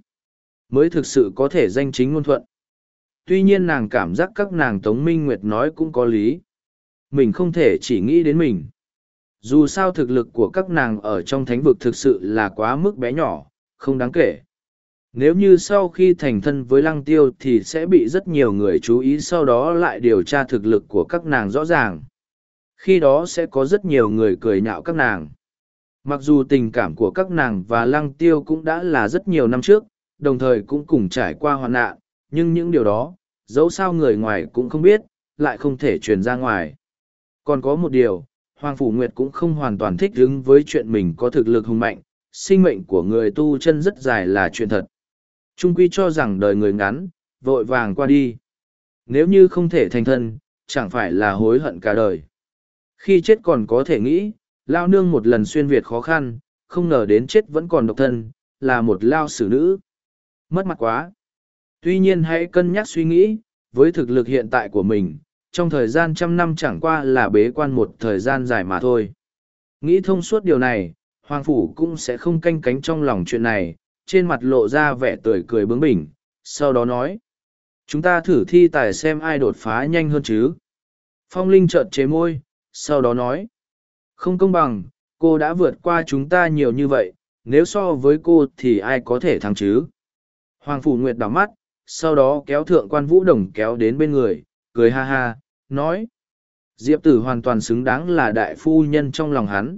Mới thực sự có thể danh chính ngôn thuận. Tuy nhiên nàng cảm giác các nàng Tống Minh Nguyệt nói cũng có lý. Mình không thể chỉ nghĩ đến mình dù sao thực lực của các nàng ở trong thánh vực thực sự là quá mức bé nhỏ không đáng kể nếu như sau khi thành thân với lăng tiêu thì sẽ bị rất nhiều người chú ý sau đó lại điều tra thực lực của các nàng rõ ràng. Khi đó sẽ có rất nhiều người cười nhạo các nàng. Mặc dù tình cảm của các nàng và lăng tiêu cũng đã là rất nhiều năm trước đồng thời cũng cùng trải qua hoạn nạn nhưng những điều đó dẫu sao người ngoài cũng không biết lại không thể truyền ra ngoài. Còn có một điều Hoàng Phủ Nguyệt cũng không hoàn toàn thích ứng với chuyện mình có thực lực hùng mạnh, sinh mệnh của người tu chân rất dài là chuyện thật. Trung Quy cho rằng đời người ngắn, vội vàng qua đi. Nếu như không thể thành thân, chẳng phải là hối hận cả đời. Khi chết còn có thể nghĩ, lao nương một lần xuyên Việt khó khăn, không ngờ đến chết vẫn còn độc thân, là một lao xử nữ. Mất mặt quá. Tuy nhiên hãy cân nhắc suy nghĩ, với thực lực hiện tại của mình, trong thời gian trăm năm chẳng qua là bế quan một thời gian dài mà thôi. Nghĩ thông suốt điều này, Hoàng Phủ cũng sẽ không canh cánh trong lòng chuyện này, trên mặt lộ ra vẻ tươi cười bướng bỉnh, sau đó nói. Chúng ta thử thi tài xem ai đột phá nhanh hơn chứ. Phong Linh chợt chế môi, sau đó nói. Không công bằng, cô đã vượt qua chúng ta nhiều như vậy, nếu so với cô thì ai có thể thắng chứ? Hoàng Phủ Nguyệt đảo mắt, sau đó kéo thượng quan vũ đồng kéo đến bên người, cười ha ha, nói. Diệp tử hoàn toàn xứng đáng là đại phu nhân trong lòng hắn.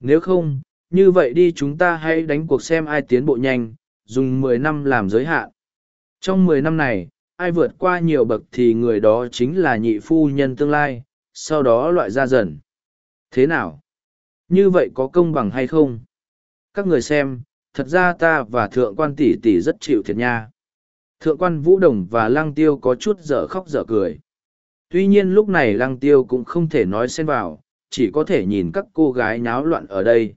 Nếu không, như vậy đi chúng ta hãy đánh cuộc xem ai tiến bộ nhanh, dùng mười năm làm giới hạn. Trong mười năm này, ai vượt qua nhiều bậc thì người đó chính là nhị phu nhân tương lai, sau đó loại ra dần. Thế nào? Như vậy có công bằng hay không? Các người xem, thật ra ta và thượng quan tỷ tỷ rất chịu thiệt nha. Thượng quan Vũ Đồng và Lăng Tiêu có chút dở khóc dở cười. Tuy nhiên lúc này Lăng Tiêu cũng không thể nói xen vào, chỉ có thể nhìn các cô gái náo loạn ở đây.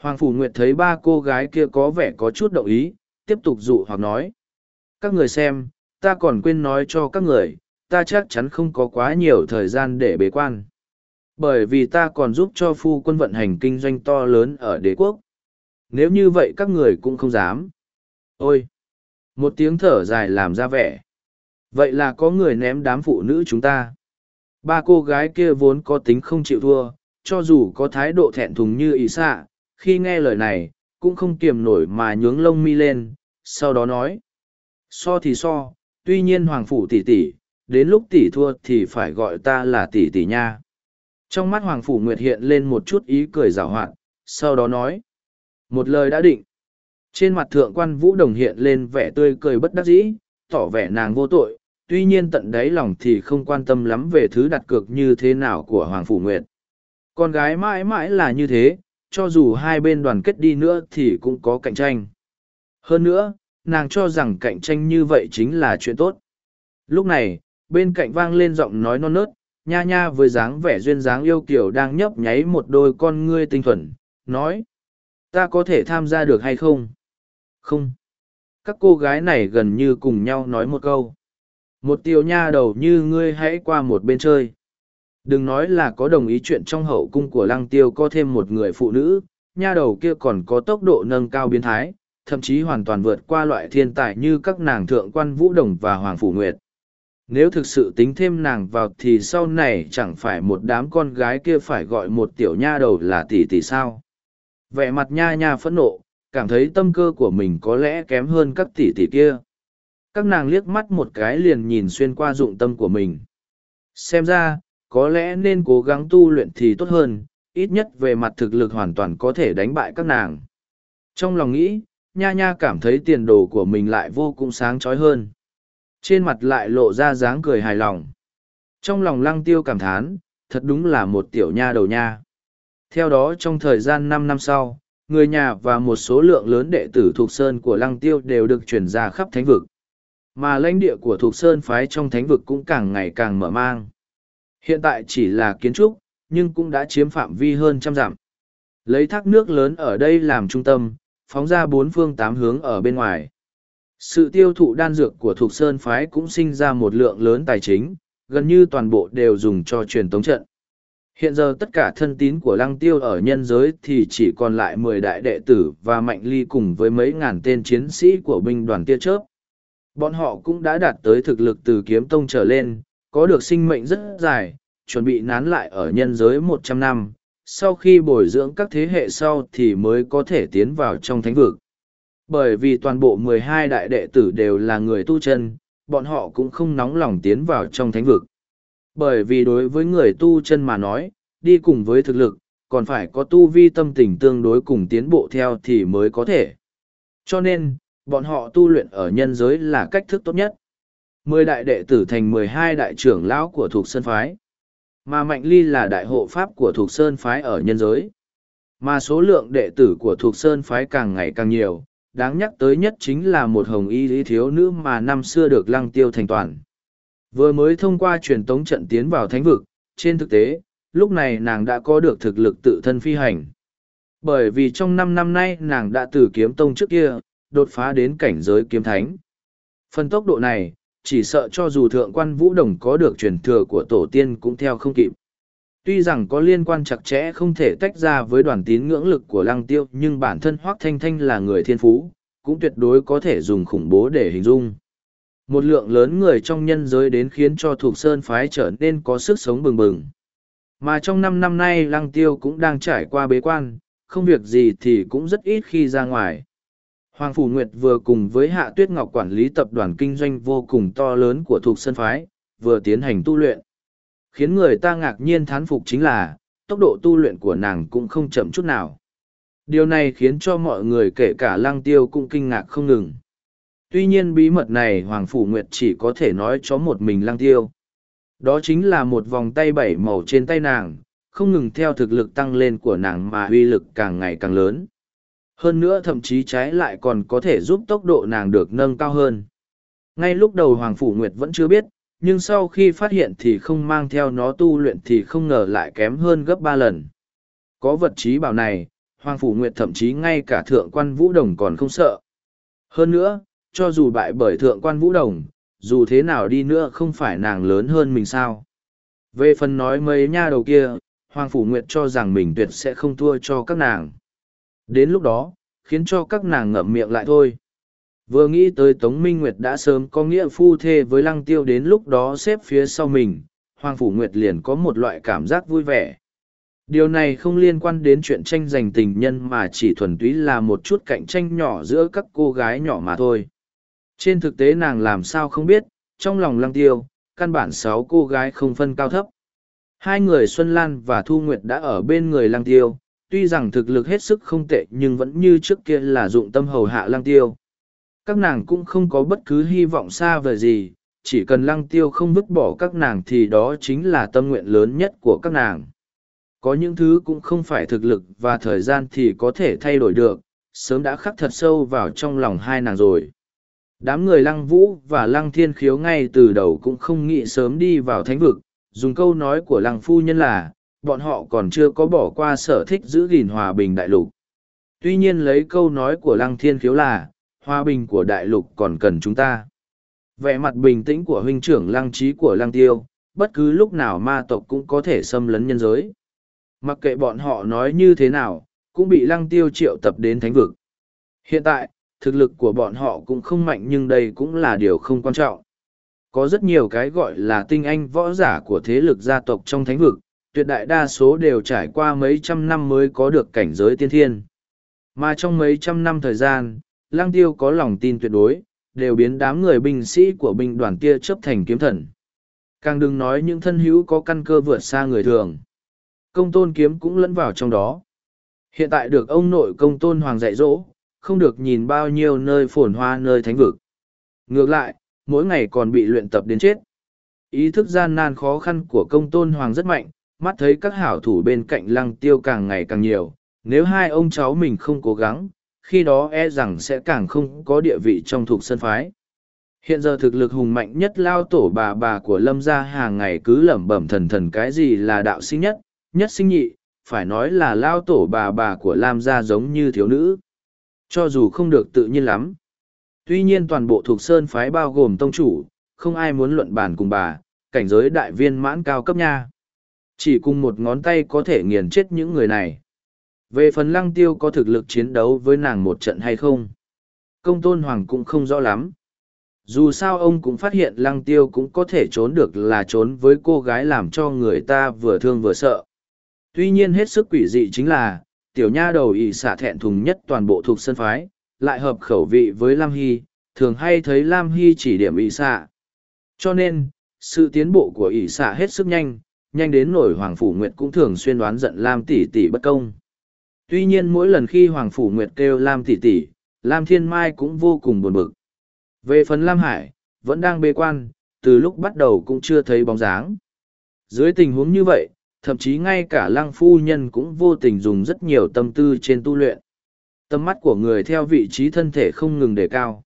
Hoàng Phủ Nguyệt thấy ba cô gái kia có vẻ có chút động ý, tiếp tục dụ hoặc nói. Các người xem, ta còn quên nói cho các người, ta chắc chắn không có quá nhiều thời gian để bế quan. Bởi vì ta còn giúp cho phu quân vận hành kinh doanh to lớn ở đế quốc. Nếu như vậy các người cũng không dám. Ôi! Một tiếng thở dài làm ra vẻ. Vậy là có người ném đám phụ nữ chúng ta. Ba cô gái kia vốn có tính không chịu thua, cho dù có thái độ thẹn thùng như ý xạ, khi nghe lời này, cũng không kiềm nổi mà nhướng lông mi lên, sau đó nói. So thì so, tuy nhiên hoàng phủ tỷ tỷ, đến lúc tỷ thua thì phải gọi ta là tỷ tỷ nha. Trong mắt hoàng phủ nguyệt hiện lên một chút ý cười giảo hoạt sau đó nói. Một lời đã định. Trên mặt thượng quan vũ đồng hiện lên vẻ tươi cười bất đắc dĩ, tỏ vẻ nàng vô tội, tuy nhiên tận đáy lòng thì không quan tâm lắm về thứ đặt cược như thế nào của Hoàng Phủ Nguyệt. Con gái mãi mãi là như thế, cho dù hai bên đoàn kết đi nữa thì cũng có cạnh tranh. Hơn nữa, nàng cho rằng cạnh tranh như vậy chính là chuyện tốt. Lúc này, bên cạnh vang lên giọng nói non nớt, nha nha với dáng vẻ duyên dáng yêu kiểu đang nhấp nháy một đôi con ngươi tinh thuần, nói. Ta có thể tham gia được hay không? Không. Các cô gái này gần như cùng nhau nói một câu. Một tiểu nha đầu như ngươi hãy qua một bên chơi. Đừng nói là có đồng ý chuyện trong hậu cung của lăng tiêu có thêm một người phụ nữ, nha đầu kia còn có tốc độ nâng cao biến thái, thậm chí hoàn toàn vượt qua loại thiên tài như các nàng thượng quan vũ đồng và hoàng phủ nguyệt. Nếu thực sự tính thêm nàng vào thì sau này chẳng phải một đám con gái kia phải gọi một tiểu nha đầu là tỷ tỷ sao. Vẻ mặt nha nha phẫn nộ, cảm thấy tâm cơ của mình có lẽ kém hơn các tỷ tỷ kia. Các nàng liếc mắt một cái liền nhìn xuyên qua dụng tâm của mình. Xem ra, có lẽ nên cố gắng tu luyện thì tốt hơn, ít nhất về mặt thực lực hoàn toàn có thể đánh bại các nàng. Trong lòng nghĩ, nha nha cảm thấy tiền đồ của mình lại vô cùng sáng trói hơn. Trên mặt lại lộ ra dáng cười hài lòng. Trong lòng lăng tiêu cảm thán, thật đúng là một tiểu nha đầu nha. Theo đó trong thời gian năm năm sau, người nhà và một số lượng lớn đệ tử thuộc Sơn của Lăng Tiêu đều được chuyển ra khắp thánh vực. Mà lãnh địa của thuộc Sơn phái trong thánh vực cũng càng ngày càng mở mang. Hiện tại chỉ là kiến trúc, nhưng cũng đã chiếm phạm vi hơn trăm dặm. Lấy thác nước lớn ở đây làm trung tâm, phóng ra bốn phương tám hướng ở bên ngoài. Sự tiêu thụ đan dược của Thục Sơn phái cũng sinh ra một lượng lớn tài chính, gần như toàn bộ đều dùng cho truyền tống trận. Hiện giờ tất cả thân tín của lăng tiêu ở nhân giới thì chỉ còn lại mười đại đệ tử và mạnh ly cùng với mấy ngàn tên chiến sĩ của binh đoàn tia chớp. Bọn họ cũng đã đạt tới thực lực từ kiếm tông trở lên, có được sinh mệnh rất dài, chuẩn bị nán lại ở nhân giới một trăm năm, sau khi bồi dưỡng các thế hệ sau thì mới có thể tiến vào trong thánh vực. Bởi vì toàn bộ mười hai đại đệ tử đều là người tu chân, bọn họ cũng không nóng lòng tiến vào trong thánh vực. Bởi vì đối với người tu chân mà nói, đi cùng với thực lực, còn phải có tu vi tâm tình tương đối cùng tiến bộ theo thì mới có thể. Cho nên, bọn họ tu luyện ở nhân giới là cách thức tốt nhất. Mười đại đệ tử thành mười hai đại trưởng lão của thuộc sơn phái. Mà Mạnh Ly là đại hộ pháp của thuộc Sơn Phái ở nhân giới. Mà số lượng đệ tử của thuộc Sơn Phái càng ngày càng nhiều, đáng nhắc tới nhất chính là một hồng y lý thiếu nữ mà năm xưa được lăng tiêu thành toàn. Vừa mới thông qua truyền tống trận tiến vào thánh vực, trên thực tế, lúc này nàng đã có được thực lực tự thân phi hành. Bởi vì trong năm năm nay nàng đã từ kiếm tông trước kia, đột phá đến cảnh giới kiếm thánh. Phần tốc độ này, chỉ sợ cho dù thượng quan vũ đồng có được truyền thừa của tổ tiên cũng theo không kịp. Tuy rằng có liên quan chặt chẽ không thể tách ra với đoàn tín ngưỡng lực của lăng tiêu nhưng bản thân Hoác Thanh Thanh là người thiên phú, cũng tuyệt đối có thể dùng khủng bố để hình dung. Một lượng lớn người trong nhân giới đến khiến cho thuộc sơn phái trở nên có sức sống bừng bừng. Mà trong năm năm nay lăng tiêu cũng đang trải qua bế quan, không việc gì thì cũng rất ít khi ra ngoài. Hoàng Phủ Nguyệt vừa cùng với Hạ Tuyết Ngọc quản lý tập đoàn kinh doanh vô cùng to lớn của thuộc sân phái, vừa tiến hành tu luyện. Khiến người ta ngạc nhiên thán phục chính là, tốc độ tu luyện của nàng cũng không chậm chút nào. Điều này khiến cho mọi người kể cả lăng tiêu cũng kinh ngạc không ngừng. Tuy nhiên bí mật này Hoàng Phủ Nguyệt chỉ có thể nói cho một mình lăng tiêu. Đó chính là một vòng tay bảy màu trên tay nàng, không ngừng theo thực lực tăng lên của nàng mà uy lực càng ngày càng lớn. Hơn nữa thậm chí trái lại còn có thể giúp tốc độ nàng được nâng cao hơn. Ngay lúc đầu Hoàng Phủ Nguyệt vẫn chưa biết, nhưng sau khi phát hiện thì không mang theo nó tu luyện thì không ngờ lại kém hơn gấp ba lần. Có vật trí bảo này, Hoàng Phủ Nguyệt thậm chí ngay cả thượng quan Vũ Đồng còn không sợ. Hơn nữa, cho dù bại bởi thượng quan Vũ Đồng, dù thế nào đi nữa không phải nàng lớn hơn mình sao. Về phần nói mấy nha đầu kia, Hoàng Phủ Nguyệt cho rằng mình tuyệt sẽ không thua cho các nàng. Đến lúc đó, khiến cho các nàng ngậm miệng lại thôi. Vừa nghĩ tới Tống Minh Nguyệt đã sớm có nghĩa phu thê với Lăng Tiêu đến lúc đó xếp phía sau mình, Hoàng Phủ Nguyệt liền có một loại cảm giác vui vẻ. Điều này không liên quan đến chuyện tranh giành tình nhân mà chỉ thuần túy là một chút cạnh tranh nhỏ giữa các cô gái nhỏ mà thôi. Trên thực tế nàng làm sao không biết, trong lòng Lăng Tiêu, căn bản sáu cô gái không phân cao thấp. Hai người Xuân Lan và Thu Nguyệt đã ở bên người Lăng Tiêu, tuy rằng thực lực hết sức không tệ nhưng vẫn như trước kia là dụng tâm hầu hạ Lăng Tiêu. Các nàng cũng không có bất cứ hy vọng xa vời gì, chỉ cần Lăng Tiêu không vứt bỏ các nàng thì đó chính là tâm nguyện lớn nhất của các nàng. Có những thứ cũng không phải thực lực và thời gian thì có thể thay đổi được, sớm đã khắc thật sâu vào trong lòng hai nàng rồi. Đám người Lăng Vũ và Lăng Thiên Khiếu ngay từ đầu cũng không nghĩ sớm đi vào thánh vực, dùng câu nói của lăng phu nhân là, bọn họ còn chưa có bỏ qua sở thích giữ gìn hòa bình đại lục. Tuy nhiên lấy câu nói của lăng thiên khiếu là, hòa bình của đại lục còn cần chúng ta. Vẻ mặt bình tĩnh của huynh trưởng lăng trí của lăng tiêu, bất cứ lúc nào ma tộc cũng có thể xâm lấn nhân giới. Mặc kệ bọn họ nói như thế nào, cũng bị lăng tiêu triệu tập đến thánh vực. Hiện tại, thực lực của bọn họ cũng không mạnh nhưng đây cũng là điều không quan trọng. Có rất nhiều cái gọi là tinh anh võ giả của thế lực gia tộc trong thánh vực, tuyệt đại đa số đều trải qua mấy trăm năm mới có được cảnh giới tiên thiên. Mà trong mấy trăm năm thời gian, lang tiêu có lòng tin tuyệt đối, đều biến đám người binh sĩ của binh đoàn kia chấp thành kiếm thần. Càng đừng nói những thân hữu có căn cơ vượt xa người thường. Công tôn kiếm cũng lẫn vào trong đó. Hiện tại được ông nội công tôn hoàng dạy dỗ, không được nhìn bao nhiêu nơi phồn hoa nơi thánh vực. Ngược lại, mỗi ngày còn bị luyện tập đến chết. Ý thức gian nan khó khăn của công tôn hoàng rất mạnh, mắt thấy các hảo thủ bên cạnh lăng tiêu càng ngày càng nhiều, nếu hai ông cháu mình không cố gắng, khi đó e rằng sẽ càng không có địa vị trong thuộc sân phái. Hiện giờ thực lực hùng mạnh nhất lao tổ bà bà của lâm gia hàng ngày cứ lẩm bẩm thần thần cái gì là đạo sinh nhất, nhất sinh nhị, phải nói là lao tổ bà bà của lam gia giống như thiếu nữ. Cho dù không được tự nhiên lắm, Tuy nhiên toàn bộ thuộc sơn phái bao gồm tông chủ, không ai muốn luận bàn cùng bà, cảnh giới đại viên mãn cao cấp nha. Chỉ cùng một ngón tay có thể nghiền chết những người này. Về phần lăng tiêu có thực lực chiến đấu với nàng một trận hay không? Công tôn hoàng cũng không rõ lắm. Dù sao ông cũng phát hiện lăng tiêu cũng có thể trốn được là trốn với cô gái làm cho người ta vừa thương vừa sợ. Tuy nhiên hết sức quỷ dị chính là, tiểu nha đầu ỷ xả thẹn thùng nhất toàn bộ thuộc sân phái, lại hợp khẩu vị với Lam Hy, thường hay thấy Lam Hy chỉ điểm ỷ xạ. Cho nên, sự tiến bộ của ỷ xạ hết sức nhanh, nhanh đến nổi Hoàng Phủ Nguyệt cũng thường xuyên đoán giận Lam tỷ tỷ bất công. Tuy nhiên mỗi lần khi Hoàng Phủ Nguyệt kêu Lam tỷ tỷ, Lam Thiên Mai cũng vô cùng buồn bực. Về phần Lam Hải, vẫn đang bê quan, từ lúc bắt đầu cũng chưa thấy bóng dáng. Dưới tình huống như vậy, thậm chí ngay cả lăng phu nhân cũng vô tình dùng rất nhiều tâm tư trên tu luyện. Tâm mắt của người theo vị trí thân thể không ngừng đề cao.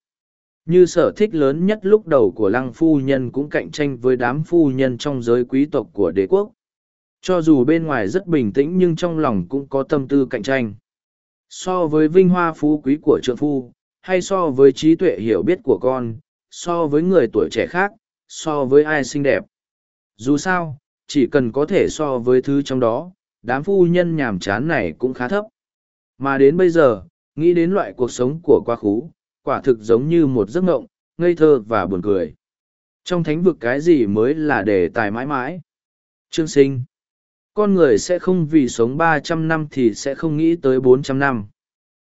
Như sở thích lớn nhất lúc đầu của lăng phu nhân cũng cạnh tranh với đám phu nhân trong giới quý tộc của đế quốc. Cho dù bên ngoài rất bình tĩnh nhưng trong lòng cũng có tâm tư cạnh tranh. So với vinh hoa phú quý của trượng phu, hay so với trí tuệ hiểu biết của con, so với người tuổi trẻ khác, so với ai xinh đẹp. Dù sao, chỉ cần có thể so với thứ trong đó, đám phu nhân nhàm chán này cũng khá thấp. Mà đến bây giờ, nghĩ đến loại cuộc sống của quá khứ, quả thực giống như một giấc ngộng, ngây thơ và buồn cười. Trong thánh vực cái gì mới là đề tài mãi mãi? Trương sinh. Con người sẽ không vì sống ba trăm năm thì sẽ không nghĩ tới bốn trăm năm.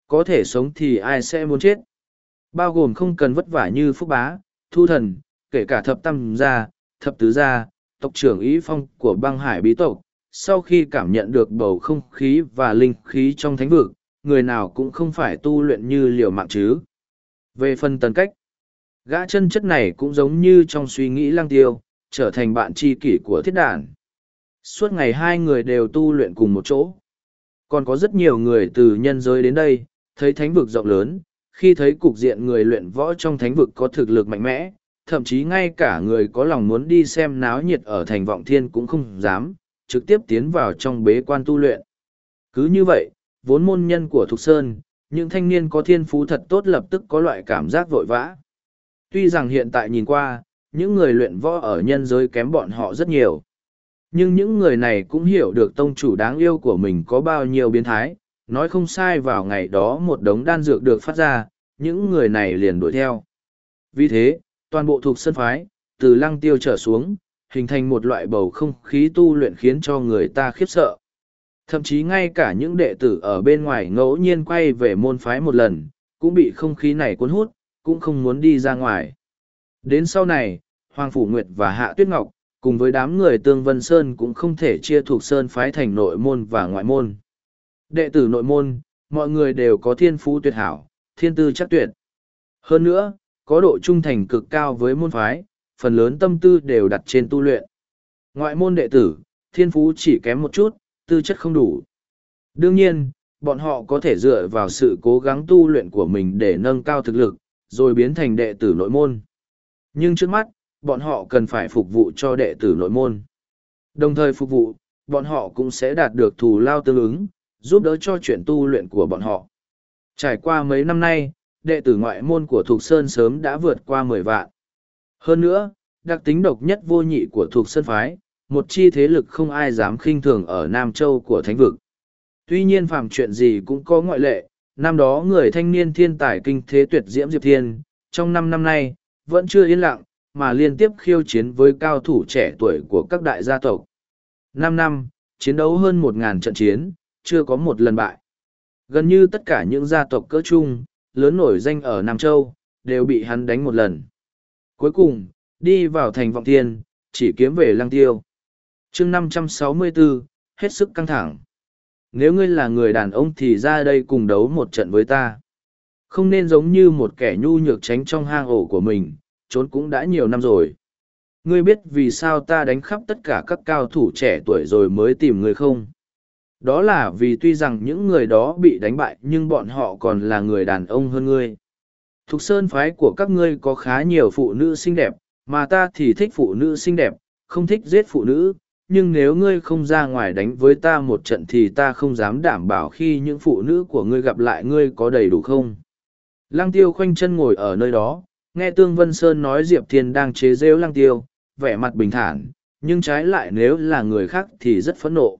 Có thể sống thì ai sẽ muốn chết. Bao gồm không cần vất vả như phúc bá, thu thần, kể cả thập tam gia, thập tứ gia, tộc trưởng ý phong của băng hải bí tộc. Sau khi cảm nhận được bầu không khí và linh khí trong thánh vực, người nào cũng không phải tu luyện như liều mạng chứ. Về phần tần cách, gã chân chất này cũng giống như trong suy nghĩ lăng tiêu, trở thành bạn tri kỷ của thiết đản. Suốt ngày hai người đều tu luyện cùng một chỗ. Còn có rất nhiều người từ nhân giới đến đây, thấy thánh vực rộng lớn, khi thấy cục diện người luyện võ trong thánh vực có thực lực mạnh mẽ, thậm chí ngay cả người có lòng muốn đi xem náo nhiệt ở thành vọng thiên cũng không dám, trực tiếp tiến vào trong bế quan tu luyện. Cứ như vậy, vốn môn nhân của Thục Sơn, những thanh niên có thiên phú thật tốt lập tức có loại cảm giác vội vã. Tuy rằng hiện tại nhìn qua, những người luyện võ ở nhân giới kém bọn họ rất nhiều. Nhưng những người này cũng hiểu được tông chủ đáng yêu của mình có bao nhiêu biến thái, nói không sai vào ngày đó một đống đan dược được phát ra, những người này liền đuổi theo. Vì thế, toàn bộ thuộc sân phái, từ lăng tiêu trở xuống, hình thành một loại bầu không khí tu luyện khiến cho người ta khiếp sợ. Thậm chí ngay cả những đệ tử ở bên ngoài ngẫu nhiên quay về môn phái một lần, cũng bị không khí này cuốn hút, cũng không muốn đi ra ngoài. Đến sau này, Hoàng Phủ Nguyệt và Hạ Tuyết Ngọc, cùng với đám người Tương Vân Sơn cũng không thể chia thuộc Sơn phái thành nội môn và ngoại môn. Đệ tử nội môn, mọi người đều có thiên phú tuyệt hảo, thiên tư chắc tuyệt. Hơn nữa, có độ trung thành cực cao với môn phái, phần lớn tâm tư đều đặt trên tu luyện. Ngoại môn đệ tử, thiên phú chỉ kém một chút, tư chất không đủ. Đương nhiên, bọn họ có thể dựa vào sự cố gắng tu luyện của mình để nâng cao thực lực, rồi biến thành đệ tử nội môn. Nhưng trước mắt, bọn họ cần phải phục vụ cho đệ tử nội môn. Đồng thời phục vụ, bọn họ cũng sẽ đạt được thù lao tương ứng, giúp đỡ cho chuyện tu luyện của bọn họ. Trải qua mấy năm nay, đệ tử ngoại môn của Thục Sơn sớm đã vượt qua mười vạn. Hơn nữa, đặc tính độc nhất vô nhị của Thục Sơn Phái, một chi thế lực không ai dám khinh thường ở Nam Châu của Thánh Vực. Tuy nhiên phàm chuyện gì cũng có ngoại lệ, năm đó người thanh niên thiên tài kinh thế tuyệt diễm Diệp Thiên, trong năm năm nay, vẫn chưa yên lặng, mà liên tiếp khiêu chiến với cao thủ trẻ tuổi của các đại gia tộc. Năm năm, chiến đấu hơn một ngàn trận chiến, chưa có một lần bại. Gần như tất cả những gia tộc cỡ chung, lớn nổi danh ở Nam Châu, đều bị hắn đánh một lần. Cuối cùng, đi vào thành vọng thiên, chỉ kiếm về lăng tiêu chương 564, hết sức căng thẳng. Nếu ngươi là người đàn ông thì ra đây cùng đấu một trận với ta. Không nên giống như một kẻ nhu nhược tránh trong hang ổ của mình, trốn cũng đã nhiều năm rồi. Ngươi biết vì sao ta đánh khắp tất cả các cao thủ trẻ tuổi rồi mới tìm ngươi không? Đó là vì tuy rằng những người đó bị đánh bại nhưng bọn họ còn là người đàn ông hơn ngươi. Thục sơn phái của các ngươi có khá nhiều phụ nữ xinh đẹp, mà ta thì thích phụ nữ xinh đẹp, không thích giết phụ nữ, nhưng nếu ngươi không ra ngoài đánh với ta một trận thì ta không dám đảm bảo khi những phụ nữ của ngươi gặp lại ngươi có đầy đủ không. Lăng tiêu khoanh chân ngồi ở nơi đó, nghe Tương Vân Sơn nói Diệp Thiên đang chế rêu lăng tiêu, vẻ mặt bình thản, nhưng trái lại nếu là người khác thì rất phẫn nộ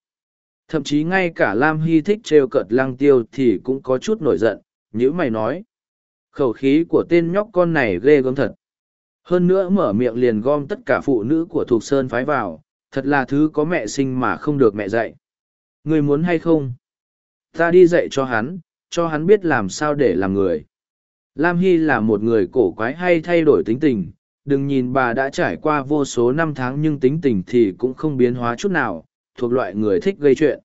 thậm chí ngay cả lam hy thích trêu cợt lăng tiêu thì cũng có chút nổi giận Như mày nói khẩu khí của tên nhóc con này ghê gớm thật hơn nữa mở miệng liền gom tất cả phụ nữ của thục sơn phái vào thật là thứ có mẹ sinh mà không được mẹ dạy người muốn hay không ta đi dạy cho hắn cho hắn biết làm sao để làm người lam hy là một người cổ quái hay thay đổi tính tình đừng nhìn bà đã trải qua vô số năm tháng nhưng tính tình thì cũng không biến hóa chút nào thuộc loại người thích gây chuyện.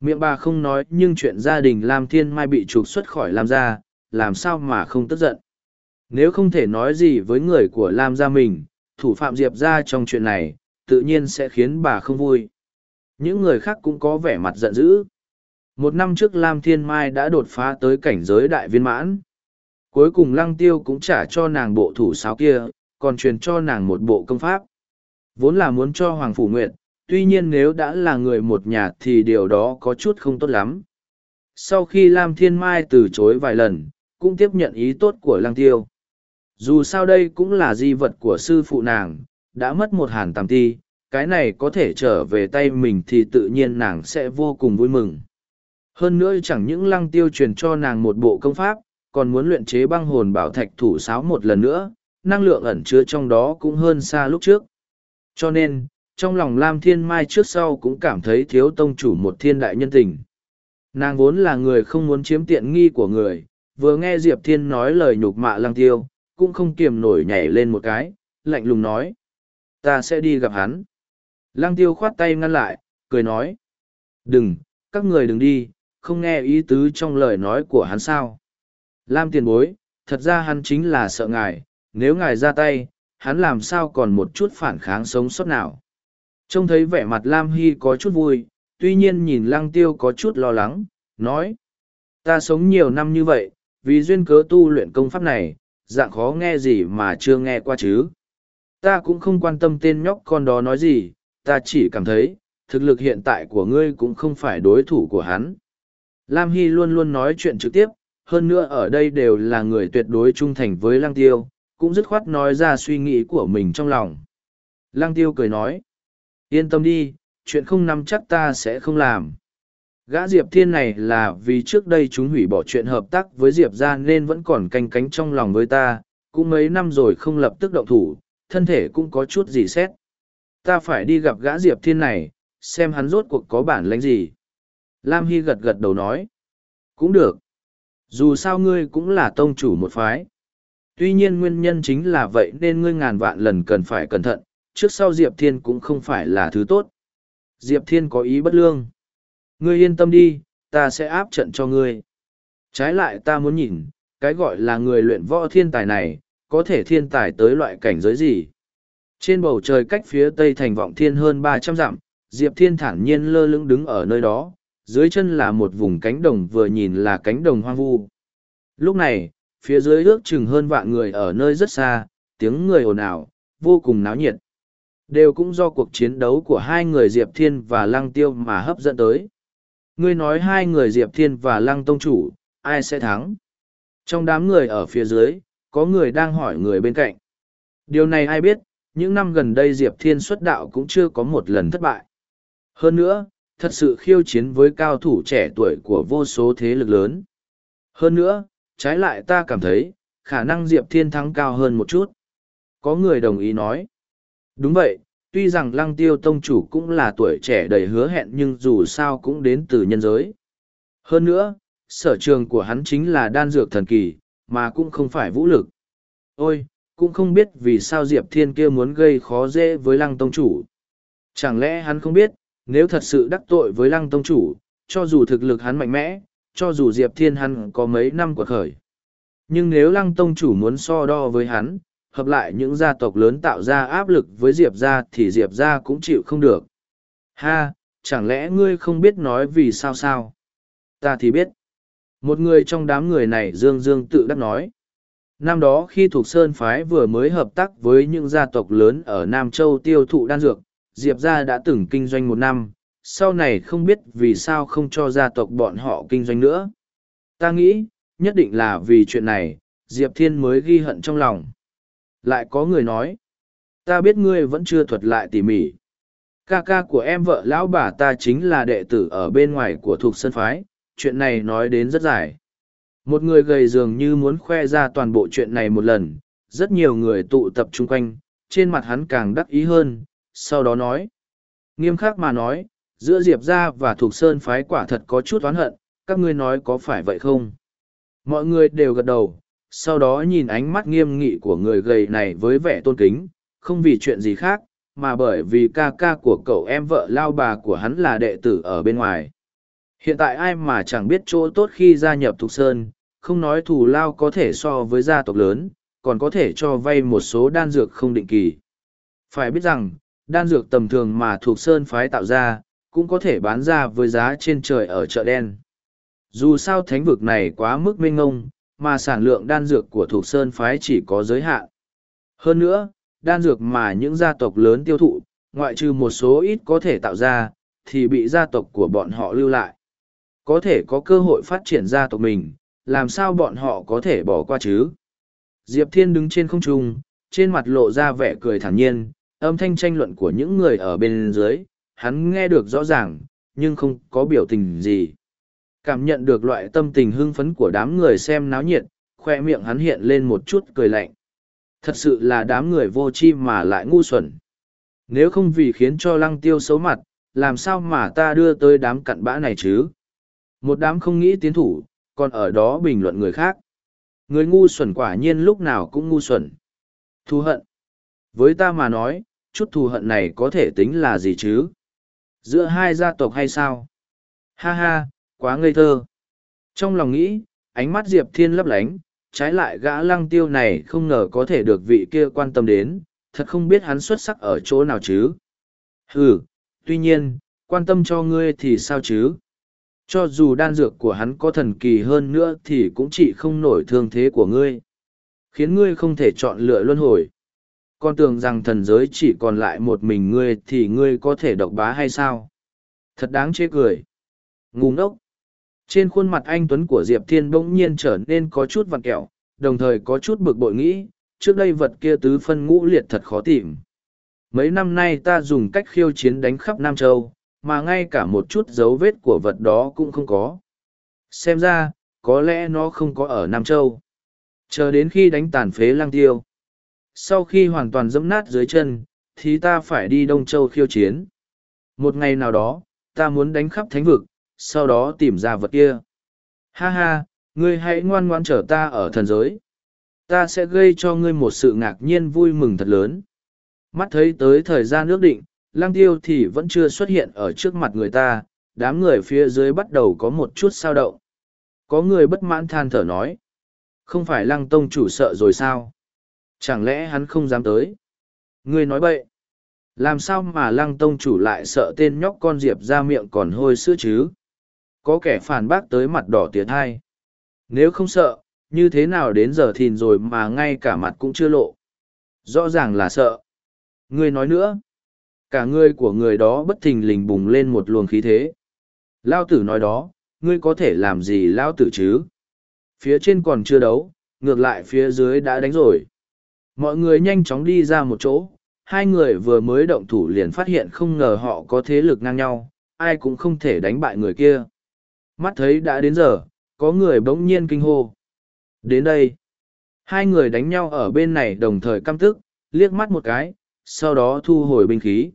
Miệng bà không nói nhưng chuyện gia đình Lam Thiên Mai bị trục xuất khỏi Lam gia, làm sao mà không tức giận. Nếu không thể nói gì với người của Lam gia mình, thủ phạm Diệp gia trong chuyện này, tự nhiên sẽ khiến bà không vui. Những người khác cũng có vẻ mặt giận dữ. Một năm trước Lam Thiên Mai đã đột phá tới cảnh giới đại viên mãn. Cuối cùng Lăng Tiêu cũng trả cho nàng bộ thủ sáo kia, còn truyền cho nàng một bộ công pháp. Vốn là muốn cho Hoàng Phủ Nguyệt, tuy nhiên nếu đã là người một nhà thì điều đó có chút không tốt lắm. Sau khi Lam Thiên Mai từ chối vài lần, cũng tiếp nhận ý tốt của Lăng Tiêu. Dù sao đây cũng là di vật của sư phụ nàng, đã mất một hàn tàm ti, cái này có thể trở về tay mình thì tự nhiên nàng sẽ vô cùng vui mừng. Hơn nữa chẳng những lăng tiêu truyền cho nàng một bộ công pháp, còn muốn luyện chế băng hồn bảo thạch thủ sáo một lần nữa, năng lượng ẩn chứa trong đó cũng hơn xa lúc trước. Cho nên, trong lòng Lam Thiên Mai trước sau cũng cảm thấy thiếu tông chủ một thiên đại nhân tình. Nàng vốn là người không muốn chiếm tiện nghi của người, vừa nghe Diệp Thiên nói lời nhục mạ lăng tiêu, cũng không kiềm nổi nhảy lên một cái, lạnh lùng nói. Ta sẽ đi gặp hắn. Lăng tiêu khoát tay ngăn lại, cười nói. Đừng, các người đừng đi, không nghe ý tứ trong lời nói của hắn sao. Lam tiền bối, thật ra hắn chính là sợ ngài, nếu ngài ra tay, hắn làm sao còn một chút phản kháng sống sót nào. Trông thấy vẻ mặt Lam Hy có chút vui, tuy nhiên nhìn lăng tiêu có chút lo lắng, nói. Ta sống nhiều năm như vậy, vì duyên cớ tu luyện công pháp này, dạng khó nghe gì mà chưa nghe qua chứ. Ta cũng không quan tâm tên nhóc con đó nói gì, ta chỉ cảm thấy, thực lực hiện tại của ngươi cũng không phải đối thủ của hắn. Lam Hy luôn luôn nói chuyện trực tiếp, hơn nữa ở đây đều là người tuyệt đối trung thành với Lăng Tiêu, cũng dứt khoát nói ra suy nghĩ của mình trong lòng. Lăng Tiêu cười nói, yên tâm đi, chuyện không nắm chắc ta sẽ không làm. Gã Diệp Thiên này là vì trước đây chúng hủy bỏ chuyện hợp tác với Diệp ra nên vẫn còn canh cánh trong lòng với ta, cũng mấy năm rồi không lập tức động thủ, thân thể cũng có chút gì xét. Ta phải đi gặp gã Diệp Thiên này, xem hắn rốt cuộc có bản lãnh gì. Lam Hy gật gật đầu nói. Cũng được. Dù sao ngươi cũng là tông chủ một phái. Tuy nhiên nguyên nhân chính là vậy nên ngươi ngàn vạn lần cần phải cẩn thận, trước sau Diệp Thiên cũng không phải là thứ tốt. Diệp Thiên có ý bất lương. Ngươi yên tâm đi, ta sẽ áp trận cho ngươi. Trái lại ta muốn nhìn, cái gọi là người luyện võ thiên tài này, có thể thiên tài tới loại cảnh giới gì. Trên bầu trời cách phía tây thành vọng thiên hơn ba trăm dặm, Diệp Thiên thản nhiên lơ lưng đứng ở nơi đó, dưới chân là một vùng cánh đồng vừa nhìn là cánh đồng hoang vu. Lúc này, phía dưới ước chừng hơn vạn người ở nơi rất xa, tiếng người ồn ào, vô cùng náo nhiệt. Đều cũng do cuộc chiến đấu của hai người Diệp Thiên và Lăng Tiêu mà hấp dẫn tới. Ngươi nói hai người Diệp Thiên và Lăng Tông Chủ, ai sẽ thắng? Trong đám người ở phía dưới, có người đang hỏi người bên cạnh. Điều này ai biết, những năm gần đây Diệp Thiên xuất đạo cũng chưa có một lần thất bại. Hơn nữa, thật sự khiêu chiến với cao thủ trẻ tuổi của vô số thế lực lớn. Hơn nữa, trái lại ta cảm thấy, khả năng Diệp Thiên thắng cao hơn một chút. Có người đồng ý nói. Đúng vậy, tuy rằng lăng tiêu tông chủ cũng là tuổi trẻ đầy hứa hẹn nhưng dù sao cũng đến từ nhân giới. Hơn nữa, sở trường của hắn chính là đan dược thần kỳ, mà cũng không phải vũ lực. Ôi, cũng không biết vì sao Diệp Thiên kia muốn gây khó dễ với lăng tông chủ. Chẳng lẽ hắn không biết, nếu thật sự đắc tội với lăng tông chủ, cho dù thực lực hắn mạnh mẽ, cho dù Diệp Thiên hắn có mấy năm quật khởi. Nhưng nếu lăng tông chủ muốn so đo với hắn, hợp lại những gia tộc lớn tạo ra áp lực với Diệp gia thì Diệp gia cũng chịu không được. Ha, chẳng lẽ ngươi không biết nói vì sao sao? Ta thì biết. Một người trong đám người này dương dương tự đắc nói. Năm đó khi thuộc Sơn Phái vừa mới hợp tác với những gia tộc lớn ở Nam Châu tiêu thụ đan dược, Diệp gia đã từng kinh doanh một năm, sau này không biết vì sao không cho gia tộc bọn họ kinh doanh nữa. Ta nghĩ, nhất định là vì chuyện này, Diệp Thiên mới ghi hận trong lòng. Lại có người nói, ta biết ngươi vẫn chưa thuật lại tỉ mỉ. Ca ca của em vợ lão bà ta chính là đệ tử ở bên ngoài của thuộc sơn phái, chuyện này nói đến rất dài. Một người gầy dường như muốn khoe ra toàn bộ chuyện này một lần, rất nhiều người tụ tập chung quanh, trên mặt hắn càng đắc ý hơn, sau đó nói. Nghiêm khắc mà nói, giữa Diệp gia và Thục Sơn phái quả thật có chút oán hận, các ngươi nói có phải vậy không? Mọi người đều gật đầu, sau đó nhìn ánh mắt nghiêm nghị của người gầy này với vẻ tôn kính, không vì chuyện gì khác, mà bởi vì ca ca của cậu em vợ lao bà của hắn là đệ tử ở bên ngoài. Hiện tại ai mà chẳng biết chỗ tốt khi gia nhập Thục Sơn, không nói thù lao có thể so với gia tộc lớn, còn có thể cho vay một số đan dược không định kỳ. Phải biết rằng, đan dược tầm thường mà thuộc sơn phái tạo ra, cũng có thể bán ra với giá trên trời ở chợ đen. Dù sao thánh vực này quá mức mênh ngông, mà sản lượng đan dược của thuộc sơn phái chỉ có giới hạn. Hơn nữa, đan dược mà những gia tộc lớn tiêu thụ, ngoại trừ một số ít có thể tạo ra, thì bị gia tộc của bọn họ lưu lại. Có thể có cơ hội phát triển gia tộc mình, làm sao bọn họ có thể bỏ qua chứ? Diệp Thiên đứng trên không trung, trên mặt lộ ra vẻ cười thản nhiên, âm thanh tranh luận của những người ở bên dưới, hắn nghe được rõ ràng, nhưng không có biểu tình gì. Cảm nhận được loại tâm tình hưng phấn của đám người xem náo nhiệt, khoe miệng hắn hiện lên một chút cười lạnh. Thật sự là đám người vô chi mà lại ngu xuẩn. Nếu không vì khiến cho lăng tiêu xấu mặt, làm sao mà ta đưa tới đám cặn bã này chứ? Một đám không nghĩ tiến thủ, còn ở đó bình luận người khác. Người ngu xuẩn quả nhiên lúc nào cũng ngu xuẩn. Thù hận. Với ta mà nói, chút thù hận này có thể tính là gì chứ? Giữa hai gia tộc hay sao? Ha ha, quá ngây thơ. Trong lòng nghĩ, ánh mắt Diệp Thiên lấp lánh, trái lại gã lăng tiêu này không ngờ có thể được vị kia quan tâm đến, thật không biết hắn xuất sắc ở chỗ nào chứ. Ừ, tuy nhiên, quan tâm cho ngươi thì sao chứ? Cho dù đan dược của hắn có thần kỳ hơn nữa thì cũng chỉ không nổi thương thế của ngươi. Khiến ngươi không thể chọn lựa luân hồi. Con tưởng rằng thần giới chỉ còn lại một mình ngươi thì ngươi có thể độc bá hay sao? Thật đáng chê cười. Ngu ngốc. Trên khuôn mặt anh Tuấn của Diệp Thiên bỗng nhiên trở nên có chút vặn kẹo, đồng thời có chút bực bội nghĩ, trước đây vật kia tứ phân ngũ liệt thật khó tìm. Mấy năm nay ta dùng cách khiêu chiến đánh khắp Nam Châu, mà ngay cả một chút dấu vết của vật đó cũng không có. Xem ra, có lẽ nó không có ở Nam Châu. Chờ đến khi đánh tàn phế lang tiêu. Sau khi hoàn toàn dẫm nát dưới chân, thì ta phải đi Đông Châu khiêu chiến. Một ngày nào đó, ta muốn đánh khắp thánh vực, sau đó tìm ra vật kia. Ha ha, ngươi hãy ngoan ngoan chờ ta ở thần giới. Ta sẽ gây cho ngươi một sự ngạc nhiên vui mừng thật lớn. Mắt thấy tới thời gian ước định, lang tiêu thì vẫn chưa xuất hiện ở trước mặt người ta, đám người phía dưới bắt đầu có một chút sao động. Có người bất mãn than thở nói. Không phải lăng tông chủ sợ rồi sao? Chẳng lẽ hắn không dám tới? Ngươi nói bậy. Làm sao mà lăng tông chủ lại sợ tên nhóc con diệp ra miệng còn hôi sữa chứ? Có kẻ phản bác tới mặt đỏ tiệt hai. Nếu không sợ, như thế nào đến giờ thìn rồi mà ngay cả mặt cũng chưa lộ. Rõ ràng là sợ. Ngươi nói nữa. Cả ngươi của người đó bất thình lình bùng lên một luồng khí thế. Lao tử nói đó, ngươi có thể làm gì lao tử chứ? Phía trên còn chưa đấu, ngược lại phía dưới đã đánh rồi. Mọi người nhanh chóng đi ra một chỗ, hai người vừa mới động thủ liền phát hiện không ngờ họ có thế lực ngang nhau, ai cũng không thể đánh bại người kia. Mắt thấy đã đến giờ, có người bỗng nhiên kinh hô. Đến đây, hai người đánh nhau ở bên này đồng thời căm tức, liếc mắt một cái, sau đó thu hồi binh khí.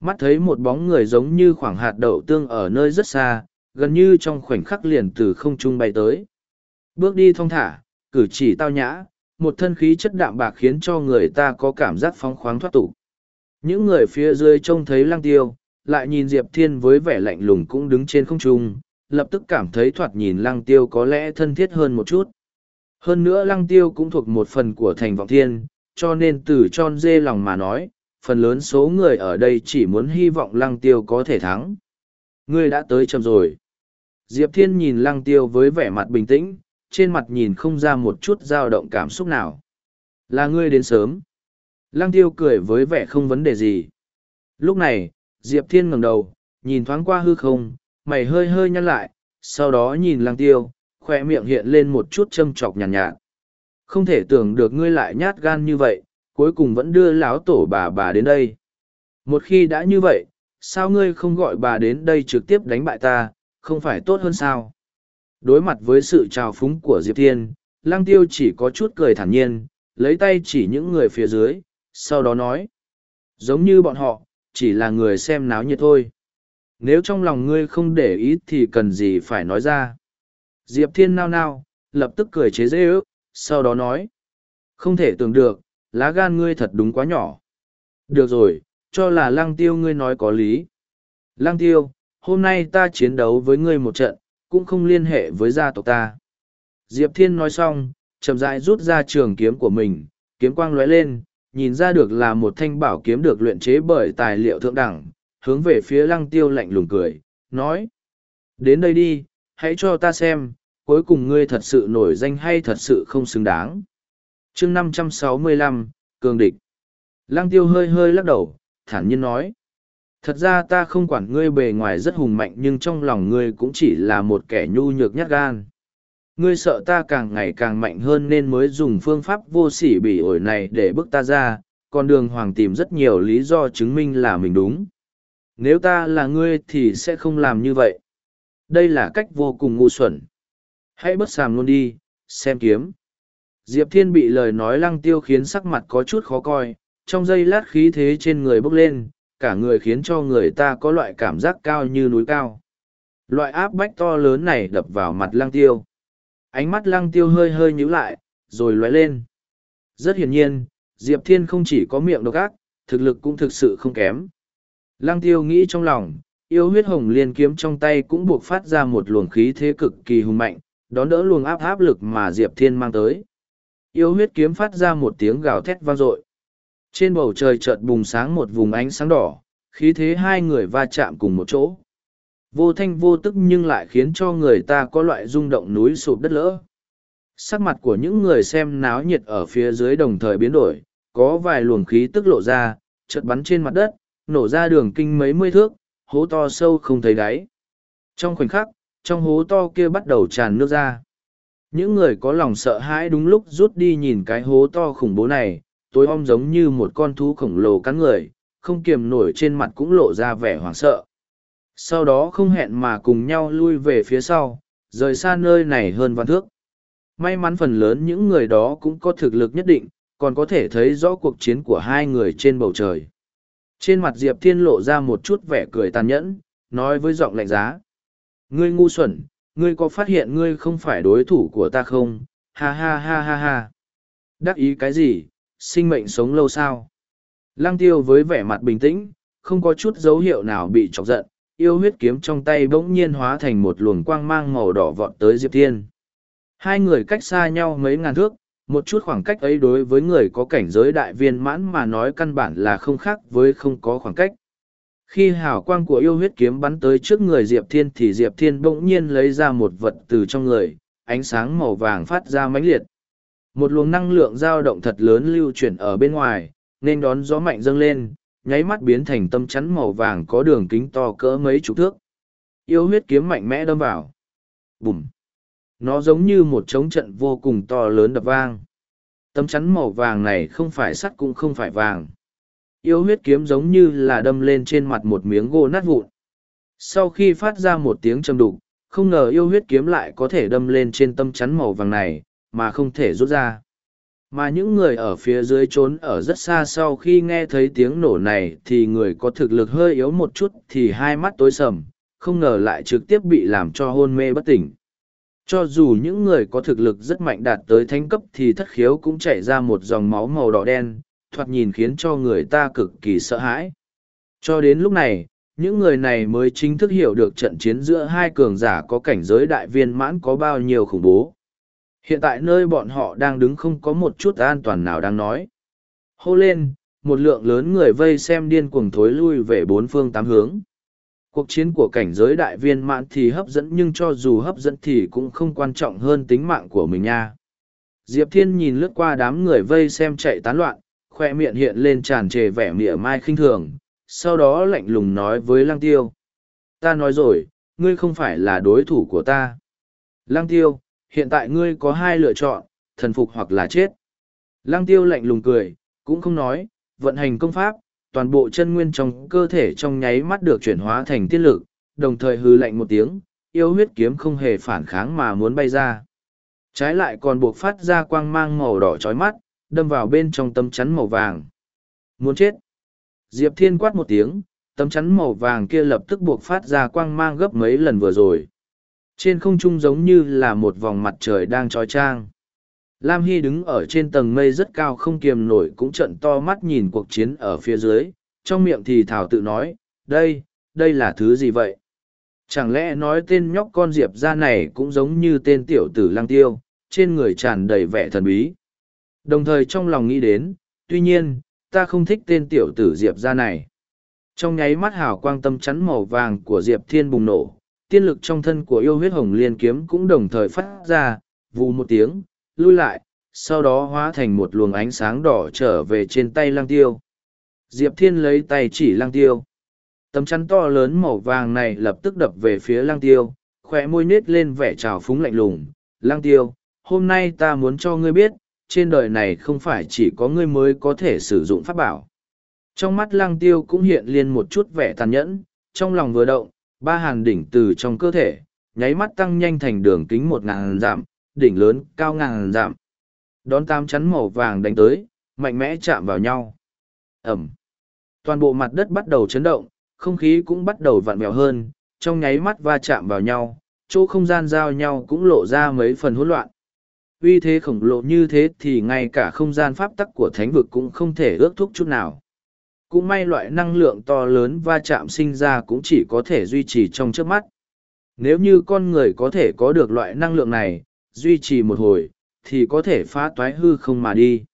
Mắt thấy một bóng người giống như khoảng hạt đậu tương ở nơi rất xa, gần như trong khoảnh khắc liền từ không trung bay tới. Bước đi thong thả, cử chỉ tao nhã, một thân khí chất đạm bạc khiến cho người ta có cảm giác phóng khoáng thoát tục. Những người phía dưới trông thấy lăng tiêu, lại nhìn Diệp Thiên với vẻ lạnh lùng cũng đứng trên không trung, lập tức cảm thấy thoạt nhìn lăng tiêu có lẽ thân thiết hơn một chút. Hơn nữa lăng tiêu cũng thuộc một phần của thành vọng thiên, cho nên từ tròn dê lòng mà nói, phần lớn số người ở đây chỉ muốn hy vọng lăng tiêu có thể thắng. Ngươi đã tới chậm rồi. Diệp Thiên nhìn lăng tiêu với vẻ mặt bình tĩnh, trên mặt nhìn không ra một chút dao động cảm xúc nào. Là ngươi đến sớm. Lăng tiêu cười với vẻ không vấn đề gì. Lúc này, Diệp Thiên ngẩng đầu, nhìn thoáng qua hư không, mày hơi hơi nhăn lại, sau đó nhìn lăng tiêu, khoe miệng hiện lên một chút châm chọc nhàn nhạt, nhạt. Không thể tưởng được ngươi lại nhát gan như vậy, cuối cùng vẫn đưa lão tổ bà bà đến đây. Một khi đã như vậy, sao ngươi không gọi bà đến đây trực tiếp đánh bại ta, không phải tốt hơn sao? Đối mặt với sự trào phúng của Diệp Thiên, Lăng Tiêu chỉ có chút cười thản nhiên, lấy tay chỉ những người phía dưới, sau đó nói. Giống như bọn họ, chỉ là người xem náo nhiệt thôi. Nếu trong lòng ngươi không để ý thì cần gì phải nói ra. Diệp Thiên nao nao, lập tức cười chế dễ ước, sau đó nói. Không thể tưởng được, lá gan ngươi thật đúng quá nhỏ. Được rồi, cho là lăng tiêu ngươi nói có lý. Lăng tiêu, hôm nay ta chiến đấu với ngươi một trận, cũng không liên hệ với gia tộc ta. Diệp Thiên nói xong, chậm rãi rút ra trường kiếm của mình, kiếm quang lóe lên, nhìn ra được là một thanh bảo kiếm được luyện chế bởi tài liệu thượng đẳng, hướng về phía lăng tiêu lạnh lùng cười, nói. Đến đây đi, hãy cho ta xem, cuối cùng ngươi thật sự nổi danh hay thật sự không xứng đáng chương năm trăm sáu mươi lăm Cường Địch Lăng tiêu hơi hơi lắc đầu, thản nhiên nói. Thật ra ta không quản ngươi bề ngoài rất hùng mạnh nhưng trong lòng ngươi cũng chỉ là một kẻ nhu nhược nhát gan. Ngươi sợ ta càng ngày càng mạnh hơn nên mới dùng phương pháp vô sỉ bỉ ổi này để bức ta ra, còn đường hoàng tìm rất nhiều lý do chứng minh là mình đúng. Nếu ta là ngươi thì sẽ không làm như vậy. Đây là cách vô cùng ngu xuẩn. Hãy bớt sàm luôn đi, xem kiếm. Diệp Thiên bị lời nói lăng tiêu khiến sắc mặt có chút khó coi, trong giây lát khí thế trên người bốc lên, cả người khiến cho người ta có loại cảm giác cao như núi cao. Loại áp bách to lớn này đập vào mặt lăng tiêu. Ánh mắt lăng tiêu hơi hơi nhíu lại, rồi lóe lên. Rất hiển nhiên, Diệp Thiên không chỉ có miệng độc ác, thực lực cũng thực sự không kém. Lăng tiêu nghĩ trong lòng, yêu huyết hồng liên kiếm trong tay cũng buộc phát ra một luồng khí thế cực kỳ hùng mạnh, đón đỡ luồng áp áp lực mà Diệp Thiên mang tới. Yêu huyết kiếm phát ra một tiếng gào thét vang dội. Trên bầu trời chợt bùng sáng một vùng ánh sáng đỏ, khí thế hai người va chạm cùng một chỗ. Vô thanh vô tức nhưng lại khiến cho người ta có loại rung động núi sụp đất lỡ. Sắc mặt của những người xem náo nhiệt ở phía dưới đồng thời biến đổi, có vài luồng khí tức lộ ra, chợt bắn trên mặt đất, nổ ra đường kinh mấy mươi thước, hố to sâu không thấy đáy. Trong khoảnh khắc, trong hố to kia bắt đầu tràn nước ra. Những người có lòng sợ hãi đúng lúc rút đi nhìn cái hố to khủng bố này, tối om giống như một con thú khổng lồ cắn người, không kiềm nổi trên mặt cũng lộ ra vẻ hoảng sợ. Sau đó không hẹn mà cùng nhau lui về phía sau, rời xa nơi này hơn văn thước. May mắn phần lớn những người đó cũng có thực lực nhất định, còn có thể thấy rõ cuộc chiến của hai người trên bầu trời. Trên mặt Diệp Thiên lộ ra một chút vẻ cười tàn nhẫn, nói với giọng lạnh giá. Ngươi ngu xuẩn, ngươi có phát hiện ngươi không phải đối thủ của ta không? Ha ha ha ha ha. Đắc ý cái gì, sinh mệnh sống lâu sao? Lăng tiêu với vẻ mặt bình tĩnh, không có chút dấu hiệu nào bị chọc giận, yêu huyết kiếm trong tay bỗng nhiên hóa thành một luồng quang mang màu đỏ vọt tới Diệp Thiên. Hai người cách xa nhau mấy ngàn thước, một chút khoảng cách ấy đối với người có cảnh giới đại viên mãn mà nói căn bản là không khác với không có khoảng cách. Khi hào quang của yêu huyết kiếm bắn tới trước người Diệp Thiên thì Diệp Thiên bỗng nhiên lấy ra một vật từ trong người, ánh sáng màu vàng phát ra mãnh liệt. Một luồng năng lượng dao động thật lớn lưu chuyển ở bên ngoài, nên đón gió mạnh dâng lên, nháy mắt biến thành tâm chắn màu vàng có đường kính to cỡ mấy chục thước. Yêu huyết kiếm mạnh mẽ đâm vào. Bùm! Nó giống như một trống trận vô cùng to lớn đập vang. Tấm chắn màu vàng này không phải sắt cũng không phải vàng. Yêu huyết kiếm giống như là đâm lên trên mặt một miếng gỗ nát vụn. Sau khi phát ra một tiếng trầm đục, không ngờ yêu huyết kiếm lại có thể đâm lên trên tâm chắn màu vàng này, mà không thể rút ra. Mà những người ở phía dưới trốn ở rất xa sau khi nghe thấy tiếng nổ này thì người có thực lực hơi yếu một chút thì hai mắt tối sầm, không ngờ lại trực tiếp bị làm cho hôn mê bất tỉnh. Cho dù những người có thực lực rất mạnh đạt tới thánh cấp thì thất khiếu cũng chảy ra một dòng máu màu đỏ đen, thoạt nhìn khiến cho người ta cực kỳ sợ hãi. Cho đến lúc này, những người này mới chính thức hiểu được trận chiến giữa hai cường giả có cảnh giới đại viên mãn có bao nhiêu khủng bố. Hiện tại nơi bọn họ đang đứng không có một chút an toàn nào đang nói. Hô lên, một lượng lớn người vây xem điên cuồng thối lui về bốn phương tám hướng. Cuộc chiến của cảnh giới đại viên mãn thì hấp dẫn nhưng cho dù hấp dẫn thì cũng không quan trọng hơn tính mạng của mình nha. Diệp Thiên nhìn lướt qua đám người vây xem chạy tán loạn, khoe miệng hiện lên tràn trề vẻ mỉa mai khinh thường, sau đó lạnh lùng nói với Lăng Tiêu. Ta nói rồi, ngươi không phải là đối thủ của ta. Lăng Tiêu, hiện tại ngươi có hai lựa chọn, thần phục hoặc là chết. Lăng Tiêu lạnh lùng cười, cũng không nói, vận hành công pháp, toàn bộ chân nguyên trong cơ thể trong nháy mắt được chuyển hóa thành tiết lực, đồng thời hư lạnh một tiếng, yêu huyết kiếm không hề phản kháng mà muốn bay ra. Trái lại còn buộc phát ra quang mang màu đỏ chói mắt, đâm vào bên trong tấm chắn màu vàng. Muốn chết. Diệp Thiên quát một tiếng, tấm chắn màu vàng kia lập tức buộc phát ra quang mang gấp mấy lần vừa rồi. Trên không trung giống như là một vòng mặt trời đang trói trang. Lam Hy đứng ở trên tầng mây rất cao không kiềm nổi cũng trận to mắt nhìn cuộc chiến ở phía dưới, trong miệng thì thảo tự nói, đây, đây là thứ gì vậy? Chẳng lẽ nói tên nhóc con Diệp ra này cũng giống như tên tiểu tử lang tiêu, trên người tràn đầy vẻ thần bí. Đồng thời trong lòng nghĩ đến, Tuy nhiên, ta không thích tên tiểu tử Diệp ra này. Trong nháy mắt hào quang tâm chắn màu vàng của Diệp Thiên bùng nổ, tiên lực trong thân của yêu huyết hồng liên kiếm cũng đồng thời phát ra, vù một tiếng, lui lại, sau đó hóa thành một luồng ánh sáng đỏ trở về trên tay lang tiêu. Diệp Thiên lấy tay chỉ lang tiêu. Tấm chắn to lớn màu vàng này lập tức đập về phía lang tiêu, khỏe môi nết lên vẻ trào phúng lạnh lùng. Lang tiêu, hôm nay ta muốn cho ngươi biết, trên đời này không phải chỉ có ngươi mới có thể sử dụng pháp bảo. Trong mắt lang tiêu cũng hiện lên một chút vẻ tàn nhẫn, trong lòng vừa động, ba hàn đỉnh từ trong cơ thể, nháy mắt tăng nhanh thành đường kính một ngàn giảm, đỉnh lớn cao ngàn giảm. Đón tam chắn màu vàng đánh tới, mạnh mẽ chạm vào nhau. Ẩm. Toàn bộ mặt đất bắt đầu chấn động, không khí cũng bắt đầu vặn vẹo hơn, trong nháy mắt va chạm vào nhau, chỗ không gian giao nhau cũng lộ ra mấy phần hỗn loạn. Uy thế khổng lồ như thế thì ngay cả không gian pháp tắc của thánh vực cũng không thể ước thúc chút nào. Cũng may loại năng lượng to lớn va chạm sinh ra cũng chỉ có thể duy trì trong trước mắt. Nếu như con người có thể có được loại năng lượng này, duy trì một hồi, thì có thể phá toái hư không mà đi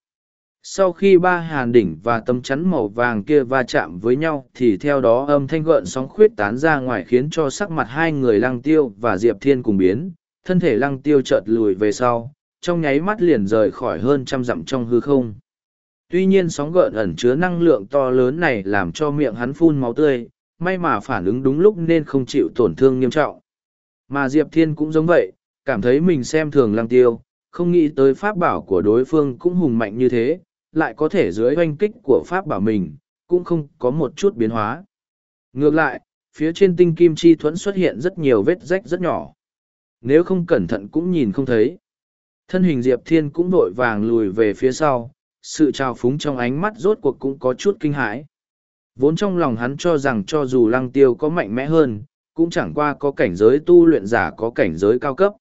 sau khi ba hàn đỉnh và tấm chắn màu vàng kia va chạm với nhau thì theo đó âm thanh gợn sóng khuyết tán ra ngoài khiến cho sắc mặt hai người lăng tiêu và diệp thiên cùng biến thân thể lăng tiêu chợt lùi về sau trong nháy mắt liền rời khỏi hơn trăm dặm trong hư không tuy nhiên sóng gợn ẩn chứa năng lượng to lớn này làm cho miệng hắn phun máu tươi may mà phản ứng đúng lúc nên không chịu tổn thương nghiêm trọng mà diệp thiên cũng giống vậy cảm thấy mình xem thường lăng tiêu không nghĩ tới pháp bảo của đối phương cũng hùng mạnh như thế lại có thể dưới oanh kích của pháp bảo mình, cũng không có một chút biến hóa. Ngược lại, phía trên tinh kim chi thuẫn xuất hiện rất nhiều vết rách rất nhỏ. Nếu không cẩn thận cũng nhìn không thấy. Thân hình Diệp Thiên cũng vội vàng lùi về phía sau, sự trào phúng trong ánh mắt rốt cuộc cũng có chút kinh hãi. Vốn trong lòng hắn cho rằng cho dù lăng tiêu có mạnh mẽ hơn, cũng chẳng qua có cảnh giới tu luyện giả có cảnh giới cao cấp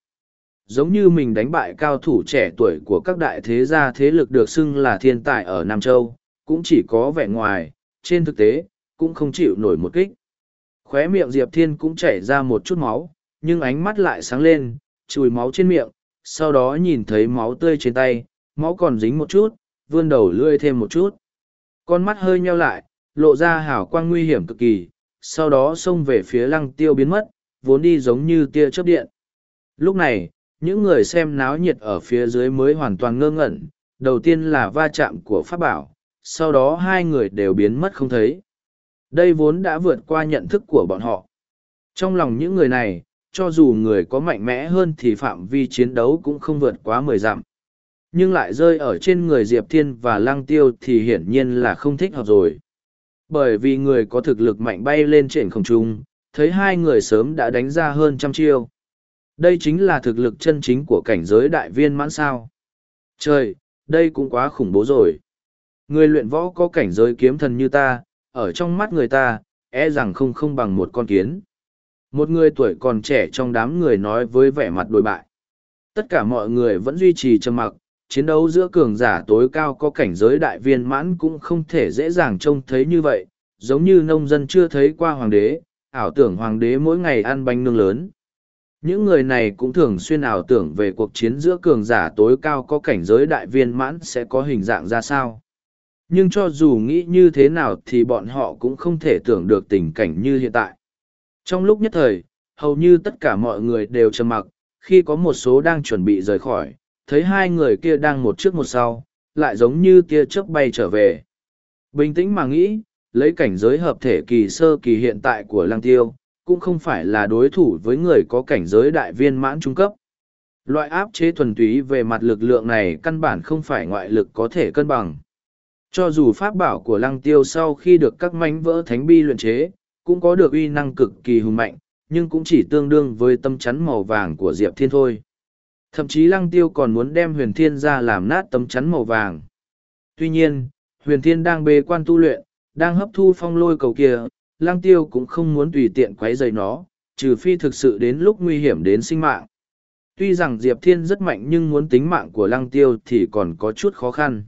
giống như mình đánh bại cao thủ trẻ tuổi của các đại thế gia thế lực được xưng là thiên tài ở Nam Châu, cũng chỉ có vẻ ngoài, trên thực tế, cũng không chịu nổi một kích. Khóe miệng Diệp Thiên cũng chảy ra một chút máu, nhưng ánh mắt lại sáng lên, chùi máu trên miệng, sau đó nhìn thấy máu tươi trên tay, máu còn dính một chút, vươn đầu lươi thêm một chút. Con mắt hơi nheo lại, lộ ra hào quang nguy hiểm cực kỳ, sau đó xông về phía lăng tiêu biến mất, vốn đi giống như tia chớp điện. Lúc này, những người xem náo nhiệt ở phía dưới mới hoàn toàn ngơ ngẩn đầu tiên là va chạm của pháp bảo sau đó hai người đều biến mất không thấy đây vốn đã vượt qua nhận thức của bọn họ trong lòng những người này cho dù người có mạnh mẽ hơn thì phạm vi chiến đấu cũng không vượt quá mười dặm nhưng lại rơi ở trên người diệp thiên và Lang tiêu thì hiển nhiên là không thích hợp rồi bởi vì người có thực lực mạnh bay lên trên không trung thấy hai người sớm đã đánh ra hơn trăm chiêu đây chính là thực lực chân chính của cảnh giới đại viên mãn sao. Trời, đây cũng quá khủng bố rồi. Người luyện võ có cảnh giới kiếm thần như ta, ở trong mắt người ta, e rằng không không bằng một con kiến. Một người tuổi còn trẻ trong đám người nói với vẻ mặt đồi bại. Tất cả mọi người vẫn duy trì trầm mặc, chiến đấu giữa cường giả tối cao có cảnh giới đại viên mãn cũng không thể dễ dàng trông thấy như vậy, giống như nông dân chưa thấy qua hoàng đế, ảo tưởng hoàng đế mỗi ngày ăn bánh nương lớn. Những người này cũng thường xuyên ảo tưởng về cuộc chiến giữa cường giả tối cao có cảnh giới đại viên mãn sẽ có hình dạng ra sao. Nhưng cho dù nghĩ như thế nào thì bọn họ cũng không thể tưởng được tình cảnh như hiện tại trong lúc nhất thời hầu như tất cả mọi người đều trầm mặc khi có một số đang chuẩn bị rời khỏi thấy hai người kia đang một trước một sau lại giống như tia chớp bay trở về bình tĩnh mà nghĩ lấy cảnh giới hợp thể kỳ sơ kỳ hiện tại của lăng tiêu cũng không phải là đối thủ với người có cảnh giới đại viên mãn trung cấp. Loại áp chế thuần túy về mặt lực lượng này căn bản không phải ngoại lực có thể cân bằng. Cho dù pháp bảo của lăng tiêu sau khi được các mánh vỡ thánh bi luyện chế, cũng có được uy năng cực kỳ hùng mạnh, nhưng cũng chỉ tương đương với tâm chắn màu vàng của Diệp Thiên thôi. Thậm chí lăng tiêu còn muốn đem huyền thiên ra làm nát tấm chắn màu vàng. Tuy nhiên, huyền thiên đang bê quan tu luyện, đang hấp thu phong lôi cầu kia, lang tiêu cũng không muốn tùy tiện quấy rầy nó, trừ phi thực sự đến lúc nguy hiểm đến sinh mạng. Tuy rằng Diệp Thiên rất mạnh nhưng muốn tính mạng của lăng tiêu thì còn có chút khó khăn.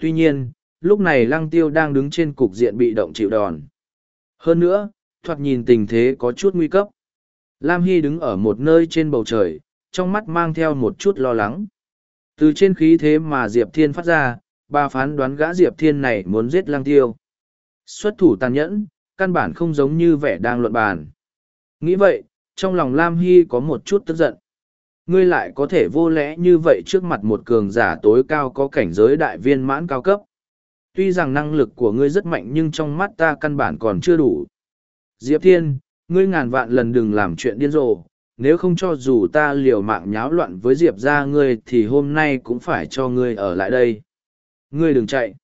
Tuy nhiên, lúc này lăng tiêu đang đứng trên cục diện bị động chịu đòn. Hơn nữa, thoạt nhìn tình thế có chút nguy cấp. Lam Hy đứng ở một nơi trên bầu trời, trong mắt mang theo một chút lo lắng. Từ trên khí thế mà Diệp Thiên phát ra, bà phán đoán gã Diệp Thiên này muốn giết Lăng Tiêu. Xuất thủ tàn nhẫn, căn bản không giống như vẻ đang luận bàn. Nghĩ vậy, trong lòng Lam Hy có một chút tức giận. Ngươi lại có thể vô lẽ như vậy trước mặt một cường giả tối cao có cảnh giới đại viên mãn cao cấp. Tuy rằng năng lực của ngươi rất mạnh nhưng trong mắt ta căn bản còn chưa đủ. Diệp Thiên, ngươi ngàn vạn lần đừng làm chuyện điên rồ, nếu không cho dù ta liều mạng nháo loạn với Diệp ra ngươi thì hôm nay cũng phải cho ngươi ở lại đây. Ngươi đừng chạy.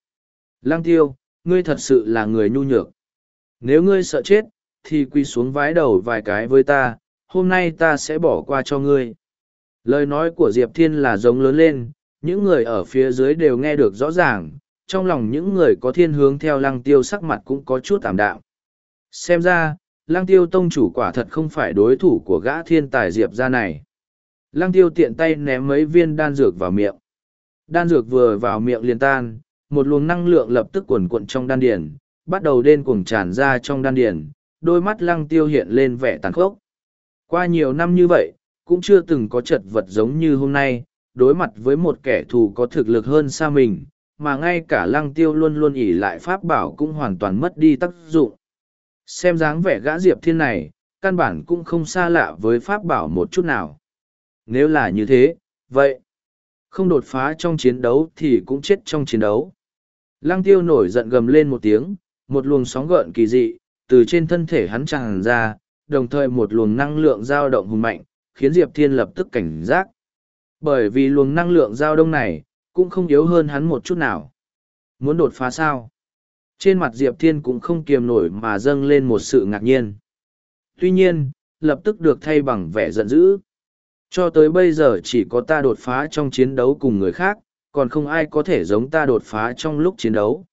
Lăng tiêu, ngươi thật sự là người nhu nhược. Nếu ngươi sợ chết, thì quy xuống vái đầu vài cái với ta, hôm nay ta sẽ bỏ qua cho ngươi. Lời nói của Diệp Thiên là giống lớn lên, những người ở phía dưới đều nghe được rõ ràng, trong lòng những người có thiên hướng theo lăng tiêu sắc mặt cũng có chút tạm đạo. Xem ra, lăng tiêu tông chủ quả thật không phải đối thủ của gã thiên tài Diệp ra này. Lăng tiêu tiện tay ném mấy viên đan dược vào miệng. Đan dược vừa vào miệng liền tan, một luồng năng lượng lập tức cuồn cuộn trong đan điển, bắt đầu đen cuồng tràn ra trong đan điển, đôi mắt lăng tiêu hiện lên vẻ tàn khốc. Qua nhiều năm như vậy, cũng chưa từng có chật vật giống như hôm nay, đối mặt với một kẻ thù có thực lực hơn xa mình, mà ngay cả lăng tiêu luôn luôn ỉ lại pháp bảo cũng hoàn toàn mất đi tác dụng. Xem dáng vẻ gã diệp thiên này, căn bản cũng không xa lạ với pháp bảo một chút nào. Nếu là như thế, vậy, không đột phá trong chiến đấu thì cũng chết trong chiến đấu. Lăng tiêu nổi giận gầm lên một tiếng, một luồng sóng gợn kỳ dị, từ trên thân thể hắn tràn ra, đồng thời một luồng năng lượng dao động hùng mạnh, khiến Diệp Thiên lập tức cảnh giác. Bởi vì luồng năng lượng dao đông này, cũng không yếu hơn hắn một chút nào. Muốn đột phá sao? Trên mặt Diệp Thiên cũng không kiềm nổi mà dâng lên một sự ngạc nhiên. Tuy nhiên, lập tức được thay bằng vẻ giận dữ. Cho tới bây giờ chỉ có ta đột phá trong chiến đấu cùng người khác, còn không ai có thể giống ta đột phá trong lúc chiến đấu.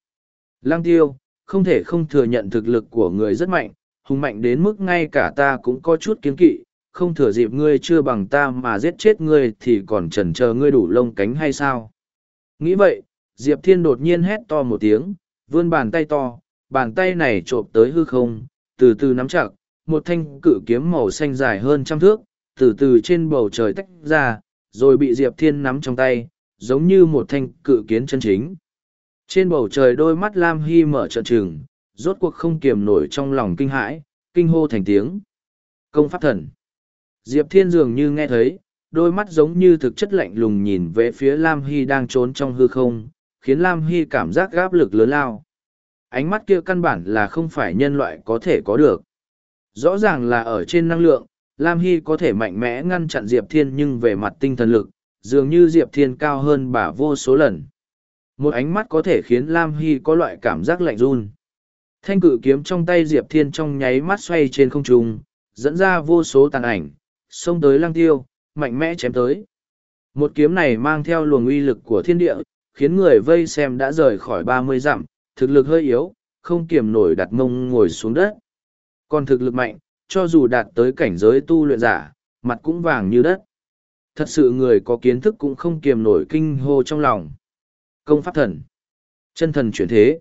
Lăng tiêu, không thể không thừa nhận thực lực của người rất mạnh, hùng mạnh đến mức ngay cả ta cũng có chút kiến kỵ, không thừa dịp ngươi chưa bằng ta mà giết chết ngươi thì còn chần chờ ngươi đủ lông cánh hay sao? Nghĩ vậy, Diệp Thiên đột nhiên hét to một tiếng, vươn bàn tay to, bàn tay này trộm tới hư không, từ từ nắm chặt, một thanh cự kiếm màu xanh dài hơn trăm thước, từ từ trên bầu trời tách ra, rồi bị Diệp Thiên nắm trong tay, giống như một thanh cự kiến chân chính. Trên bầu trời đôi mắt Lam Hy mở trợn trừng, rốt cuộc không kiềm nổi trong lòng kinh hãi, kinh hô thành tiếng. Công pháp thần. Diệp Thiên dường như nghe thấy, đôi mắt giống như thực chất lạnh lùng nhìn về phía Lam Hy đang trốn trong hư không, khiến Lam Hy cảm giác gáp lực lớn lao. Ánh mắt kia căn bản là không phải nhân loại có thể có được. Rõ ràng là ở trên năng lượng, Lam Hy có thể mạnh mẽ ngăn chặn Diệp Thiên nhưng về mặt tinh thần lực, dường như Diệp Thiên cao hơn bà vô số lần. Một ánh mắt có thể khiến Lam Hy có loại cảm giác lạnh run. Thanh cự kiếm trong tay Diệp Thiên trong nháy mắt xoay trên không trung, dẫn ra vô số tàn ảnh, xông tới lăng tiêu, mạnh mẽ chém tới. Một kiếm này mang theo luồng uy lực của thiên địa, khiến người vây xem đã rời khỏi ba mươi dặm, thực lực hơi yếu, không kiềm nổi đặt mông ngồi xuống đất. Còn thực lực mạnh, cho dù đạt tới cảnh giới tu luyện giả, mặt cũng vàng như đất. Thật sự người có kiến thức cũng không kiềm nổi kinh hô trong lòng. Công pháp thần. Chân thần chuyển thế.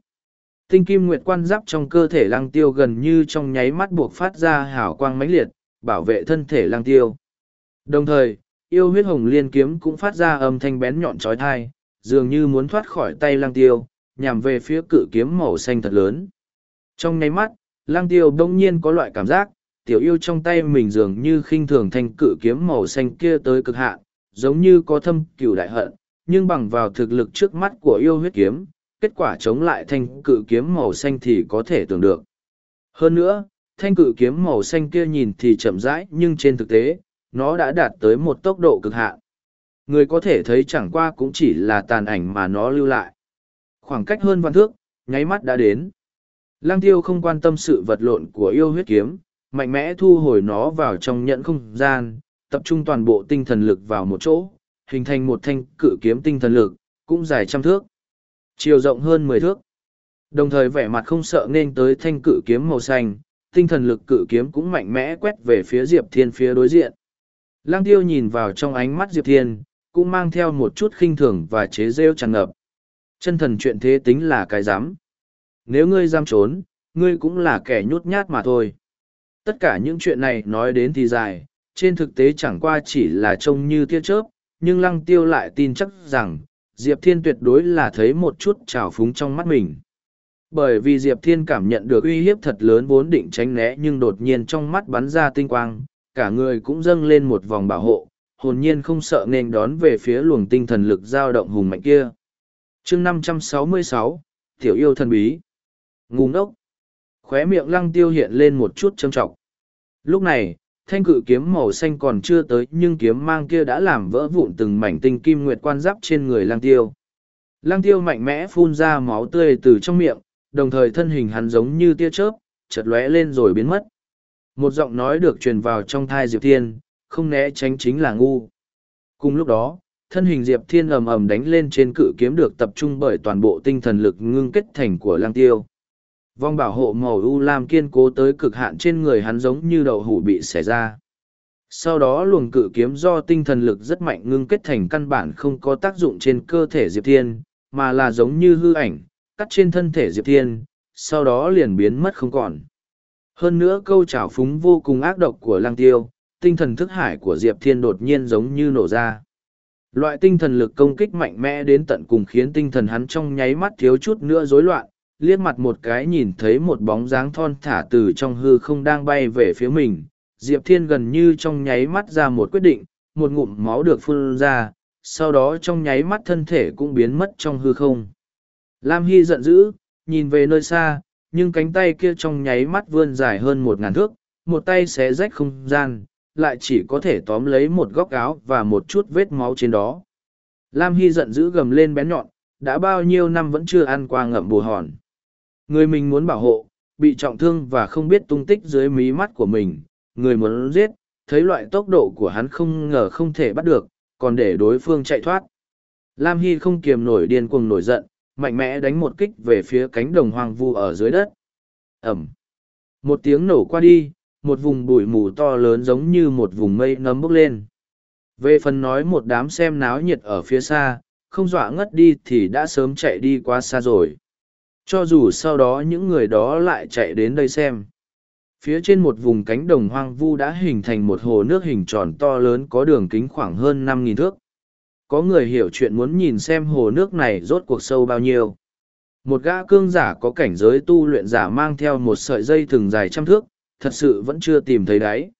Tinh kim nguyệt quan giáp trong cơ thể lăng tiêu gần như trong nháy mắt buộc phát ra hào quang mãnh liệt, bảo vệ thân thể lăng tiêu. Đồng thời, yêu huyết hồng liên kiếm cũng phát ra âm thanh bén nhọn trói thai, dường như muốn thoát khỏi tay lang tiêu, nhằm về phía cự kiếm màu xanh thật lớn. Trong nháy mắt, lang tiêu đông nhiên có loại cảm giác, tiểu yêu trong tay mình dường như khinh thường thanh cự kiếm màu xanh kia tới cực hạn, giống như có thâm cửu đại hận, nhưng bằng vào thực lực trước mắt của yêu huyết kiếm, kết quả chống lại thanh cự kiếm màu xanh thì có thể tưởng được. Hơn nữa, thanh cự kiếm màu xanh kia nhìn thì chậm rãi nhưng trên thực tế, nó đã đạt tới một tốc độ cực hạn. Người có thể thấy chẳng qua cũng chỉ là tàn ảnh mà nó lưu lại. Khoảng cách hơn văn thước, nháy mắt đã đến. Lăng tiêu không quan tâm sự vật lộn của yêu huyết kiếm, mạnh mẽ thu hồi nó vào trong nhẫn không gian, tập trung toàn bộ tinh thần lực vào một chỗ, hình thành một thanh cự kiếm tinh thần lực, cũng dài trăm thước. Chiều rộng hơn mười thước. Đồng thời vẻ mặt không sợ nên tới thanh cự kiếm màu xanh, tinh thần lực cự kiếm cũng mạnh mẽ quét về phía Diệp Thiên phía đối diện. Lăng tiêu nhìn vào trong ánh mắt Diệp Thiên, cũng mang theo một chút khinh thường và chế rêu tràn ngập. Chân thần chuyện thế tính là cái dám. Nếu ngươi dám trốn, ngươi cũng là kẻ nhút nhát mà thôi. Tất cả những chuyện này nói đến thì dài, trên thực tế chẳng qua chỉ là trông như tia chớp, nhưng lăng tiêu lại tin chắc rằng, Diệp Thiên tuyệt đối là thấy một chút trào phúng trong mắt mình. Bởi vì Diệp Thiên cảm nhận được uy hiếp thật lớn vốn định tránh né nhưng đột nhiên trong mắt bắn ra tinh quang, cả người cũng dâng lên một vòng bảo hộ, hồn nhiên không sợ nên đón về phía luồng tinh thần lực dao động hùng mạnh kia. chương 566, Tiểu yêu thần bí. Ngu ngốc. Khóe miệng lăng tiêu hiện lên một chút châm trọng. Lúc này, thanh cự kiếm màu xanh còn chưa tới nhưng kiếm mang kia đã làm vỡ vụn từng mảnh tinh kim nguyệt quan giáp trên người lăng tiêu. Lăng tiêu mạnh mẽ phun ra máu tươi từ trong miệng, đồng thời thân hình hắn giống như tia chớp, chợt lóe lên rồi biến mất. Một giọng nói được truyền vào trong thai Diệp Thiên, không né tránh chính là ngu. Cùng lúc đó, thân hình Diệp Thiên ầm ầm đánh lên trên cự kiếm được tập trung bởi toàn bộ tinh thần lực ngưng kết thành của lang tiêu. Vong bảo hộ màu u lam kiên cố tới cực hạn trên người hắn giống như đậu hủ bị xẻ ra. Sau đó luồng cự kiếm do tinh thần lực rất mạnh ngưng kết thành căn bản không có tác dụng trên cơ thể Diệp Thiên, mà là giống như hư ảnh, cắt trên thân thể Diệp Thiên, sau đó liền biến mất không còn. Hơn nữa câu trào phúng vô cùng ác độc của lăng tiêu, tinh thần thức hải của Diệp Thiên đột nhiên giống như nổ ra. Loại tinh thần lực công kích mạnh mẽ đến tận cùng khiến tinh thần hắn trong nháy mắt thiếu chút nữa rối loạn, liếc mặt một cái nhìn thấy một bóng dáng thon thả từ trong hư không đang bay về phía mình. Diệp Thiên gần như trong nháy mắt ra một quyết định, một ngụm máu được phun ra, sau đó trong nháy mắt thân thể cũng biến mất trong hư không. Lam Hy giận dữ, nhìn về nơi xa, nhưng cánh tay kia trong nháy mắt vươn dài hơn một ngàn thước, một tay xé rách không gian, lại chỉ có thể tóm lấy một góc áo và một chút vết máu trên đó. Lam Hy giận dữ gầm lên bén nhọn, đã bao nhiêu năm vẫn chưa ăn qua ngậm bù hòn. Người mình muốn bảo hộ, bị trọng thương và không biết tung tích dưới mí mắt của mình, người muốn giết, thấy loại tốc độ của hắn không ngờ không thể bắt được, còn để đối phương chạy thoát. Lam Hy không kiềm nổi điên cuồng nổi giận, mạnh mẽ đánh một kích về phía cánh đồng hoang vu ở dưới đất. Ẩm. Một tiếng nổ qua đi, một vùng bụi mù to lớn giống như một vùng mây nấm bốc lên. Về phần nói một đám xem náo nhiệt ở phía xa, không dọa ngất đi thì đã sớm chạy đi quá xa rồi. Cho dù sau đó những người đó lại chạy đến đây xem. Phía trên một vùng cánh đồng hoang vu đã hình thành một hồ nước hình tròn to lớn có đường kính khoảng hơn năm nghìn thước. Có người hiểu chuyện muốn nhìn xem hồ nước này rốt cuộc sâu bao nhiêu. Một gã cương giả có cảnh giới tu luyện giả mang theo một sợi dây thừng dài trăm thước, thật sự vẫn chưa tìm thấy đáy.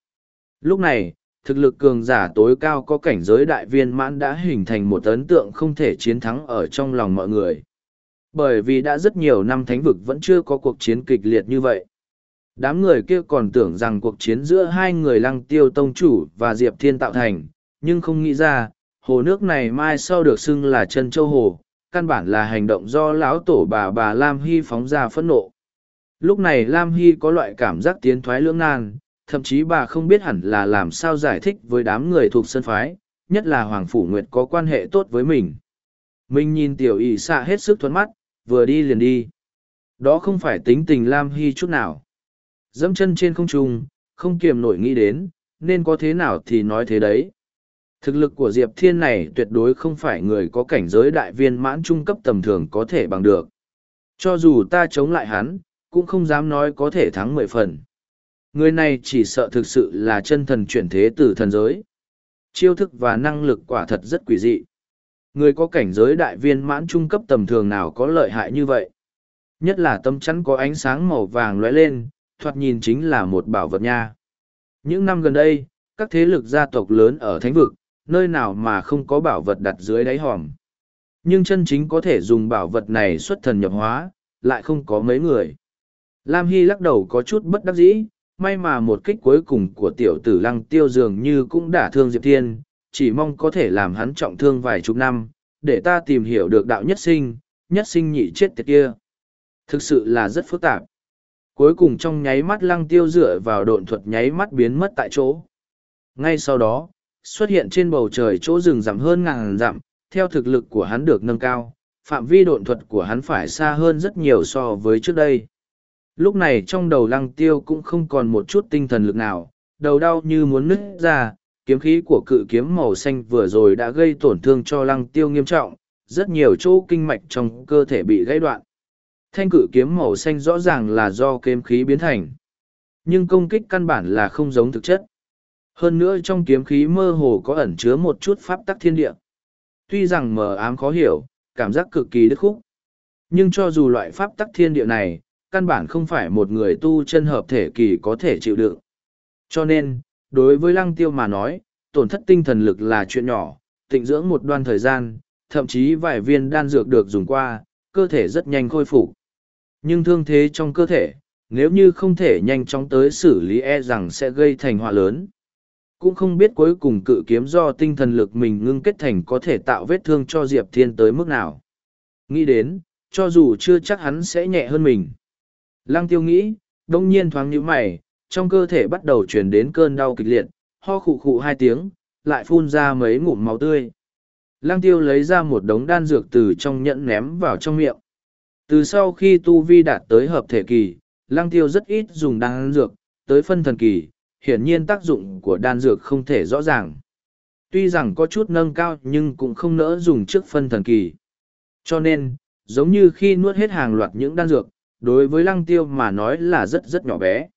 Lúc này, thực lực cường giả tối cao có cảnh giới đại viên mãn đã hình thành một ấn tượng không thể chiến thắng ở trong lòng mọi người. Bởi vì đã rất nhiều năm thánh vực vẫn chưa có cuộc chiến kịch liệt như vậy. Đám người kia còn tưởng rằng cuộc chiến giữa hai người lăng tiêu tông chủ và Diệp Thiên tạo thành, nhưng không nghĩ ra, hồ nước này mai sau được xưng là chân châu hồ, căn bản là hành động do lão tổ bà bà Lam Hy phóng ra phẫn nộ. Lúc này Lam Hy có loại cảm giác tiến thoái lưỡng nan, thậm chí bà không biết hẳn là làm sao giải thích với đám người thuộc sân phái, nhất là Hoàng Phủ Nguyệt có quan hệ tốt với mình. Mình nhìn tiểu ỵ xạ hết sức thuấn mắt, vừa đi liền đi. Đó không phải tính tình Lam Hy chút nào. Dẫm chân trên không trung, không kiềm nổi nghĩ đến, nên có thế nào thì nói thế đấy. Thực lực của Diệp Thiên này tuyệt đối không phải người có cảnh giới đại viên mãn trung cấp tầm thường có thể bằng được. Cho dù ta chống lại hắn, cũng không dám nói có thể thắng mười phần. Người này chỉ sợ thực sự là chân thần chuyển thế từ thần giới. Chiêu thức và năng lực quả thật rất quỷ dị. Người có cảnh giới đại viên mãn trung cấp tầm thường nào có lợi hại như vậy. Nhất là tâm chắn có ánh sáng màu vàng lóe lên, thoạt nhìn chính là một bảo vật nha. Những năm gần đây, các thế lực gia tộc lớn ở thánh vực, nơi nào mà không có bảo vật đặt dưới đáy hòm. Nhưng chân chính có thể dùng bảo vật này xuất thần nhập hóa, lại không có mấy người. Lam Hy lắc đầu có chút bất đắc dĩ, may mà một kích cuối cùng của tiểu tử lăng tiêu dường như cũng đả thương Diệp Thiên, chỉ mong có thể làm hắn trọng thương vài chục năm, để ta tìm hiểu được đạo nhất sinh, nhất sinh nhị chết tiệt kia. Thực sự là rất phức tạp. Cuối cùng trong nháy mắt lăng tiêu dựa vào độn thuật nháy mắt biến mất tại chỗ. Ngay sau đó, xuất hiện trên bầu trời chỗ rừng rậm hơn ngàn dặm, theo thực lực của hắn được nâng cao, phạm vi độn thuật của hắn phải xa hơn rất nhiều so với trước đây. Lúc này trong đầu lăng tiêu cũng không còn một chút tinh thần lực nào, đầu đau như muốn nứt ra, kiếm khí của cự kiếm màu xanh vừa rồi đã gây tổn thương cho lăng tiêu nghiêm trọng, rất nhiều chỗ kinh mạch trong cơ thể bị gãy đoạn. Thanh cự kiếm màu xanh rõ ràng là do kiếm khí biến thành. Nhưng công kích căn bản là không giống thực chất. Hơn nữa trong kiếm khí mơ hồ có ẩn chứa một chút pháp tắc thiên địa. tuy rằng mờ ám khó hiểu, cảm giác cực kỳ đứt khúc. Nhưng cho dù loại pháp tắc thiên địa này, căn bản không phải một người tu chân hợp thể kỳ có thể chịu đựng. Cho nên, đối với lăng tiêu mà nói, tổn thất tinh thần lực là chuyện nhỏ, tịnh dưỡng một đoạn thời gian, thậm chí vài viên đan dược được dùng qua, cơ thể rất nhanh khôi phục. Nhưng thương thế trong cơ thể, nếu như không thể nhanh chóng tới xử lý e rằng sẽ gây thành họa lớn. Cũng không biết cuối cùng cự kiếm do tinh thần lực mình ngưng kết thành có thể tạo vết thương cho Diệp Thiên tới mức nào. Nghĩ đến, cho dù chưa chắc hắn sẽ nhẹ hơn mình. Lăng tiêu nghĩ, đông nhiên thoáng nhũ mày, trong cơ thể bắt đầu chuyển đến cơn đau kịch liệt, ho khụ khụ hai tiếng, lại phun ra mấy ngụm máu tươi. Lăng tiêu lấy ra một đống đan dược từ trong nhẫn ném vào trong miệng. Từ sau khi tu vi đạt tới hợp thể kỳ, lăng tiêu rất ít dùng đan dược, tới phân thần kỳ, hiển nhiên tác dụng của đan dược không thể rõ ràng. Tuy rằng có chút nâng cao nhưng cũng không nỡ dùng trước phân thần kỳ. Cho nên, giống như khi nuốt hết hàng loạt những đan dược, đối với lăng tiêu mà nói là rất rất nhỏ bé.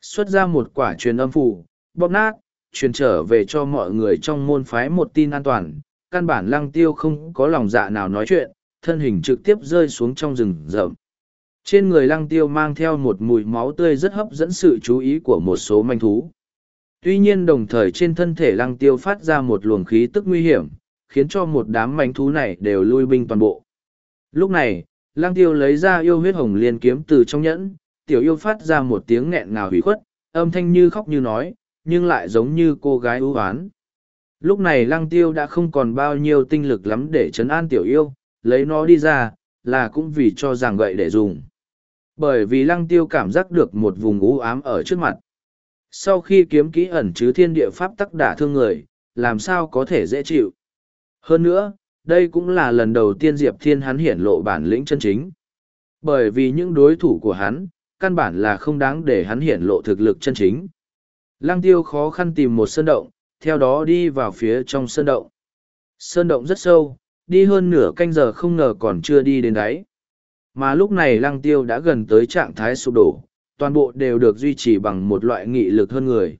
Xuất ra một quả truyền âm phủ, bóp nát, truyền trở về cho mọi người trong môn phái một tin an toàn. Căn bản lăng tiêu không có lòng dạ nào nói chuyện, thân hình trực tiếp rơi xuống trong rừng rậm. Trên người lăng tiêu mang theo một mùi máu tươi rất hấp dẫn sự chú ý của một số manh thú. Tuy nhiên đồng thời trên thân thể lăng tiêu phát ra một luồng khí tức nguy hiểm, khiến cho một đám manh thú này đều lui binh toàn bộ. Lúc này, lăng tiêu lấy ra yêu huyết hồng liên kiếm từ trong nhẫn, tiểu yêu phát ra một tiếng nghẹn ngào hủy khuất, âm thanh như khóc như nói, nhưng lại giống như cô gái ưu hoán. Lúc này lăng tiêu đã không còn bao nhiêu tinh lực lắm để chấn an tiểu yêu, lấy nó đi ra, là cũng vì cho rằng gậy để dùng. Bởi vì lăng tiêu cảm giác được một vùng u ám ở trước mặt. Sau khi kiếm kỹ ẩn chứ thiên địa pháp tắc đả thương người, làm sao có thể dễ chịu. Hơn nữa, đây cũng là lần đầu tiên Diệp Thiên hắn hiển lộ bản lĩnh chân chính. Bởi vì những đối thủ của hắn, căn bản là không đáng để hắn hiển lộ thực lực chân chính. Lăng tiêu khó khăn tìm một sơn động, theo đó đi vào phía trong sơn động. Sơn động rất sâu, đi hơn nửa canh giờ không ngờ còn chưa đi đến đáy. Mà lúc này lăng tiêu đã gần tới trạng thái sụp đổ, toàn bộ đều được duy trì bằng một loại nghị lực hơn người.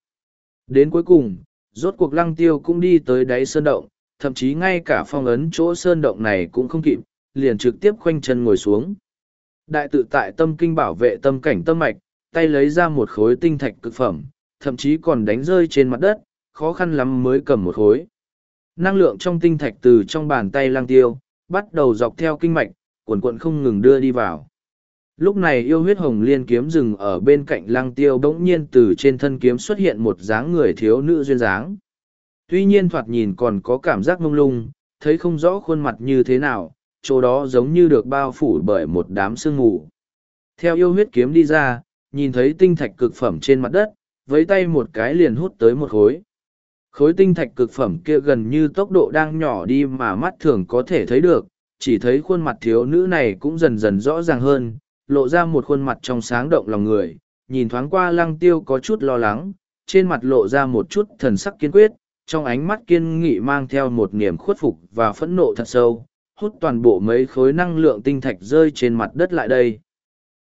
Đến cuối cùng, rốt cuộc lăng tiêu cũng đi tới đáy sơn động, thậm chí ngay cả phong ấn chỗ sơn động này cũng không kịp, liền trực tiếp khoanh chân ngồi xuống. Đại tự tại tâm kinh bảo vệ tâm cảnh tâm mạch, tay lấy ra một khối tinh thạch cực phẩm, thậm chí còn đánh rơi trên mặt đất, khó khăn lắm mới cầm một khối. Năng lượng trong tinh thạch từ trong bàn tay lang tiêu, bắt đầu dọc theo kinh mạch, quần quận không ngừng đưa đi vào. Lúc này yêu huyết hồng liên kiếm rừng ở bên cạnh lăng tiêu bỗng nhiên từ trên thân kiếm xuất hiện một dáng người thiếu nữ duyên dáng. Tuy nhiên thoạt nhìn còn có cảm giác mông lung, thấy không rõ khuôn mặt như thế nào, chỗ đó giống như được bao phủ bởi một đám sương mù. Theo yêu huyết kiếm đi ra, nhìn thấy tinh thạch cực phẩm trên mặt đất, với tay một cái liền hút tới một khối. Khối tinh thạch cực phẩm kia gần như tốc độ đang nhỏ đi mà mắt thường có thể thấy được, chỉ thấy khuôn mặt thiếu nữ này cũng dần dần rõ ràng hơn, lộ ra một khuôn mặt trong sáng động lòng người, nhìn thoáng qua lăng tiêu có chút lo lắng, trên mặt lộ ra một chút thần sắc kiên quyết, trong ánh mắt kiên nghị mang theo một niềm khuất phục và phẫn nộ thật sâu, hút toàn bộ mấy khối năng lượng tinh thạch rơi trên mặt đất lại đây.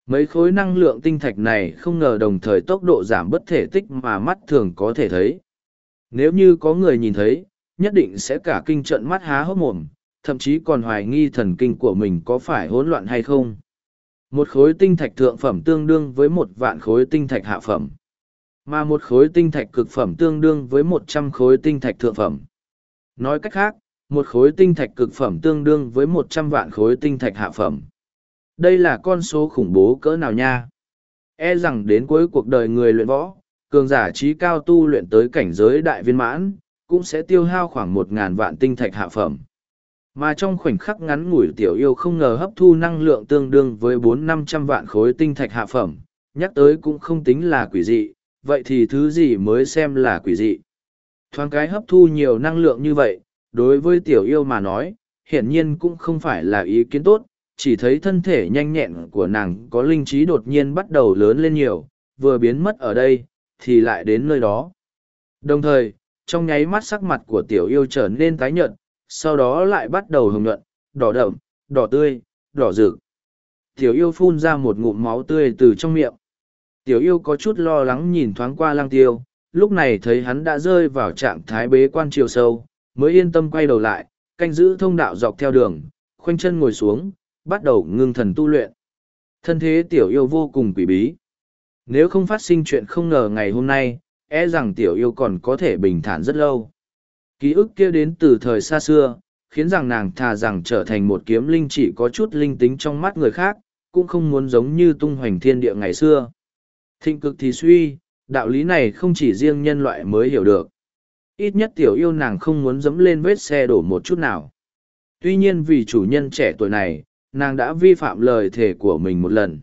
Mấy khối năng lượng tinh thạch này không ngờ đồng thời tốc độ giảm bất thể tích mà mắt thường có thể thấy. Nếu như có người nhìn thấy, nhất định sẽ cả kinh trận mắt há hốc mồm, thậm chí còn hoài nghi thần kinh của mình có phải hỗn loạn hay không. Một khối tinh thạch thượng phẩm tương đương với một vạn khối tinh thạch hạ phẩm. Mà một khối tinh thạch cực phẩm tương đương với một trăm khối tinh thạch thượng phẩm. Nói cách khác, một khối tinh thạch cực phẩm tương đương với một trăm vạn khối tinh thạch hạ phẩm. Đây là con số khủng bố cỡ nào nha? E rằng đến cuối cuộc đời người luyện võ, cường giả trí cao tu luyện tới cảnh giới đại viên mãn, cũng sẽ tiêu hao khoảng một ngàn vạn tinh thạch hạ phẩm. Mà trong khoảnh khắc ngắn ngủi tiểu yêu không ngờ hấp thu năng lượng tương đương với bốn năm trăm vạn khối tinh thạch hạ phẩm, nhắc tới cũng không tính là quỷ dị, vậy thì thứ gì mới xem là quỷ dị. Thoáng cái hấp thu nhiều năng lượng như vậy, đối với tiểu yêu mà nói, hiển nhiên cũng không phải là ý kiến tốt, chỉ thấy thân thể nhanh nhẹn của nàng có linh trí đột nhiên bắt đầu lớn lên nhiều, vừa biến mất ở đây, thì lại đến nơi đó. Đồng thời, trong nháy mắt sắc mặt của tiểu yêu trở nên tái nhợt, sau đó lại bắt đầu hồng nhuận, đỏ đậm, đỏ tươi, đỏ rực. Tiểu yêu phun ra một ngụm máu tươi từ trong miệng. Tiểu yêu có chút lo lắng nhìn thoáng qua lang tiêu, lúc này thấy hắn đã rơi vào trạng thái bế quan chiều sâu, mới yên tâm quay đầu lại, canh giữ thông đạo dọc theo đường, khoanh chân ngồi xuống, bắt đầu ngưng thần tu luyện. Thân thế tiểu yêu vô cùng quỷ bí. Nếu không phát sinh chuyện không ngờ ngày hôm nay, e rằng tiểu yêu còn có thể bình thản rất lâu. Ký ức kia đến từ thời xa xưa, khiến rằng nàng thà rằng trở thành một kiếm linh chỉ có chút linh tính trong mắt người khác, cũng không muốn giống như tung hoành thiên địa ngày xưa. Thịnh cực thì suy, đạo lý này không chỉ riêng nhân loại mới hiểu được. Ít nhất tiểu yêu nàng không muốn dẫm lên vết xe đổ một chút nào. Tuy nhiên vì chủ nhân trẻ tuổi này, nàng đã vi phạm lời thề của mình một lần.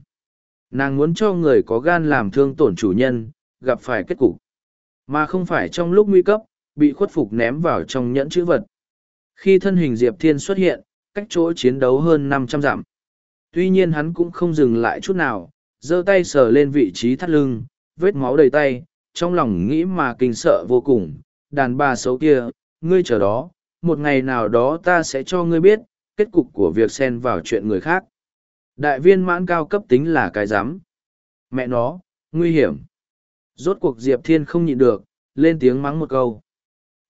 Nàng muốn cho người có gan làm thương tổn chủ nhân, gặp phải kết cục. Mà không phải trong lúc nguy cấp, bị khuất phục ném vào trong nhẫn chữ vật. Khi thân hình Diệp Thiên xuất hiện, cách chỗ chiến đấu hơn năm trăm dặm. Tuy nhiên hắn cũng không dừng lại chút nào, giơ tay sờ lên vị trí thắt lưng, vết máu đầy tay, trong lòng nghĩ mà kinh sợ vô cùng. Đàn bà xấu kia, ngươi chờ đó, một ngày nào đó ta sẽ cho ngươi biết, kết cục của việc xen vào chuyện người khác. Đại viên mãn cao cấp tính là cái giám. Mẹ nó, nguy hiểm. Rốt cuộc Diệp Thiên không nhịn được, lên tiếng mắng một câu.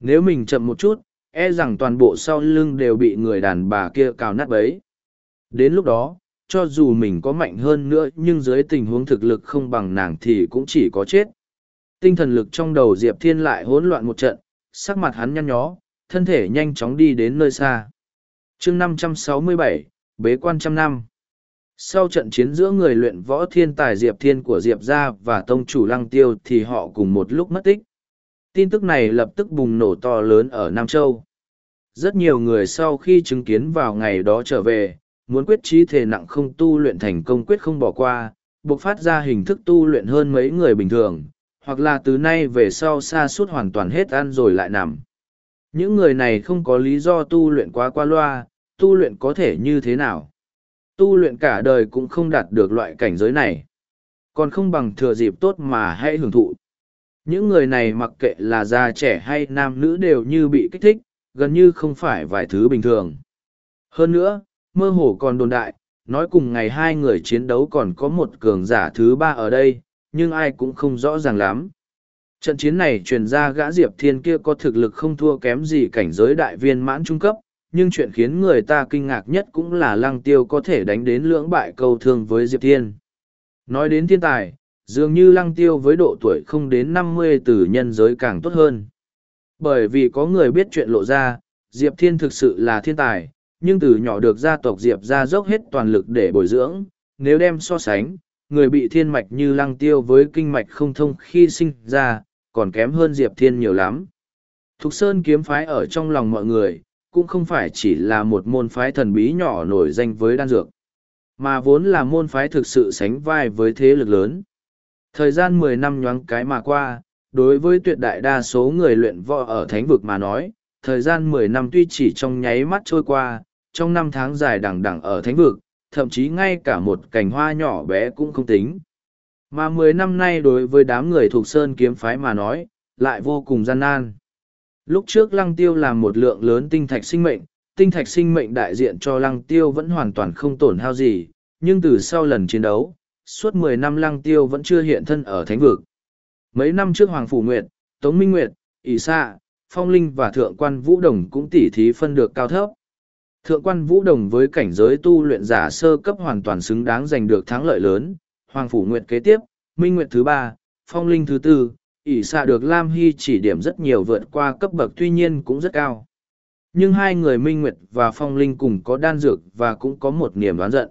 Nếu mình chậm một chút, e rằng toàn bộ sau lưng đều bị người đàn bà kia cào nát bấy. Đến lúc đó, cho dù mình có mạnh hơn nữa nhưng dưới tình huống thực lực không bằng nàng thì cũng chỉ có chết. Tinh thần lực trong đầu Diệp Thiên lại hỗn loạn một trận, sắc mặt hắn nhăn nhó, thân thể nhanh chóng đi đến nơi xa. chương 567, Bế quan trăm năm. Sau trận chiến giữa người luyện võ thiên tài Diệp Thiên của Diệp Gia và Tông chủ Lăng Tiêu thì họ cùng một lúc mất tích. Tin tức này lập tức bùng nổ to lớn ở Nam Châu. Rất nhiều người sau khi chứng kiến vào ngày đó trở về, muốn quyết trí thể nặng không tu luyện thành công quyết không bỏ qua, buộc phát ra hình thức tu luyện hơn mấy người bình thường, hoặc là từ nay về sau xa suốt hoàn toàn hết ăn rồi lại nằm. Những người này không có lý do tu luyện quá qua loa, tu luyện có thể như thế nào. Tu luyện cả đời cũng không đạt được loại cảnh giới này. Còn không bằng thừa dịp tốt mà hãy hưởng thụ. Những người này mặc kệ là già trẻ hay nam nữ đều như bị kích thích, gần như không phải vài thứ bình thường. Hơn nữa, mơ hồ còn đồn đại, nói cùng ngày hai người chiến đấu còn có một cường giả thứ ba ở đây, nhưng ai cũng không rõ ràng lắm. Trận chiến này truyền ra gã Diệp Thiên kia có thực lực không thua kém gì cảnh giới đại viên mãn trung cấp, nhưng chuyện khiến người ta kinh ngạc nhất cũng là lăng tiêu có thể đánh đến lưỡng bại câu thương với Diệp Thiên. Nói đến thiên tài, dường như lăng tiêu với độ tuổi không đến năm mươi từ nhân giới càng tốt hơn. Bởi vì có người biết chuyện lộ ra, Diệp Thiên thực sự là thiên tài, nhưng từ nhỏ được gia tộc Diệp ra dốc hết toàn lực để bồi dưỡng, nếu đem so sánh, người bị thiên mạch như lăng tiêu với kinh mạch không thông khi sinh ra, còn kém hơn Diệp Thiên nhiều lắm. Thục Sơn kiếm phái ở trong lòng mọi người, cũng không phải chỉ là một môn phái thần bí nhỏ nổi danh với đan dược, mà vốn là môn phái thực sự sánh vai với thế lực lớn. Thời gian mười năm nhoáng cái mà qua, đối với tuyệt đại đa số người luyện võ ở thánh vực mà nói, thời gian mười năm tuy chỉ trong nháy mắt trôi qua, trong năm tháng dài đằng đằng ở thánh vực, thậm chí ngay cả một cành hoa nhỏ bé cũng không tính. Mà mười năm nay đối với đám người thuộc Sơn kiếm phái mà nói, lại vô cùng gian nan. Lúc trước Lăng Tiêu làm một lượng lớn tinh thạch sinh mệnh, tinh thạch sinh mệnh đại diện cho Lăng Tiêu vẫn hoàn toàn không tổn hao gì, nhưng từ sau lần chiến đấu, suốt mười năm Lăng Tiêu vẫn chưa hiện thân ở thánh vực. Mấy năm trước Hoàng Phủ Nguyệt, Tống Minh Nguyệt, ỷ Sa, Phong Linh và Thượng quan Vũ Đồng cũng tỉ thí phân được cao thấp. Thượng quan Vũ Đồng với cảnh giới tu luyện giả sơ cấp hoàn toàn xứng đáng giành được thắng lợi lớn, Hoàng Phủ Nguyệt kế tiếp, Minh Nguyệt thứ ba, Phong Linh thứ tư, ỷ Sa được Lam Hy chỉ điểm rất nhiều vượt qua cấp bậc tuy nhiên cũng rất cao. Nhưng hai người Minh Nguyệt và Phong Linh cùng có đan dược và cũng có một niềm đoán giận.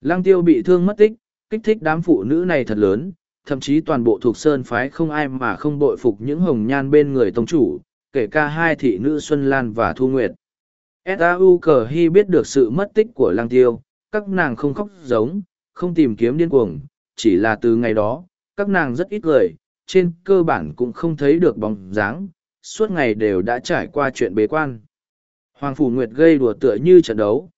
Lăng tiêu bị thương mất tích, kích thích đám phụ nữ này thật lớn, thậm chí toàn bộ thuộc sơn phái không ai mà không bội phục những hồng nhan bên người tông chủ, kể cả hai thị nữ Xuân Lan và Thu Nguyệt. S.A.U. Cờ Hy biết được sự mất tích của Lăng Tiêu, các nàng không khóc giống, không tìm kiếm điên cuồng, chỉ là từ ngày đó, các nàng rất ít lời, trên cơ bản cũng không thấy được bóng dáng, suốt ngày đều đã trải qua chuyện bế quan. Hoàng Phủ Nguyệt gây đùa tựa như trận đấu.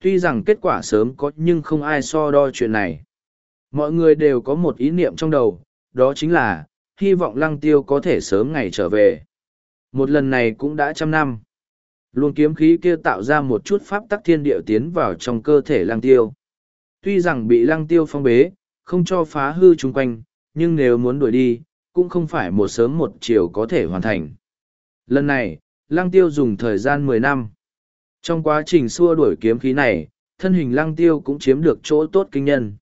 Tuy rằng kết quả sớm có nhưng không ai so đo chuyện này. Mọi người đều có một ý niệm trong đầu, đó chính là, hy vọng lăng tiêu có thể sớm ngày trở về. Một lần này cũng đã trăm năm. Luôn kiếm khí kia tạo ra một chút pháp tắc thiên điệu tiến vào trong cơ thể lăng tiêu. Tuy rằng bị lăng tiêu phong bế, không cho phá hư chung quanh, nhưng nếu muốn đuổi đi, cũng không phải một sớm một chiều có thể hoàn thành. Lần này, lăng tiêu dùng thời gian mười năm. Trong quá trình xua đuổi kiếm khí này, thân hình lăng tiêu cũng chiếm được chỗ tốt kinh nhân.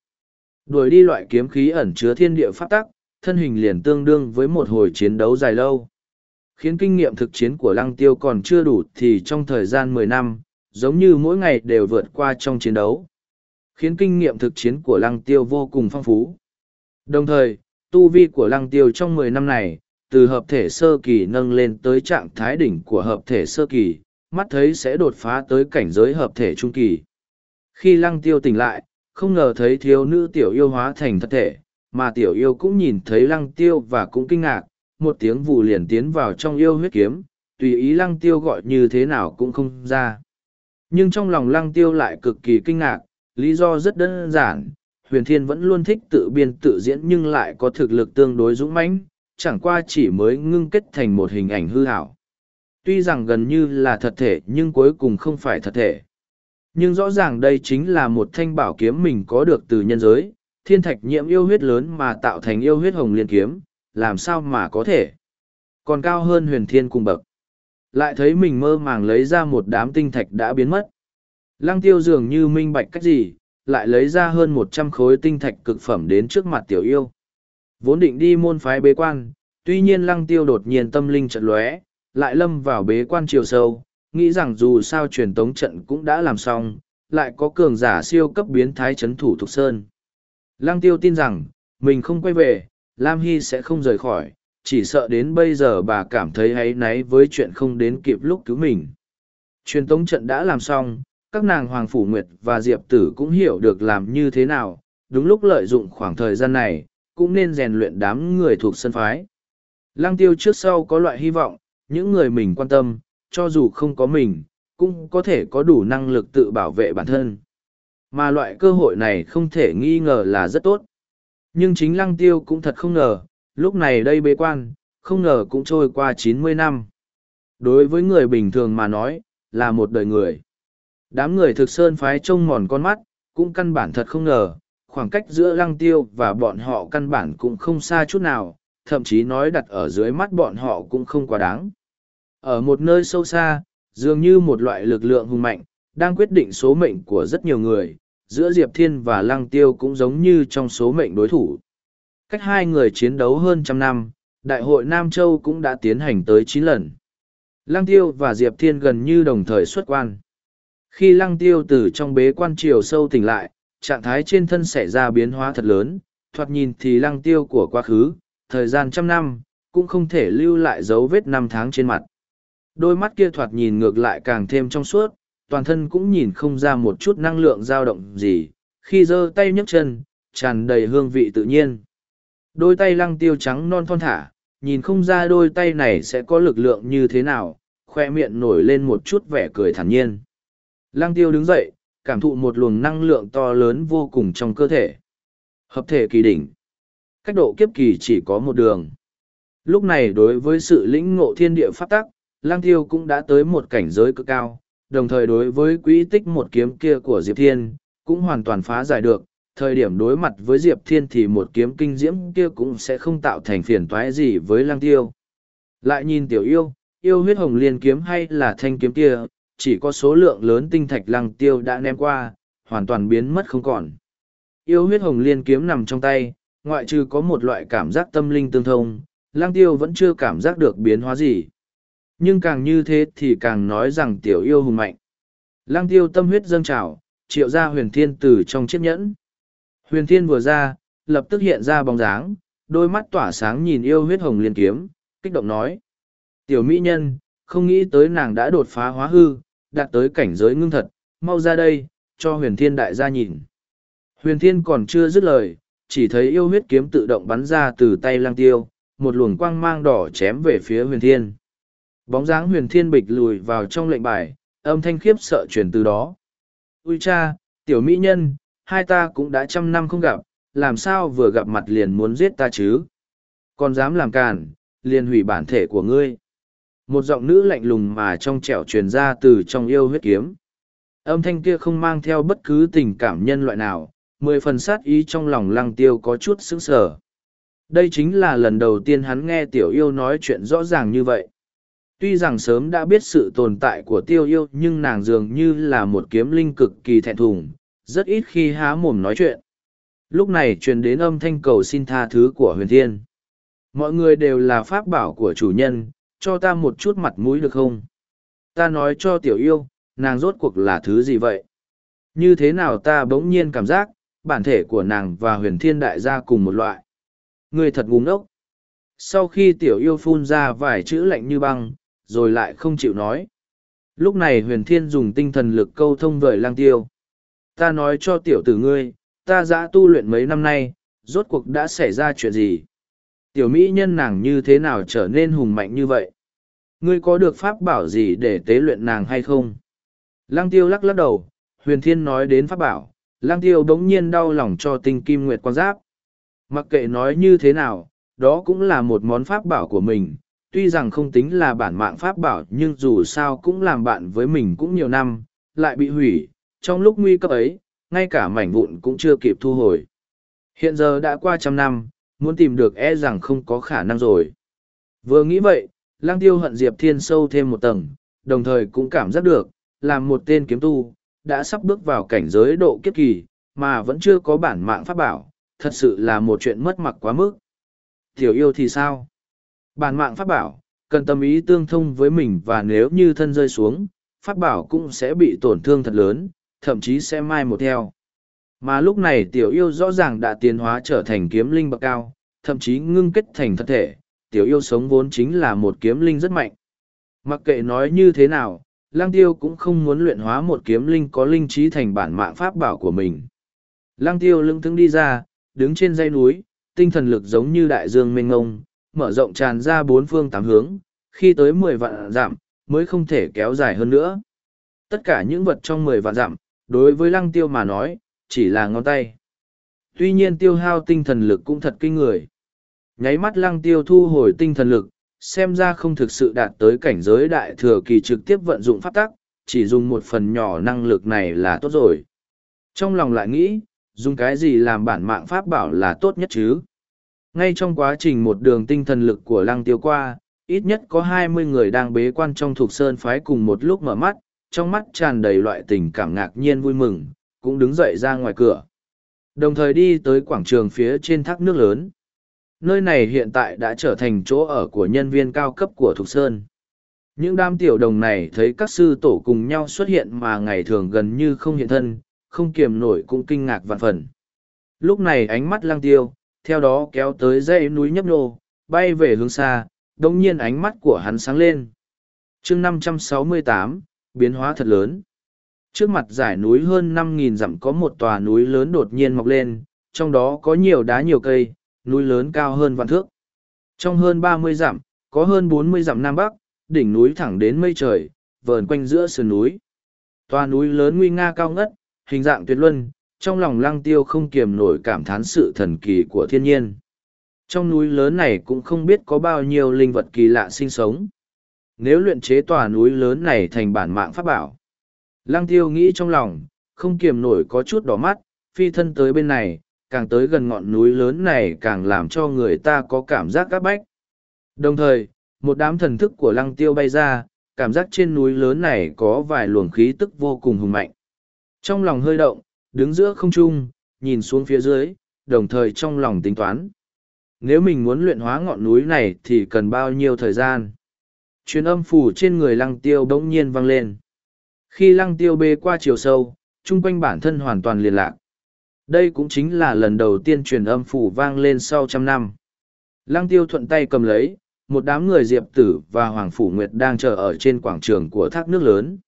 Đuổi đi loại kiếm khí ẩn chứa thiên địa pháp tắc, thân hình liền tương đương với một hồi chiến đấu dài lâu. Khiến kinh nghiệm thực chiến của lăng tiêu còn chưa đủ thì trong thời gian mười năm, giống như mỗi ngày đều vượt qua trong chiến đấu. Khiến kinh nghiệm thực chiến của lăng tiêu vô cùng phong phú. Đồng thời, tu vi của lăng tiêu trong mười năm này, từ hợp thể sơ kỳ nâng lên tới trạng thái đỉnh của hợp thể sơ kỳ, mắt thấy sẽ đột phá tới cảnh giới hợp thể trung kỳ. Khi lăng tiêu tỉnh lại, không ngờ thấy thiếu nữ tiểu yêu hóa thành thật thể, mà tiểu yêu cũng nhìn thấy lăng tiêu và cũng kinh ngạc, một tiếng vụ liền tiến vào trong yêu huyết kiếm, tùy ý lăng tiêu gọi như thế nào cũng không ra. Nhưng trong lòng lăng tiêu lại cực kỳ kinh ngạc, lý do rất đơn giản, huyền thiên vẫn luôn thích tự biên tự diễn nhưng lại có thực lực tương đối dũng mãnh, chẳng qua chỉ mới ngưng kết thành một hình ảnh hư hảo. Tuy rằng gần như là thật thể nhưng cuối cùng không phải thật thể. Nhưng rõ ràng đây chính là một thanh bảo kiếm mình có được từ nhân giới, thiên thạch nhiễm yêu huyết lớn mà tạo thành yêu huyết hồng liên kiếm, làm sao mà có thể. Còn cao hơn huyền thiên cùng bậc. Lại thấy mình mơ màng lấy ra một đám tinh thạch đã biến mất. Lăng tiêu dường như minh bạch cách gì, lại lấy ra hơn một trăm khối tinh thạch cực phẩm đến trước mặt tiểu yêu. Vốn định đi môn phái bế quan, tuy nhiên lăng tiêu đột nhiên tâm linh trận lóe, lại lâm vào bế quan chiều sâu, nghĩ rằng dù sao truyền tống trận cũng đã làm xong, lại có cường giả siêu cấp biến thái chấn thủ Thục Sơn. Lăng tiêu tin rằng, mình không quay về, Lam Hy sẽ không rời khỏi, chỉ sợ đến bây giờ bà cảm thấy áy náy với chuyện không đến kịp lúc cứu mình. Truyền tống trận đã làm xong, các nàng Hoàng Phủ Nguyệt và Diệp Tử cũng hiểu được làm như thế nào, đúng lúc lợi dụng khoảng thời gian này, cũng nên rèn luyện đám người thuộc sân phái. Lăng tiêu trước sau có loại hy vọng, những người mình quan tâm, cho dù không có mình, cũng có thể có đủ năng lực tự bảo vệ bản thân. Mà loại cơ hội này không thể nghi ngờ là rất tốt. Nhưng chính lăng tiêu cũng thật không ngờ, lúc này đây bế quan, không ngờ cũng trôi qua chín mươi năm. Đối với người bình thường mà nói, là một đời người. Đám người thực sơn phái trông mòn con mắt, cũng căn bản thật không ngờ, khoảng cách giữa lăng tiêu và bọn họ căn bản cũng không xa chút nào, thậm chí nói đặt ở dưới mắt bọn họ cũng không quá đáng. Ở một nơi sâu xa, dường như một loại lực lượng hùng mạnh, đang quyết định số mệnh của rất nhiều người, giữa Diệp Thiên và Lăng Tiêu cũng giống như trong số mệnh đối thủ. Cách hai người chiến đấu hơn trăm năm, Đại hội Nam Châu cũng đã tiến hành tới chín lần. Lăng Tiêu và Diệp Thiên gần như đồng thời xuất quan. Khi Lăng Tiêu từ trong bế quan triều sâu tỉnh lại, trạng thái trên thân xảy ra biến hóa thật lớn, thoạt nhìn thì Lăng Tiêu của quá khứ, thời gian trăm năm, cũng không thể lưu lại dấu vết năm tháng trên mặt. Đôi mắt kia thoạt nhìn ngược lại càng thêm trong suốt, toàn thân cũng nhìn không ra một chút năng lượng dao động gì, khi giơ tay nhấc chân, tràn đầy hương vị tự nhiên. Đôi tay lăng tiêu trắng non thon thả, nhìn không ra đôi tay này sẽ có lực lượng như thế nào, khoe miệng nổi lên một chút vẻ cười thản nhiên. Lăng tiêu đứng dậy, cảm thụ một luồng năng lượng to lớn vô cùng trong cơ thể. Hợp thể kỳ đỉnh. Cách độ kiếp kỳ chỉ có một đường. Lúc này đối với sự lĩnh ngộ thiên địa pháp tắc, Lang Tiêu cũng đã tới một cảnh giới cực cao, đồng thời đối với quỹ tích một kiếm kia của Diệp Thiên, cũng hoàn toàn phá giải được. Thời điểm đối mặt với Diệp Thiên thì một kiếm kinh diễm kia cũng sẽ không tạo thành phiền toái gì với Lang Tiêu. Lại nhìn tiểu yêu, yêu huyết hồng liên kiếm hay là thanh kiếm kia, chỉ có số lượng lớn tinh thạch Lang Tiêu đã ném qua, hoàn toàn biến mất không còn. Yêu huyết hồng liên kiếm nằm trong tay, ngoại trừ có một loại cảm giác tâm linh tương thông, Lang Tiêu vẫn chưa cảm giác được biến hóa gì nhưng càng như thế thì càng nói rằng tiểu yêu hùng mạnh. Lăng tiêu tâm huyết dâng trào, triệu ra huyền thiên từ trong chiếc nhẫn. Huyền thiên vừa ra, lập tức hiện ra bóng dáng, đôi mắt tỏa sáng nhìn yêu huyết hồng liên kiếm, kích động nói. Tiểu mỹ nhân, không nghĩ tới nàng đã đột phá hóa hư, đạt tới cảnh giới ngưng thật, mau ra đây, cho huyền thiên đại gia nhìn. Huyền thiên còn chưa dứt lời, chỉ thấy yêu huyết kiếm tự động bắn ra từ tay lang tiêu, một luồng quang mang đỏ chém về phía huyền thiên. Bóng dáng huyền thiên bịch lùi vào trong lệnh bài, âm thanh khiếp sợ truyền từ đó. Ui cha, tiểu mỹ nhân, hai ta cũng đã trăm năm không gặp, làm sao vừa gặp mặt liền muốn giết ta chứ? Còn dám làm càn, liền hủy bản thể của ngươi. Một giọng nữ lạnh lùng mà trong trẻo truyền ra từ trong yêu huyết kiếm. Âm thanh kia không mang theo bất cứ tình cảm nhân loại nào, mười phần sát ý trong lòng lăng tiêu có chút sững sờ. Đây chính là lần đầu tiên hắn nghe tiểu yêu nói chuyện rõ ràng như vậy. Tuy rằng sớm đã biết sự tồn tại của tiêu yêu nhưng nàng dường như là một kiếm linh cực kỳ thẹn thùng, rất ít khi há mồm nói chuyện. Lúc này truyền đến âm thanh cầu xin tha thứ của huyền thiên. Mọi người đều là pháp bảo của chủ nhân, cho ta một chút mặt mũi được không? Ta nói cho tiểu yêu, nàng rốt cuộc là thứ gì vậy? Như thế nào ta bỗng nhiên cảm giác, bản thể của nàng và huyền thiên đại gia cùng một loại. Người thật ngu ngốc. Sau khi tiểu yêu phun ra vài chữ lạnh như băng, rồi lại không chịu nói. Lúc này huyền thiên dùng tinh thần lực câu thông với lang tiêu. Ta nói cho tiểu tử ngươi, ta đã tu luyện mấy năm nay, rốt cuộc đã xảy ra chuyện gì? Tiểu mỹ nhân nàng như thế nào trở nên hùng mạnh như vậy? Ngươi có được pháp bảo gì để tế luyện nàng hay không? Lăng tiêu lắc lắc đầu, huyền thiên nói đến pháp bảo, lăng tiêu bỗng nhiên đau lòng cho tinh kim nguyệt quan giáp. Mặc kệ nói như thế nào, đó cũng là một món pháp bảo của mình, tuy rằng không tính là bản mạng pháp bảo nhưng dù sao cũng làm bạn với mình cũng nhiều năm, lại bị hủy, trong lúc nguy cấp ấy, ngay cả mảnh vụn cũng chưa kịp thu hồi. Hiện giờ đã qua trăm năm, muốn tìm được e rằng không có khả năng rồi. Vừa nghĩ vậy, lang tiêu hận Diệp Thiên sâu thêm một tầng, đồng thời cũng cảm giác được, làm một tên kiếm tu, đã sắp bước vào cảnh giới độ kiếp kỳ, mà vẫn chưa có bản mạng pháp bảo, thật sự là một chuyện mất mặt quá mức. Tiểu yêu thì sao? Bản mạng pháp bảo, cần tâm ý tương thông với mình và nếu như thân rơi xuống, pháp bảo cũng sẽ bị tổn thương thật lớn, thậm chí sẽ mai một theo. Mà lúc này tiểu yêu rõ ràng đã tiến hóa trở thành kiếm linh bậc cao, thậm chí ngưng kết thành thân thể, tiểu yêu sống vốn chính là một kiếm linh rất mạnh. Mặc kệ nói như thế nào, lang tiêu cũng không muốn luyện hóa một kiếm linh có linh trí thành bản mạng pháp bảo của mình. Lang tiêu lưng thững đi ra, đứng trên dãy núi, tinh thần lực giống như đại dương mênh ngông, mở rộng tràn ra bốn phương tám hướng, khi tới mười vạn giảm, mới không thể kéo dài hơn nữa. Tất cả những vật trong mười vạn giảm, đối với lăng tiêu mà nói, chỉ là ngón tay. Tuy nhiên tiêu hao tinh thần lực cũng thật kinh người. Nháy mắt lăng tiêu thu hồi tinh thần lực, xem ra không thực sự đạt tới cảnh giới đại thừa kỳ trực tiếp vận dụng pháp tắc, chỉ dùng một phần nhỏ năng lực này là tốt rồi. Trong lòng lại nghĩ, dùng cái gì làm bản mạng pháp bảo là tốt nhất chứ? Ngay trong quá trình một đường tinh thần lực của lăng tiêu qua, ít nhất có hai mươi người đang bế quan trong thuộc sơn phái cùng một lúc mở mắt, trong mắt tràn đầy loại tình cảm ngạc nhiên vui mừng, cũng đứng dậy ra ngoài cửa. Đồng thời đi tới quảng trường phía trên thác nước lớn. Nơi này hiện tại đã trở thành chỗ ở của nhân viên cao cấp của Thục Sơn. Những đám tiểu đồng này thấy các sư tổ cùng nhau xuất hiện mà ngày thường gần như không hiện thân, không kiềm nổi cũng kinh ngạc vạn phần. Lúc này ánh mắt lang tiêu, theo đó kéo tới dãy núi nhấp nô, bay về hướng xa, đồng nhiên ánh mắt của hắn sáng lên. chương 568, biến hóa thật lớn. Trước mặt dải núi hơn năm nghìn dặm có một tòa núi lớn đột nhiên mọc lên, trong đó có nhiều đá nhiều cây, núi lớn cao hơn vạn thước. Trong hơn ba mươi dặm, có hơn bốn mươi dặm nam bắc, đỉnh núi thẳng đến mây trời, vờn quanh giữa sườn núi. Tòa núi lớn nguy nga cao ngất, hình dạng tuyệt luân, trong lòng lăng tiêu không kiềm nổi cảm thán sự thần kỳ của thiên nhiên. Trong núi lớn này cũng không biết có bao nhiêu linh vật kỳ lạ sinh sống. Nếu luyện chế tòa núi lớn này thành bản mạng pháp bảo. Lăng tiêu nghĩ trong lòng, không kiềm nổi có chút đỏ mắt, phi thân tới bên này, càng tới gần ngọn núi lớn này càng làm cho người ta có cảm giác các bách. Đồng thời, một đám thần thức của lăng tiêu bay ra, cảm giác trên núi lớn này có vài luồng khí tức vô cùng hùng mạnh. Trong lòng hơi động, đứng giữa không trung, nhìn xuống phía dưới, đồng thời trong lòng tính toán. Nếu mình muốn luyện hóa ngọn núi này thì cần bao nhiêu thời gian? Truyền âm phủ trên người lăng tiêu bỗng nhiên vang lên. Khi lăng tiêu bê qua chiều sâu, chung quanh bản thân hoàn toàn liền lạc. Đây cũng chính là lần đầu tiên truyền âm phủ vang lên sau trăm năm. Lăng tiêu thuận tay cầm lấy, một đám người Diệp Tử và Hoàng Phủ Nguyệt đang chờ ở trên quảng trường của thác nước lớn.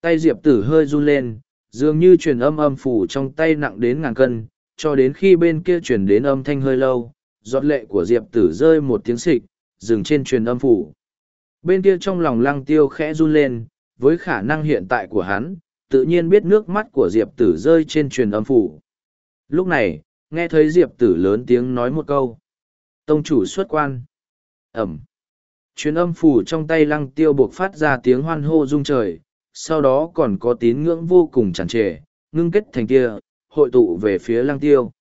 Tay Diệp Tử hơi run lên, dường như truyền âm âm phủ trong tay nặng đến ngàn cân, cho đến khi bên kia truyền đến âm thanh hơi lâu, giọt lệ của Diệp Tử rơi một tiếng xịch, dừng trên truyền âm phủ. Bên kia trong lòng lăng tiêu khẽ run lên, với khả năng hiện tại của hắn, tự nhiên biết nước mắt của Diệp Tử rơi trên truyền âm phủ. Lúc này, nghe thấy Diệp Tử lớn tiếng nói một câu. Tông chủ xuất quan. Ẩm. Truyền âm phủ trong tay lăng tiêu buộc phát ra tiếng hoan hô rung trời, sau đó còn có tín ngưỡng vô cùng tràn trề, ngưng kết thành kia, hội tụ về phía lăng tiêu.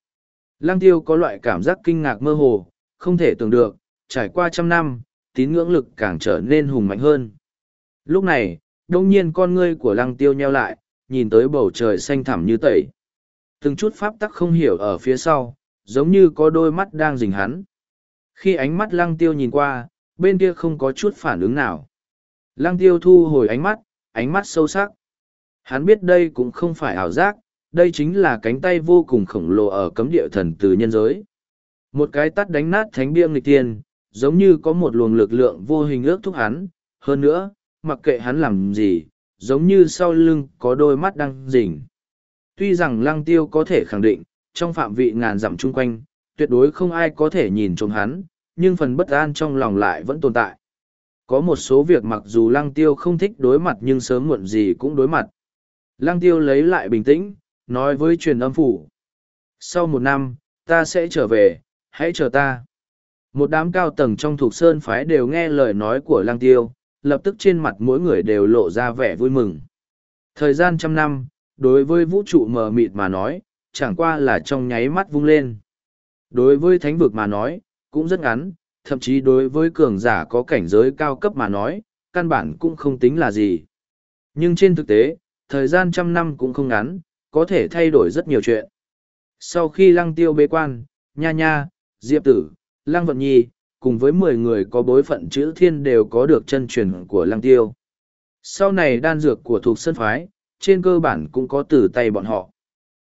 Lăng tiêu có loại cảm giác kinh ngạc mơ hồ, không thể tưởng được, trải qua trăm năm, tín ngưỡng lực càng trở nên hùng mạnh hơn. Lúc này, đông nhiên con ngươi của lăng tiêu nheo lại, nhìn tới bầu trời xanh thẳm như tẩy. Từng chút pháp tắc không hiểu ở phía sau, giống như có đôi mắt đang rình hắn. Khi ánh mắt lăng tiêu nhìn qua, bên kia không có chút phản ứng nào. Lăng tiêu thu hồi ánh mắt, ánh mắt sâu sắc. Hắn biết đây cũng không phải ảo giác, đây chính là cánh tay vô cùng khổng lồ ở cấm địa thần từ nhân giới. Một cái tắt đánh nát thánh bia nghịch tiên, giống như có một luồng lực lượng vô hình ước thúc hắn. Hơn nữa, mặc kệ hắn làm gì, giống như sau lưng có đôi mắt đang rình. Tuy rằng lăng tiêu có thể khẳng định, trong phạm vị ngàn dặm chung quanh, tuyệt đối không ai có thể nhìn trộm hắn, nhưng phần bất an trong lòng lại vẫn tồn tại. Có một số việc mặc dù lăng tiêu không thích đối mặt nhưng sớm muộn gì cũng đối mặt. Lăng tiêu lấy lại bình tĩnh, nói với truyền âm phủ. Sau một năm, ta sẽ trở về, hãy chờ ta. Một đám cao tầng trong thuộc sơn phái đều nghe lời nói của lăng tiêu, lập tức trên mặt mỗi người đều lộ ra vẻ vui mừng. Thời gian trăm năm, đối với vũ trụ mờ mịt mà nói, chẳng qua là trong nháy mắt vung lên. Đối với thánh vực mà nói, cũng rất ngắn, thậm chí đối với cường giả có cảnh giới cao cấp mà nói, căn bản cũng không tính là gì. Nhưng trên thực tế, thời gian trăm năm cũng không ngắn, có thể thay đổi rất nhiều chuyện. Sau khi lăng tiêu bế quan, nha nha, diệp tử, lăng vận nhi, cùng với mười người có bối phận chữ thiên đều có được chân truyền của lăng tiêu. Sau này đan dược của thuộc sân phái, trên cơ bản cũng có từ tay bọn họ.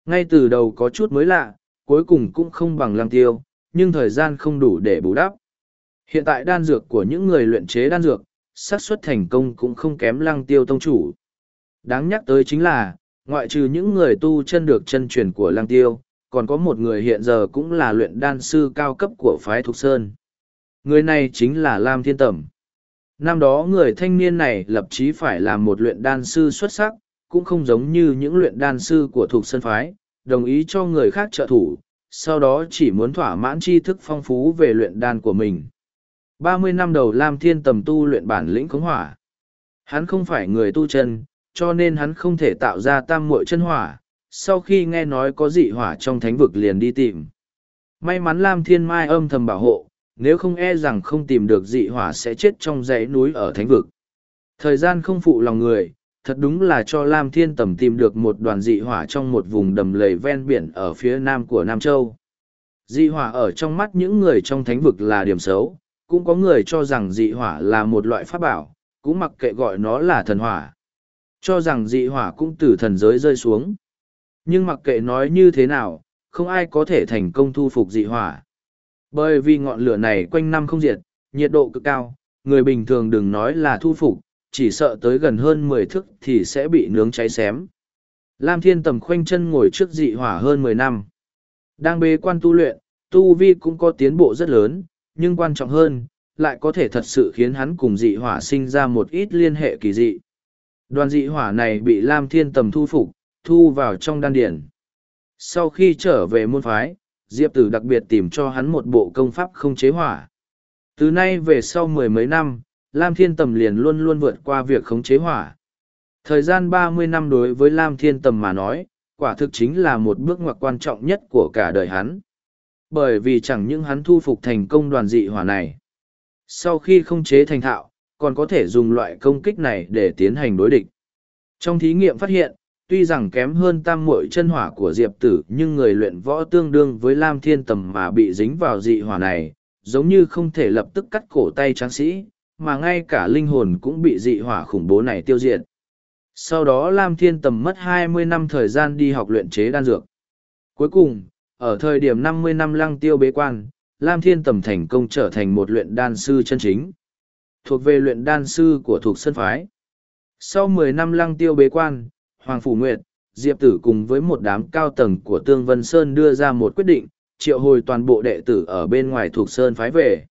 Ngay từ đầu có chút mới lạ, cuối cùng cũng không bằng lăng tiêu, nhưng thời gian không đủ để bù đắp. Hiện tại đan dược của những người luyện chế đan dược, xác suất thành công cũng không kém lăng tiêu tông chủ. Đáng nhắc tới chính là, ngoại trừ những người tu chân được chân truyền của lăng tiêu, còn có một người hiện giờ cũng là luyện đan sư cao cấp của phái Thục Sơn. Người này chính là Lam Thiên Tẩm. Năm đó người thanh niên này lập chí phải làm một luyện đan sư xuất sắc, cũng không giống như những luyện đan sư của Thục Sơn Phái, đồng ý cho người khác trợ thủ, sau đó chỉ muốn thỏa mãn tri thức phong phú về luyện đan của mình. Ba mươi năm đầu Lam Thiên Tầm tu luyện bản lĩnh khống hỏa. Hắn không phải người tu chân, cho nên hắn không thể tạo ra tam muội chân hỏa, sau khi nghe nói có dị hỏa trong thánh vực liền đi tìm. May mắn Lam Thiên Mai âm thầm bảo hộ, nếu không e rằng không tìm được dị hỏa sẽ chết trong dãy núi ở thánh vực. Thời gian không phụ lòng người, thật đúng là cho Lam Thiên Tầm tìm được một đoàn dị hỏa trong một vùng đầm lầy ven biển ở phía nam của Nam Châu. Dị hỏa ở trong mắt những người trong thánh vực là điểm xấu, cũng có người cho rằng dị hỏa là một loại pháp bảo, cũng mặc kệ gọi nó là thần hỏa. Cho rằng dị hỏa cũng từ thần giới rơi xuống. Nhưng mặc kệ nói như thế nào, không ai có thể thành công thu phục dị hỏa. Bởi vì ngọn lửa này quanh năm không diệt, nhiệt độ cực cao, người bình thường đừng nói là thu phục, chỉ sợ tới gần hơn mười thước thì sẽ bị nướng cháy xém. Lam Thiên Tầm khoanh chân ngồi trước dị hỏa hơn mười năm. Đang bế quan tu luyện, tu vi cũng có tiến bộ rất lớn, nhưng quan trọng hơn, lại có thể thật sự khiến hắn cùng dị hỏa sinh ra một ít liên hệ kỳ dị. Đoàn dị hỏa này bị Lam Thiên Tầm thu phục, thu vào trong đan điển. Sau khi trở về môn phái, Diệp Tử đặc biệt tìm cho hắn một bộ công pháp không chế hỏa. Từ nay về sau mười mấy năm, Lam Thiên Tầm liền luôn luôn vượt qua việc khống chế hỏa. Thời gian ba mươi năm đối với Lam Thiên Tầm mà nói, quả thực chính là một bước ngoặt quan trọng nhất của cả đời hắn. Bởi vì chẳng những hắn thu phục thành công đoàn dị hỏa này. Sau khi không chế thành thạo, còn có thể dùng loại công kích này để tiến hành đối địch. Trong thí nghiệm phát hiện, tuy rằng kém hơn tam muội chân hỏa của diệp tử nhưng người luyện võ tương đương với lam thiên tầm mà bị dính vào dị hỏa này giống như không thể lập tức cắt cổ tay tráng sĩ mà ngay cả linh hồn cũng bị dị hỏa khủng bố này tiêu diệt sau đó lam thiên tầm mất hai mươi năm thời gian đi học luyện chế đan dược cuối cùng ở thời điểm năm mươi năm lăng tiêu bế quan lam thiên tầm thành công trở thành một luyện đan sư chân chính thuộc về luyện đan sư của thuộc sân phái sau mười năm lăng tiêu bế quan Hoàng Phủ Nguyệt, Diệp Tử cùng với một đám cao tầng của Tương Vân Sơn đưa ra một quyết định, triệu hồi toàn bộ đệ tử ở bên ngoài Thuộc Sơn phái về.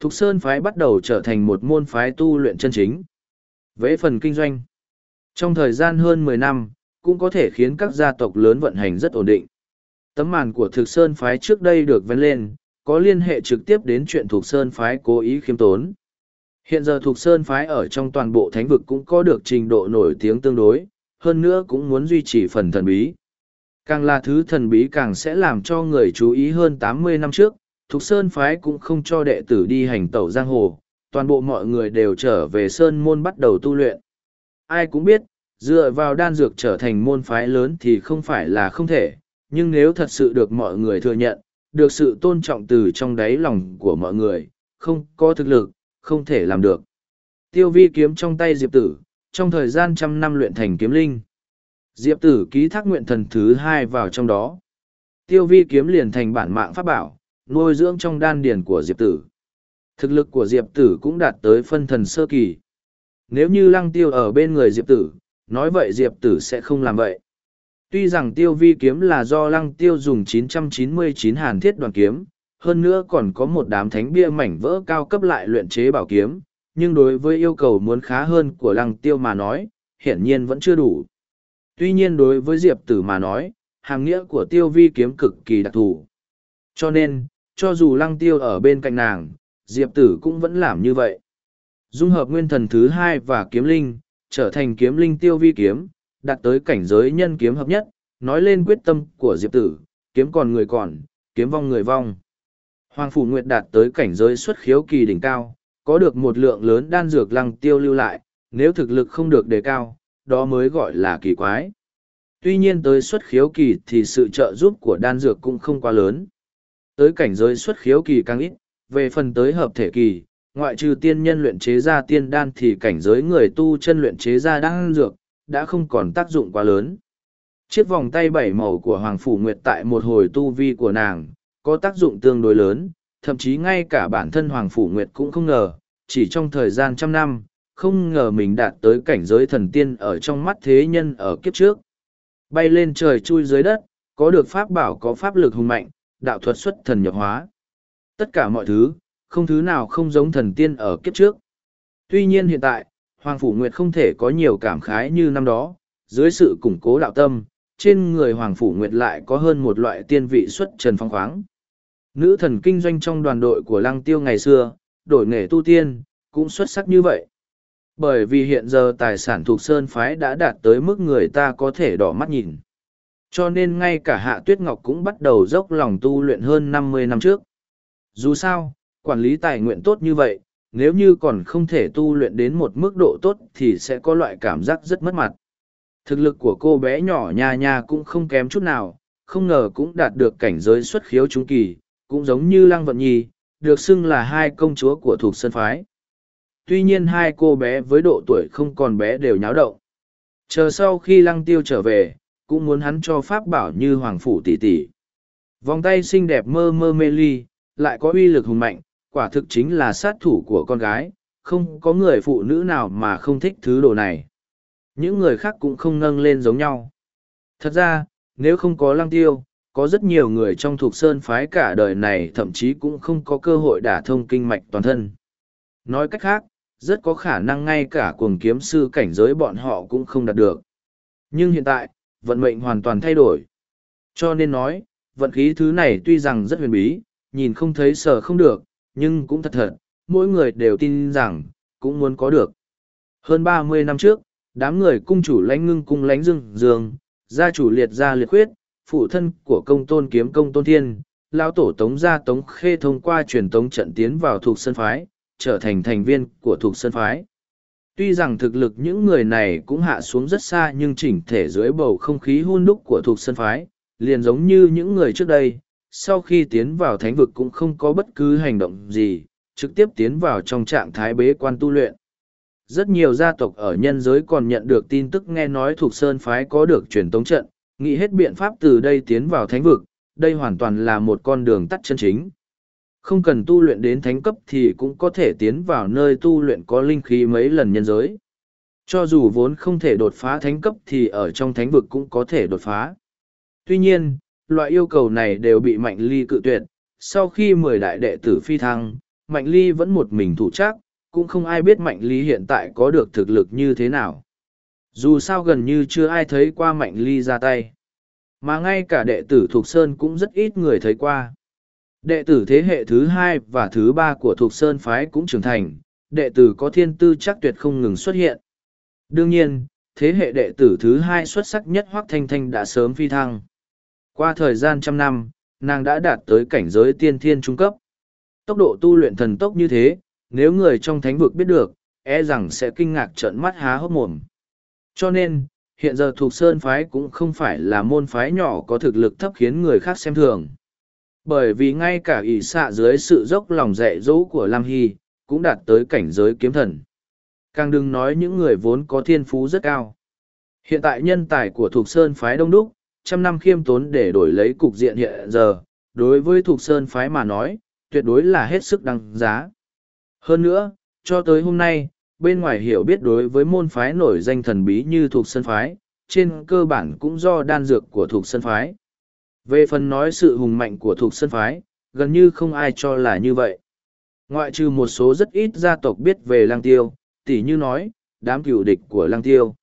Thục Sơn phái bắt đầu trở thành một môn phái tu luyện chân chính. Vế phần kinh doanh. Trong thời gian hơn mười năm, cũng có thể khiến các gia tộc lớn vận hành rất ổn định. Tấm màn của Thực Sơn phái trước đây được vén lên, có liên hệ trực tiếp đến chuyện thuộc Sơn phái cố ý khiêm tốn. Hiện giờ thuộc Sơn phái ở trong toàn bộ thánh vực cũng có được trình độ nổi tiếng tương đối, hơn nữa cũng muốn duy trì phần thần bí. Càng là thứ thần bí càng sẽ làm cho người chú ý hơn tám mươi năm trước, thuộc Sơn Phái cũng không cho đệ tử đi hành tẩu giang hồ, toàn bộ mọi người đều trở về sơn môn bắt đầu tu luyện. Ai cũng biết, dựa vào đan dược trở thành môn phái lớn thì không phải là không thể, nhưng nếu thật sự được mọi người thừa nhận, được sự tôn trọng từ trong đáy lòng của mọi người, không có thực lực, không thể làm được. Tiêu vi kiếm trong tay Diệp Tử, trong thời gian trăm năm luyện thành kiếm linh. Diệp Tử ký thác nguyện thần thứ hai vào trong đó. Tiêu vi kiếm liền thành bản mạng pháp bảo, nuôi dưỡng trong đan điền của Diệp Tử. Thực lực của Diệp Tử cũng đạt tới phân thần sơ kỳ. Nếu như lăng tiêu ở bên người Diệp Tử, nói vậy Diệp Tử sẽ không làm vậy. Tuy rằng tiêu vi kiếm là do lăng tiêu dùng 999 hàn thiết đoàn kiếm, hơn nữa còn có một đám thánh bia mảnh vỡ cao cấp lại luyện chế bảo kiếm, nhưng đối với yêu cầu muốn khá hơn của lăng tiêu mà nói, hiển nhiên vẫn chưa đủ. Tuy nhiên đối với Diệp Tử mà nói, hàng nghĩa của tiêu vi kiếm cực kỳ đặc thù. Cho nên, cho dù lăng tiêu ở bên cạnh nàng, Diệp Tử cũng vẫn làm như vậy. Dung hợp nguyên thần thứ hai và kiếm linh, trở thành kiếm linh tiêu vi kiếm, đạt tới cảnh giới nhân kiếm hợp nhất, nói lên quyết tâm của Diệp Tử, kiếm còn người còn, kiếm vong người vong. Hoàng Phủ Nguyệt đạt tới cảnh giới xuất khiếu kỳ đỉnh cao, có được một lượng lớn đan dược lăng tiêu lưu lại, nếu thực lực không được đề cao, đó mới gọi là kỳ quái. Tuy nhiên tới xuất khiếu kỳ thì sự trợ giúp của đan dược cũng không quá lớn. Tới cảnh giới xuất khiếu kỳ càng ít, về phần tới hợp thể kỳ, ngoại trừ tiên nhân luyện chế ra tiên đan thì cảnh giới người tu chân luyện chế ra đan dược, đã không còn tác dụng quá lớn. Chiếc vòng tay bảy màu của Hoàng Phủ Nguyệt tại một hồi tu vi của nàng, có tác dụng tương đối lớn, thậm chí ngay cả bản thân Hoàng Phủ Nguyệt cũng không ngờ, chỉ trong thời gian trăm năm, không ngờ mình đạt tới cảnh giới thần tiên ở trong mắt thế nhân ở kiếp trước. Bay lên trời chui dưới đất, có được pháp bảo có pháp lực hùng mạnh, đạo thuật xuất thần nhập hóa. Tất cả mọi thứ, không thứ nào không giống thần tiên ở kiếp trước. Tuy nhiên hiện tại, Hoàng Phủ Nguyệt không thể có nhiều cảm khái như năm đó, dưới sự củng cố đạo tâm, trên người Hoàng Phủ Nguyệt lại có hơn một loại tiên vị xuất trần phong khoáng. Nữ thần kinh doanh trong đoàn đội của Lăng Tiêu ngày xưa, đổi nghề tu tiên, cũng xuất sắc như vậy. Bởi vì hiện giờ tài sản thuộc Sơn Phái đã đạt tới mức người ta có thể đỏ mắt nhìn. Cho nên ngay cả Hạ Tuyết Ngọc cũng bắt đầu dốc lòng tu luyện hơn năm mươi năm trước. Dù sao, quản lý tài nguyện tốt như vậy, nếu như còn không thể tu luyện đến một mức độ tốt thì sẽ có loại cảm giác rất mất mặt. Thực lực của cô bé nhỏ nha nha cũng không kém chút nào, không ngờ cũng đạt được cảnh giới xuất khiếu trung kỳ, cũng giống như Lăng Vận Nhi, được xưng là hai công chúa của thuộc sân phái. Tuy nhiên hai cô bé với độ tuổi không còn bé đều nháo động. Chờ sau khi Lăng Tiêu trở về, cũng muốn hắn cho pháp bảo như Hoàng Phủ tỷ tỷ. Vòng tay xinh đẹp mơ mơ mê ly, lại có uy lực hùng mạnh, quả thực chính là sát thủ của con gái, không có người phụ nữ nào mà không thích thứ đồ này. Những người khác cũng không nâng lên giống nhau. Thật ra, nếu không có lăng tiêu, có rất nhiều người trong thuộc sơn phái cả đời này thậm chí cũng không có cơ hội đả thông kinh mạch toàn thân. Nói cách khác, rất có khả năng ngay cả cuồng kiếm sư cảnh giới bọn họ cũng không đạt được. Nhưng hiện tại, vận mệnh hoàn toàn thay đổi. Cho nên nói, vận khí thứ này tuy rằng rất huyền bí, nhìn không thấy sờ không được, nhưng cũng thật thật, mỗi người đều tin rằng, cũng muốn có được. Hơn ba mươi năm trước, đám người cung chủ lãnh ngưng cung lãnh dương dương, gia chủ liệt gia liệt khuyết, phụ thân của công tôn kiếm công tôn thiên, lão tổ tống gia tống khê thông qua truyền tống trận tiến vào thuộc sân phái, trở thành thành viên của thuộc sân phái. Tuy rằng thực lực những người này cũng hạ xuống rất xa nhưng chỉnh thể dưới bầu không khí hôn đúc của thuộc sân phái, liền giống như những người trước đây, sau khi tiến vào thánh vực cũng không có bất cứ hành động gì, trực tiếp tiến vào trong trạng thái bế quan tu luyện. Rất nhiều gia tộc ở nhân giới còn nhận được tin tức nghe nói thuộc Sơn Phái có được truyền tống trận, nghĩ hết biện pháp từ đây tiến vào thánh vực, đây hoàn toàn là một con đường tắt chân chính. Không cần tu luyện đến thánh cấp thì cũng có thể tiến vào nơi tu luyện có linh khí mấy lần nhân giới. Cho dù vốn không thể đột phá thánh cấp thì ở trong thánh vực cũng có thể đột phá. Tuy nhiên, loại yêu cầu này đều bị Mạnh Ly cự tuyệt. Sau khi mười đại đệ tử phi thăng, Mạnh Ly vẫn một mình thủ chắc, cũng không ai biết Mạnh Ly hiện tại có được thực lực như thế nào. Dù sao gần như chưa ai thấy qua Mạnh Ly ra tay. Mà ngay cả đệ tử Thục Sơn cũng rất ít người thấy qua. Đệ tử thế hệ thứ hai và thứ ba của Thục Sơn Phái cũng trưởng thành, đệ tử có thiên tư chắc tuyệt không ngừng xuất hiện. Đương nhiên, thế hệ đệ tử thứ hai xuất sắc nhất Hoác Thanh Thanh đã sớm phi thăng. Qua thời gian trăm năm, nàng đã đạt tới cảnh giới tiên thiên trung cấp. Tốc độ tu luyện thần tốc như thế, nếu người trong thánh vực biết được, e rằng sẽ kinh ngạc trợn mắt há hốc mồm. Cho nên, hiện giờ thuộc sơn phái cũng không phải là môn phái nhỏ có thực lực thấp khiến người khác xem thường. Bởi vì ngay cả ỷ xạ dưới sự dốc lòng dạy dỗ của Lam Hy, cũng đạt tới cảnh giới kiếm thần. Càng đừng nói những người vốn có thiên phú rất cao. Hiện tại nhân tài của thuộc Sơn phái đông đúc, trăm năm khiêm tốn để đổi lấy cục diện hiện giờ, đối với Thục Sơn phái mà nói, tuyệt đối là hết sức đăng giá. Hơn nữa, cho tới hôm nay, bên ngoài hiểu biết đối với môn phái nổi danh thần bí như Thục Sơn phái, trên cơ bản cũng do đan dược của Thục Sơn phái. Về phần nói sự hùng mạnh của Thục Sơn phái, gần như không ai cho là như vậy. Ngoại trừ một số rất ít gia tộc biết về lang tiêu, tỉ như nói, đám cựu địch của lang tiêu.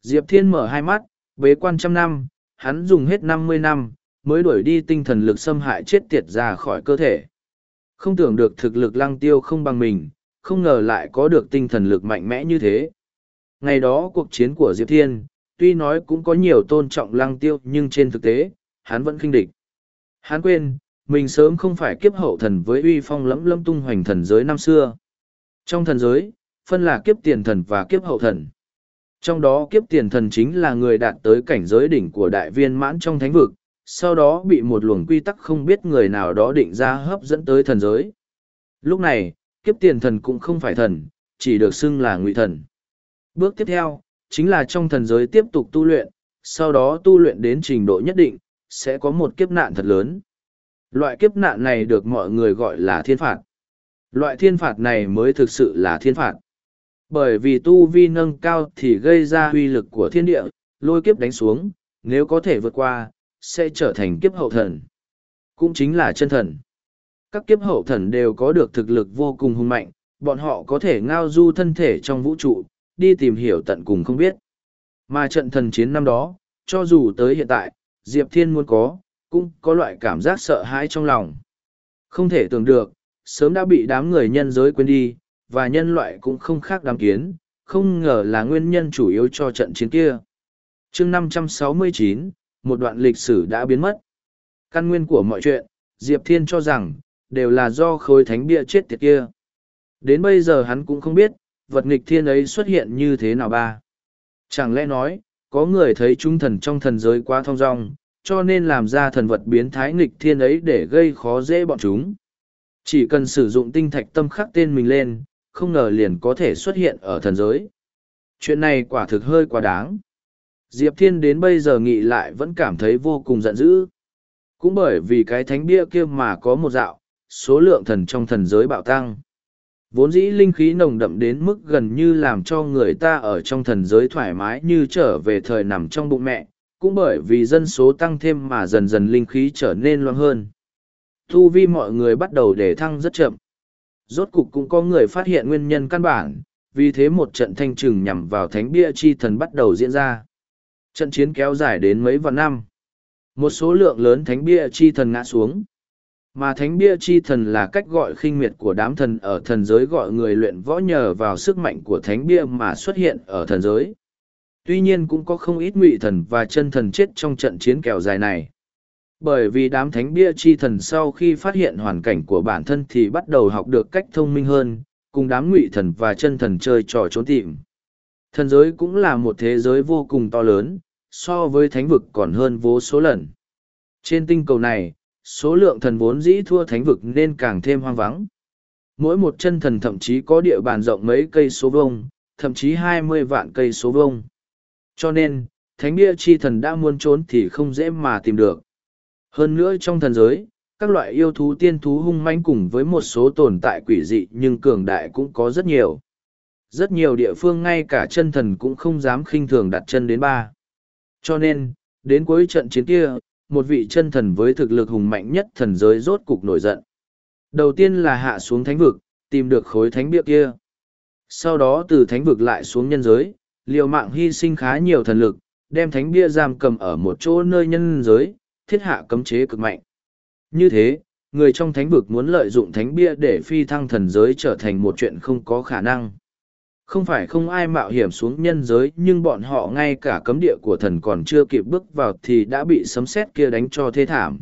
Diệp Thiên mở hai mắt, bế quan trăm năm, hắn dùng hết năm mươi năm, mới đuổi đi tinh thần lực xâm hại chết tiệt ra khỏi cơ thể. Không tưởng được thực lực lăng tiêu không bằng mình, không ngờ lại có được tinh thần lực mạnh mẽ như thế. Ngày đó cuộc chiến của Diệp Thiên, tuy nói cũng có nhiều tôn trọng lăng tiêu nhưng trên thực tế, hắn vẫn khinh địch. Hắn quên, mình sớm không phải kiếp hậu thần với uy phong lẫm lâm tung hoành thần giới năm xưa. Trong thần giới, phân là kiếp tiền thần và kiếp hậu thần. Trong đó kiếp tiền thần chính là người đạt tới cảnh giới đỉnh của đại viên mãn trong thánh vực, sau đó bị một luồng quy tắc không biết người nào đó định ra hấp dẫn tới thần giới. Lúc này, kiếp tiền thần cũng không phải thần, chỉ được xưng là ngụy thần. Bước tiếp theo, chính là trong thần giới tiếp tục tu luyện, sau đó tu luyện đến trình độ nhất định, sẽ có một kiếp nạn thật lớn. Loại kiếp nạn này được mọi người gọi là thiên phạt. Loại thiên phạt này mới thực sự là thiên phạt. Bởi vì tu vi nâng cao thì gây ra uy lực của thiên địa, lôi kiếp đánh xuống, nếu có thể vượt qua, sẽ trở thành kiếp hậu thần. Cũng chính là chân thần. Các kiếp hậu thần đều có được thực lực vô cùng hùng mạnh, bọn họ có thể ngao du thân thể trong vũ trụ, đi tìm hiểu tận cùng không biết. Mà trận thần chiến năm đó, cho dù tới hiện tại, Diệp Thiên muốn có, cũng có loại cảm giác sợ hãi trong lòng. Không thể tưởng được, sớm đã bị đám người nhân giới quên đi, và nhân loại cũng không khác đám kiến, không ngờ là nguyên nhân chủ yếu cho trận chiến kia. chương 569, một đoạn lịch sử đã biến mất. Căn nguyên của mọi chuyện, Diệp Thiên cho rằng, đều là do khối thánh bia chết tiệt kia. Đến bây giờ hắn cũng không biết, vật nghịch thiên ấy xuất hiện như thế nào ba. Chẳng lẽ nói, có người thấy trung thần trong thần giới quá thong dong, cho nên làm ra thần vật biến thái nghịch thiên ấy để gây khó dễ bọn chúng. Chỉ cần sử dụng tinh thạch tâm khắc tên mình lên, không ngờ liền có thể xuất hiện ở thần giới. Chuyện này quả thực hơi quá đáng. Diệp Thiên đến bây giờ nghĩ lại vẫn cảm thấy vô cùng giận dữ. Cũng bởi vì cái thánh bia kia mà có một dạo, số lượng thần trong thần giới bạo tăng. Vốn dĩ linh khí nồng đậm đến mức gần như làm cho người ta ở trong thần giới thoải mái như trở về thời nằm trong bụng mẹ, cũng bởi vì dân số tăng thêm mà dần dần linh khí trở nên loang hơn. Thu vi mọi người bắt đầu để thăng rất chậm. Rốt cục cũng có người phát hiện nguyên nhân căn bản, vì thế một trận thanh trừng nhằm vào thánh bia chi thần bắt đầu diễn ra. Trận chiến kéo dài đến mấy vạn năm. Một số lượng lớn thánh bia chi thần ngã xuống. Mà thánh bia chi thần là cách gọi khinh miệt của đám thần ở thần giới gọi người luyện võ nhờ vào sức mạnh của thánh bia mà xuất hiện ở thần giới. Tuy nhiên cũng có không ít ngụy thần và chân thần chết trong trận chiến kéo dài này. Bởi vì đám thánh bia chi thần sau khi phát hiện hoàn cảnh của bản thân thì bắt đầu học được cách thông minh hơn, cùng đám ngụy thần và chân thần chơi trò trốn tìm. Thần giới cũng là một thế giới vô cùng to lớn, so với thánh vực còn hơn vô số lần. Trên tinh cầu này, số lượng thần vốn dĩ thua thánh vực nên càng thêm hoang vắng. Mỗi một chân thần thậm chí có địa bàn rộng mấy cây số vông, thậm chí hai mươi vạn cây số vông. Cho nên, thánh bia chi thần đã muốn trốn thì không dễ mà tìm được. Hơn nữa trong thần giới, các loại yêu thú tiên thú hung manh cùng với một số tồn tại quỷ dị nhưng cường đại cũng có rất nhiều. Rất nhiều địa phương ngay cả chân thần cũng không dám khinh thường đặt chân đến ba. Cho nên, đến cuối trận chiến kia, một vị chân thần với thực lực hùng mạnh nhất thần giới rốt cục nổi giận. Đầu tiên là hạ xuống thánh vực, tìm được khối thánh bia kia. Sau đó từ thánh vực lại xuống nhân giới, liều mạng hy sinh khá nhiều thần lực, đem thánh bia giam cầm ở một chỗ nơi nhân giới, thiết hạ cấm chế cực mạnh. Như thế, người trong thánh vực muốn lợi dụng thánh bia để phi thăng thần giới trở thành một chuyện không có khả năng. Không phải không ai mạo hiểm xuống nhân giới nhưng bọn họ ngay cả cấm địa của thần còn chưa kịp bước vào thì đã bị sấm sét kia đánh cho thê thảm.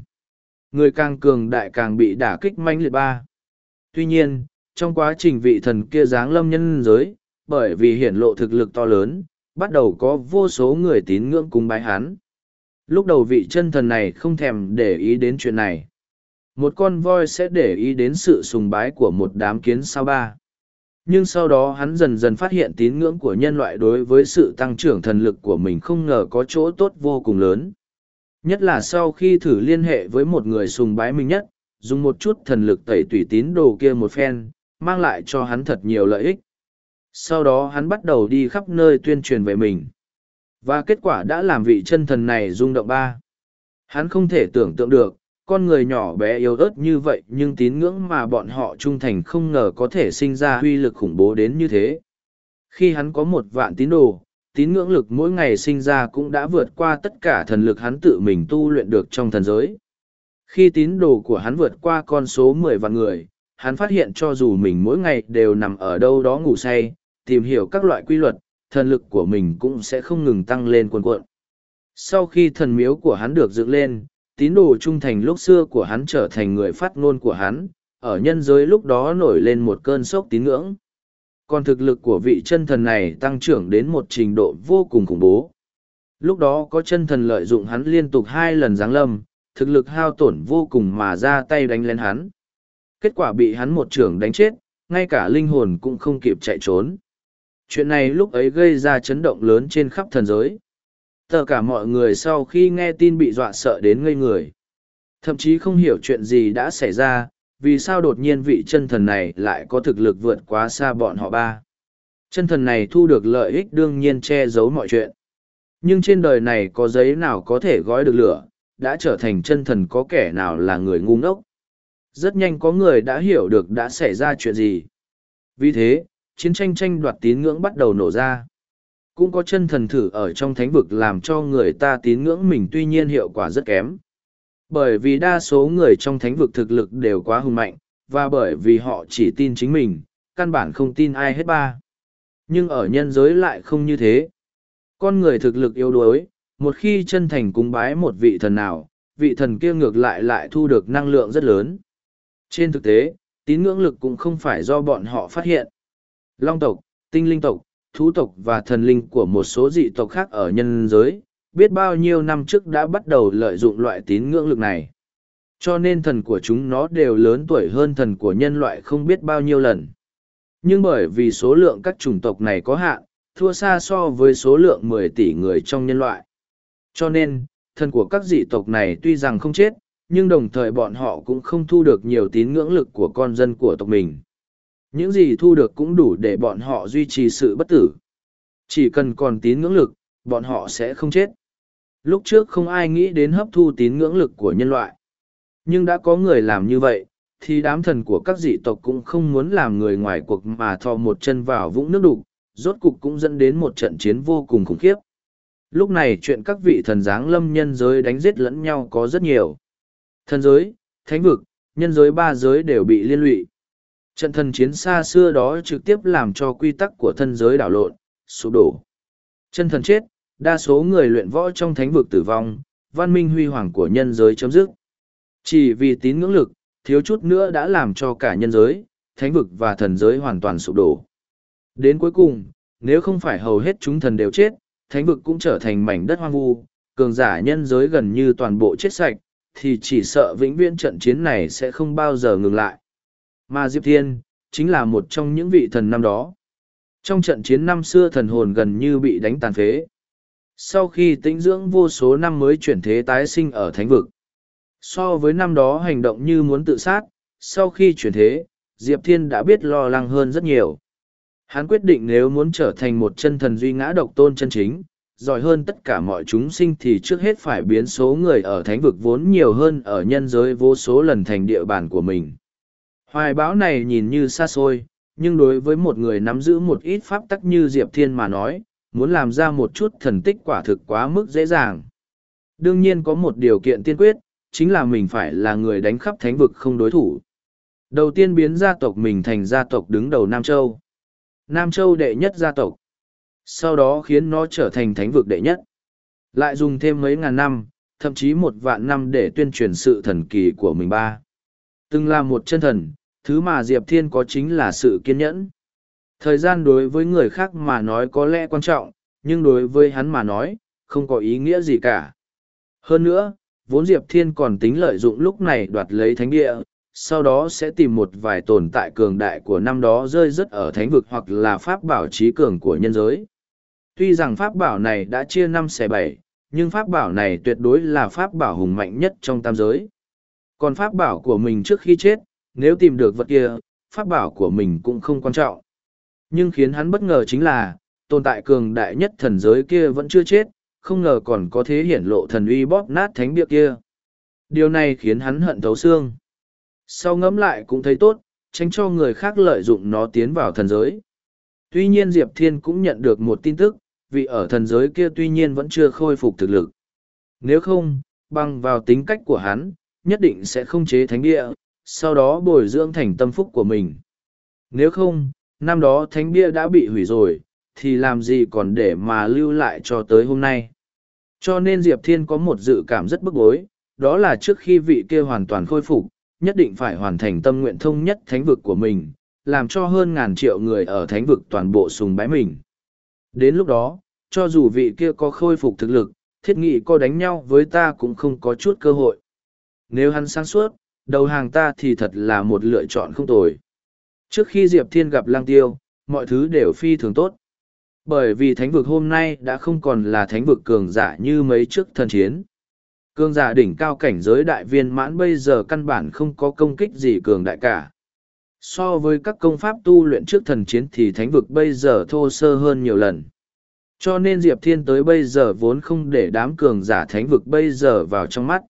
Người càng cường đại càng bị đả kích manh liệt ba. Tuy nhiên, Trong quá trình vị thần kia giáng lâm nhân giới, bởi vì hiển lộ thực lực to lớn, bắt đầu có vô số người tín ngưỡng cung bái hắn. Lúc đầu vị chân thần này không thèm để ý đến chuyện này. Một con voi sẽ để ý đến sự sùng bái của một đám kiến sao ba. Nhưng sau đó hắn dần dần phát hiện tín ngưỡng của nhân loại đối với sự tăng trưởng thần lực của mình không ngờ có chỗ tốt vô cùng lớn. Nhất là sau khi thử liên hệ với một người sùng bái mình nhất, dùng một chút thần lực tẩy tủy tín đồ kia một phen, mang lại cho hắn thật nhiều lợi ích. Sau đó hắn bắt đầu đi khắp nơi tuyên truyền về mình. Và kết quả đã làm vị chân thần này rung động ba. Hắn không thể tưởng tượng được, con người nhỏ bé yếu ớt như vậy nhưng tín ngưỡng mà bọn họ trung thành không ngờ có thể sinh ra uy lực khủng bố đến như thế. Khi hắn có một vạn tín đồ, tín ngưỡng lực mỗi ngày sinh ra cũng đã vượt qua tất cả thần lực hắn tự mình tu luyện được trong thần giới. Khi tín đồ của hắn vượt qua con số mười vạn người, hắn phát hiện cho dù mình mỗi ngày đều nằm ở đâu đó ngủ say, tìm hiểu các loại quy luật, thần lực của mình cũng sẽ không ngừng tăng lên cuồn cuộn. Sau khi thần miếu của hắn được dựng lên, tín đồ trung thành lúc xưa của hắn trở thành người phát ngôn của hắn, ở nhân giới lúc đó nổi lên một cơn sốc tín ngưỡng. Còn thực lực của vị chân thần này tăng trưởng đến một trình độ vô cùng khủng bố. Lúc đó có chân thần lợi dụng hắn liên tục hai lần giáng lâm, thực lực hao tổn vô cùng mà ra tay đánh lên hắn. Kết quả bị hắn một trưởng đánh chết, ngay cả linh hồn cũng không kịp chạy trốn. Chuyện này lúc ấy gây ra chấn động lớn trên khắp thần giới. Tất cả mọi người sau khi nghe tin bị dọa sợ đến ngây người. Thậm chí không hiểu chuyện gì đã xảy ra, vì sao đột nhiên vị chân thần này lại có thực lực vượt quá xa bọn họ ba. Chân thần này thu được lợi ích đương nhiên che giấu mọi chuyện. Nhưng trên đời này có giấy nào có thể gói được lửa, đã trở thành chân thần có kẻ nào là người ngu ngốc. Rất nhanh có người đã hiểu được đã xảy ra chuyện gì. Vì thế, chiến tranh tranh đoạt tín ngưỡng bắt đầu nổ ra. Cũng có chân thần thử ở trong thánh vực làm cho người ta tín ngưỡng mình tuy nhiên hiệu quả rất kém. Bởi vì đa số người trong thánh vực thực lực đều quá hùng mạnh, và bởi vì họ chỉ tin chính mình, căn bản không tin ai hết ba. Nhưng ở nhân giới lại không như thế. Con người thực lực yếu đuối, một khi chân thành cúng bái một vị thần nào, vị thần kia ngược lại lại thu được năng lượng rất lớn. Trên thực tế, tín ngưỡng lực cũng không phải do bọn họ phát hiện. Long tộc, tinh linh tộc, thú tộc và thần linh của một số dị tộc khác ở nhân giới, biết bao nhiêu năm trước đã bắt đầu lợi dụng loại tín ngưỡng lực này. Cho nên thần của chúng nó đều lớn tuổi hơn thần của nhân loại không biết bao nhiêu lần. Nhưng bởi vì số lượng các chủng tộc này có hạn, thua xa so với số lượng mười tỷ người trong nhân loại. Cho nên, thần của các dị tộc này tuy rằng không chết, nhưng đồng thời bọn họ cũng không thu được nhiều tín ngưỡng lực của con dân của tộc mình. Những gì thu được cũng đủ để bọn họ duy trì sự bất tử. Chỉ cần còn tín ngưỡng lực, bọn họ sẽ không chết. Lúc trước không ai nghĩ đến hấp thu tín ngưỡng lực của nhân loại. Nhưng đã có người làm như vậy, thì đám thần của các dị tộc cũng không muốn làm người ngoài cuộc mà thò một chân vào vũng nước đục, rốt cục cũng dẫn đến một trận chiến vô cùng khủng khiếp. Lúc này chuyện các vị thần giáng lâm nhân giới đánh giết lẫn nhau có rất nhiều. Thần giới, thánh vực, nhân giới ba giới đều bị liên lụy. Trận thần chiến xa xưa đó trực tiếp làm cho quy tắc của thân giới đảo lộn, sụp đổ. Chân thần chết, đa số người luyện võ trong thánh vực tử vong, văn minh huy hoàng của nhân giới chấm dứt. Chỉ vì tín ngưỡng lực, thiếu chút nữa đã làm cho cả nhân giới, thánh vực và thần giới hoàn toàn sụp đổ. Đến cuối cùng, nếu không phải hầu hết chúng thần đều chết, thánh vực cũng trở thành mảnh đất hoang vu, cường giả nhân giới gần như toàn bộ chết sạch, thì chỉ sợ vĩnh viễn trận chiến này sẽ không bao giờ ngừng lại. Mà Diệp Thiên, chính là một trong những vị thần năm đó. Trong trận chiến năm xưa thần hồn gần như bị đánh tàn phế. Sau khi tĩnh dưỡng vô số năm mới chuyển thế tái sinh ở thánh vực. So với năm đó hành động như muốn tự sát, sau khi chuyển thế, Diệp Thiên đã biết lo lắng hơn rất nhiều. Hắn quyết định nếu muốn trở thành một chân thần duy ngã độc tôn chân chính, giỏi hơn tất cả mọi chúng sinh thì trước hết phải biến số người ở thánh vực vốn nhiều hơn ở nhân giới vô số lần thành địa bàn của mình. Hoài báo này nhìn như xa xôi, nhưng đối với một người nắm giữ một ít pháp tắc như Diệp Thiên mà nói, muốn làm ra một chút thần tích quả thực quá mức dễ dàng. Đương nhiên có một điều kiện tiên quyết, chính là mình phải là người đánh khắp thánh vực không đối thủ. Đầu tiên biến gia tộc mình thành gia tộc đứng đầu Nam Châu. Nam Châu đệ nhất gia tộc. Sau đó khiến nó trở thành thánh vực đệ nhất. Lại dùng thêm mấy ngàn năm, thậm chí một vạn năm để tuyên truyền sự thần kỳ của mình ba. Từng là một chân thần, thứ mà Diệp Thiên có chính là sự kiên nhẫn. Thời gian đối với người khác mà nói có lẽ quan trọng, nhưng đối với hắn mà nói, không có ý nghĩa gì cả. Hơn nữa, vốn Diệp Thiên còn tính lợi dụng lúc này đoạt lấy thánh địa, sau đó sẽ tìm một vài tồn tại cường đại của năm đó rơi rớt ở thánh vực hoặc là pháp bảo trí cường của nhân giới. Tuy rằng pháp bảo này đã chia năm xẻ bảy, nhưng pháp bảo này tuyệt đối là pháp bảo hùng mạnh nhất trong tam giới. Còn pháp bảo của mình trước khi chết, nếu tìm được vật kia, pháp bảo của mình cũng không quan trọng. Nhưng khiến hắn bất ngờ chính là, tồn tại cường đại nhất thần giới kia vẫn chưa chết, không ngờ còn có thế hiển lộ thần uy bóp nát thánh địa kia. Điều này khiến hắn hận thấu xương. Sau ngẫm lại cũng thấy tốt, tránh cho người khác lợi dụng nó tiến vào thần giới. Tuy nhiên Diệp Thiên cũng nhận được một tin tức, vì ở thần giới kia tuy nhiên vẫn chưa khôi phục thực lực. Nếu không, bằng vào tính cách của hắn, nhất định sẽ không chế thánh địa, sau đó bồi dưỡng thành tâm phúc của mình. Nếu không, năm đó thánh bia đã bị hủy rồi, thì làm gì còn để mà lưu lại cho tới hôm nay. Cho nên Diệp Thiên có một dự cảm rất bức bối, đó là trước khi vị kia hoàn toàn khôi phục, nhất định phải hoàn thành tâm nguyện thông nhất thánh vực của mình, làm cho hơn ngàn triệu người ở thánh vực toàn bộ sùng bái mình. Đến lúc đó, cho dù vị kia có khôi phục thực lực, thiết nghị có đánh nhau với ta cũng không có chút cơ hội. Nếu hắn sáng suốt, đầu hàng ta thì thật là một lựa chọn không tồi. Trước khi Diệp Thiên gặp Lang Tiêu, mọi thứ đều phi thường tốt. Bởi vì thánh vực hôm nay đã không còn là thánh vực cường giả như mấy trước thần chiến. Cường giả đỉnh cao cảnh giới đại viên mãn bây giờ căn bản không có công kích gì cường đại cả. So với các công pháp tu luyện trước thần chiến thì thánh vực bây giờ thô sơ hơn nhiều lần. Cho nên Diệp Thiên tới bây giờ vốn không để đám cường giả thánh vực bây giờ vào trong mắt.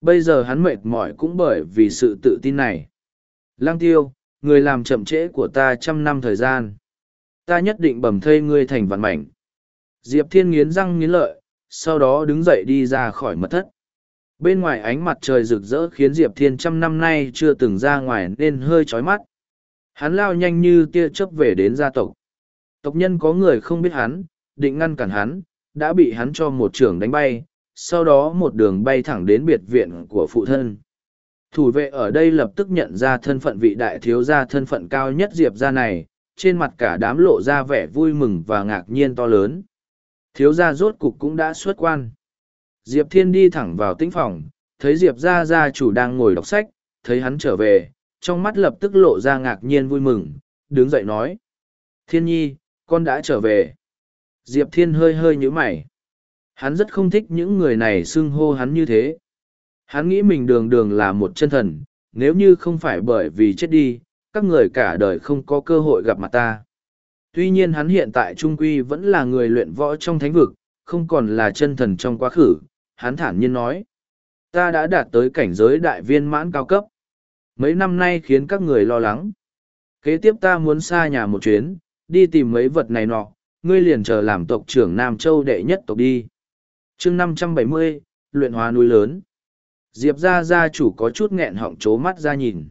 Bây giờ hắn mệt mỏi cũng bởi vì sự tự tin này. Lang tiêu, người làm chậm trễ của ta trăm năm thời gian. Ta nhất định bầm thây ngươi thành vạn mảnh. Diệp Thiên nghiến răng nghiến lợi, sau đó đứng dậy đi ra khỏi mật thất. Bên ngoài ánh mặt trời rực rỡ khiến Diệp Thiên trăm năm nay chưa từng ra ngoài nên hơi chói mắt. Hắn lao nhanh như tia chớp về đến gia tộc. Tộc nhân có người không biết hắn, định ngăn cản hắn, đã bị hắn cho một trưởng đánh bay, sau đó một đường bay thẳng đến biệt viện của phụ thân. Thủ vệ ở đây lập tức nhận ra thân phận vị đại thiếu gia thân phận cao nhất Diệp gia này, trên mặt cả đám lộ ra vẻ vui mừng và ngạc nhiên to lớn. Thiếu gia rốt cục cũng đã xuất quan. Diệp Thiên đi thẳng vào tĩnh phòng, thấy Diệp gia gia chủ đang ngồi đọc sách, thấy hắn trở về, trong mắt lập tức lộ ra ngạc nhiên vui mừng, đứng dậy nói. Thiên nhi, con đã trở về. Diệp Thiên hơi hơi như mày. Hắn rất không thích những người này xưng hô hắn như thế. Hắn nghĩ mình đường đường là một chân thần, nếu như không phải bởi vì chết đi, các người cả đời không có cơ hội gặp mặt ta. Tuy nhiên hắn hiện tại trung quy vẫn là người luyện võ trong thánh vực, không còn là chân thần trong quá khứ, hắn thản nhiên nói. Ta đã đạt tới cảnh giới đại viên mãn cao cấp. Mấy năm nay khiến các người lo lắng. Kế tiếp ta muốn xa nhà một chuyến, đi tìm mấy vật này nọ, ngươi liền chờ làm tộc trưởng Nam Châu đệ nhất tộc đi chương năm trăm bảy mươi luyện hóa núi lớn. Diệp ra gia chủ có chút nghẹn họng chố mắt ra nhìn.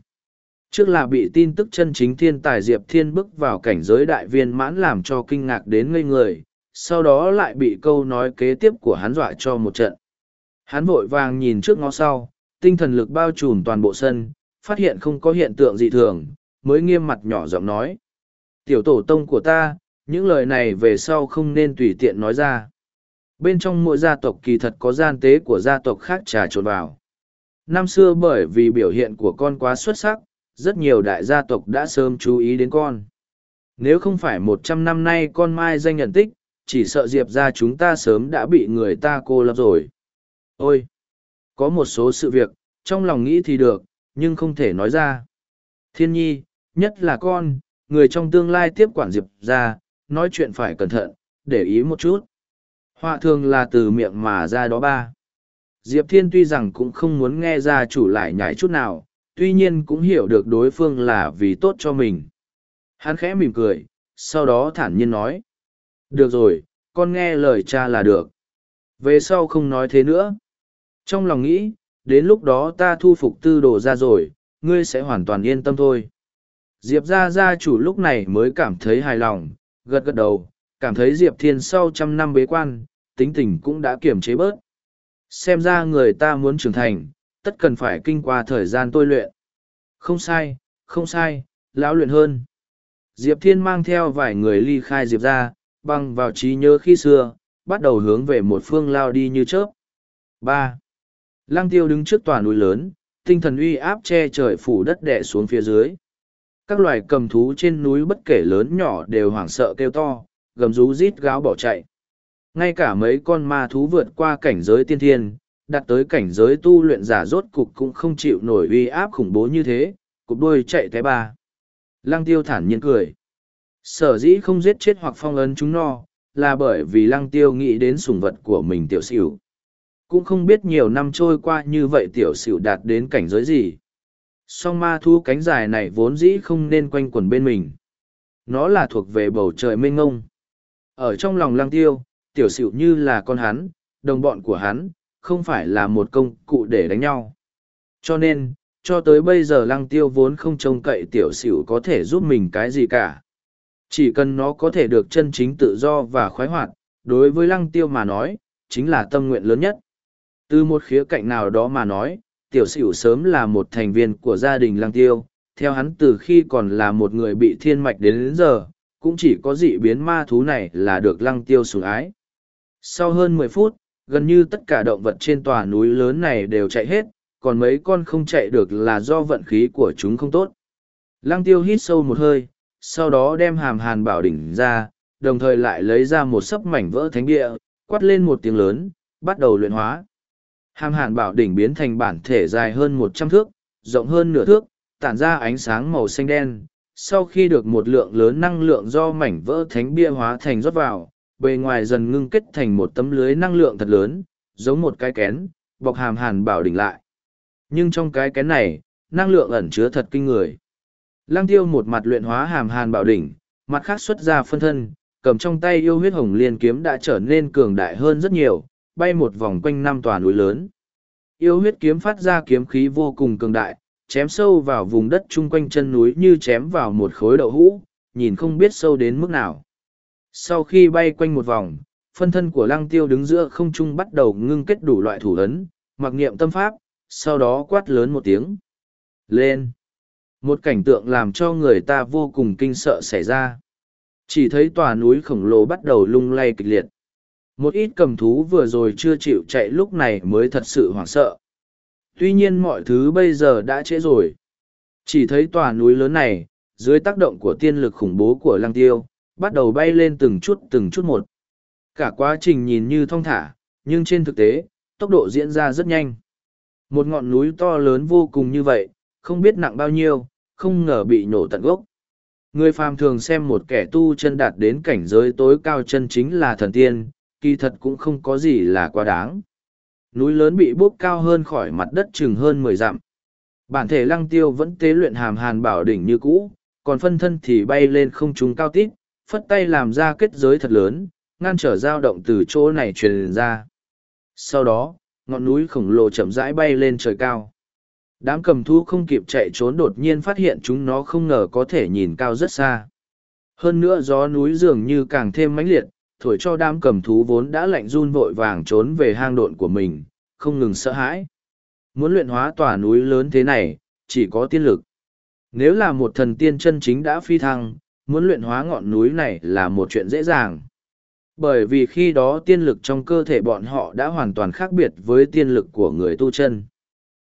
Trước là bị tin tức chân chính thiên tài Diệp Thiên bước vào cảnh giới đại viên mãn làm cho kinh ngạc đến ngây người, sau đó lại bị câu nói kế tiếp của hắn dọa cho một trận. Hắn vội vàng nhìn trước ngó sau, tinh thần lực bao trùm toàn bộ sân, phát hiện không có hiện tượng dị thường, mới nghiêm mặt nhỏ giọng nói. Tiểu tổ tông của ta, những lời này về sau không nên tùy tiện nói ra. Bên trong mỗi gia tộc kỳ thật có gian tế của gia tộc khác trà trộn vào. Năm xưa bởi vì biểu hiện của con quá xuất sắc, rất nhiều đại gia tộc đã sớm chú ý đến con. Nếu không phải một trăm năm nay con mai danh nhận tích, chỉ sợ Diệp ra chúng ta sớm đã bị người ta cô lập rồi. Ôi! Có một số sự việc, trong lòng nghĩ thì được, nhưng không thể nói ra. Thiên nhi, nhất là con, người trong tương lai tiếp quản Diệp ra, nói chuyện phải cẩn thận, để ý một chút. Họa thường là từ miệng mà ra đó ba. Diệp Thiên tuy rằng cũng không muốn nghe ra chủ lại nhảy chút nào, tuy nhiên cũng hiểu được đối phương là vì tốt cho mình. Hắn khẽ mỉm cười, sau đó thản nhiên nói. Được rồi, con nghe lời cha là được. Về sau không nói thế nữa. Trong lòng nghĩ, đến lúc đó ta thu phục tư đồ ra rồi, ngươi sẽ hoàn toàn yên tâm thôi. Diệp ra gia chủ lúc này mới cảm thấy hài lòng, gật gật đầu, cảm thấy Diệp Thiên sau trăm năm bế quan, tính tình cũng đã kiềm chế bớt. Xem ra người ta muốn trưởng thành, tất cần phải kinh qua thời gian tôi luyện. Không sai, không sai, lão luyện hơn. Diệp Thiên mang theo vài người ly khai Diệp ra, băng vào trí nhớ khi xưa, bắt đầu hướng về một phương lao đi như chớp. ba Lăng tiêu đứng trước tòa núi lớn, tinh thần uy áp che trời phủ đất đè xuống phía dưới. Các loài cầm thú trên núi bất kể lớn nhỏ đều hoảng sợ kêu to, gầm rú rít gáo bỏ chạy. Ngay cả mấy con ma thú vượt qua cảnh giới tiên thiên, đặt tới cảnh giới tu luyện giả rốt cục cũng không chịu nổi uy áp khủng bố như thế, cục đôi chạy té ba. Lăng tiêu thản nhiên cười. Sở dĩ không giết chết hoặc phong ấn chúng no, là bởi vì lăng tiêu nghĩ đến sủng vật của mình tiểu xỉu. Cũng không biết nhiều năm trôi qua như vậy tiểu xỉu đạt đến cảnh giới gì. Song ma thu cánh dài này vốn dĩ không nên quanh quẩn bên mình. Nó là thuộc về bầu trời mênh ngông. Ở trong lòng lăng tiêu, tiểu xỉu như là con hắn, đồng bọn của hắn, không phải là một công cụ để đánh nhau. Cho nên, cho tới bây giờ lăng tiêu vốn không trông cậy tiểu xỉu có thể giúp mình cái gì cả. Chỉ cần nó có thể được chân chính tự do và khoái hoạt, đối với lăng tiêu mà nói, chính là tâm nguyện lớn nhất. Từ một khía cạnh nào đó mà nói, tiểu xỉu sớm là một thành viên của gia đình lăng tiêu, theo hắn từ khi còn là một người bị thiên mạch đến, đến giờ, cũng chỉ có dị biến ma thú này là được lăng tiêu sủng ái. Sau hơn mười phút, gần như tất cả động vật trên tòa núi lớn này đều chạy hết, còn mấy con không chạy được là do vận khí của chúng không tốt. Lăng tiêu hít sâu một hơi, sau đó đem hàm hàn bảo đỉnh ra, đồng thời lại lấy ra một sấp mảnh vỡ thánh địa, quát lên một tiếng lớn, bắt đầu luyện hóa. Hàm hàn bảo đỉnh biến thành bản thể dài hơn một trăm thước, rộng hơn nửa thước, tản ra ánh sáng màu xanh đen. Sau khi được một lượng lớn năng lượng do mảnh vỡ thánh bia hóa thành rót vào, bề ngoài dần ngưng kết thành một tấm lưới năng lượng thật lớn, giống một cái kén, bọc hàm hàn bảo đỉnh lại. Nhưng trong cái kén này, năng lượng ẩn chứa thật kinh người. Lăng tiêu một mặt luyện hóa hàm hàn bảo đỉnh, mặt khác xuất ra phân thân, cầm trong tay yêu huyết hồng liên kiếm đã trở nên cường đại hơn rất nhiều, bay một vòng quanh năm tòa núi lớn. Yêu huyết kiếm phát ra kiếm khí vô cùng cường đại, chém sâu vào vùng đất chung quanh chân núi như chém vào một khối đậu hũ, nhìn không biết sâu đến mức nào. Sau khi bay quanh một vòng, phân thân của lăng tiêu đứng giữa không trung bắt đầu ngưng kết đủ loại thủ ấn, mặc niệm tâm pháp, sau đó quát lớn một tiếng. Lên! Một cảnh tượng làm cho người ta vô cùng kinh sợ xảy ra. Chỉ thấy tòa núi khổng lồ bắt đầu lung lay kịch liệt. Một ít cầm thú vừa rồi chưa chịu chạy lúc này mới thật sự hoảng sợ. Tuy nhiên mọi thứ bây giờ đã trễ rồi. Chỉ thấy tòa núi lớn này, dưới tác động của tiên lực khủng bố của lăng tiêu, bắt đầu bay lên từng chút từng chút một. Cả quá trình nhìn như thong thả, nhưng trên thực tế, tốc độ diễn ra rất nhanh. Một ngọn núi to lớn vô cùng như vậy, không biết nặng bao nhiêu, không ngờ bị nổ tận gốc. Người phàm thường xem một kẻ tu chân đạt đến cảnh giới tối cao chân chính là thần tiên, kỳ thật cũng không có gì là quá đáng. Núi lớn bị bốc cao hơn khỏi mặt đất chừng hơn mười dặm. Bản thể lăng tiêu vẫn tế luyện hàm hàn bảo đỉnh như cũ, còn phân thân thì bay lên không trung cao tít, phất tay làm ra kết giới thật lớn, ngăn trở dao động từ chỗ này truyền ra. Sau đó, ngọn núi khổng lồ chậm rãi bay lên trời cao. Đám cầm thú không kịp chạy trốn đột nhiên phát hiện chúng nó không ngờ có thể nhìn cao rất xa. Hơn nữa gió núi dường như càng thêm mãnh liệt, thổi cho đám cầm thú vốn đã lạnh run vội vàng trốn về hang độn của mình, không ngừng sợ hãi. Muốn luyện hóa tòa núi lớn thế này, chỉ có tiên lực. Nếu là một thần tiên chân chính đã phi thăng, muốn luyện hóa ngọn núi này là một chuyện dễ dàng. Bởi vì khi đó tiên lực trong cơ thể bọn họ đã hoàn toàn khác biệt với tiên lực của người tu chân.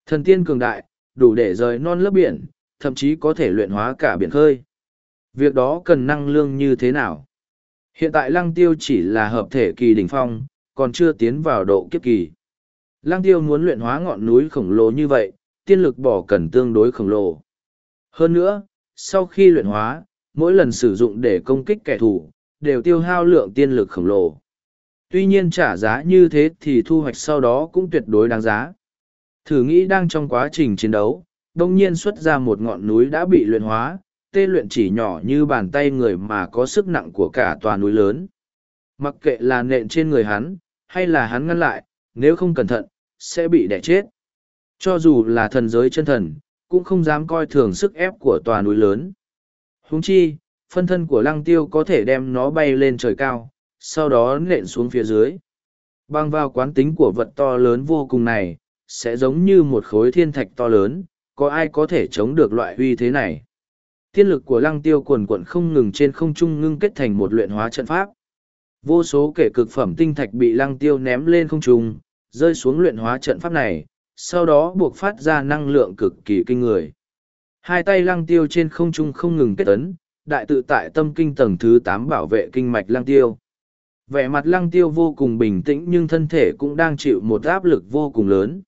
Thần tiên cường đại, đủ để rời non lớp biển, thậm chí có thể luyện hóa cả biển khơi. Việc đó cần năng lượng như thế nào? Hiện tại lăng tiêu chỉ là hợp thể kỳ đỉnh phong, còn chưa tiến vào độ kiếp kỳ. Lăng tiêu muốn luyện hóa ngọn núi khổng lồ như vậy, tiên lực bỏ cần tương đối khổng lồ. Hơn nữa, sau khi luyện hóa, mỗi lần sử dụng để công kích kẻ thù, đều tiêu hao lượng tiên lực khổng lồ. Tuy nhiên trả giá như thế thì thu hoạch sau đó cũng tuyệt đối đáng giá. Thử nghĩ đang trong quá trình chiến đấu, đông nhiên xuất ra một ngọn núi đã bị luyện hóa, tê luyện chỉ nhỏ như bàn tay người mà có sức nặng của cả tòa núi lớn. Mặc kệ là nện trên người hắn, hay là hắn ngăn lại, nếu không cẩn thận, sẽ bị đẻ chết. Cho dù là thần giới chân thần, cũng không dám coi thường sức ép của tòa núi lớn. Huống chi, phân thân của lăng tiêu có thể đem nó bay lên trời cao, sau đó nện xuống phía dưới. Bang vào quán tính của vật to lớn vô cùng này, sẽ giống như một khối thiên thạch to lớn, có ai có thể chống được loại uy thế này thiên lực của lăng tiêu quần quận không ngừng trên không trung ngưng kết thành một luyện hóa trận pháp. Vô số kể cực phẩm tinh thạch bị lăng tiêu ném lên không trung, rơi xuống luyện hóa trận pháp này, sau đó buộc phát ra năng lượng cực kỳ kinh người. Hai tay lăng tiêu trên không trung không ngừng kết ấn, đại tự tại tâm kinh tầng thứ tám bảo vệ kinh mạch lăng tiêu. Vẻ mặt lăng tiêu vô cùng bình tĩnh nhưng thân thể cũng đang chịu một áp lực vô cùng lớn.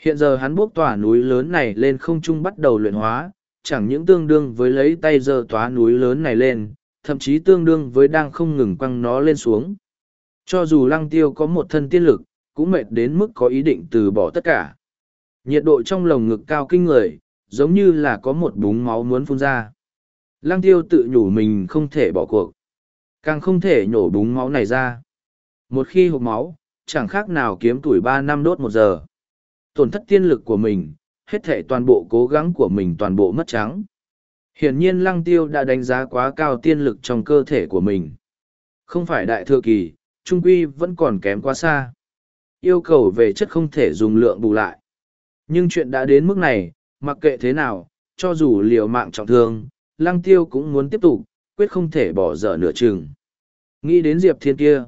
Hiện giờ hắn bốc tỏa núi lớn này lên không trung bắt đầu luyện hóa, chẳng những tương đương với lấy tay giơ tóa núi lớn này lên, thậm chí tương đương với đang không ngừng quăng nó lên xuống. Cho dù lăng tiêu có một thân tiên lực, cũng mệt đến mức có ý định từ bỏ tất cả. Nhiệt độ trong lồng ngực cao kinh người, giống như là có một búng máu muốn phun ra. Lăng tiêu tự nhủ mình không thể bỏ cuộc. Càng không thể nhổ búng máu này ra. Một khi hộp máu, chẳng khác nào kiếm tuổi ba năm đốt một giờ. Tổn thất tiên lực của mình, hết thể toàn bộ cố gắng của mình toàn bộ mất trắng. Hiển nhiên lăng tiêu đã đánh giá quá cao tiên lực trong cơ thể của mình. Không phải đại thừa kỳ, trung quy vẫn còn kém quá xa. Yêu cầu về chất không thể dùng lượng bù lại. Nhưng chuyện đã đến mức này, mặc kệ thế nào, cho dù liều mạng trọng thương, lăng tiêu cũng muốn tiếp tục, quyết không thể bỏ dở nửa chừng. Nghĩ đến Diệp Thiên kia.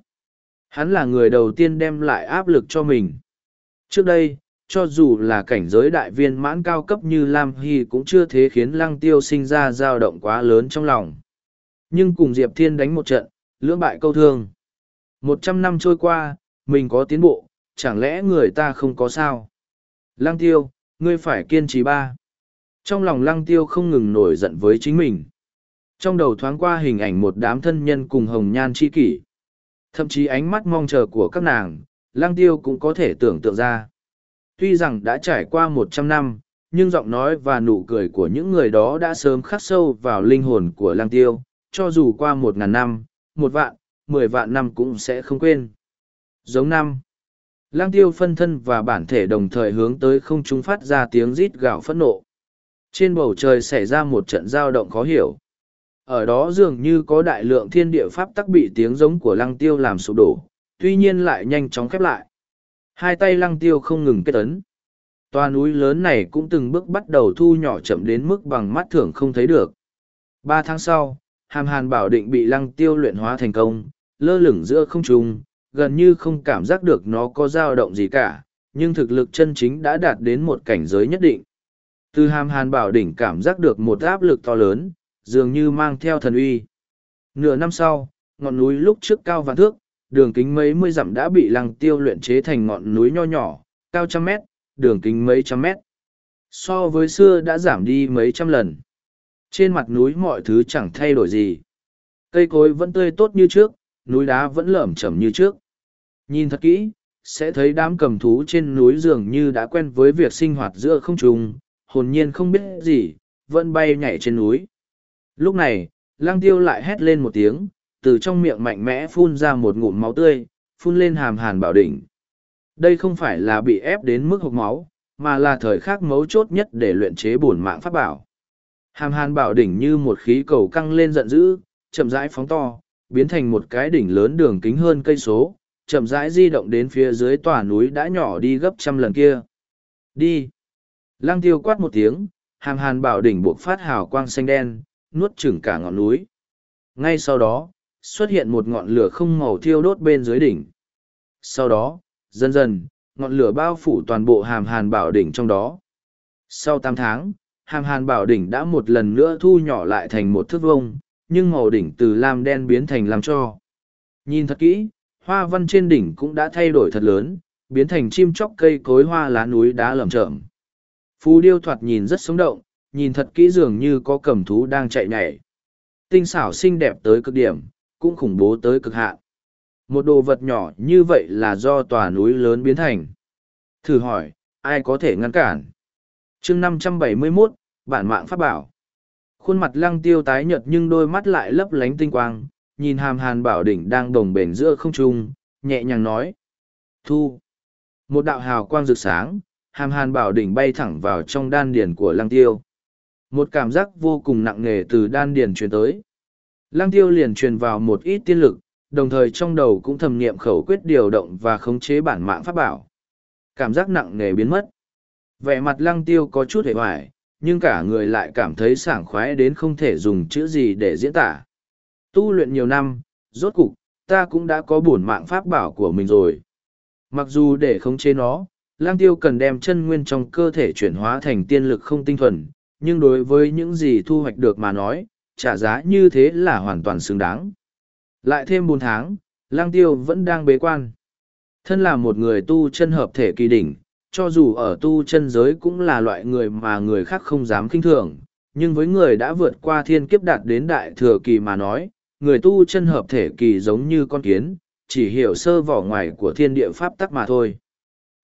Hắn là người đầu tiên đem lại áp lực cho mình. Trước đây, cho dù là cảnh giới đại viên mãn cao cấp như Lam Hy cũng chưa thế khiến lăng tiêu sinh ra dao động quá lớn trong lòng. Nhưng cùng Diệp Thiên đánh một trận, lưỡng bại câu thương. Một trăm năm trôi qua, mình có tiến bộ, chẳng lẽ người ta không có sao? Lăng tiêu, ngươi phải kiên trì ba. Trong lòng lăng tiêu không ngừng nổi giận với chính mình. Trong đầu thoáng qua hình ảnh một đám thân nhân cùng hồng nhan chi kỷ. Thậm chí ánh mắt mong chờ của các nàng, lăng tiêu cũng có thể tưởng tượng ra. Tuy rằng đã trải qua một trăm năm, nhưng giọng nói và nụ cười của những người đó đã sớm khắc sâu vào linh hồn của lăng tiêu, cho dù qua một ngàn năm, một vạn, mười vạn năm cũng sẽ không quên. Giống năm, lăng tiêu phân thân và bản thể đồng thời hướng tới không trung phát ra tiếng rít gạo phẫn nộ. Trên bầu trời xảy ra một trận giao động khó hiểu. Ở đó dường như có đại lượng thiên địa pháp tắc bị tiếng giống của lăng tiêu làm sụp đổ, tuy nhiên lại nhanh chóng khép lại. Hai tay lăng tiêu không ngừng kết ấn. Toa núi lớn này cũng từng bước bắt đầu thu nhỏ chậm đến mức bằng mắt thường không thấy được. Ba tháng sau, hàm hàn bảo định bị lăng tiêu luyện hóa thành công, lơ lửng giữa không trung, gần như không cảm giác được nó có dao động gì cả, nhưng thực lực chân chính đã đạt đến một cảnh giới nhất định. Từ hàm hàn bảo đỉnh cảm giác được một áp lực to lớn, dường như mang theo thần uy. Nửa năm sau, ngọn núi lúc trước cao vạn thước, đường kính mấy mươi dặm đã bị lăng tiêu luyện chế thành ngọn núi nho nhỏ, cao trăm mét, đường kính mấy trăm mét. So với xưa đã giảm đi mấy trăm lần. Trên mặt núi mọi thứ chẳng thay đổi gì. Cây cối vẫn tươi tốt như trước, núi đá vẫn lởm chởm như trước. Nhìn thật kỹ, sẽ thấy đám cầm thú trên núi dường như đã quen với việc sinh hoạt giữa không trung, hồn nhiên không biết gì, vẫn bay nhảy trên núi. Lúc này, lang tiêu lại hét lên một tiếng, từ trong miệng mạnh mẽ phun ra một ngụm máu tươi, phun lên hàm hàn bảo đỉnh. Đây không phải là bị ép đến mức hộc máu, mà là thời khắc mấu chốt nhất để luyện chế bổn mạng pháp bảo. Hàm hàn bảo đỉnh như một khí cầu căng lên giận dữ, chậm rãi phóng to, biến thành một cái đỉnh lớn đường kính hơn cây số, chậm rãi di động đến phía dưới tòa núi đã nhỏ đi gấp trăm lần kia. Đi! Lăng tiêu quát một tiếng, hàm hàn bảo đỉnh buộc phát hào quang xanh đen, nuốt chửng cả ngọn núi. Ngay sau đó, xuất hiện một ngọn lửa không màu thiêu đốt bên dưới đỉnh. Sau đó, dần dần, ngọn lửa bao phủ toàn bộ hàm hàn bảo đỉnh trong đó. Sau tám tháng, hàm hàn bảo đỉnh đã một lần nữa thu nhỏ lại thành một thước vông, nhưng màu đỉnh từ lam đen biến thành lam cho. Nhìn thật kỹ, hoa văn trên đỉnh cũng đã thay đổi thật lớn, biến thành chim chóc cây cối hoa lá núi đá lởm chởm. Phù điêu thoạt nhìn rất sống động, nhìn thật kỹ dường như có cầm thú đang chạy nhảy. Tinh xảo xinh đẹp tới cực điểm, cũng khủng bố tới cực hạn. Một đồ vật nhỏ như vậy là do tòa núi lớn biến thành. Thử hỏi, ai có thể ngăn cản? chương 571, bản mạng pháp bảo. Khuôn mặt lăng tiêu tái nhợt nhưng đôi mắt lại lấp lánh tinh quang, nhìn hàm hàn bảo đỉnh đang đồng bền giữa không trung, nhẹ nhàng nói. Thu. Một đạo hào quang rực sáng, hàm hàn bảo đỉnh bay thẳng vào trong đan điền của lăng tiêu. Một cảm giác vô cùng nặng nề từ đan điền truyền tới. Lăng tiêu liền truyền vào một ít tiên lực, đồng thời trong đầu cũng thầm niệm khẩu quyết điều động và khống chế bản mạng pháp bảo. Cảm giác nặng nề biến mất. Vẻ mặt lăng tiêu có chút hề hoài, nhưng cả người lại cảm thấy sảng khoái đến không thể dùng chữ gì để diễn tả. Tu luyện nhiều năm, rốt cục, ta cũng đã có bổn mạng pháp bảo của mình rồi. Mặc dù để khống chế nó, lang tiêu cần đem chân nguyên trong cơ thể chuyển hóa thành tiên lực không tinh thuần, nhưng đối với những gì thu hoạch được mà nói, trả giá như thế là hoàn toàn xứng đáng. Lại thêm bốn tháng, lang tiêu vẫn đang bế quan. Thân là một người tu chân hợp thể kỳ đỉnh, cho dù ở tu chân giới cũng là loại người mà người khác không dám kinh thường, nhưng với người đã vượt qua thiên kiếp đạt đến đại thừa kỳ mà nói, người tu chân hợp thể kỳ giống như con kiến, chỉ hiểu sơ vỏ ngoài của thiên địa pháp tắc mà thôi.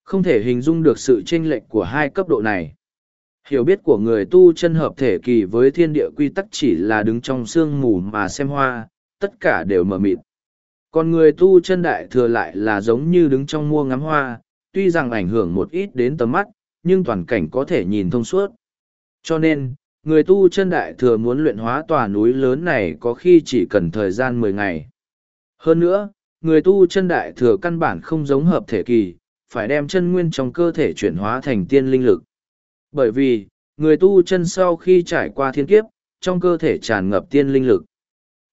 Không thể hình dung được sự chênh lệch của hai cấp độ này. Hiểu biết của người tu chân hợp thể kỳ với thiên địa quy tắc chỉ là đứng trong sương mù mà xem hoa, tất cả đều mờ mịt. Còn người tu chân đại thừa lại là giống như đứng trong mua ngắm hoa, tuy rằng ảnh hưởng một ít đến tầm mắt, nhưng toàn cảnh có thể nhìn thông suốt. Cho nên, người tu chân đại thừa muốn luyện hóa tòa núi lớn này có khi chỉ cần thời gian mười ngày. Hơn nữa, người tu chân đại thừa căn bản không giống hợp thể kỳ, phải đem chân nguyên trong cơ thể chuyển hóa thành tiên linh lực. Bởi vì, người tu chân sau khi trải qua thiên kiếp, trong cơ thể tràn ngập tiên linh lực.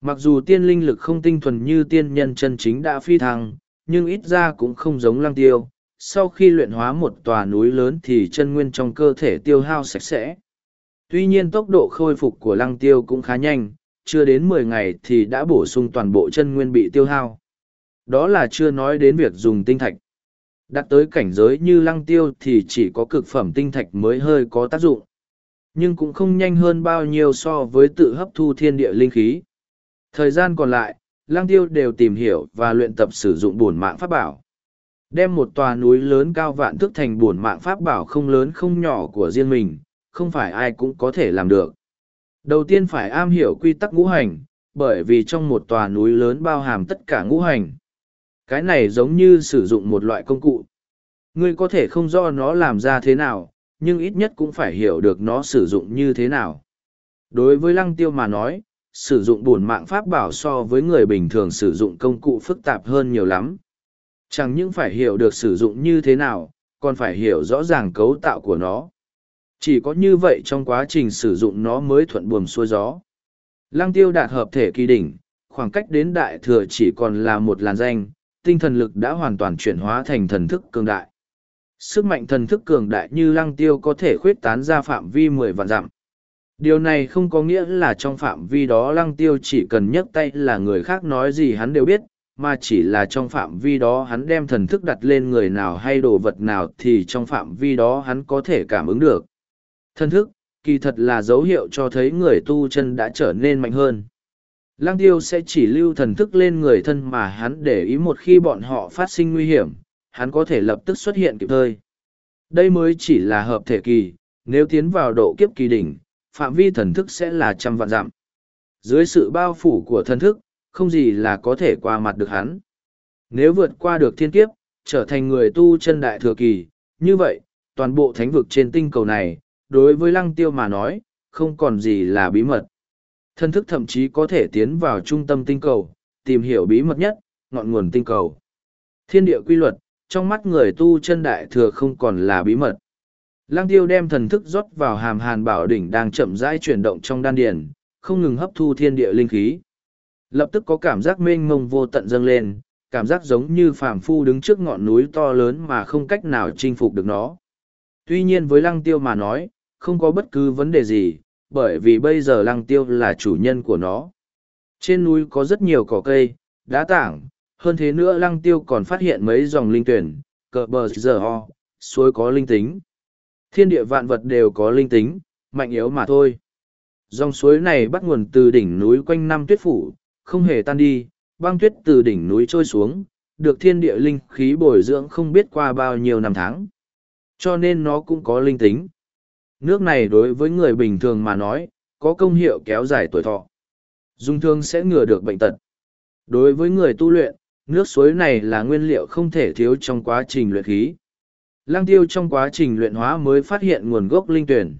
Mặc dù tiên linh lực không tinh thuần như tiên nhân chân chính đã phi thăng, nhưng ít ra cũng không giống lăng tiêu. Sau khi luyện hóa một tòa núi lớn thì chân nguyên trong cơ thể tiêu hao sạch sẽ. Tuy nhiên tốc độ khôi phục của lăng tiêu cũng khá nhanh, chưa đến mười ngày thì đã bổ sung toàn bộ chân nguyên bị tiêu hao. Đó là chưa nói đến việc dùng tinh thạch. Đặt tới cảnh giới như lăng tiêu thì chỉ có cực phẩm tinh thạch mới hơi có tác dụng. Nhưng cũng không nhanh hơn bao nhiêu so với tự hấp thu thiên địa linh khí. Thời gian còn lại, lăng tiêu đều tìm hiểu và luyện tập sử dụng bổn mạng pháp bảo. Đem một tòa núi lớn cao vạn thức thành bổn mạng pháp bảo không lớn không nhỏ của riêng mình, không phải ai cũng có thể làm được. Đầu tiên phải am hiểu quy tắc ngũ hành, bởi vì trong một tòa núi lớn bao hàm tất cả ngũ hành. Cái này giống như sử dụng một loại công cụ. Ngươi có thể không do nó làm ra thế nào, nhưng ít nhất cũng phải hiểu được nó sử dụng như thế nào. Đối với lăng tiêu mà nói, sử dụng bổn mạng pháp bảo so với người bình thường sử dụng công cụ phức tạp hơn nhiều lắm. Chẳng những phải hiểu được sử dụng như thế nào, còn phải hiểu rõ ràng cấu tạo của nó. Chỉ có như vậy trong quá trình sử dụng nó mới thuận buồm xuôi gió. Lăng tiêu đạt hợp thể kỳ đỉnh, khoảng cách đến đại thừa chỉ còn là một làn danh, tinh thần lực đã hoàn toàn chuyển hóa thành thần thức cường đại. Sức mạnh thần thức cường đại như lăng tiêu có thể khuyết tán ra phạm vi mười vạn dặm. Điều này không có nghĩa là trong phạm vi đó lăng tiêu chỉ cần nhấc tay là người khác nói gì hắn đều biết, mà chỉ là trong phạm vi đó hắn đem thần thức đặt lên người nào hay đồ vật nào thì trong phạm vi đó hắn có thể cảm ứng được. Thần thức, kỳ thật là dấu hiệu cho thấy người tu chân đã trở nên mạnh hơn. Lăng tiêu sẽ chỉ lưu thần thức lên người thân mà hắn để ý một khi bọn họ phát sinh nguy hiểm, hắn có thể lập tức xuất hiện kịp thời. Đây mới chỉ là hợp thể kỳ, nếu tiến vào độ kiếp kỳ đỉnh, phạm vi thần thức sẽ là trăm vạn dặm. Dưới sự bao phủ của thần thức, không gì là có thể qua mặt được hắn. Nếu vượt qua được thiên kiếp, trở thành người tu chân đại thừa kỳ, như vậy, toàn bộ thánh vực trên tinh cầu này, đối với lăng tiêu mà nói, không còn gì là bí mật. Thân thức thậm chí có thể tiến vào trung tâm tinh cầu, tìm hiểu bí mật nhất, ngọn nguồn tinh cầu. Thiên địa quy luật, trong mắt người tu chân đại thừa không còn là bí mật. Lăng tiêu đem thần thức rót vào hàm hàn bảo đỉnh đang chậm rãi chuyển động trong đan điền, không ngừng hấp thu thiên địa linh khí. Lập tức có cảm giác mênh mông vô tận dâng lên, cảm giác giống như phàm phu đứng trước ngọn núi to lớn mà không cách nào chinh phục được nó. Tuy nhiên với lăng tiêu mà nói, không có bất cứ vấn đề gì, bởi vì bây giờ lăng tiêu là chủ nhân của nó. Trên núi có rất nhiều cỏ cây, đá tảng, hơn thế nữa lăng tiêu còn phát hiện mấy dòng linh tuyển, cờ bờ giờ ho, suối có linh tính. Thiên địa vạn vật đều có linh tính, mạnh yếu mà thôi. Dòng suối này bắt nguồn từ đỉnh núi quanh năm tuyết phủ, không hề tan đi, băng tuyết từ đỉnh núi trôi xuống, được thiên địa linh khí bồi dưỡng không biết qua bao nhiêu năm tháng. Cho nên nó cũng có linh tính. Nước này đối với người bình thường mà nói, có công hiệu kéo dài tuổi thọ. Dung thương sẽ ngừa được bệnh tật. Đối với người tu luyện, nước suối này là nguyên liệu không thể thiếu trong quá trình luyện khí. Lăng tiêu trong quá trình luyện hóa mới phát hiện nguồn gốc linh tuyển.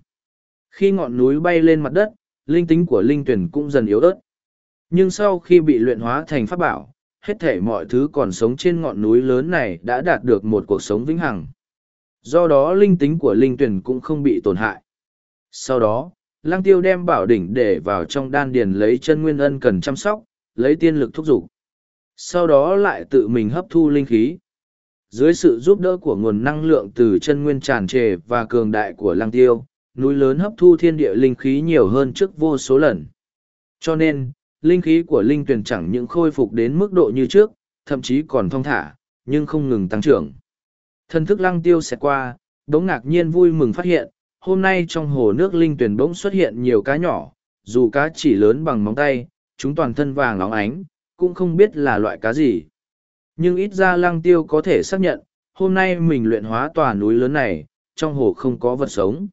Khi ngọn núi bay lên mặt đất, linh tính của linh tuyển cũng dần yếu ớt. Nhưng sau khi bị luyện hóa thành pháp bảo, hết thể mọi thứ còn sống trên ngọn núi lớn này đã đạt được một cuộc sống vĩnh hằng. Do đó linh tính của linh tuyển cũng không bị tổn hại. Sau đó, lăng tiêu đem bảo đỉnh để vào trong đan điền lấy chân nguyên ân cần chăm sóc, lấy tiên lực thúc giục. Sau đó lại tự mình hấp thu linh khí. Dưới sự giúp đỡ của nguồn năng lượng từ chân nguyên tràn trề và cường đại của lăng tiêu, núi lớn hấp thu thiên địa linh khí nhiều hơn trước vô số lần. Cho nên, linh khí của linh tuyển chẳng những khôi phục đến mức độ như trước, thậm chí còn thong thả, nhưng không ngừng tăng trưởng. Thân thức lăng tiêu xẹt qua, đống ngạc nhiên vui mừng phát hiện, hôm nay trong hồ nước linh tuyển bỗng xuất hiện nhiều cá nhỏ, dù cá chỉ lớn bằng móng tay, chúng toàn thân vàng óng ánh, cũng không biết là loại cá gì. Nhưng ít ra lăng tiêu có thể xác nhận, hôm nay mình luyện hóa tòa núi lớn này, trong hồ không có vật sống.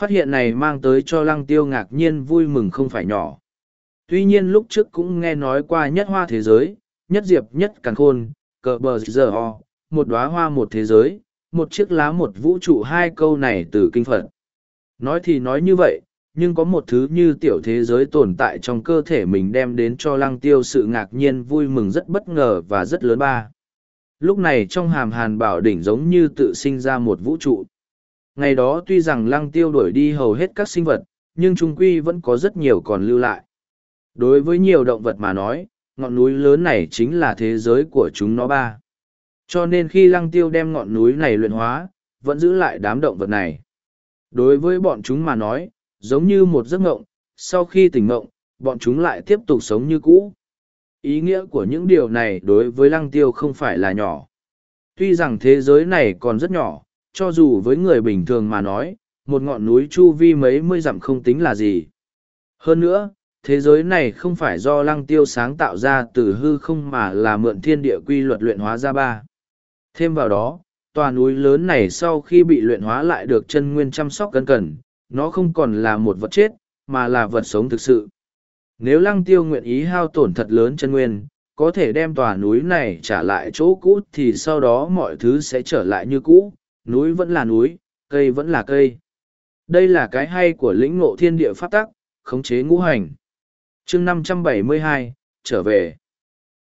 Phát hiện này mang tới cho lăng tiêu ngạc nhiên vui mừng không phải nhỏ. Tuy nhiên lúc trước cũng nghe nói qua nhất hoa thế giới, nhất diệp nhất càng khôn, cờ bờ giờ ho, một đoá hoa một thế giới, một chiếc lá một vũ trụ hai câu này từ kinh phật. Nói thì nói như vậy, nhưng có một thứ như tiểu thế giới tồn tại trong cơ thể mình đem đến cho lăng tiêu sự ngạc nhiên vui mừng rất bất ngờ và rất lớn ba. Lúc này trong hàm hàn bảo đỉnh giống như tự sinh ra một vũ trụ. Ngày đó tuy rằng lăng tiêu đuổi đi hầu hết các sinh vật, nhưng trung quy vẫn có rất nhiều còn lưu lại. Đối với nhiều động vật mà nói, ngọn núi lớn này chính là thế giới của chúng nó ba. Cho nên khi lăng tiêu đem ngọn núi này luyện hóa, vẫn giữ lại đám động vật này. Đối với bọn chúng mà nói, giống như một giấc ngộng, sau khi tỉnh ngộng, bọn chúng lại tiếp tục sống như cũ. Ý nghĩa của những điều này đối với lăng tiêu không phải là nhỏ. Tuy rằng thế giới này còn rất nhỏ, cho dù với người bình thường mà nói, một ngọn núi chu vi mấy mươi dặm không tính là gì. Hơn nữa, thế giới này không phải do lăng tiêu sáng tạo ra từ hư không mà là mượn thiên địa quy luật luyện hóa ra ba. Thêm vào đó, tòa núi lớn này sau khi bị luyện hóa lại được chân nguyên chăm sóc cẩn cẩn, nó không còn là một vật chết, mà là vật sống thực sự. Nếu lăng tiêu nguyện ý hao tổn thật lớn chân nguyên, có thể đem tòa núi này trả lại chỗ cũ thì sau đó mọi thứ sẽ trở lại như cũ, núi vẫn là núi, cây vẫn là cây. Đây là cái hay của lĩnh ngộ thiên địa pháp tắc, khống chế ngũ hành. chương 572, trở về.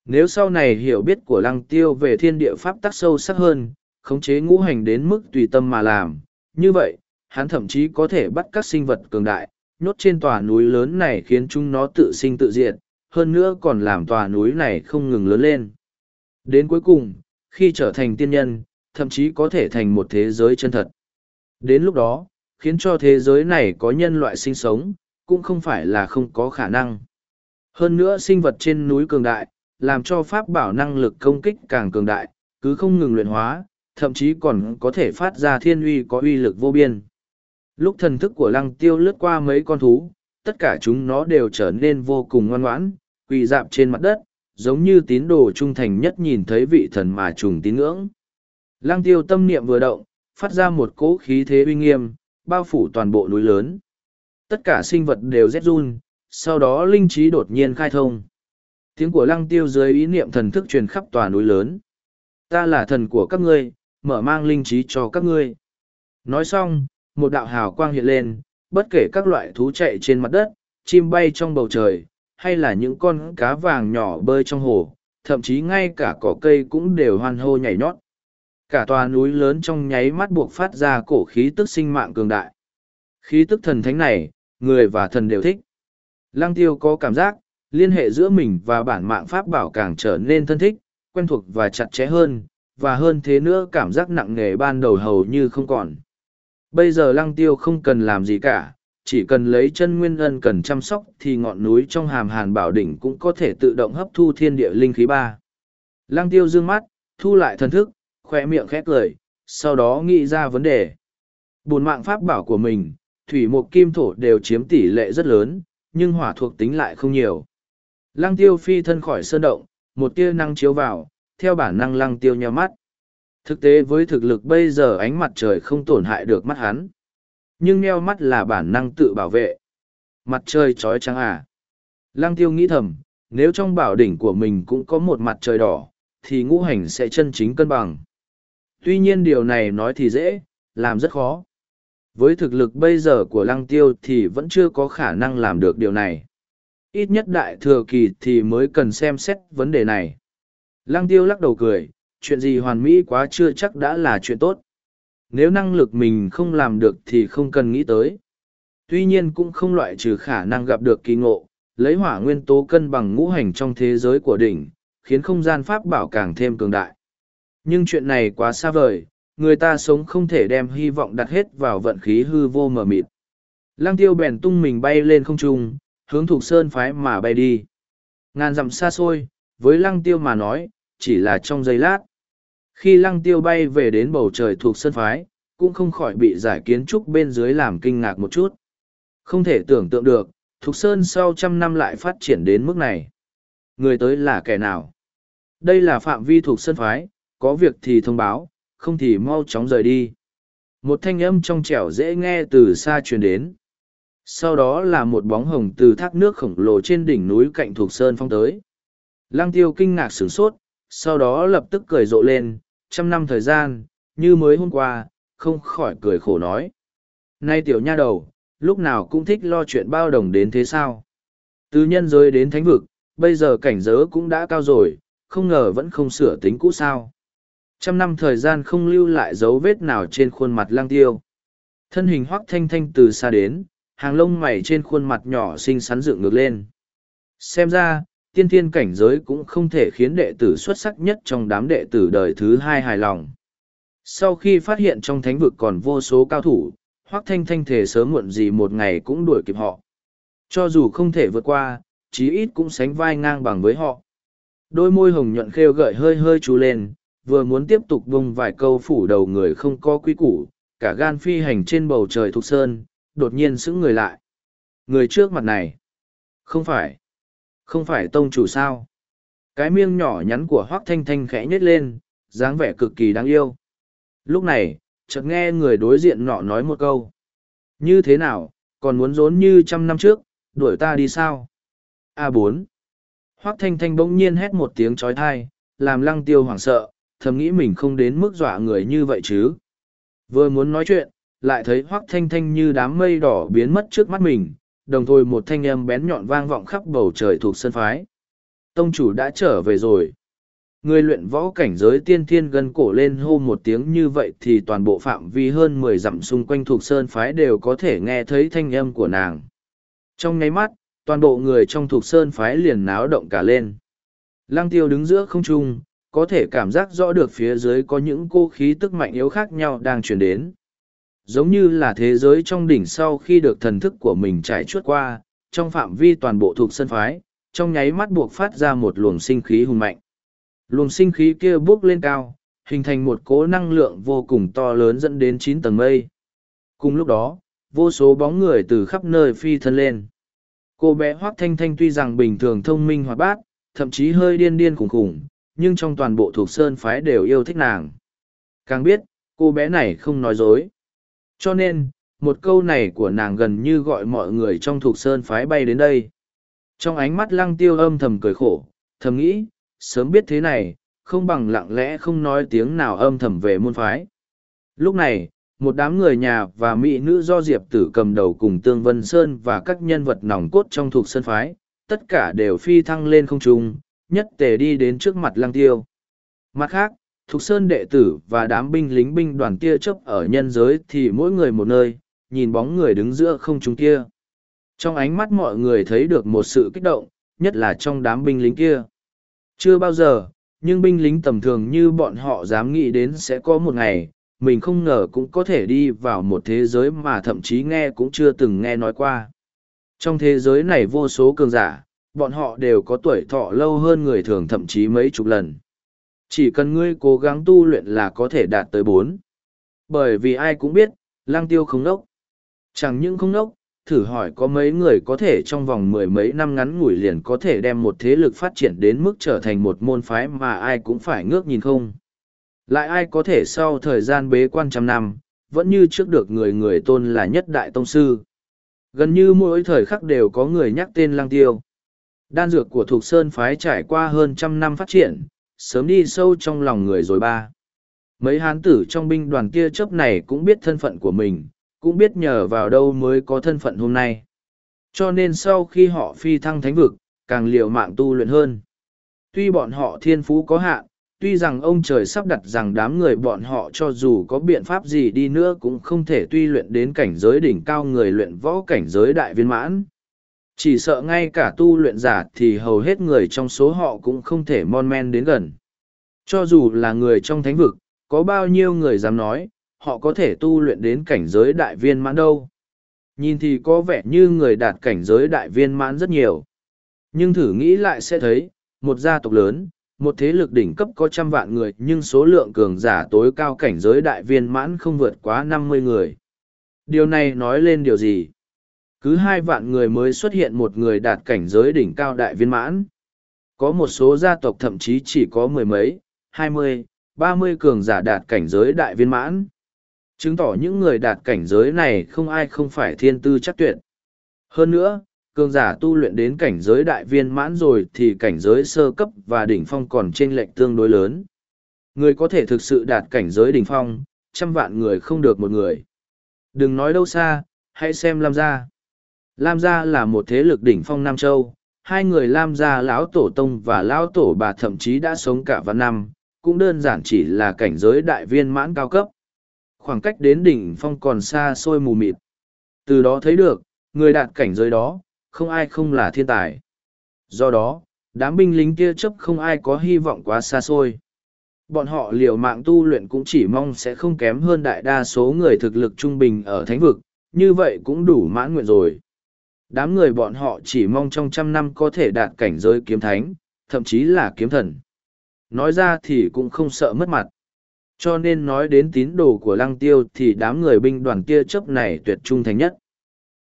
Nếu sau này hiểu biết của lăng tiêu về thiên địa pháp tắc sâu sắc hơn, khống chế ngũ hành đến mức tùy tâm mà làm, như vậy, hắn thậm chí có thể bắt các sinh vật cường đại, nhốt trên tòa núi lớn này khiến chúng nó tự sinh tự diệt, hơn nữa còn làm tòa núi này không ngừng lớn lên. Đến cuối cùng, khi trở thành tiên nhân, thậm chí có thể thành một thế giới chân thật. Đến lúc đó, khiến cho thế giới này có nhân loại sinh sống, cũng không phải là không có khả năng. Hơn nữa sinh vật trên núi cường đại, làm cho pháp bảo năng lực công kích càng cường đại, cứ không ngừng luyện hóa, thậm chí còn có thể phát ra thiên uy có uy lực vô biên. Lúc thần thức của lăng tiêu lướt qua mấy con thú, tất cả chúng nó đều trở nên vô cùng ngoan ngoãn, quỳ dạp trên mặt đất, giống như tín đồ trung thành nhất nhìn thấy vị thần mà trùng tín ngưỡng. Lăng tiêu tâm niệm vừa động, phát ra một cỗ khí thế uy nghiêm, bao phủ toàn bộ núi lớn. Tất cả sinh vật đều rét run, sau đó linh trí đột nhiên khai thông. Tiếng của lăng tiêu dưới ý niệm thần thức truyền khắp tòa núi lớn. Ta là thần của các ngươi, mở mang linh trí cho các ngươi. Nói xong, một đạo hào quang hiện lên, bất kể các loại thú chạy trên mặt đất, chim bay trong bầu trời, hay là những con cá vàng nhỏ bơi trong hồ, thậm chí ngay cả cỏ cây cũng đều hoan hô nhảy nhót. Cả tòa núi lớn trong nháy mắt buộc phát ra cổ khí tức sinh mạng cường đại. Khí tức thần thánh này, người và thần đều thích. Lăng tiêu có cảm giác, liên hệ giữa mình và bản mạng pháp bảo càng trở nên thân thích, quen thuộc và chặt chẽ hơn, và hơn thế nữa cảm giác nặng nề ban đầu hầu như không còn. Bây giờ lăng tiêu không cần làm gì cả, chỉ cần lấy chân nguyên ân cần chăm sóc thì ngọn núi trong hàm hàn bảo đỉnh cũng có thể tự động hấp thu thiên địa linh khí ba. Lăng tiêu dương mắt, thu lại thần thức, khỏe miệng khét lời, sau đó nghĩ ra vấn đề. Bùn mạng pháp bảo của mình, thủy mục kim thổ đều chiếm tỷ lệ rất lớn, nhưng hỏa thuộc tính lại không nhiều. Lăng tiêu phi thân khỏi sơn động, một tia năng chiếu vào, theo bản năng lăng tiêu nheo mắt. Thực tế với thực lực bây giờ ánh mặt trời không tổn hại được mắt hắn. Nhưng nheo mắt là bản năng tự bảo vệ. Mặt trời trói trắng à. Lăng tiêu nghĩ thầm, nếu trong bảo đỉnh của mình cũng có một mặt trời đỏ, thì ngũ hành sẽ chân chính cân bằng. Tuy nhiên điều này nói thì dễ, làm rất khó. Với thực lực bây giờ của lăng tiêu thì vẫn chưa có khả năng làm được điều này. Ít nhất đại thừa kỳ thì mới cần xem xét vấn đề này. Lăng tiêu lắc đầu cười, chuyện gì hoàn mỹ quá chưa chắc đã là chuyện tốt. nếu năng lực mình không làm được thì không cần nghĩ tới tuy nhiên cũng không loại trừ khả năng gặp được kỳ ngộ lấy hỏa nguyên tố cân bằng ngũ hành trong thế giới của đỉnh khiến không gian pháp bảo càng thêm cường đại nhưng chuyện này quá xa vời người ta sống không thể đem hy vọng đặt hết vào vận khí hư vô mờ mịt lăng tiêu bèn tung mình bay lên không trung hướng thuộc sơn phái mà bay đi. Ngàn dặm xa xôi, với lăng tiêu mà nói, chỉ là trong giây lát. Khi lăng tiêu bay về đến bầu trời thuộc sơn phái, cũng không khỏi bị giải kiến trúc bên dưới làm kinh ngạc một chút. Không thể tưởng tượng được thục sơn sau trăm năm lại phát triển đến mức này. Người tới là kẻ nào? Đây là phạm vi thuộc sơn phái, có việc thì thông báo, không thì mau chóng rời đi. Một thanh âm trong trẻo dễ nghe từ xa truyền đến sau đó là một bóng hồng từ thác nước khổng lồ trên đỉnh núi cạnh thuộc sơn phong tới. Lăng tiêu kinh ngạc sửng sốt, sau đó lập tức cười rộ lên, trăm năm thời gian, như mới hôm qua, không khỏi cười khổ nói. Nay tiểu nha đầu, lúc nào cũng thích lo chuyện bao đồng đến thế sao? Từ nhân giới đến thánh vực, bây giờ cảnh giới cũng đã cao rồi, không ngờ vẫn không sửa tính cũ sao? Trăm năm thời gian không lưu lại dấu vết nào trên khuôn mặt lang tiêu. Thân hình hoác thanh thanh từ xa đến hàng lông mày trên khuôn mặt nhỏ xinh xắn dựng ngược lên. Xem ra, tiên thiên cảnh giới cũng không thể khiến đệ tử xuất sắc nhất trong đám đệ tử đời thứ hai hài lòng. Sau khi phát hiện trong thánh vực còn vô số cao thủ hoác thanh thanh thể sớm muộn gì một ngày cũng đuổi kịp họ. Cho dù không thể vượt qua, chí ít cũng sánh vai ngang bằng với họ. Đôi môi hồng nhuận khêu gợi hơi hơi chú lên, vừa muốn tiếp tục bông vài câu phủ đầu người không có quy củ, cả gan phi hành trên bầu trời thục sơn đột nhiên sững người lại. Người trước mặt này. Không phải. Không phải tông chủ sao? Cái miêng nhỏ nhắn của hoác thanh thanh khẽ nhếch lên, dáng vẻ cực kỳ đáng yêu. Lúc này, chợt nghe người đối diện nọ nói một câu. Như thế nào, còn muốn rốn như trăm năm trước, đuổi ta đi sao? A bốn. Hoác thanh thanh bỗng nhiên hét một tiếng trói thai làm lăng tiêu hoảng sợ, thầm nghĩ mình không đến mức dọa người như vậy chứ. Vừa muốn nói chuyện lại thấy hoác thanh thanh như đám mây đỏ biến mất trước mắt mình, đồng thời một thanh âm bén nhọn vang vọng khắp bầu trời thuộc sân phái. Tông chủ đã trở về rồi. Người luyện võ cảnh giới tiên thiên gân cổ lên hô một tiếng như vậy thì toàn bộ phạm vi hơn mười dặm xung quanh thuộc sơn phái đều có thể nghe thấy thanh âm của nàng. Trong nháy mắt, toàn bộ người trong thuộc sơn phái liền náo động cả lên. Lăng tiêu đứng giữa không trung, có thể cảm giác rõ được phía dưới có những cô khí tức mạnh yếu khác nhau đang chuyển đến giống như là thế giới trong đỉnh sau khi được thần thức của mình trải chuốt qua, trong phạm vi toàn bộ thuộc sân phái, trong nháy mắt buộc phát ra một luồng sinh khí hùng mạnh. Luồng sinh khí kia bước lên cao, hình thành một cố năng lượng vô cùng to lớn dẫn đến chín tầng mây. Cùng lúc đó, vô số bóng người từ khắp nơi phi thân lên. Cô bé hoác thanh thanh tuy rằng bình thường thông minh hoạt bát, thậm chí hơi điên điên khủng khủng, nhưng trong toàn bộ thuộc sơn phái đều yêu thích nàng. Càng biết, cô bé này không nói dối cho nên, một câu này của nàng gần như gọi mọi người trong thuộc sơn phái bay đến đây. Trong ánh mắt lăng tiêu âm thầm cười khổ, thầm nghĩ, sớm biết thế này, không bằng lặng lẽ không nói tiếng nào âm thầm về môn phái. Lúc này, một đám người nhà và mỹ nữ do diệp tử cầm đầu cùng tương vân sơn và các nhân vật nòng cốt trong thuộc sơn phái, tất cả đều phi thăng lên không trung, nhất tề đi đến trước mặt lăng tiêu. Mặt khác Thục Sơn đệ tử và đám binh lính binh đoàn kia chấp ở nhân giới thì mỗi người một nơi, nhìn bóng người đứng giữa không trung kia. Trong ánh mắt mọi người thấy được một sự kích động, nhất là trong đám binh lính kia. Chưa bao giờ, nhưng binh lính tầm thường như bọn họ dám nghĩ đến sẽ có một ngày, mình không ngờ cũng có thể đi vào một thế giới mà thậm chí nghe cũng chưa từng nghe nói qua. Trong thế giới này vô số cường giả, bọn họ đều có tuổi thọ lâu hơn người thường thậm chí mấy chục lần. Chỉ cần ngươi cố gắng tu luyện là có thể đạt tới bốn. Bởi vì ai cũng biết, lang tiêu không nốc. Chẳng những không nốc, thử hỏi có mấy người có thể trong vòng mười mấy năm ngắn ngủi liền có thể đem một thế lực phát triển đến mức trở thành một môn phái mà ai cũng phải ngước nhìn không. Lại ai có thể sau thời gian bế quan trăm năm, vẫn như trước được người người tôn là nhất đại tông sư. Gần như mỗi thời khắc đều có người nhắc tên lang tiêu. Đan dược của Thục Sơn phái trải qua hơn trăm năm phát triển, sớm đi sâu trong lòng người rồi ba. Mấy hán tử trong binh đoàn kia chớp này cũng biết thân phận của mình, cũng biết nhờ vào đâu mới có thân phận hôm nay. Cho nên sau khi họ phi thăng thánh vực, càng liều mạng tu luyện hơn. Tuy bọn họ thiên phú có hạn, tuy rằng ông trời sắp đặt rằng đám người bọn họ cho dù có biện pháp gì đi nữa cũng không thể tuy luyện đến cảnh giới đỉnh cao người luyện võ cảnh giới đại viên mãn. Chỉ sợ ngay cả tu luyện giả thì hầu hết người trong số họ cũng không thể mon men đến gần. Cho dù là người trong thánh vực, có bao nhiêu người dám nói, họ có thể tu luyện đến cảnh giới đại viên mãn đâu. Nhìn thì có vẻ như người đạt cảnh giới đại viên mãn rất nhiều. Nhưng thử nghĩ lại sẽ thấy, một gia tộc lớn, một thế lực đỉnh cấp có trăm vạn người nhưng số lượng cường giả tối cao cảnh giới đại viên mãn không vượt quá năm mươi người. Điều này nói lên điều gì? Cứ hai vạn người mới xuất hiện một người đạt cảnh giới đỉnh cao đại viên mãn. Có một số gia tộc thậm chí chỉ có mười mấy, hai mươi, ba mươi cường giả đạt cảnh giới đại viên mãn. Chứng tỏ những người đạt cảnh giới này không ai không phải thiên tư chắc tuyệt. Hơn nữa, cường giả tu luyện đến cảnh giới đại viên mãn rồi thì cảnh giới sơ cấp và đỉnh phong còn trên lệch tương đối lớn. Người có thể thực sự đạt cảnh giới đỉnh phong, trăm vạn người không được một người. Đừng nói đâu xa, hãy xem Lam Gia. Lam Gia là một thế lực đỉnh phong Nam Châu, hai người Lam Gia lão tổ tông và lão tổ bà thậm chí đã sống cả vạn năm, cũng đơn giản chỉ là cảnh giới đại viên mãn cao cấp. Khoảng cách đến đỉnh phong còn xa xôi mù mịt. Từ đó thấy được, người đạt cảnh giới đó, không ai không là thiên tài. Do đó, đám binh lính kia chấp không ai có hy vọng quá xa xôi. Bọn họ liều mạng tu luyện cũng chỉ mong sẽ không kém hơn đại đa số người thực lực trung bình ở thánh vực, như vậy cũng đủ mãn nguyện rồi. Đám người bọn họ chỉ mong trong trăm năm có thể đạt cảnh giới kiếm thánh, thậm chí là kiếm thần. Nói ra thì cũng không sợ mất mặt. Cho nên nói đến tín đồ của lăng tiêu thì đám người binh đoàn kia chấp này tuyệt trung thành nhất.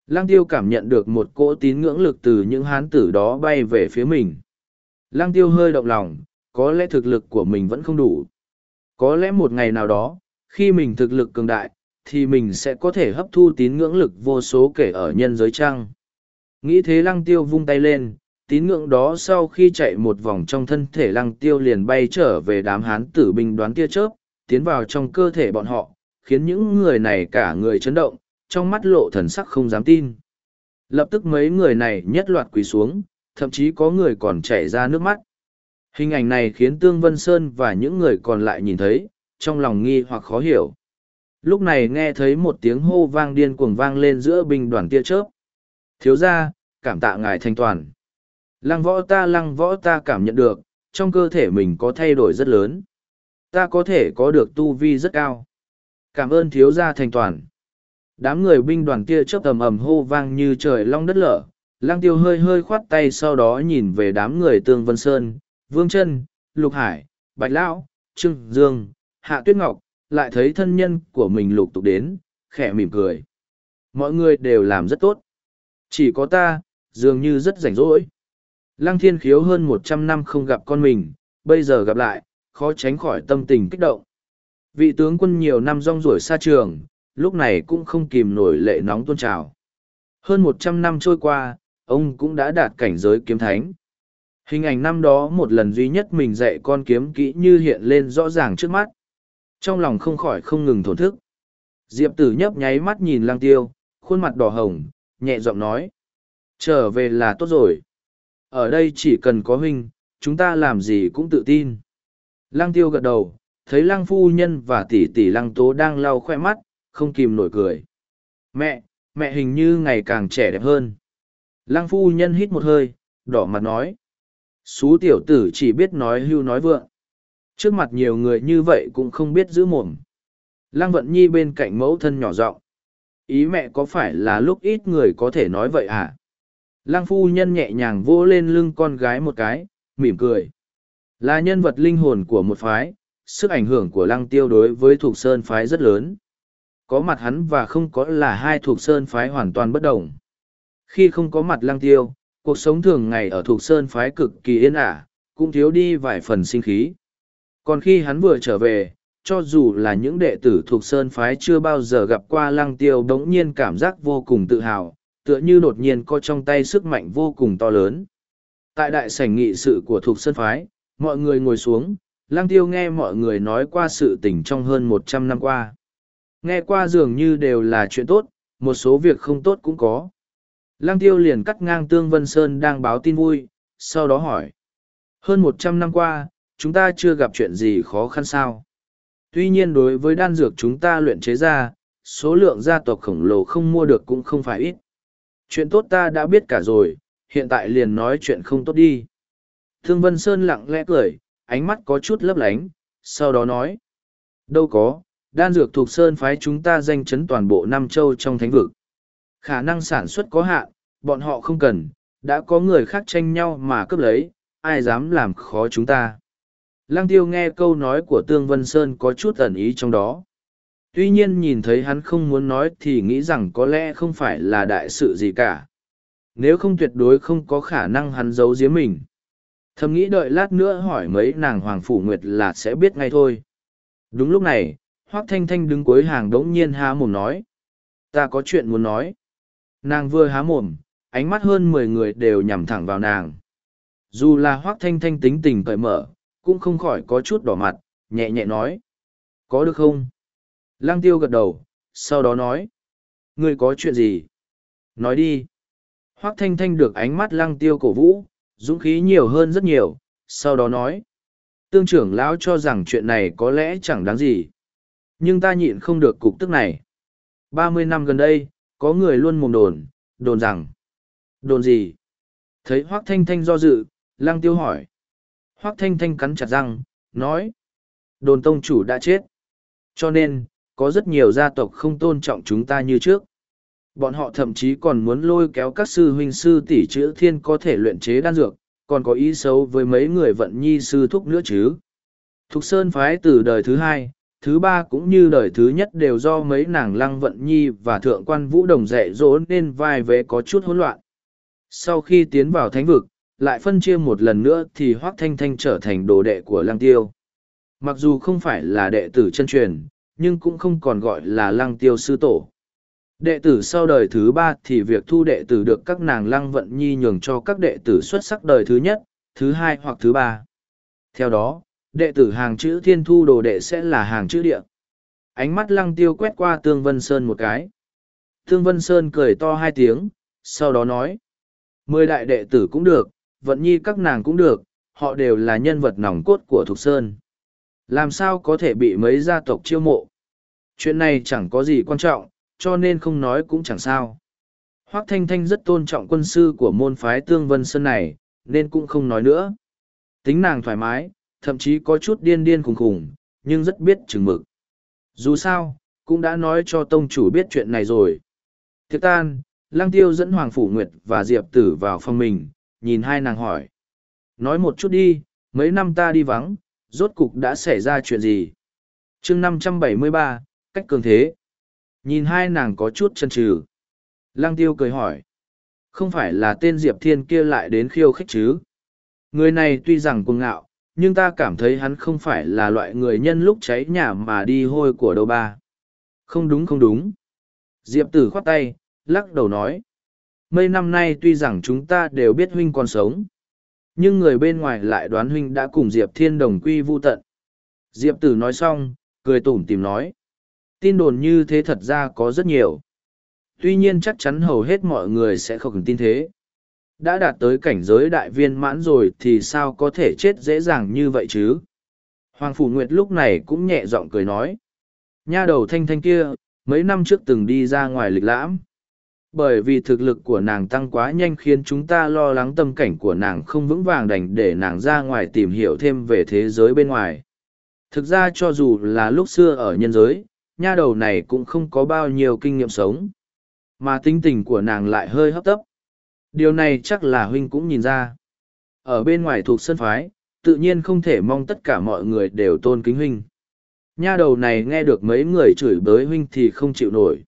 Lăng tiêu cảm nhận được một cỗ tín ngưỡng lực từ những hán tử đó bay về phía mình. Lăng tiêu hơi động lòng, có lẽ thực lực của mình vẫn không đủ. Có lẽ một ngày nào đó, khi mình thực lực cường đại, thì mình sẽ có thể hấp thu tín ngưỡng lực vô số kể ở nhân giới trăng. Nghĩ thế lăng tiêu vung tay lên, tín ngưỡng đó sau khi chạy một vòng trong thân thể lăng tiêu liền bay trở về đám hán tử binh đoán tia chớp, tiến vào trong cơ thể bọn họ, khiến những người này cả người chấn động, trong mắt lộ thần sắc không dám tin. Lập tức mấy người này nhất loạt quỳ xuống, thậm chí có người còn chảy ra nước mắt. Hình ảnh này khiến Tương Vân Sơn và những người còn lại nhìn thấy, trong lòng nghi hoặc khó hiểu. Lúc này nghe thấy một tiếng hô vang điên cuồng vang lên giữa binh đoàn tia chớp. Thiếu ra, cảm tạ ngài thanh toàn. Lăng võ ta lăng võ ta cảm nhận được, trong cơ thể mình có thay đổi rất lớn. Ta có thể có được tu vi rất cao. Cảm ơn thiếu gia thành toàn. Đám người binh đoàn kia chớp ầm ầm hô vang như trời long đất lở. Lăng tiêu hơi hơi khoát tay sau đó nhìn về đám người Tương Vân Sơn, Vương Trân, Lục Hải, Bạch Lão, Trương Dương, Hạ Tuyết Ngọc, lại thấy thân nhân của mình lục tục đến, khẽ mỉm cười. Mọi người đều làm rất tốt. Chỉ có ta, dường như rất rảnh rỗi. Lăng thiên khiếu hơn một trăm năm không gặp con mình, bây giờ gặp lại, khó tránh khỏi tâm tình kích động. Vị tướng quân nhiều năm rong ruổi xa trường, lúc này cũng không kìm nổi lệ nóng tôn trào. Hơn một trăm năm trôi qua, ông cũng đã đạt cảnh giới kiếm thánh. Hình ảnh năm đó một lần duy nhất mình dạy con kiếm kỹ như hiện lên rõ ràng trước mắt. Trong lòng không khỏi không ngừng thổn thức. Diệp tử nhấp nháy mắt nhìn lang tiêu, khuôn mặt đỏ hồng, nhẹ giọng nói. Trở về là tốt rồi. Ở đây chỉ cần có huynh, chúng ta làm gì cũng tự tin. Lăng tiêu gật đầu, thấy lăng phu nhân và tỷ tỷ lăng tố đang lau khoe mắt, không kìm nổi cười. Mẹ, mẹ hình như ngày càng trẻ đẹp hơn. Lăng phu nhân hít một hơi, đỏ mặt nói. Xú tiểu tử chỉ biết nói hưu nói vượng. Trước mặt nhiều người như vậy cũng không biết giữ mồm. Lăng vận nhi bên cạnh mẫu thân nhỏ giọng Ý mẹ có phải là lúc ít người có thể nói vậy à? Lăng phu nhân nhẹ nhàng vô lên lưng con gái một cái, mỉm cười. Là nhân vật linh hồn của một phái, sức ảnh hưởng của lăng tiêu đối với thuộc sơn phái rất lớn. Có mặt hắn và không có là hai thuộc sơn phái hoàn toàn bất đồng. Khi không có mặt lăng tiêu, cuộc sống thường ngày ở thuộc sơn phái cực kỳ yên ả, cũng thiếu đi vài phần sinh khí. Còn khi hắn vừa trở về, cho dù là những đệ tử thuộc sơn phái chưa bao giờ gặp qua lăng tiêu đống nhiên cảm giác vô cùng tự hào, tựa như đột nhiên có trong tay sức mạnh vô cùng to lớn. Tại đại sảnh nghị sự của thuộc sơn phái, mọi người ngồi xuống, lăng tiêu nghe mọi người nói qua sự tình trong hơn một trăm năm qua. Nghe qua dường như đều là chuyện tốt, một số việc không tốt cũng có. Lăng tiêu liền cắt ngang Tương Vân Sơn đang báo tin vui, sau đó hỏi. Hơn một trăm năm qua, chúng ta chưa gặp chuyện gì khó khăn sao. Tuy nhiên đối với đan dược chúng ta luyện chế ra, số lượng gia tộc khổng lồ không mua được cũng không phải ít. Chuyện tốt ta đã biết cả rồi, hiện tại liền nói chuyện không tốt đi. Thương Vân Sơn lặng lẽ cười, ánh mắt có chút lấp lánh, sau đó nói. Đâu có, đan dược thuộc Sơn phái chúng ta danh chấn toàn bộ Nam Châu trong thánh vực. Khả năng sản xuất có hạn, bọn họ không cần, đã có người khác tranh nhau mà cướp lấy, ai dám làm khó chúng ta. Lăng tiêu nghe câu nói của Tương Vân Sơn có chút ẩn ý trong đó. Tuy nhiên nhìn thấy hắn không muốn nói thì nghĩ rằng có lẽ không phải là đại sự gì cả. Nếu không tuyệt đối không có khả năng hắn giấu giếm mình. Thầm nghĩ đợi lát nữa hỏi mấy nàng Hoàng Phủ Nguyệt là sẽ biết ngay thôi. Đúng lúc này, Hoác Thanh Thanh đứng cuối hàng đống nhiên há mồm nói. Ta có chuyện muốn nói. Nàng vừa há mồm, ánh mắt hơn mười người đều nhằm thẳng vào nàng. Dù là Hoác Thanh Thanh tính tình cởi mở, cũng không khỏi có chút đỏ mặt, nhẹ nhẹ nói. Có được không? Lăng tiêu gật đầu, sau đó nói. Ngươi có chuyện gì? Nói đi. Hoác thanh thanh được ánh mắt lăng tiêu cổ vũ, dũng khí nhiều hơn rất nhiều, sau đó nói. Tương trưởng lão cho rằng chuyện này có lẽ chẳng đáng gì. Nhưng ta nhịn không được cục tức này. Ba mươi năm gần đây, có người luôn mồm đồn, đồn rằng. Đồn gì? Thấy Hoác Thanh Thanh do dự, Lăng Tiêu hỏi. Hoác Thanh Thanh cắn chặt răng, nói. Đồn tông chủ đã chết. Cho nên, có rất nhiều gia tộc không tôn trọng chúng ta như trước. Bọn họ thậm chí còn muốn lôi kéo các sư huynh sư tỷ chữ thiên có thể luyện chế đan dược, còn có ý xấu với mấy người vận nhi sư thúc nữa chứ. Thục Sơn phái từ đời thứ hai, thứ ba cũng như đời thứ nhất đều do mấy nàng lăng vận nhi và thượng quan vũ đồng dạy dỗ nên vai vế có chút hỗn loạn. Sau khi tiến vào thánh vực, lại phân chia một lần nữa thì Hoác Thanh Thanh trở thành đồ đệ của lăng tiêu. Mặc dù không phải là đệ tử chân truyền, nhưng cũng không còn gọi là lăng tiêu sư tổ. Đệ tử sau đời thứ ba thì việc thu đệ tử được các nàng lăng vận nhi nhường cho các đệ tử xuất sắc đời thứ nhất, thứ hai hoặc thứ ba. Theo đó, đệ tử hàng chữ thiên thu đồ đệ sẽ là hàng chữ địa. Ánh mắt lăng tiêu quét qua Tương Vân Sơn một cái. Tương Vân Sơn cười to hai tiếng, sau đó nói. Mười đại đệ tử cũng được, vận nhi các nàng cũng được, họ đều là nhân vật nòng cốt của Thục Sơn. Làm sao có thể bị mấy gia tộc chiêu mộ? Chuyện này chẳng có gì quan trọng, cho nên không nói cũng chẳng sao. Hoác Thanh Thanh rất tôn trọng quân sư của môn phái Tương Vân Sơn này, nên cũng không nói nữa. Tính nàng thoải mái, thậm chí có chút điên điên khùng khùng, nhưng rất biết chừng mực. Dù sao, cũng đã nói cho tông chủ biết chuyện này rồi. Thiệt tan, Lăng Tiêu dẫn Hoàng Phủ Nguyệt và Diệp Tử vào phòng mình, nhìn hai nàng hỏi. Nói một chút đi, mấy năm ta đi vắng, rốt cục đã xảy ra chuyện gì? chương năm trăm bảy mươi ba cách cường thế. Nhìn hai nàng có chút chân trừ. Lăng tiêu cười hỏi. Không phải là tên Diệp Thiên kia lại đến khiêu khích chứ? Người này tuy rằng cuồng ngạo, nhưng ta cảm thấy hắn không phải là loại người nhân lúc cháy nhà mà đi hôi của đâu ba. Không đúng không đúng. Diệp tử khoát tay, lắc đầu nói. Mấy năm nay tuy rằng chúng ta đều biết huynh còn sống, nhưng người bên ngoài lại đoán huynh đã cùng Diệp Thiên đồng quy vu tận. Diệp tử nói xong, cười tủm tìm nói. Tin đồn như thế thật ra có rất nhiều. Tuy nhiên chắc chắn hầu hết mọi người sẽ không tin thế. Đã đạt tới cảnh giới đại viên mãn rồi thì sao có thể chết dễ dàng như vậy chứ? Hoàng Phủ Nguyệt lúc này cũng nhẹ giọng cười nói. Nha đầu thanh thanh kia, mấy năm trước từng đi ra ngoài lịch lãm. Bởi vì thực lực của nàng tăng quá nhanh khiến chúng ta lo lắng tâm cảnh của nàng không vững vàng đành để nàng ra ngoài tìm hiểu thêm về thế giới bên ngoài. Thực ra cho dù là lúc xưa ở nhân giới, nha đầu này cũng không có bao nhiêu kinh nghiệm sống. Mà tính tình của nàng lại hơi hấp tấp. Điều này chắc là huynh cũng nhìn ra. Ở bên ngoài thuộc sân phái, tự nhiên không thể mong tất cả mọi người đều tôn kính huynh. Nha đầu này nghe được mấy người chửi bới huynh thì không chịu nổi.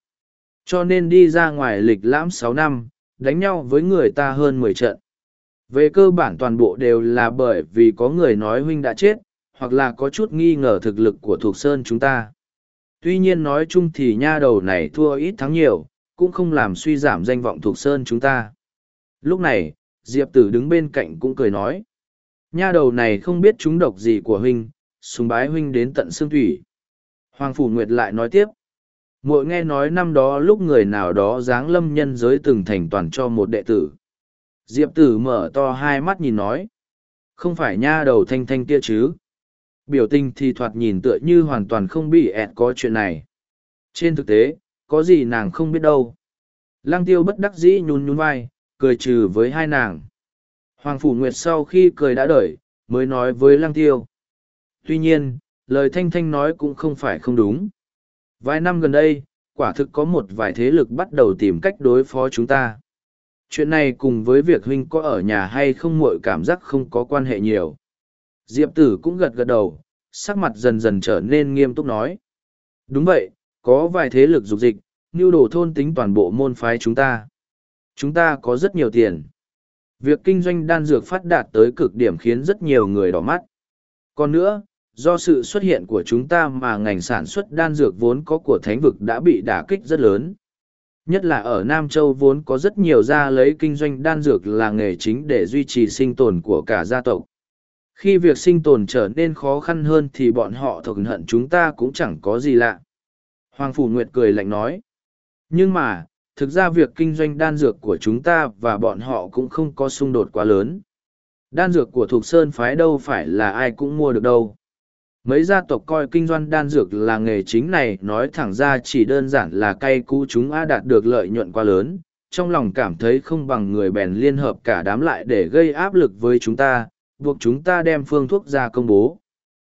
Cho nên đi ra ngoài lịch lãm sáu năm, đánh nhau với người ta hơn mười trận. Về cơ bản toàn bộ đều là bởi vì có người nói huynh đã chết, hoặc là có chút nghi ngờ thực lực của thuộc sơn chúng ta. Tuy nhiên nói chung thì nha đầu này thua ít thắng nhiều, cũng không làm suy giảm danh vọng thuộc sơn chúng ta. Lúc này, Diệp Tử đứng bên cạnh cũng cười nói. Nha đầu này không biết chúng độc gì của huynh, sùng bái huynh đến tận xương thủy. Hoàng Phủ Nguyệt lại nói tiếp. Mội nghe nói năm đó lúc người nào đó giáng lâm nhân giới từng thành toàn cho một đệ tử. Diệp Tử mở to hai mắt nhìn nói. Không phải nha đầu thanh thanh kia chứ. Biểu tình thì thoạt nhìn tựa như hoàn toàn không bị ẹt có chuyện này. Trên thực tế, có gì nàng không biết đâu. Lăng tiêu bất đắc dĩ nhún nhún vai, cười trừ với hai nàng. Hoàng Phủ Nguyệt sau khi cười đã đợi, mới nói với Lăng tiêu. Tuy nhiên, lời Thanh Thanh nói cũng không phải không đúng. Vài năm gần đây, quả thực có một vài thế lực bắt đầu tìm cách đối phó chúng ta. Chuyện này cùng với việc huynh có ở nhà hay không muội cảm giác không có quan hệ nhiều. Diệp tử cũng gật gật đầu, sắc mặt dần dần trở nên nghiêm túc nói. Đúng vậy, có vài thế lực dục dịch, như đồ thôn tính toàn bộ môn phái chúng ta. Chúng ta có rất nhiều tiền. Việc kinh doanh đan dược phát đạt tới cực điểm khiến rất nhiều người đỏ mắt. Còn nữa, do sự xuất hiện của chúng ta mà ngành sản xuất đan dược vốn có của thánh vực đã bị đả kích rất lớn. Nhất là ở Nam Châu vốn có rất nhiều gia lấy kinh doanh đan dược là nghề chính để duy trì sinh tồn của cả gia tộc. Khi việc sinh tồn trở nên khó khăn hơn thì bọn họ thuộc hận chúng ta cũng chẳng có gì lạ. Hoàng Phủ Nguyệt cười lạnh nói. Nhưng mà, thực ra việc kinh doanh đan dược của chúng ta và bọn họ cũng không có xung đột quá lớn. Đan dược của Thục Sơn phái đâu phải là ai cũng mua được đâu. Mấy gia tộc coi kinh doanh đan dược là nghề chính này nói thẳng ra chỉ đơn giản là cay cú chúng a đạt được lợi nhuận quá lớn, trong lòng cảm thấy không bằng người bèn liên hợp cả đám lại để gây áp lực với chúng ta, buộc chúng ta đem phương thuốc ra công bố.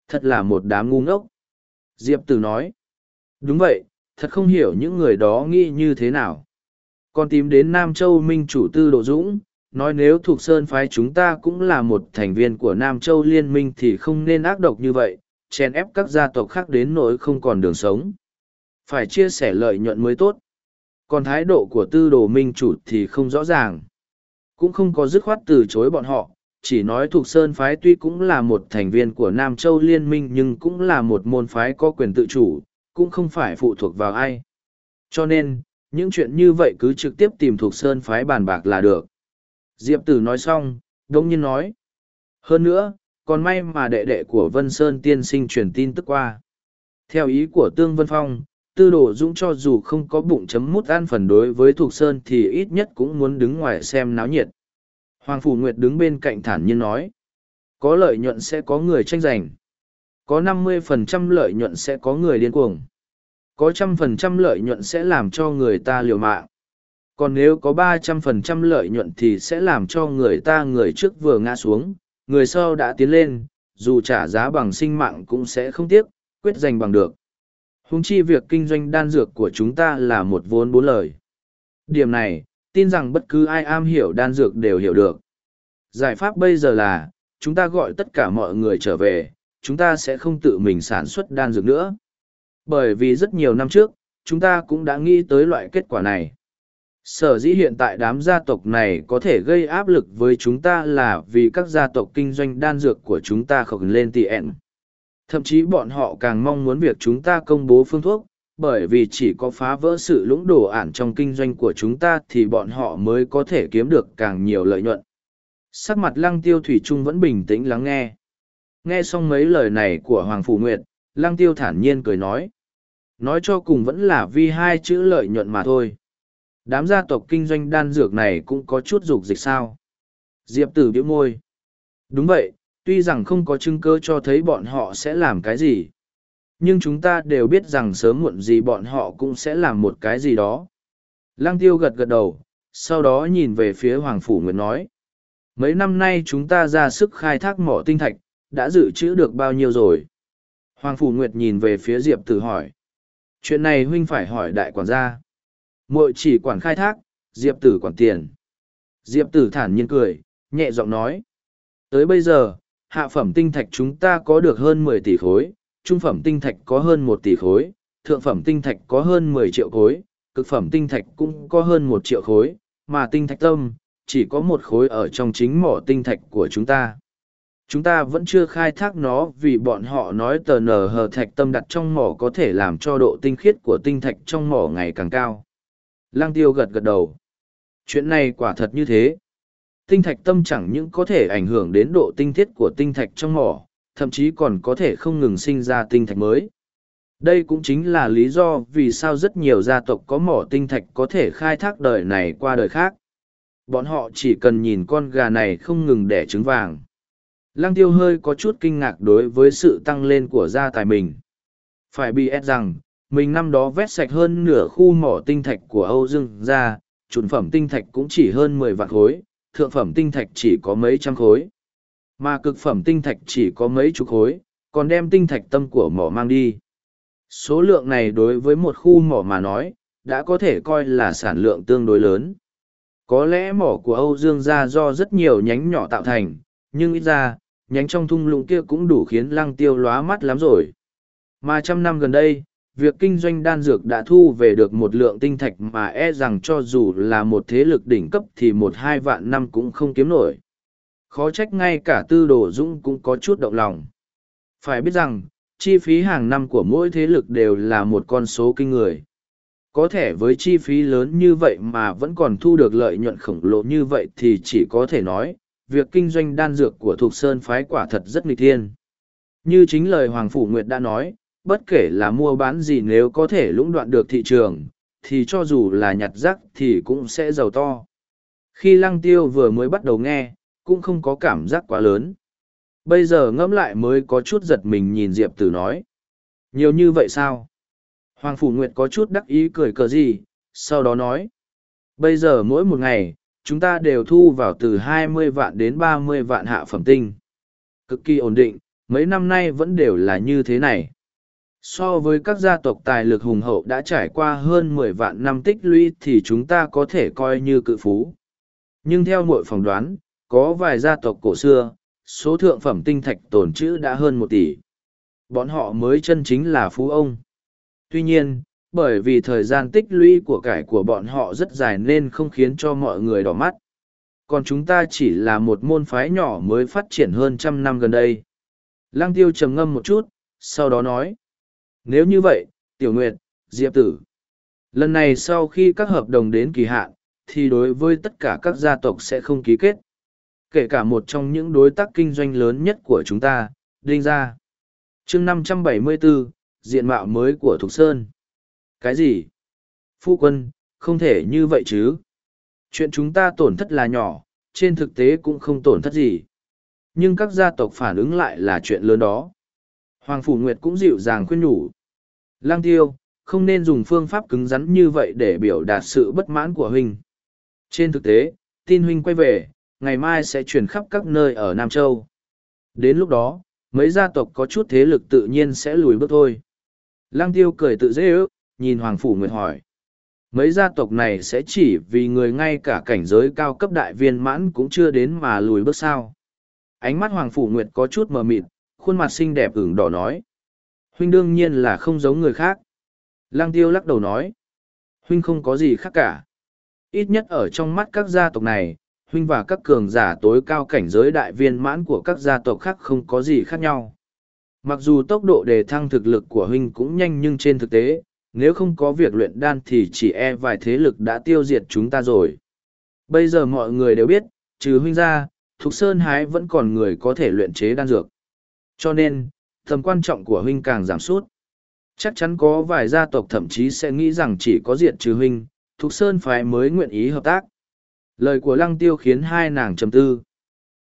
Thật là một đám ngu ngốc. Diệp Tử nói. Đúng vậy, thật không hiểu những người đó nghĩ như thế nào. Còn tìm đến Nam Châu Minh chủ tư Độ Dũng, nói nếu thuộc Sơn phái chúng ta cũng là một thành viên của Nam Châu Liên minh thì không nên ác độc như vậy, chèn ép các gia tộc khác đến nỗi không còn đường sống. Phải chia sẻ lợi nhuận mới tốt. Còn thái độ của tư đồ minh chủ thì không rõ ràng. Cũng không có dứt khoát từ chối bọn họ, chỉ nói thuộc Sơn phái tuy cũng là một thành viên của Nam Châu Liên minh nhưng cũng là một môn phái có quyền tự chủ, cũng không phải phụ thuộc vào ai. Cho nên, những chuyện như vậy cứ trực tiếp tìm thuộc Sơn phái bàn bạc là được. Diệp Tử nói xong, đông nhiên nói. Hơn nữa, còn may mà đệ đệ của Vân Sơn tiên sinh truyền tin tức qua. Theo ý của Tương Vân Phong, tư đồ dũng cho dù không có bụng chấm mút ăn phần đối với Thục Sơn thì ít nhất cũng muốn đứng ngoài xem náo nhiệt. Hoàng Phủ Nguyệt đứng bên cạnh thản nhiên nói. Có lợi nhuận sẽ có người tranh giành. Có 50% lợi nhuận sẽ có người điên cuồng. Có trăm phần trăm lợi nhuận sẽ làm cho người ta liều mạng. Còn nếu có 300% lợi nhuận thì sẽ làm cho người ta người trước vừa ngã xuống, người sau đã tiến lên, dù trả giá bằng sinh mạng cũng sẽ không tiếc, quyết giành bằng được. Húng chi việc kinh doanh đan dược của chúng ta là một vốn bốn lời. Điểm này, tin rằng bất cứ ai am hiểu đan dược đều hiểu được. Giải pháp bây giờ là, chúng ta gọi tất cả mọi người trở về, chúng ta sẽ không tự mình sản xuất đan dược nữa. Bởi vì rất nhiều năm trước, chúng ta cũng đã nghĩ tới loại kết quả này. Sở dĩ hiện tại đám gia tộc này có thể gây áp lực với chúng ta là vì các gia tộc kinh doanh đan dược của chúng ta khổng lên TN. Thậm chí bọn họ càng mong muốn việc chúng ta công bố phương thuốc, bởi vì chỉ có phá vỡ sự lũng đổ ản trong kinh doanh của chúng ta thì bọn họ mới có thể kiếm được càng nhiều lợi nhuận. Sắc mặt lăng tiêu thủy trung vẫn bình tĩnh lắng nghe. Nghe xong mấy lời này của Hoàng Phủ Nguyệt, lăng tiêu thản nhiên cười nói. Nói cho cùng vẫn là vì hai chữ lợi nhuận mà thôi. Đám gia tộc kinh doanh đan dược này cũng có chút dục dịch sao. Diệp tử biễu môi. Đúng vậy, tuy rằng không có chứng cơ cho thấy bọn họ sẽ làm cái gì. Nhưng chúng ta đều biết rằng sớm muộn gì bọn họ cũng sẽ làm một cái gì đó. Lăng tiêu gật gật đầu, sau đó nhìn về phía Hoàng Phủ Nguyệt nói. Mấy năm nay chúng ta ra sức khai thác mỏ tinh thạch, đã dự trữ được bao nhiêu rồi? Hoàng Phủ Nguyệt nhìn về phía Diệp Tử hỏi. Chuyện này huynh phải hỏi đại quản gia muội chỉ quản khai thác, diệp tử quản tiền. Diệp tử thản nhiên cười, nhẹ giọng nói, tới bây giờ, hạ phẩm tinh thạch chúng ta có được hơn mười tỷ khối, trung phẩm tinh thạch có hơn một tỷ khối, thượng phẩm tinh thạch có hơn mười triệu khối, cực phẩm tinh thạch cũng có hơn một triệu khối, mà tinh thạch tâm chỉ có một khối ở trong chính mỏ tinh thạch của chúng ta. Chúng ta vẫn chưa khai thác nó vì bọn họ nói tờ nờ hờ thạch tâm đặt trong mỏ có thể làm cho độ tinh khiết của tinh thạch trong mỏ ngày càng cao. Lang tiêu gật gật đầu. Chuyện này quả thật như thế. Tinh thạch tâm chẳng những có thể ảnh hưởng đến độ tinh thiết của tinh thạch trong mỏ, thậm chí còn có thể không ngừng sinh ra tinh thạch mới. Đây cũng chính là lý do vì sao rất nhiều gia tộc có mỏ tinh thạch có thể khai thác đời này qua đời khác. Bọn họ chỉ cần nhìn con gà này không ngừng đẻ trứng vàng. Lăng tiêu hơi có chút kinh ngạc đối với sự tăng lên của gia tài mình. Phải bị ép rằng, mình năm đó vét sạch hơn nửa khu mỏ tinh thạch của Âu Dương ra, chuẩn phẩm tinh thạch cũng chỉ hơn mười vạn khối, thượng phẩm tinh thạch chỉ có mấy trăm khối. Mà cực phẩm tinh thạch chỉ có mấy chục khối, còn đem tinh thạch tâm của mỏ mang đi. Số lượng này đối với một khu mỏ mà nói, đã có thể coi là sản lượng tương đối lớn. Có lẽ mỏ của Âu Dương gia do rất nhiều nhánh nhỏ tạo thành, nhưng ít ra, nhánh trong thung lũng kia cũng đủ khiến lăng tiêu lóa mắt lắm rồi. Mà trăm năm gần đây, việc kinh doanh đan dược đã thu về được một lượng tinh thạch mà e rằng cho dù là một thế lực đỉnh cấp thì một hai vạn năm cũng không kiếm nổi. Khó trách ngay cả tư đồ dũng cũng có chút động lòng. Phải biết rằng, chi phí hàng năm của mỗi thế lực đều là một con số kinh người. Có thể với chi phí lớn như vậy mà vẫn còn thu được lợi nhuận khổng lồ như vậy thì chỉ có thể nói, việc kinh doanh đan dược của Thục Sơn phái quả thật rất nghịch thiên. Như chính lời Hoàng Phủ Nguyệt đã nói, bất kể là mua bán gì nếu có thể lũng đoạn được thị trường, thì cho dù là nhặt rác thì cũng sẽ giàu to. Khi lăng tiêu vừa mới bắt đầu nghe, cũng không có cảm giác quá lớn. Bây giờ ngẫm lại mới có chút giật mình nhìn Diệp Tử nói. Nhiều như vậy sao? Hoàng Phủ Nguyệt có chút đắc ý cười cờ gì, sau đó nói. Bây giờ mỗi một ngày, chúng ta đều thu vào từ hai mươi vạn đến ba mươi vạn hạ phẩm tinh. Cực kỳ ổn định, mấy năm nay vẫn đều là như thế này. So với các gia tộc tài lực hùng hậu đã trải qua hơn mười vạn năm tích lũy thì chúng ta có thể coi như cự phú. Nhưng theo mọi phỏng đoán, có vài gia tộc cổ xưa, số thượng phẩm tinh thạch tồn trữ đã hơn một tỷ. Bọn họ mới chân chính là phú ông. Tuy nhiên, bởi vì thời gian tích lũy của cải của bọn họ rất dài nên không khiến cho mọi người đỏ mắt. Còn chúng ta chỉ là một môn phái nhỏ mới phát triển hơn trăm năm gần đây. Lăng tiêu trầm ngâm một chút, sau đó nói. Nếu như vậy, Tiểu Nguyệt, Diệp Tử. Lần này sau khi các hợp đồng đến kỳ hạn, thì đối với tất cả các gia tộc sẽ không ký kết. Kể cả một trong những đối tác kinh doanh lớn nhất của chúng ta, Đinh Gia. chương 574, diện mạo mới của Thục Sơn. Cái gì? Phu quân, không thể như vậy chứ. Chuyện chúng ta tổn thất là nhỏ, trên thực tế cũng không tổn thất gì. Nhưng các gia tộc phản ứng lại là chuyện lớn đó. Hoàng Phủ Nguyệt cũng dịu dàng khuyên nhủ. Lang tiêu, không nên dùng phương pháp cứng rắn như vậy để biểu đạt sự bất mãn của huynh. Trên thực tế, tin huynh quay về, ngày mai sẽ truyền khắp các nơi ở Nam Châu. Đến lúc đó, mấy gia tộc có chút thế lực tự nhiên sẽ lùi bước thôi. Lăng tiêu cười tự dễ ước, nhìn Hoàng Phủ Nguyệt hỏi. Mấy gia tộc này sẽ chỉ vì người ngay cả cảnh giới cao cấp đại viên mãn cũng chưa đến mà lùi bước sao. Ánh mắt Hoàng Phủ Nguyệt có chút mờ mịt, khuôn mặt xinh đẹp ửng đỏ nói. Huynh đương nhiên là không giống người khác. Lăng tiêu lắc đầu nói. Huynh không có gì khác cả. Ít nhất ở trong mắt các gia tộc này, huynh và các cường giả tối cao cảnh giới đại viên mãn của các gia tộc khác không có gì khác nhau. Mặc dù tốc độ đề thăng thực lực của huynh cũng nhanh nhưng trên thực tế, nếu không có việc luyện đan thì chỉ e vài thế lực đã tiêu diệt chúng ta rồi. Bây giờ mọi người đều biết, trừ huynh ra, Thục Sơn Hái vẫn còn người có thể luyện chế đan dược. Cho nên, tầm quan trọng của huynh càng giảm sút. Chắc chắn có vài gia tộc thậm chí sẽ nghĩ rằng chỉ có diệt trừ huynh, Thục Sơn Phái mới nguyện ý hợp tác. Lời của Lăng Tiêu khiến hai nàng trầm tư.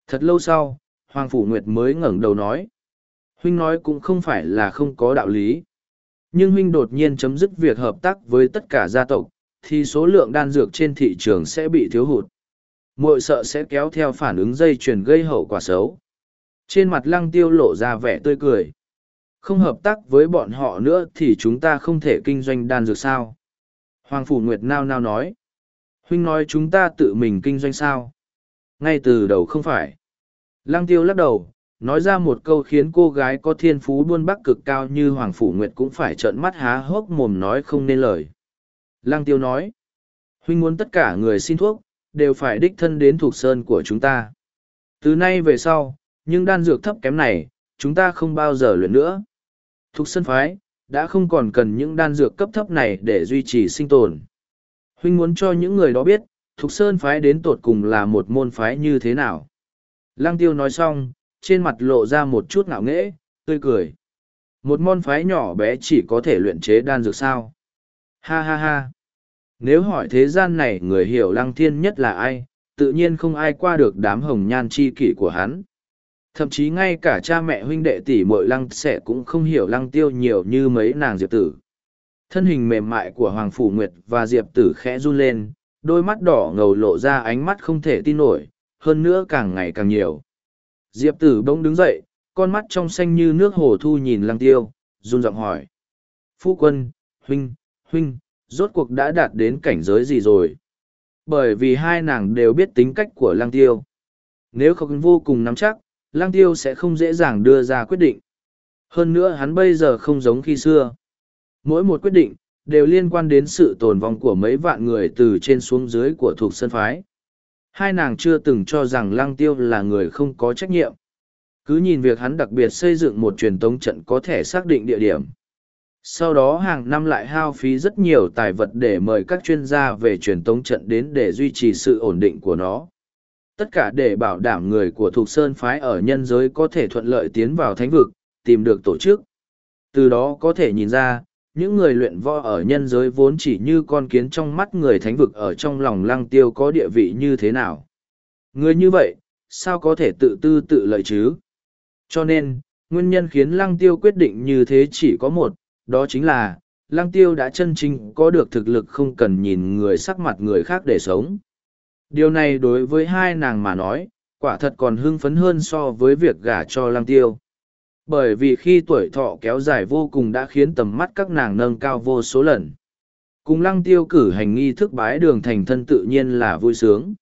Thật lâu sau, Hoàng Phủ Nguyệt mới ngẩng đầu nói. Huynh nói cũng không phải là không có đạo lý. Nhưng huynh đột nhiên chấm dứt việc hợp tác với tất cả gia tộc, thì số lượng đan dược trên thị trường sẽ bị thiếu hụt. muội sợ sẽ kéo theo phản ứng dây chuyền gây hậu quả xấu. Trên mặt lăng tiêu lộ ra vẻ tươi cười. Không hợp tác với bọn họ nữa thì chúng ta không thể kinh doanh đan dược sao. Hoàng Phủ Nguyệt nao nao nói. Huynh nói chúng ta tự mình kinh doanh sao? Ngay từ đầu không phải. Lăng tiêu lắc đầu, nói ra một câu khiến cô gái có thiên phú buôn bắc cực cao như Hoàng Phủ Nguyệt cũng phải trợn mắt há hốc mồm nói không nên lời. Lăng tiêu nói. Huynh muốn tất cả người xin thuốc, đều phải đích thân đến thuộc sơn của chúng ta. Từ nay về sau, nhưng đan dược thấp kém này, chúng ta không bao giờ luyện nữa. Thục sơn phái, đã không còn cần những đan dược cấp thấp này để duy trì sinh tồn. Huynh muốn cho những người đó biết, Thục Sơn phái đến tột cùng là một môn phái như thế nào. Lăng tiêu nói xong, trên mặt lộ ra một chút ngạo nghễ, tươi cười. Một môn phái nhỏ bé chỉ có thể luyện chế đan dược sao. Ha ha ha. Nếu hỏi thế gian này người hiểu lăng thiên nhất là ai, tự nhiên không ai qua được đám hồng nhan chi kỷ của hắn. Thậm chí ngay cả cha mẹ huynh đệ tỷ muội lăng sẽ cũng không hiểu lăng tiêu nhiều như mấy nàng diệp tử. Thân hình mềm mại của Hoàng Phủ Nguyệt và diệp tử khẽ run lên, đôi mắt đỏ ngầu lộ ra ánh mắt không thể tin nổi, hơn nữa càng ngày càng nhiều. Diệp tử bỗng đứng dậy, con mắt trong xanh như nước hồ thu nhìn lăng tiêu, run giọng hỏi. Phu quân, huynh, huynh, rốt cuộc đã đạt đến cảnh giới gì rồi? Bởi vì hai nàng đều biết tính cách của lăng tiêu. Nếu không vô cùng nắm chắc, lăng tiêu sẽ không dễ dàng đưa ra quyết định. Hơn nữa hắn bây giờ không giống khi xưa. Mỗi một quyết định, đều liên quan đến sự tồn vong của mấy vạn người từ trên xuống dưới của thuộc sân phái. Hai nàng chưa từng cho rằng lăng tiêu là người không có trách nhiệm. Cứ nhìn việc hắn đặc biệt xây dựng một truyền tống trận có thể xác định địa điểm. Sau đó hàng năm lại hao phí rất nhiều tài vật để mời các chuyên gia về truyền tống trận đến để duy trì sự ổn định của nó. Tất cả để bảo đảm người của Thục Sơn Phái ở nhân giới có thể thuận lợi tiến vào thánh vực, tìm được tổ chức. Từ đó có thể nhìn ra, những người luyện võ ở nhân giới vốn chỉ như con kiến trong mắt người thánh vực ở trong lòng lăng tiêu có địa vị như thế nào. Người như vậy, sao có thể tự tư tự lợi chứ? Cho nên, nguyên nhân khiến lăng tiêu quyết định như thế chỉ có một, đó chính là, lăng tiêu đã chân chính có được thực lực không cần nhìn người sắc mặt người khác để sống. Điều này đối với hai nàng mà nói, quả thật còn hưng phấn hơn so với việc gả cho Lang tiêu. Bởi vì khi tuổi thọ kéo dài vô cùng đã khiến tầm mắt các nàng nâng cao vô số lần. Cùng lăng tiêu cử hành nghi thức bái đường thành thân tự nhiên là vui sướng.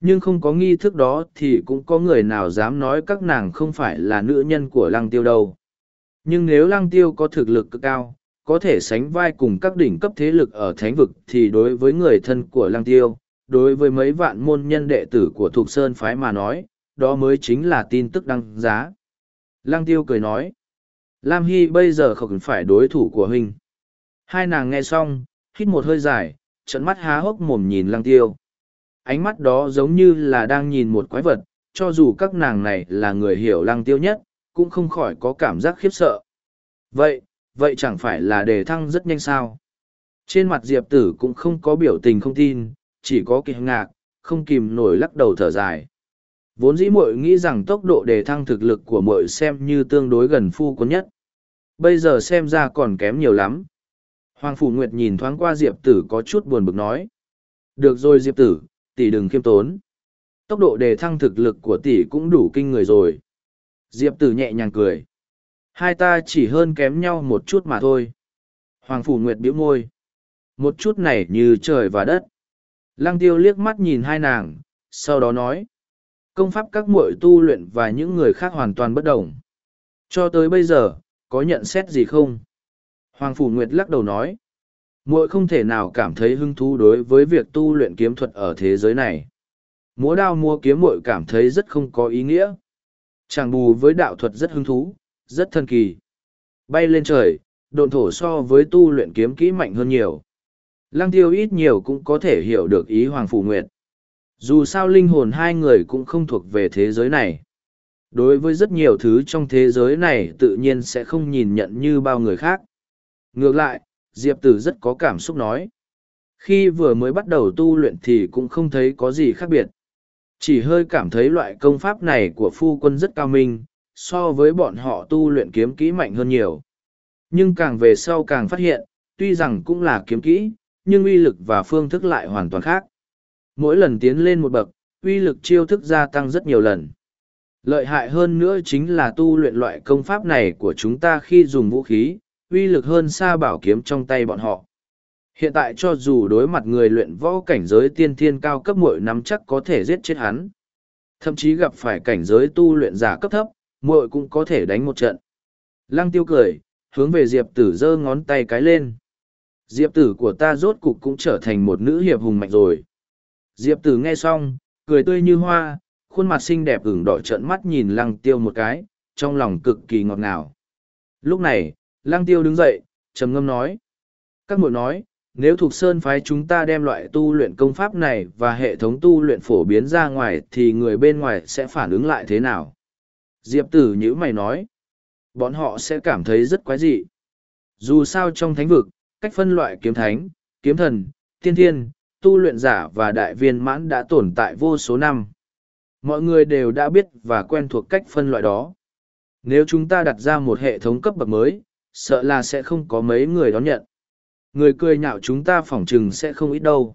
Nhưng không có nghi thức đó thì cũng có người nào dám nói các nàng không phải là nữ nhân của lăng tiêu đâu. Nhưng nếu lăng tiêu có thực lực cực cao, có thể sánh vai cùng các đỉnh cấp thế lực ở thánh vực thì đối với người thân của lăng tiêu, đối với mấy vạn môn nhân đệ tử của Thục Sơn Phái mà nói, đó mới chính là tin tức đăng giá. Lăng tiêu cười nói, Lam Hy bây giờ không phải đối thủ của huynh. Hai nàng nghe xong, hít một hơi dài, trận mắt há hốc mồm nhìn lăng tiêu. Ánh mắt đó giống như là đang nhìn một quái vật, cho dù các nàng này là người hiểu lăng tiêu nhất, cũng không khỏi có cảm giác khiếp sợ. Vậy, vậy chẳng phải là đề thăng rất nhanh sao? Trên mặt Diệp Tử cũng không có biểu tình không tin, chỉ có kỳ ngạc, không kìm nổi lắc đầu thở dài. Vốn dĩ muội nghĩ rằng tốc độ đề thăng thực lực của muội xem như tương đối gần phu quân nhất. Bây giờ xem ra còn kém nhiều lắm. Hoàng Phủ Nguyệt nhìn thoáng qua Diệp Tử có chút buồn bực nói. Được rồi Diệp Tử, tỷ đừng khiêm tốn. Tốc độ đề thăng thực lực của tỷ cũng đủ kinh người rồi. Diệp Tử nhẹ nhàng cười. Hai ta chỉ hơn kém nhau một chút mà thôi. Hoàng Phủ Nguyệt bĩu môi. Một chút này như trời và đất. Lăng tiêu liếc mắt nhìn hai nàng, sau đó nói. Công pháp các muội tu luyện và những người khác hoàn toàn bất đồng. Cho tới bây giờ, có nhận xét gì không? Hoàng Phủ Nguyệt lắc đầu nói. muội không thể nào cảm thấy hứng thú đối với việc tu luyện kiếm thuật ở thế giới này. Múa đao mua kiếm muội cảm thấy rất không có ý nghĩa. Chàng bù với đạo thuật rất hứng thú, rất thần kỳ. Bay lên trời, độn thổ so với tu luyện kiếm kỹ mạnh hơn nhiều. Lăng tiêu ít nhiều cũng có thể hiểu được ý Hoàng Phủ Nguyệt. Dù sao linh hồn hai người cũng không thuộc về thế giới này. Đối với rất nhiều thứ trong thế giới này tự nhiên sẽ không nhìn nhận như bao người khác. Ngược lại, Diệp Tử rất có cảm xúc nói. Khi vừa mới bắt đầu tu luyện thì cũng không thấy có gì khác biệt. Chỉ hơi cảm thấy loại công pháp này của phu quân rất cao minh, so với bọn họ tu luyện kiếm kỹ mạnh hơn nhiều. Nhưng càng về sau càng phát hiện, tuy rằng cũng là kiếm kỹ, nhưng uy lực và phương thức lại hoàn toàn khác. Mỗi lần tiến lên một bậc, uy lực chiêu thức gia tăng rất nhiều lần. Lợi hại hơn nữa chính là tu luyện loại công pháp này của chúng ta khi dùng vũ khí, uy lực hơn xa bảo kiếm trong tay bọn họ. Hiện tại cho dù đối mặt người luyện võ cảnh giới tiên thiên cao cấp muội nắm chắc có thể giết chết hắn. Thậm chí gặp phải cảnh giới tu luyện giả cấp thấp, muội cũng có thể đánh một trận. Lăng tiêu cười, hướng về Diệp tử giơ ngón tay cái lên. Diệp tử của ta rốt cục cũng trở thành một nữ hiệp hùng mạnh rồi. Diệp tử nghe xong, cười tươi như hoa, khuôn mặt xinh đẹp ửng đỏ trợn mắt nhìn lăng tiêu một cái, trong lòng cực kỳ ngọt ngào. Lúc này, lăng tiêu đứng dậy, trầm ngâm nói. Các muội nói, nếu thuộc sơn phái chúng ta đem loại tu luyện công pháp này và hệ thống tu luyện phổ biến ra ngoài thì người bên ngoài sẽ phản ứng lại thế nào? Diệp tử nhữ mày nói, bọn họ sẽ cảm thấy rất quái dị. Dù sao trong thánh vực, cách phân loại kiếm thánh, kiếm thần, tiên thiên, tu luyện giả và đại viên mãn đã tồn tại vô số năm. mọi người đều đã biết và quen thuộc cách phân loại đó. Nếu chúng ta đặt ra một hệ thống cấp bậc mới, sợ là sẽ không có mấy người đón nhận. Người cười nhạo chúng ta phỏng chừng sẽ không ít đâu.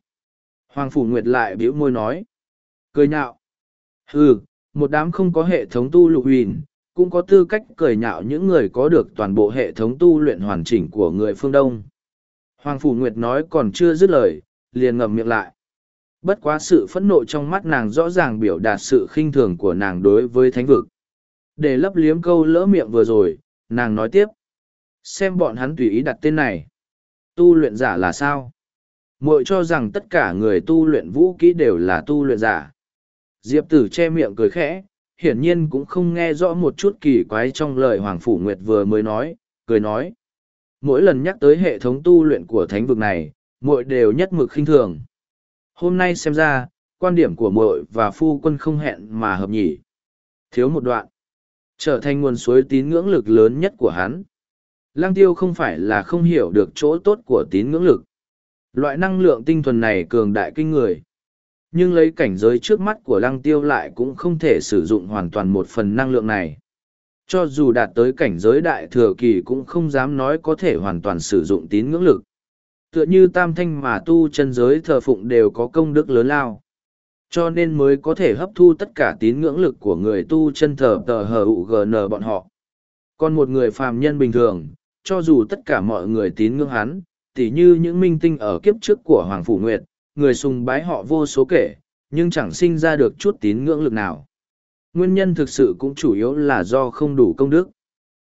Hoàng Phủ Nguyệt lại bĩu môi nói. Cười nhạo. Ừ, một đám không có hệ thống tu lục huyền, cũng có tư cách cười nhạo những người có được toàn bộ hệ thống tu luyện hoàn chỉnh của người phương Đông. Hoàng Phủ Nguyệt nói còn chưa dứt lời, liền ngậm miệng lại. Bất quá sự phẫn nộ trong mắt nàng rõ ràng biểu đạt sự khinh thường của nàng đối với thánh vực. Để lấp liếm câu lỡ miệng vừa rồi, nàng nói tiếp. Xem bọn hắn tùy ý đặt tên này. Tu luyện giả là sao? Mội cho rằng tất cả người tu luyện vũ kỹ đều là tu luyện giả. Diệp tử che miệng cười khẽ, hiển nhiên cũng không nghe rõ một chút kỳ quái trong lời Hoàng Phủ Nguyệt vừa mới nói, cười nói. Mỗi lần nhắc tới hệ thống tu luyện của thánh vực này, muội đều nhất mực khinh thường. Hôm nay xem ra, quan điểm của muội và phu quân không hẹn mà hợp nhỉ. Thiếu một đoạn. Trở thành nguồn suối tín ngưỡng lực lớn nhất của hắn. Lăng tiêu không phải là không hiểu được chỗ tốt của tín ngưỡng lực. Loại năng lượng tinh thuần này cường đại kinh người. Nhưng lấy cảnh giới trước mắt của lăng tiêu lại cũng không thể sử dụng hoàn toàn một phần năng lượng này. Cho dù đạt tới cảnh giới đại thừa kỳ cũng không dám nói có thể hoàn toàn sử dụng tín ngưỡng lực. Tựa như tam thanh mà tu chân giới thờ phụng đều có công đức lớn lao. Cho nên mới có thể hấp thu tất cả tín ngưỡng lực của người tu chân thờ tờ hờ ụ gn bọn họ. Còn một người phàm nhân bình thường, cho dù tất cả mọi người tín ngưỡng hắn, tỉ như những minh tinh ở kiếp trước của Hoàng Phủ Nguyệt, người sùng bái họ vô số kể, nhưng chẳng sinh ra được chút tín ngưỡng lực nào. Nguyên nhân thực sự cũng chủ yếu là do không đủ công đức.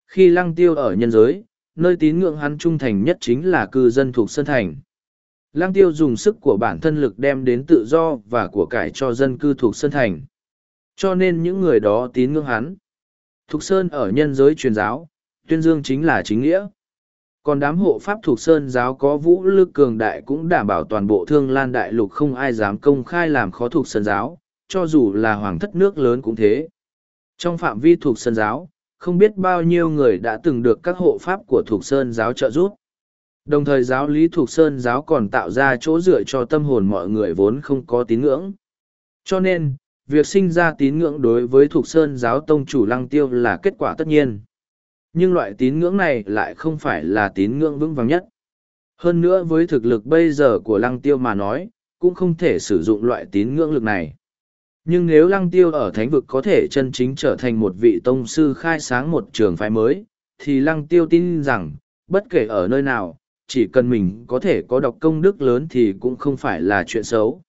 Khi lăng tiêu ở nhân giới, nơi tín ngưỡng hắn trung thành nhất chính là cư dân thuộc Sơn Thành. Lăng tiêu dùng sức của bản thân lực đem đến tự do và của cải cho dân cư thuộc Sơn Thành. Cho nên những người đó tín ngưỡng hắn. Thục Sơn ở nhân giới truyền giáo, tuyên dương chính là chính nghĩa. Còn đám hộ pháp thuộc Sơn giáo có vũ lực cường đại cũng đảm bảo toàn bộ thương lan đại lục không ai dám công khai làm khó thuộc Sơn giáo, cho dù là hoàng thất nước lớn cũng thế. Trong phạm vi thuộc Sơn giáo, không biết bao nhiêu người đã từng được các hộ pháp của thuộc Sơn giáo trợ giúp. Đồng thời giáo lý thuộc Sơn giáo còn tạo ra chỗ dựa cho tâm hồn mọi người vốn không có tín ngưỡng. Cho nên, việc sinh ra tín ngưỡng đối với thuộc Sơn giáo tông chủ lăng tiêu là kết quả tất nhiên. Nhưng loại tín ngưỡng này lại không phải là tín ngưỡng vững vàng nhất. Hơn nữa với thực lực bây giờ của lăng tiêu mà nói, cũng không thể sử dụng loại tín ngưỡng lực này. Nhưng nếu lăng tiêu ở thánh vực có thể chân chính trở thành một vị tông sư khai sáng một trường phái mới, thì lăng tiêu tin rằng, bất kể ở nơi nào, chỉ cần mình có thể có độc công đức lớn thì cũng không phải là chuyện xấu.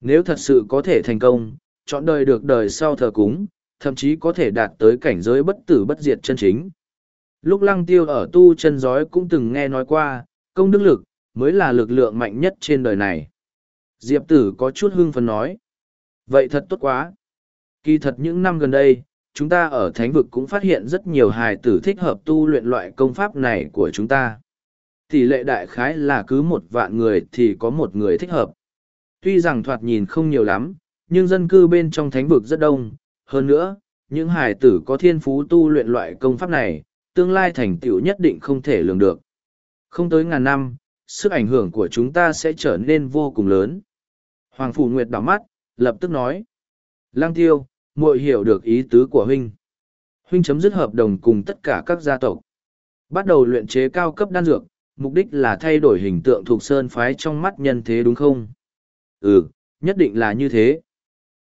Nếu thật sự có thể thành công, chọn đời được đời sau thờ cúng, thậm chí có thể đạt tới cảnh giới bất tử bất diệt chân chính. Lúc lăng tiêu ở tu chân giói cũng từng nghe nói qua, công đức lực, mới là lực lượng mạnh nhất trên đời này. Diệp tử có chút hưng phấn nói. Vậy thật tốt quá. Kỳ thật những năm gần đây, chúng ta ở thánh vực cũng phát hiện rất nhiều hài tử thích hợp tu luyện loại công pháp này của chúng ta. Tỷ lệ đại khái là cứ một vạn người thì có một người thích hợp. Tuy rằng thoạt nhìn không nhiều lắm, nhưng dân cư bên trong thánh vực rất đông. Hơn nữa, những hài tử có thiên phú tu luyện loại công pháp này, tương lai thành tựu nhất định không thể lường được. Không tới ngàn năm, sức ảnh hưởng của chúng ta sẽ trở nên vô cùng lớn. Hoàng Phủ Nguyệt đỏ mắt, lập tức nói. Lang tiêu, muội hiểu được ý tứ của huynh. Huynh chấm dứt hợp đồng cùng tất cả các gia tộc. Bắt đầu luyện chế cao cấp đan dược, mục đích là thay đổi hình tượng thuộc sơn phái trong mắt nhân thế đúng không? Ừ, nhất định là như thế.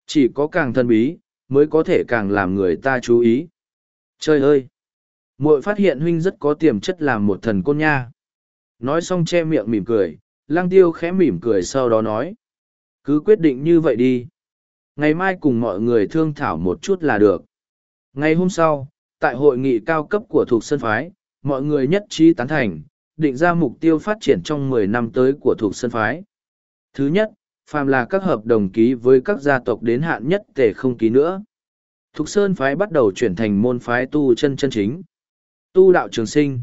Chỉ có càng thân bí, mới có thể càng làm người ta chú ý. Trời ơi! muội phát hiện huynh rất có tiềm chất làm một thần côn nha nói xong che miệng mỉm cười lang tiêu khẽ mỉm cười sau đó nói cứ quyết định như vậy đi ngày mai cùng mọi người thương thảo một chút là được ngày hôm sau tại hội nghị cao cấp của thuộc sân phái mọi người nhất trí tán thành định ra mục tiêu phát triển trong mười năm tới của thuộc sân phái thứ nhất phàm là các hợp đồng ký với các gia tộc đến hạn nhất tể không ký nữa Thục Sơn phái bắt đầu chuyển thành môn phái tu chân chân chính. Tu đạo trường sinh.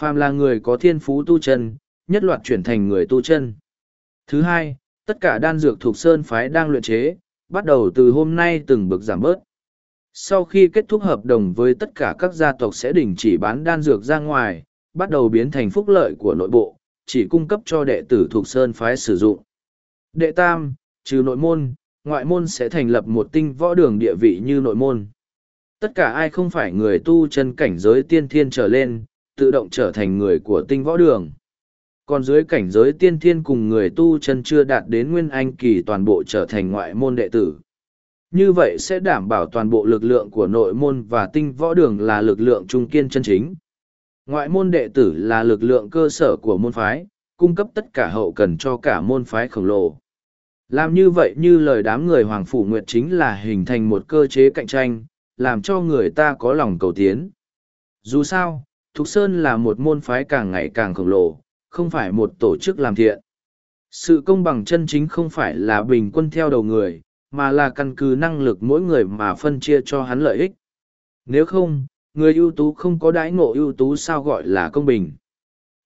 Phàm là người có thiên phú tu chân, nhất loạt chuyển thành người tu chân. Thứ hai, tất cả đan dược thuộc sơn phái đang luyện chế, bắt đầu từ hôm nay từng bước giảm bớt. Sau khi kết thúc hợp đồng với tất cả các gia tộc sẽ đình chỉ bán đan dược ra ngoài, bắt đầu biến thành phúc lợi của nội bộ, chỉ cung cấp cho đệ tử thuộc sơn phái sử dụng. Đệ tam, trừ nội môn, ngoại môn sẽ thành lập một tinh võ đường địa vị như nội môn. Tất cả ai không phải người tu chân cảnh giới tiên thiên trở lên, tự động trở thành người của tinh võ đường. Còn dưới cảnh giới tiên thiên cùng người tu chân chưa đạt đến nguyên anh kỳ toàn bộ trở thành ngoại môn đệ tử. Như vậy sẽ đảm bảo toàn bộ lực lượng của nội môn và tinh võ đường là lực lượng trung kiên chân chính. Ngoại môn đệ tử là lực lượng cơ sở của môn phái, cung cấp tất cả hậu cần cho cả môn phái khổng lồ. Làm như vậy như lời đám người Hoàng Phủ Nguyệt chính là hình thành một cơ chế cạnh tranh, làm cho người ta có lòng cầu tiến. Dù sao, Thục Sơn là một môn phái càng ngày càng khổng lồ, không phải một tổ chức làm thiện. Sự công bằng chân chính không phải là bình quân theo đầu người, mà là căn cứ năng lực mỗi người mà phân chia cho hắn lợi ích. Nếu không, người ưu tú không có đãi ngộ ưu tú sao gọi là công bình.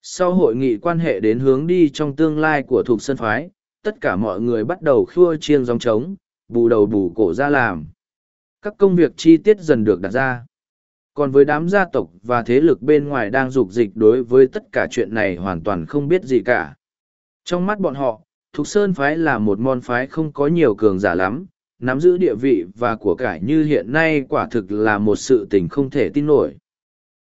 Sau hội nghị quan hệ đến hướng đi trong tương lai của thuộc sân phái, tất cả mọi người bắt đầu khua chiêng dòng trống, bù đầu bù cổ ra làm. Các công việc chi tiết dần được đặt ra. Còn với đám gia tộc và thế lực bên ngoài đang dục dịch đối với tất cả chuyện này hoàn toàn không biết gì cả. Trong mắt bọn họ, Thục Sơn phái là một môn phái không có nhiều cường giả lắm, nắm giữ địa vị và của cải như hiện nay quả thực là một sự tình không thể tin nổi.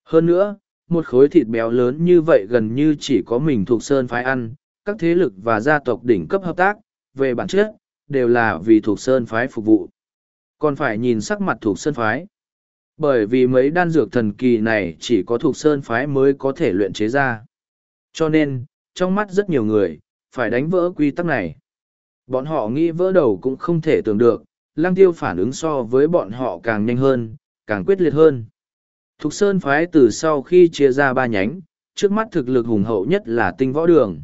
Hơn nữa, một khối thịt béo lớn như vậy gần như chỉ có mình Thục Sơn phái ăn, các thế lực và gia tộc đỉnh cấp hợp tác, về bản chất, đều là vì Thục Sơn phái phục vụ. Còn phải nhìn sắc mặt Thục Sơn phái. Bởi vì mấy đan dược thần kỳ này chỉ có thuộc Sơn phái mới có thể luyện chế ra. Cho nên, trong mắt rất nhiều người, phải đánh vỡ quy tắc này. Bọn họ nghĩ vỡ đầu cũng không thể tưởng được, lăng tiêu phản ứng so với bọn họ càng nhanh hơn, càng quyết liệt hơn. Thục Sơn phái từ sau khi chia ra ba nhánh, trước mắt thực lực hùng hậu nhất là tinh võ đường.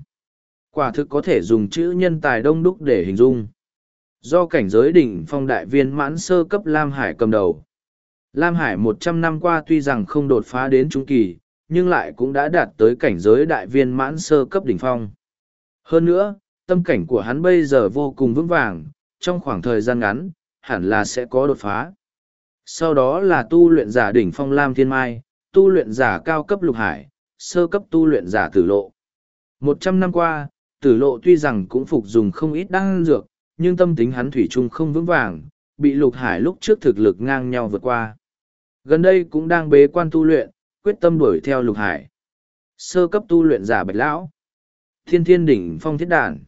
Quả thực có thể dùng chữ nhân tài đông đúc để hình dung. Do cảnh giới đỉnh phong đại viên mãn sơ cấp Lam Hải cầm đầu. Lam Hải một trăm năm qua tuy rằng không đột phá đến trung kỳ, nhưng lại cũng đã đạt tới cảnh giới đại viên mãn sơ cấp đỉnh phong. Hơn nữa, tâm cảnh của hắn bây giờ vô cùng vững vàng, trong khoảng thời gian ngắn, hẳn là sẽ có đột phá. Sau đó là tu luyện giả đỉnh phong Lam Thiên Mai, tu luyện giả cao cấp lục hải, sơ cấp tu luyện giả tử lộ. Một trăm năm qua, tử lộ tuy rằng cũng phục dùng không ít đăng dược, nhưng tâm tính hắn thủy chung không vững vàng, bị lục hải lúc trước thực lực ngang nhau vượt qua. Gần đây cũng đang bế quan tu luyện, quyết tâm đuổi theo lục hải. Sơ cấp tu luyện giả bạch lão. Thiên thiên đỉnh phong thiết đản.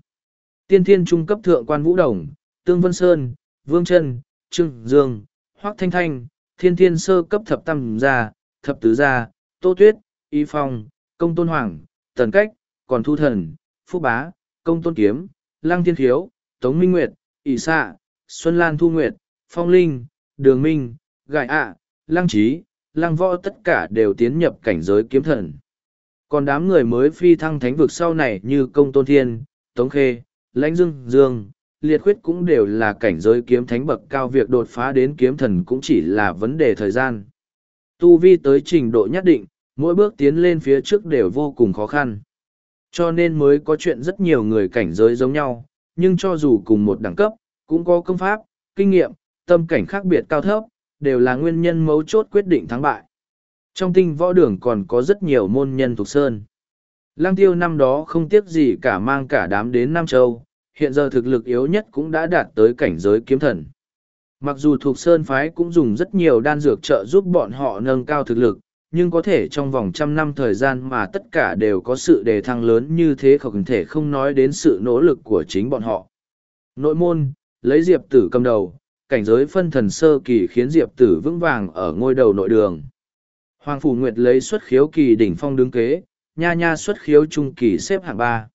Tiên thiên trung cấp thượng quan vũ đồng, tương vân sơn, vương chân, trương dương, hoác thanh thanh, thiên thiên sơ cấp thập tam gia, thập tứ gia, tô tuyết, y phong, công tôn hoàng, tần cách, còn thu thần, phúc bá, công tôn kiếm, lăng thiên thiếu, tống minh nguyệt, ỷ xạ, xuân lan thu nguyệt, phong linh, đường minh, gại ạ, lăng trí, lăng võ tất cả đều tiến nhập cảnh giới kiếm thần. Còn đám người mới phi thăng thánh vực sau này như công tôn thiên, tống khê, lãnh dương, dương, liệt khuyết cũng đều là cảnh giới kiếm thánh bậc cao việc đột phá đến kiếm thần cũng chỉ là vấn đề thời gian. Tu vi tới trình độ nhất định, mỗi bước tiến lên phía trước đều vô cùng khó khăn. Cho nên mới có chuyện rất nhiều người cảnh giới giống nhau, nhưng cho dù cùng một đẳng cấp, cũng có công pháp, kinh nghiệm, tâm cảnh khác biệt cao thấp, đều là nguyên nhân mấu chốt quyết định thắng bại. Trong tinh võ đường còn có rất nhiều môn nhân thuộc sơn. Lăng tiêu năm đó không tiếc gì cả mang cả đám đến Nam Châu, hiện giờ thực lực yếu nhất cũng đã đạt tới cảnh giới kiếm thần. Mặc dù thuộc sơn phái cũng dùng rất nhiều đan dược trợ giúp bọn họ nâng cao thực lực, nhưng có thể trong vòng trăm năm thời gian mà tất cả đều có sự đề thăng lớn như thế không thể không nói đến sự nỗ lực của chính bọn họ. Nội môn, lấy diệp tử cầm đầu, cảnh giới phân thần sơ kỳ khiến diệp tử vững vàng ở ngôi đầu nội đường. Hoàng Phủ Nguyệt lấy xuất khiếu kỳ đỉnh phong đứng kế, nha nha xuất khiếu trung kỳ xếp hạng ba.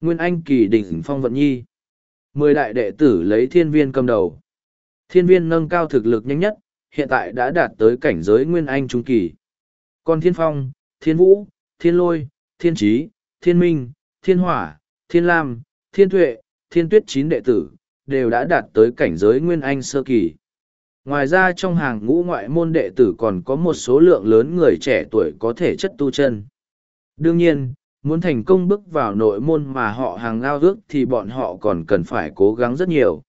Nguyên Anh kỳ đỉnh phong vận nhi. Mười đại đệ tử lấy thiên viên cầm đầu. Thiên viên nâng cao thực lực nhanh nhất, hiện tại đã đạt tới cảnh giới Nguyên Anh trung kỳ. Còn thiên phong, thiên vũ, thiên lôi, thiên trí, thiên minh, thiên hỏa, thiên lam, thiên tuệ, thiên tuyết chín đệ tử, đều đã đạt tới cảnh giới Nguyên Anh sơ kỳ. Ngoài ra trong hàng ngũ ngoại môn đệ tử còn có một số lượng lớn người trẻ tuổi có thể chất tu chân. Đương nhiên, muốn thành công bước vào nội môn mà họ hàng ao ước thì bọn họ còn cần phải cố gắng rất nhiều.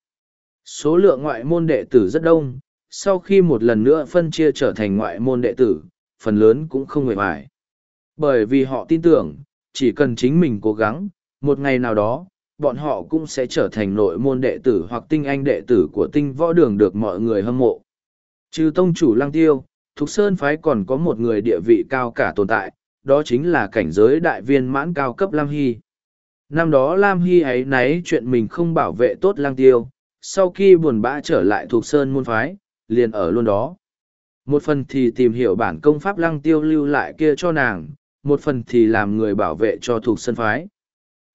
Số lượng ngoại môn đệ tử rất đông, sau khi một lần nữa phân chia trở thành ngoại môn đệ tử, phần lớn cũng không hề vải. Bởi vì họ tin tưởng, chỉ cần chính mình cố gắng, một ngày nào đó, bọn họ cũng sẽ trở thành nội môn đệ tử hoặc tinh anh đệ tử của tinh võ đường được mọi người hâm mộ. Trừ tông chủ lăng tiêu, Thục Sơn Phái còn có một người địa vị cao cả tồn tại, đó chính là cảnh giới đại viên mãn cao cấp Lam Hy. Năm đó Lam Hy ấy náy chuyện mình không bảo vệ tốt lăng tiêu, sau khi buồn bã trở lại Thục Sơn môn phái, liền ở luôn đó. Một phần thì tìm hiểu bản công pháp lăng tiêu lưu lại kia cho nàng, một phần thì làm người bảo vệ cho Thục Sơn Phái.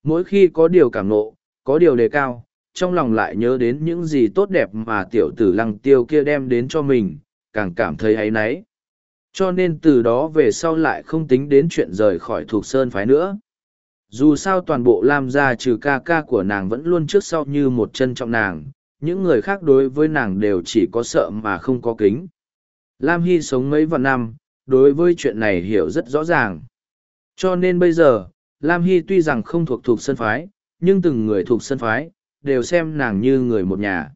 Mỗi khi có điều cảm nộ, có điều đề cao, trong lòng lại nhớ đến những gì tốt đẹp mà tiểu tử lăng tiêu kia đem đến cho mình, càng cảm thấy áy náy. Cho nên từ đó về sau lại không tính đến chuyện rời khỏi thuộc sơn phái nữa. Dù sao toàn bộ Lam gia trừ ca ca của nàng vẫn luôn trước sau như một chân trọng nàng, những người khác đối với nàng đều chỉ có sợ mà không có kính. Lam Hy sống mấy vạn năm, đối với chuyện này hiểu rất rõ ràng. Cho nên bây giờ, Lam Hy tuy rằng không thuộc thuộc sân phái, nhưng từng người thuộc sân phái, đều xem nàng như người một nhà.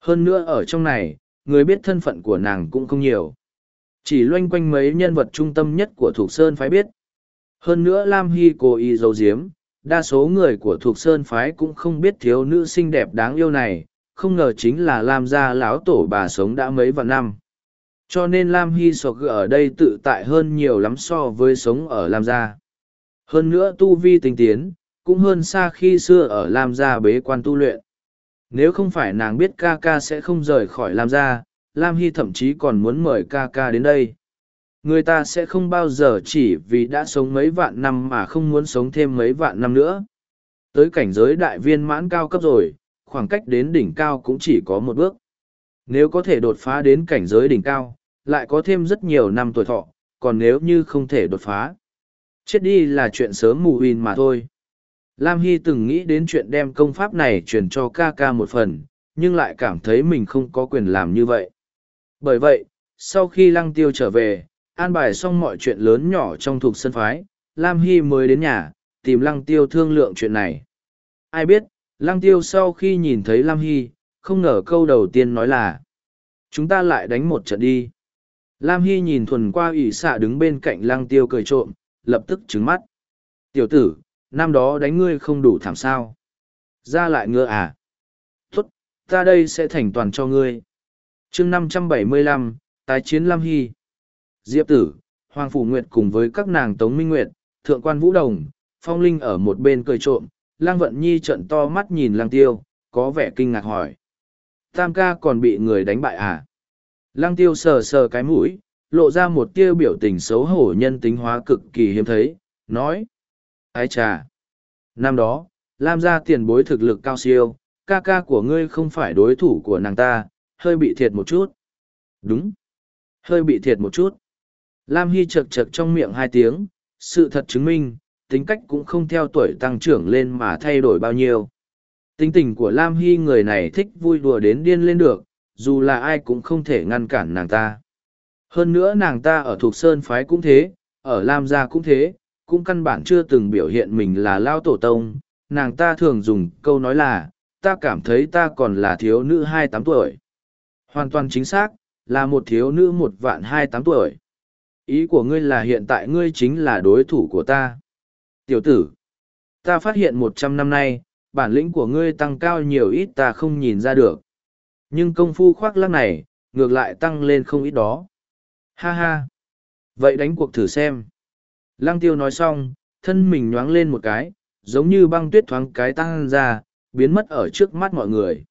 Hơn nữa ở trong này, người biết thân phận của nàng cũng không nhiều. Chỉ loanh quanh mấy nhân vật trung tâm nhất của thuộc Sơn phái biết. Hơn nữa Lam Hy cố ý giấu giếm, đa số người của thuộc Sơn phái cũng không biết thiếu nữ xinh đẹp đáng yêu này, không ngờ chính là Lam gia lão tổ bà sống đã mấy vạn năm. Cho nên Lam Hy sọc ở đây tự tại hơn nhiều lắm so với sống ở Lam gia. Hơn nữa tu vi tinh tiến, cũng hơn xa khi xưa ở Lam gia bế quan tu luyện. Nếu không phải nàng biết ca ca sẽ không rời khỏi Lam gia, Lam Hy thậm chí còn muốn mời ca ca đến đây. Người ta sẽ không bao giờ chỉ vì đã sống mấy vạn năm mà không muốn sống thêm mấy vạn năm nữa. Tới cảnh giới đại viên mãn cao cấp rồi, khoảng cách đến đỉnh cao cũng chỉ có một bước. Nếu có thể đột phá đến cảnh giới đỉnh cao, lại có thêm rất nhiều năm tuổi thọ, còn nếu như không thể đột phá. Chết đi là chuyện sớm mù huỳnh mà thôi. Lam Hy từng nghĩ đến chuyện đem công pháp này truyền cho ca ca một phần, nhưng lại cảm thấy mình không có quyền làm như vậy. Bởi vậy, sau khi Lăng Tiêu trở về, an bài xong mọi chuyện lớn nhỏ trong thuộc sân phái, Lam Hy mới đến nhà, tìm Lăng Tiêu thương lượng chuyện này. Ai biết, Lăng Tiêu sau khi nhìn thấy Lam Hy, không ngờ câu đầu tiên nói là Chúng ta lại đánh một trận đi. Lam Hy nhìn thuần qua ủy xạ đứng bên cạnh Lăng Tiêu cười trộm, lập tức trứng mắt. Tiểu tử, năm đó đánh ngươi không đủ thảm sao. Ra lại ngựa à? Tốt, ta đây sẽ thành toàn cho ngươi. chương năm trăm bảy mươi lăm tái chiến Lam Hy. Diệp tử, Hoàng Phủ Nguyệt cùng với các nàng Tống Minh Nguyệt, Thượng quan Vũ Đồng, Phong Linh ở một bên cười trộm, Lang Vận Nhi trận to mắt nhìn Lang Tiêu, có vẻ kinh ngạc hỏi. Tam ca còn bị người đánh bại à? Lang Tiêu sờ sờ cái mũi, lộ ra một tia biểu tình xấu hổ nhân tính hóa cực kỳ hiếm thấy, nói. Ái trà! Năm đó, Lam gia tiền bối thực lực cao siêu, ca ca của ngươi không phải đối thủ của nàng ta, hơi bị thiệt một chút. Đúng. Hơi bị thiệt một chút. Lam Hy chật chật trong miệng hai tiếng, sự thật chứng minh, tính cách cũng không theo tuổi tăng trưởng lên mà thay đổi bao nhiêu. Tính tình của Lam Hy người này thích vui đùa đến điên lên được, dù là ai cũng không thể ngăn cản nàng ta. Hơn nữa nàng ta ở thuộc Sơn Phái cũng thế, ở Lam Gia cũng thế, cũng căn bản chưa từng biểu hiện mình là lao tổ tông, nàng ta thường dùng câu nói là, ta cảm thấy ta còn là thiếu nữ hai tám tuổi. Hoàn toàn chính xác, là một thiếu nữ một vạn hai tám tuổi. Ý của ngươi là hiện tại ngươi chính là đối thủ của ta. Tiểu tử, ta phát hiện một trăm năm nay, bản lĩnh của ngươi tăng cao nhiều ít ta không nhìn ra được. Nhưng công phu khoác lắc này, ngược lại tăng lên không ít đó. Ha ha! Vậy đánh cuộc thử xem. Lăng tiêu nói xong, thân mình nhoáng lên một cái, giống như băng tuyết thoáng cái tăng ra, biến mất ở trước mắt mọi người.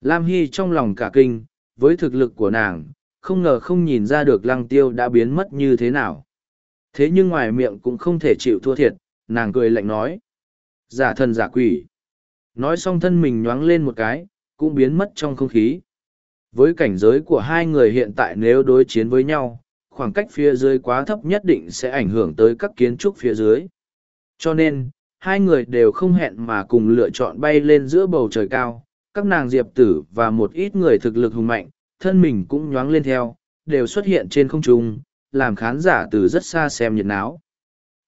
Lam Hy trong lòng cả kinh, với thực lực của nàng, không ngờ không nhìn ra được lăng tiêu đã biến mất như thế nào. Thế nhưng ngoài miệng cũng không thể chịu thua thiệt, nàng cười lạnh nói. Giả thần giả quỷ. Nói xong thân mình nhoáng lên một cái, cũng biến mất trong không khí. Với cảnh giới của hai người hiện tại nếu đối chiến với nhau, khoảng cách phía dưới quá thấp nhất định sẽ ảnh hưởng tới các kiến trúc phía dưới. Cho nên, hai người đều không hẹn mà cùng lựa chọn bay lên giữa bầu trời cao, các nàng diệp tử và một ít người thực lực hùng mạnh, thân mình cũng nhoáng lên theo, đều xuất hiện trên không trung, làm khán giả từ rất xa xem nhiệt náo.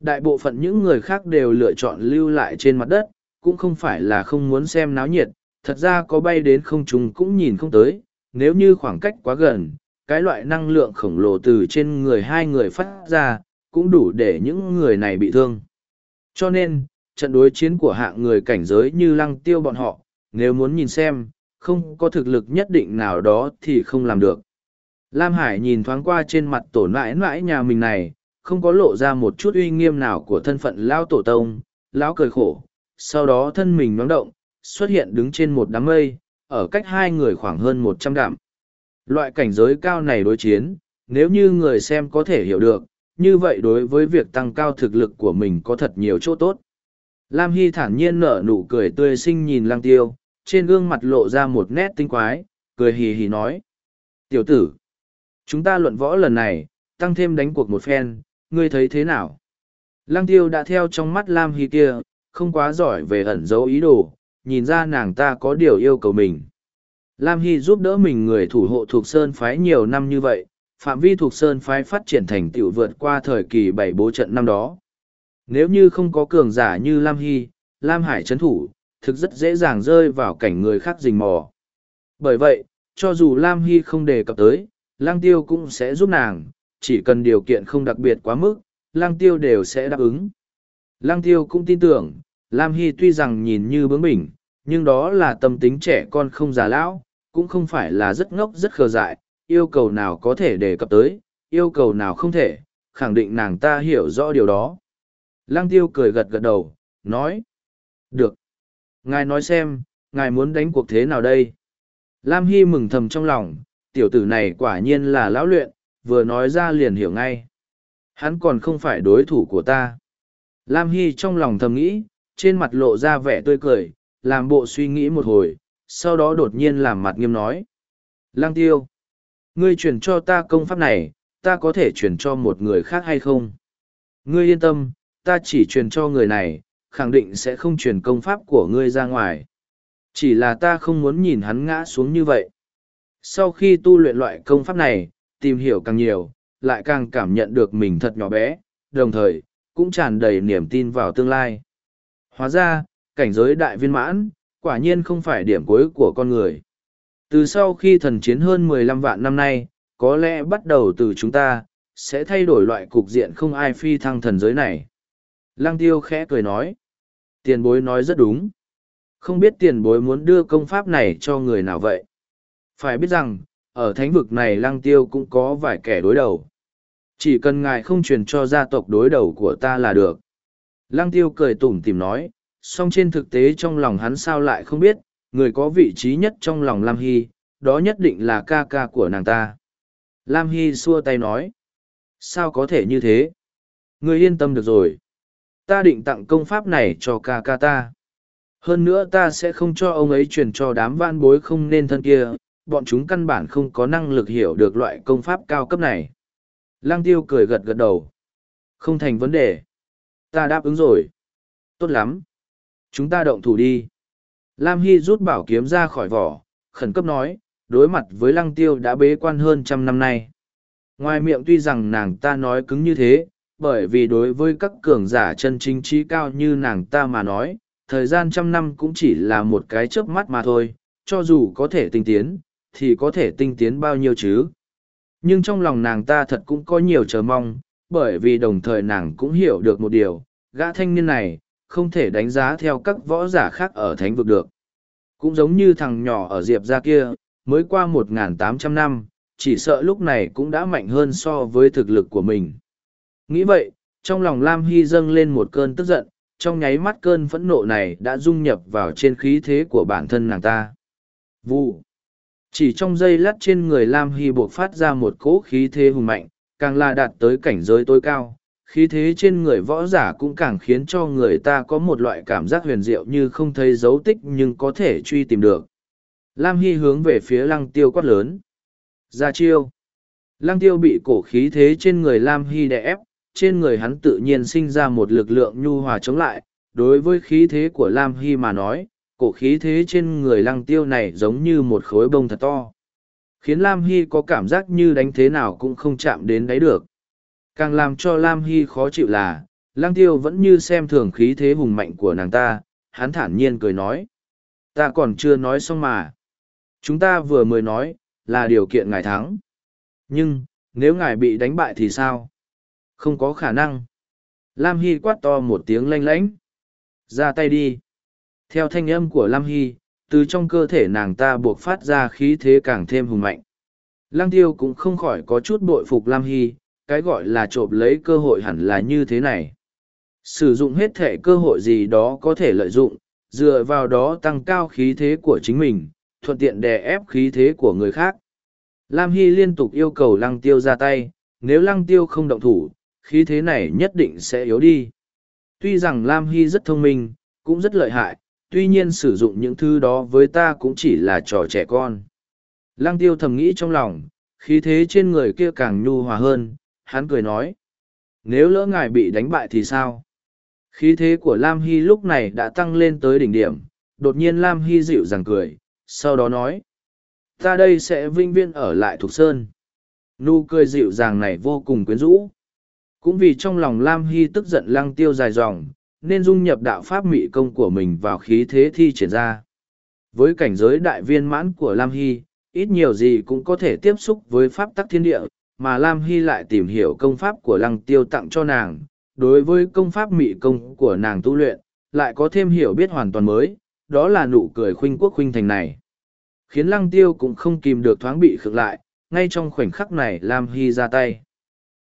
Đại bộ phận những người khác đều lựa chọn lưu lại trên mặt đất, cũng không phải là không muốn xem náo nhiệt, thật ra có bay đến không trung cũng nhìn không tới, nếu như khoảng cách quá gần, cái loại năng lượng khổng lồ từ trên người hai người phát ra, cũng đủ để những người này bị thương. Cho nên, trận đối chiến của hạng người cảnh giới như lăng tiêu bọn họ, nếu muốn nhìn xem, không có thực lực nhất định nào đó thì không làm được. Lam Hải nhìn thoáng qua trên mặt tổ nãi nãi nhà mình này, không có lộ ra một chút uy nghiêm nào của thân phận lao tổ tông, lão cười khổ, sau đó thân mình nóng động, xuất hiện đứng trên một đám mây, ở cách hai người khoảng hơn một trăm dặm. Loại cảnh giới cao này đối chiến, nếu như người xem có thể hiểu được, như vậy đối với việc tăng cao thực lực của mình có thật nhiều chỗ tốt. Lam Hy thản nhiên nở nụ cười tươi xinh nhìn lăng tiêu, trên gương mặt lộ ra một nét tinh quái, cười hì hì nói. Tiểu tử, chúng ta luận võ lần này, tăng thêm đánh cuộc một phen, ngươi thấy thế nào? Lăng tiêu đã theo trong mắt Lam Hy kia, không quá giỏi về ẩn dấu ý đồ, nhìn ra nàng ta có điều yêu cầu mình. Lam Hy giúp đỡ mình người thủ hộ thuộc Sơn Phái nhiều năm như vậy, phạm vi thuộc Sơn Phái phát triển thành tựu vượt qua thời kỳ bảy bố trận năm đó. Nếu như không có cường giả như Lam Hy, Lam Hải chấn thủ, thực rất dễ dàng rơi vào cảnh người khác rình mò. Bởi vậy, cho dù Lam Hy không đề cập tới, Lang Tiêu cũng sẽ giúp nàng, chỉ cần điều kiện không đặc biệt quá mức, Lang Tiêu đều sẽ đáp ứng. Lang Tiêu cũng tin tưởng, Lam Hy tuy rằng nhìn như bướng bỉnh, nhưng đó là tâm tính trẻ con không già lão, cũng không phải là rất ngốc rất khờ dại, yêu cầu nào có thể đề cập tới, yêu cầu nào không thể, khẳng định nàng ta hiểu rõ điều đó. Lăng tiêu cười gật gật đầu, nói. Được. Ngài nói xem, ngài muốn đánh cuộc thế nào đây? Lam Hy mừng thầm trong lòng, tiểu tử này quả nhiên là lão luyện, vừa nói ra liền hiểu ngay. Hắn còn không phải đối thủ của ta. Lam Hy trong lòng thầm nghĩ, trên mặt lộ ra vẻ tươi cười, làm bộ suy nghĩ một hồi, sau đó đột nhiên làm mặt nghiêm nói. Lăng tiêu, ngươi truyền cho ta công pháp này, ta có thể truyền cho một người khác hay không? Ngươi yên tâm, ta chỉ truyền cho người này, khẳng định sẽ không truyền công pháp của ngươi ra ngoài. Chỉ là ta không muốn nhìn hắn ngã xuống như vậy. Sau khi tu luyện loại công pháp này, tìm hiểu càng nhiều, lại càng cảm nhận được mình thật nhỏ bé, đồng thời, cũng tràn đầy niềm tin vào tương lai. Hóa ra, cảnh giới đại viên mãn, quả nhiên không phải điểm cuối của con người. Từ sau khi thần chiến hơn mười lăm vạn năm nay, có lẽ bắt đầu từ chúng ta, sẽ thay đổi loại cục diện không ai phi thăng thần giới này. Lăng tiêu khẽ cười nói. Tiền bối nói rất đúng. Không biết tiền bối muốn đưa công pháp này cho người nào vậy? Phải biết rằng, ở thánh vực này lăng tiêu cũng có vài kẻ đối đầu. Chỉ cần ngài không truyền cho gia tộc đối đầu của ta là được. Lăng tiêu cười tủm tìm nói, song trên thực tế trong lòng hắn sao lại không biết, người có vị trí nhất trong lòng Lam Hy, đó nhất định là ca ca của nàng ta. Lam Hy xua tay nói, sao có thể như thế? Người yên tâm được rồi. Ta định tặng công pháp này cho ca ca ta. Hơn nữa ta sẽ không cho ông ấy truyền cho đám van bối không nên thân kia, bọn chúng căn bản không có năng lực hiểu được loại công pháp cao cấp này. Lăng tiêu cười gật gật đầu. Không thành vấn đề. Ta đáp ứng rồi. Tốt lắm. Chúng ta động thủ đi. Lam Hy rút bảo kiếm ra khỏi vỏ, khẩn cấp nói, đối mặt với lăng tiêu đã bế quan hơn trăm năm nay. Ngoài miệng tuy rằng nàng ta nói cứng như thế, bởi vì đối với các cường giả chân chính trí cao như nàng ta mà nói, thời gian trăm năm cũng chỉ là một cái chớp mắt mà thôi, cho dù có thể tinh tiến, thì có thể tinh tiến bao nhiêu chứ. Nhưng trong lòng nàng ta thật cũng có nhiều chờ mong, bởi vì đồng thời nàng cũng hiểu được một điều, gã thanh niên này, không thể đánh giá theo các võ giả khác ở thánh vực được. Cũng giống như thằng nhỏ ở Diệp ra kia, mới qua 1.800 năm, chỉ sợ lúc này cũng đã mạnh hơn so với thực lực của mình. Nghĩ vậy, trong lòng Lam Hy dâng lên một cơn tức giận, trong nháy mắt cơn phẫn nộ này đã dung nhập vào trên khí thế của bản thân nàng ta. Vụ. Chỉ trong giây lát trên người Lam Hy buộc phát ra một cỗ khí thế hùng mạnh, càng là đạt tới cảnh giới tối cao. Khí thế trên người võ giả cũng càng khiến cho người ta có một loại cảm giác huyền diệu như không thấy dấu tích nhưng có thể truy tìm được. Lam Hy hướng về phía lăng tiêu quát lớn. Ra chiêu. Lăng tiêu bị cổ khí thế trên người Lam Hy đè ép, trên người hắn tự nhiên sinh ra một lực lượng nhu hòa chống lại. Đối với khí thế của Lam Hy mà nói, cổ khí thế trên người lăng tiêu này giống như một khối bông thật to. Khiến Lam Hy có cảm giác như đánh thế nào cũng không chạm đến đấy được. Càng làm cho Lam Hy khó chịu là, lăng tiêu vẫn như xem thường khí thế hùng mạnh của nàng ta, hắn thản nhiên cười nói. Ta còn chưa nói xong mà. Chúng ta vừa mới nói, là điều kiện ngài thắng. Nhưng, nếu ngài bị đánh bại thì sao? Không có khả năng. Lam Hy quát to một tiếng lanh lánh. Ra tay đi. Theo thanh âm của Lam Hy, từ trong cơ thể nàng ta buộc phát ra khí thế càng thêm hùng mạnh. Lăng tiêu cũng không khỏi có chút bội phục Lam Hy, cái gọi là trộm lấy cơ hội hẳn là như thế này. Sử dụng hết thể cơ hội gì đó có thể lợi dụng, dựa vào đó tăng cao khí thế của chính mình, thuận tiện đè ép khí thế của người khác. Lam Hy liên tục yêu cầu lăng tiêu ra tay, nếu lăng tiêu không động thủ, khí thế này nhất định sẽ yếu đi. Tuy rằng Lam Hy rất thông minh, cũng rất lợi hại, tuy nhiên sử dụng những thứ đó với ta cũng chỉ là trò trẻ con. Lăng tiêu thầm nghĩ trong lòng, khí thế trên người kia càng nhu hòa hơn, hắn cười nói. Nếu lỡ ngài bị đánh bại thì sao? Khí thế của Lam Hy lúc này đã tăng lên tới đỉnh điểm, đột nhiên Lam Hy dịu dàng cười, sau đó nói. Ta đây sẽ vinh viên ở lại Thục Sơn. Nụ cười dịu dàng này vô cùng quyến rũ. Cũng vì trong lòng Lam Hy tức giận lăng tiêu dài dòng, nên dung nhập đạo pháp mị công của mình vào khí thế thi triển ra. Với cảnh giới đại viên mãn của Lam Hy, ít nhiều gì cũng có thể tiếp xúc với pháp tắc thiên địa, mà Lam Hy lại tìm hiểu công pháp của lăng tiêu tặng cho nàng. Đối với công pháp mị công của nàng tu luyện, lại có thêm hiểu biết hoàn toàn mới, đó là nụ cười khuynh quốc khuynh thành này. Khiến lăng tiêu cũng không kìm được thoáng bị khựng lại, ngay trong khoảnh khắc này Lam Hy ra tay.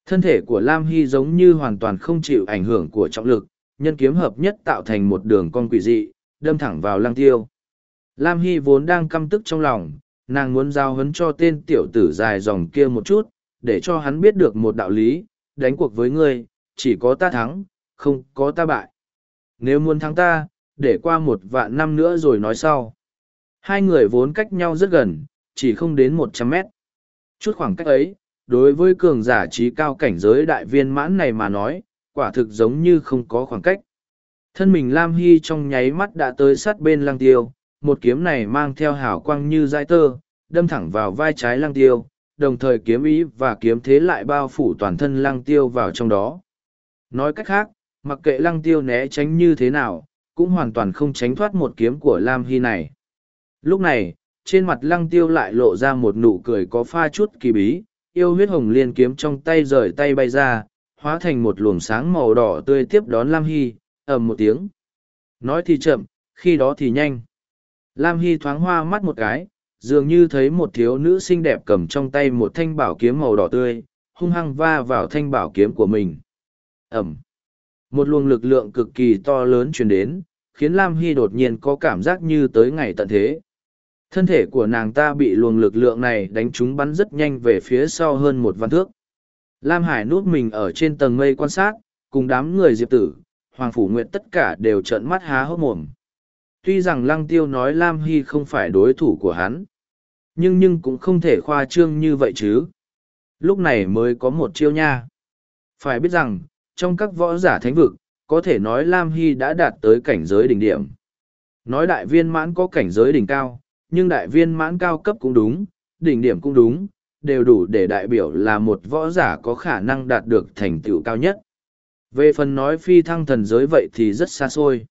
Thân thể của Lam Hy giống như hoàn toàn không chịu ảnh hưởng của trọng lực, nhân kiếm hợp nhất tạo thành một đường con quỷ dị, đâm thẳng vào lăng tiêu. Lam Hy vốn đang căm tức trong lòng, nàng muốn giao hấn cho tên tiểu tử dài dòng kia một chút, để cho hắn biết được một đạo lý, đánh cuộc với ngươi, chỉ có ta thắng, không có ta bại. Nếu muốn thắng ta, để qua một vạn năm nữa rồi nói sau. Hai người vốn cách nhau rất gần, chỉ không đến một trăm mét. Chút khoảng cách ấy, đối với cường giả trí cao cảnh giới đại viên mãn này mà nói, quả thực giống như không có khoảng cách. Thân mình Lam Hy trong nháy mắt đã tới sát bên lăng tiêu, một kiếm này mang theo hào quang như dai tơ, đâm thẳng vào vai trái lăng tiêu, đồng thời kiếm ý và kiếm thế lại bao phủ toàn thân lăng tiêu vào trong đó. Nói cách khác, mặc kệ lăng tiêu né tránh như thế nào, cũng hoàn toàn không tránh thoát một kiếm của Lam Hy này. Lúc này, trên mặt lăng tiêu lại lộ ra một nụ cười có pha chút kỳ bí, yêu huyết hồng liên kiếm trong tay rời tay bay ra, hóa thành một luồng sáng màu đỏ tươi tiếp đón Lam Hy, ầm một tiếng. Nói thì chậm, khi đó thì nhanh. Lam Hy thoáng hoa mắt một cái, dường như thấy một thiếu nữ xinh đẹp cầm trong tay một thanh bảo kiếm màu đỏ tươi, hung hăng va vào thanh bảo kiếm của mình. Ẩm. Một luồng lực lượng cực kỳ to lớn truyền đến, khiến Lam Hy đột nhiên có cảm giác như tới ngày tận thế. Thân thể của nàng ta bị luồng lực lượng này đánh trúng bắn rất nhanh về phía sau hơn một văn thước. Lam Hải nuốt mình ở trên tầng mây quan sát, cùng đám người diệp tử, Hoàng Phủ Nguyệt tất cả đều trợn mắt há hốc mồm. Tuy rằng Lăng Tiêu nói Lam Hy không phải đối thủ của hắn, nhưng nhưng cũng không thể khoa trương như vậy chứ. Lúc này mới có một chiêu nha. Phải biết rằng, trong các võ giả thánh vực, có thể nói Lam Hy đã đạt tới cảnh giới đỉnh điểm. Nói đại viên mãn có cảnh giới đỉnh cao, nhưng đại viên mãn cao cấp cũng đúng, đỉnh điểm cũng đúng, đều đủ để đại biểu là một võ giả có khả năng đạt được thành tựu cao nhất. Về phần nói phi thăng thần giới vậy thì rất xa xôi.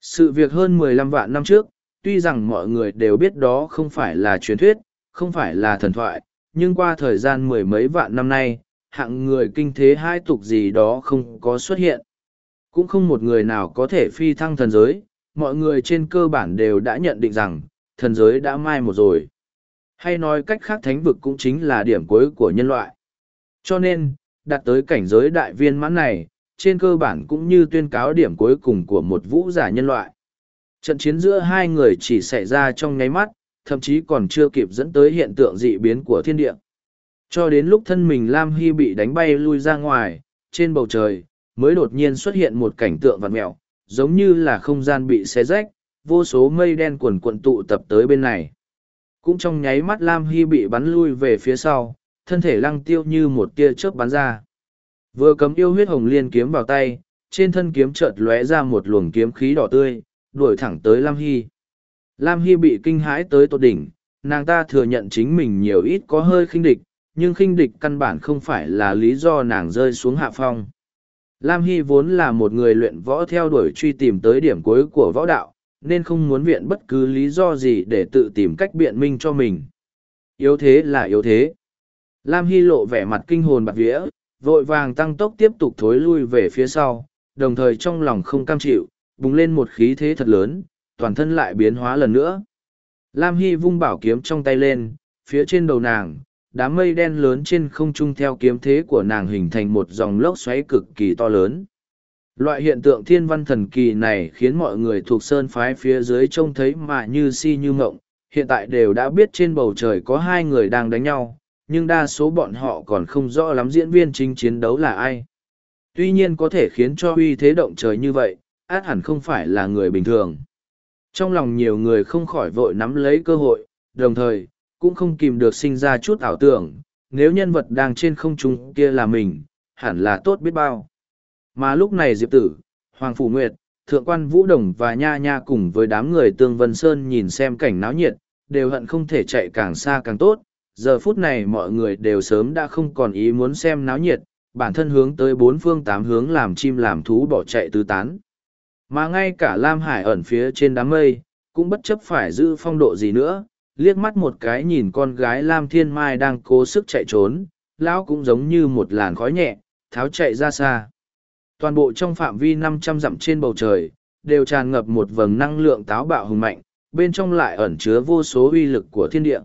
Sự việc hơn mười lăm vạn năm trước, tuy rằng mọi người đều biết đó không phải là truyền thuyết, không phải là thần thoại, nhưng qua thời gian mười mấy vạn năm nay, hạng người kinh thế hai tục gì đó không có xuất hiện. Cũng không một người nào có thể phi thăng thần giới, mọi người trên cơ bản đều đã nhận định rằng, thần giới đã mai một rồi. Hay nói cách khác thánh vực cũng chính là điểm cuối của nhân loại. Cho nên, đạt tới cảnh giới đại viên mãn này, trên cơ bản cũng như tuyên cáo điểm cuối cùng của một vũ giả nhân loại. Trận chiến giữa hai người chỉ xảy ra trong nháy mắt, thậm chí còn chưa kịp dẫn tới hiện tượng dị biến của thiên địa. Cho đến lúc thân mình Lam Hy bị đánh bay lui ra ngoài, trên bầu trời, mới đột nhiên xuất hiện một cảnh tượng vặt mẹo, giống như là không gian bị xé rách, vô số mây đen cuồn cuộn tụ tập tới bên này. Cũng trong nháy mắt Lam Hy bị bắn lui về phía sau, thân thể lăng tiêu như một tia chớp bắn ra. Vừa cấm yêu huyết hồng liên kiếm vào tay, trên thân kiếm chợt lóe ra một luồng kiếm khí đỏ tươi, đuổi thẳng tới Lam Hy. Lam Hy bị kinh hãi tới tột đỉnh, nàng ta thừa nhận chính mình nhiều ít có hơi khinh địch, nhưng khinh địch căn bản không phải là lý do nàng rơi xuống hạ phong. Lam Hy vốn là một người luyện võ theo đuổi truy tìm tới điểm cuối của võ đạo, nên không muốn viện bất cứ lý do gì để tự tìm cách biện minh cho mình. Yếu thế là yếu thế. Lam Hy lộ vẻ mặt kinh hồn bạc vía, vội vàng tăng tốc tiếp tục thối lui về phía sau, đồng thời trong lòng không cam chịu, bùng lên một khí thế thật lớn, toàn thân lại biến hóa lần nữa. Lam Hy vung bảo kiếm trong tay lên, phía trên đầu nàng, đám mây đen lớn trên không trung theo kiếm thế của nàng hình thành một dòng lốc xoáy cực kỳ to lớn. Loại hiện tượng thiên văn thần kỳ này khiến mọi người thuộc sơn phái phía dưới trông thấy mà như si như mộng, hiện tại đều đã biết trên bầu trời có hai người đang đánh nhau, nhưng đa số bọn họ còn không rõ lắm diễn viên chính chiến đấu là ai. Tuy nhiên có thể khiến cho uy thế động trời như vậy, át hẳn không phải là người bình thường. Trong lòng nhiều người không khỏi vội nắm lấy cơ hội, đồng thời, cũng không kìm được sinh ra chút ảo tưởng, nếu nhân vật đang trên không trung kia là mình, hẳn là tốt biết bao. Mà lúc này Diệp Tử, Hoàng Phủ Nguyệt, Thượng quan Vũ Đồng và Nha Nha cùng với đám người Tương Vân Sơn nhìn xem cảnh náo nhiệt, đều hận không thể chạy càng xa càng tốt. Giờ phút này mọi người đều sớm đã không còn ý muốn xem náo nhiệt, bản thân hướng tới bốn phương tám hướng làm chim làm thú bỏ chạy tứ tán. Mà ngay cả Lam Hải ẩn phía trên đám mây, cũng bất chấp phải giữ phong độ gì nữa, liếc mắt một cái nhìn con gái Lam Thiên Mai đang cố sức chạy trốn, lão cũng giống như một làn khói nhẹ, tháo chạy ra xa. Toàn bộ trong phạm vi năm trăm dặm trên bầu trời, đều tràn ngập một vầng năng lượng táo bạo hùng mạnh, bên trong lại ẩn chứa vô số uy lực của thiên địa.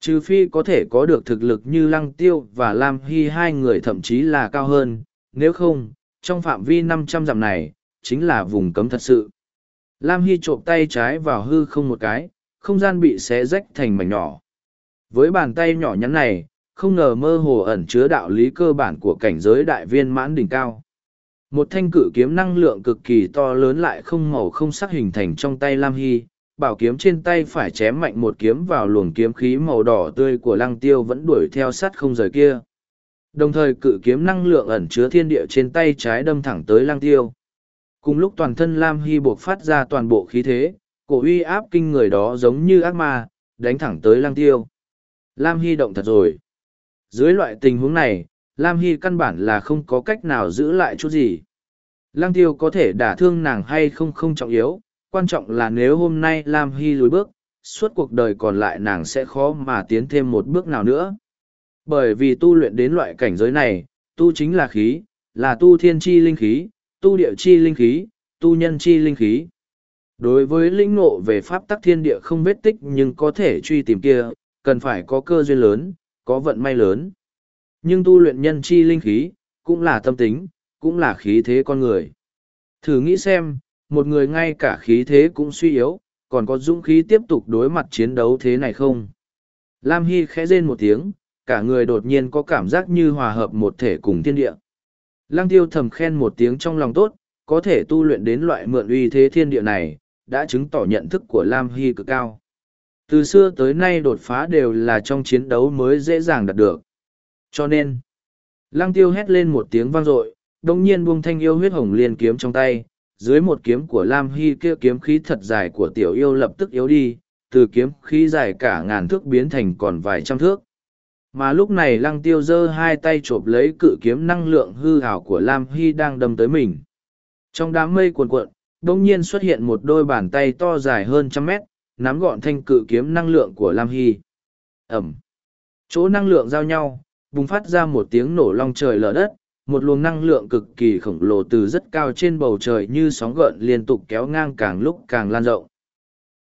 Trừ phi có thể có được thực lực như Lăng Tiêu và Lam Hy hai người thậm chí là cao hơn, nếu không, trong phạm vi năm trăm dặm này, chính là vùng cấm thật sự. Lam Hy trộm tay trái vào hư không một cái, không gian bị xé rách thành mảnh nhỏ. Với bàn tay nhỏ nhắn này, không ngờ mơ hồ ẩn chứa đạo lý cơ bản của cảnh giới đại viên mãn đỉnh cao. Một thanh cử kiếm năng lượng cực kỳ to lớn lại không màu không sắc hình thành trong tay Lam Hy, bảo kiếm trên tay phải chém mạnh một kiếm vào luồng kiếm khí màu đỏ tươi của lăng tiêu vẫn đuổi theo sắt không rời kia. Đồng thời cự kiếm năng lượng ẩn chứa thiên địa trên tay trái đâm thẳng tới lăng tiêu. Cùng lúc toàn thân Lam Hy buộc phát ra toàn bộ khí thế, cổ uy áp kinh người đó giống như ác ma, đánh thẳng tới lăng tiêu. Lam Hy động thật rồi. Dưới loại tình huống này, Lam Hy căn bản là không có cách nào giữ lại chút gì. Lăng tiêu có thể đả thương nàng hay không không trọng yếu, quan trọng là nếu hôm nay Lam Hy lùi bước, suốt cuộc đời còn lại nàng sẽ khó mà tiến thêm một bước nào nữa. Bởi vì tu luyện đến loại cảnh giới này, tu chính là khí, là tu thiên chi linh khí, tu địa chi linh khí, tu nhân chi linh khí. Đối với linh ngộ về pháp tắc thiên địa không vết tích nhưng có thể truy tìm kia, cần phải có cơ duyên lớn, có vận may lớn. Nhưng tu luyện nhân chi linh khí, cũng là tâm tính, cũng là khí thế con người. Thử nghĩ xem, một người ngay cả khí thế cũng suy yếu, còn có dũng khí tiếp tục đối mặt chiến đấu thế này không? Lam Hy khẽ rên một tiếng, cả người đột nhiên có cảm giác như hòa hợp một thể cùng thiên địa. Lăng tiêu thầm khen một tiếng trong lòng tốt, có thể tu luyện đến loại mượn uy thế thiên địa này, đã chứng tỏ nhận thức của Lam Hy cực cao. Từ xưa tới nay đột phá đều là trong chiến đấu mới dễ dàng đạt được. Cho nên, lăng tiêu hét lên một tiếng vang dội, đồng nhiên buông thanh yêu huyết hồng liên kiếm trong tay, dưới một kiếm của Lam Hy kia kiếm khí thật dài của tiểu yêu lập tức yếu đi, từ kiếm khí dài cả ngàn thước biến thành còn vài trăm thước. Mà lúc này lăng tiêu giơ hai tay chộp lấy cự kiếm năng lượng hư hào của Lam Hy đang đâm tới mình. Trong đám mây cuồn cuộn, đông nhiên xuất hiện một đôi bàn tay to dài hơn trăm mét, nắm gọn thanh cự kiếm năng lượng của Lam Hy. Ẩm. Chỗ năng lượng giao nhau, bùng phát ra một tiếng nổ long trời lở đất, một luồng năng lượng cực kỳ khổng lồ từ rất cao trên bầu trời như sóng gợn liên tục kéo ngang càng lúc càng lan rộng.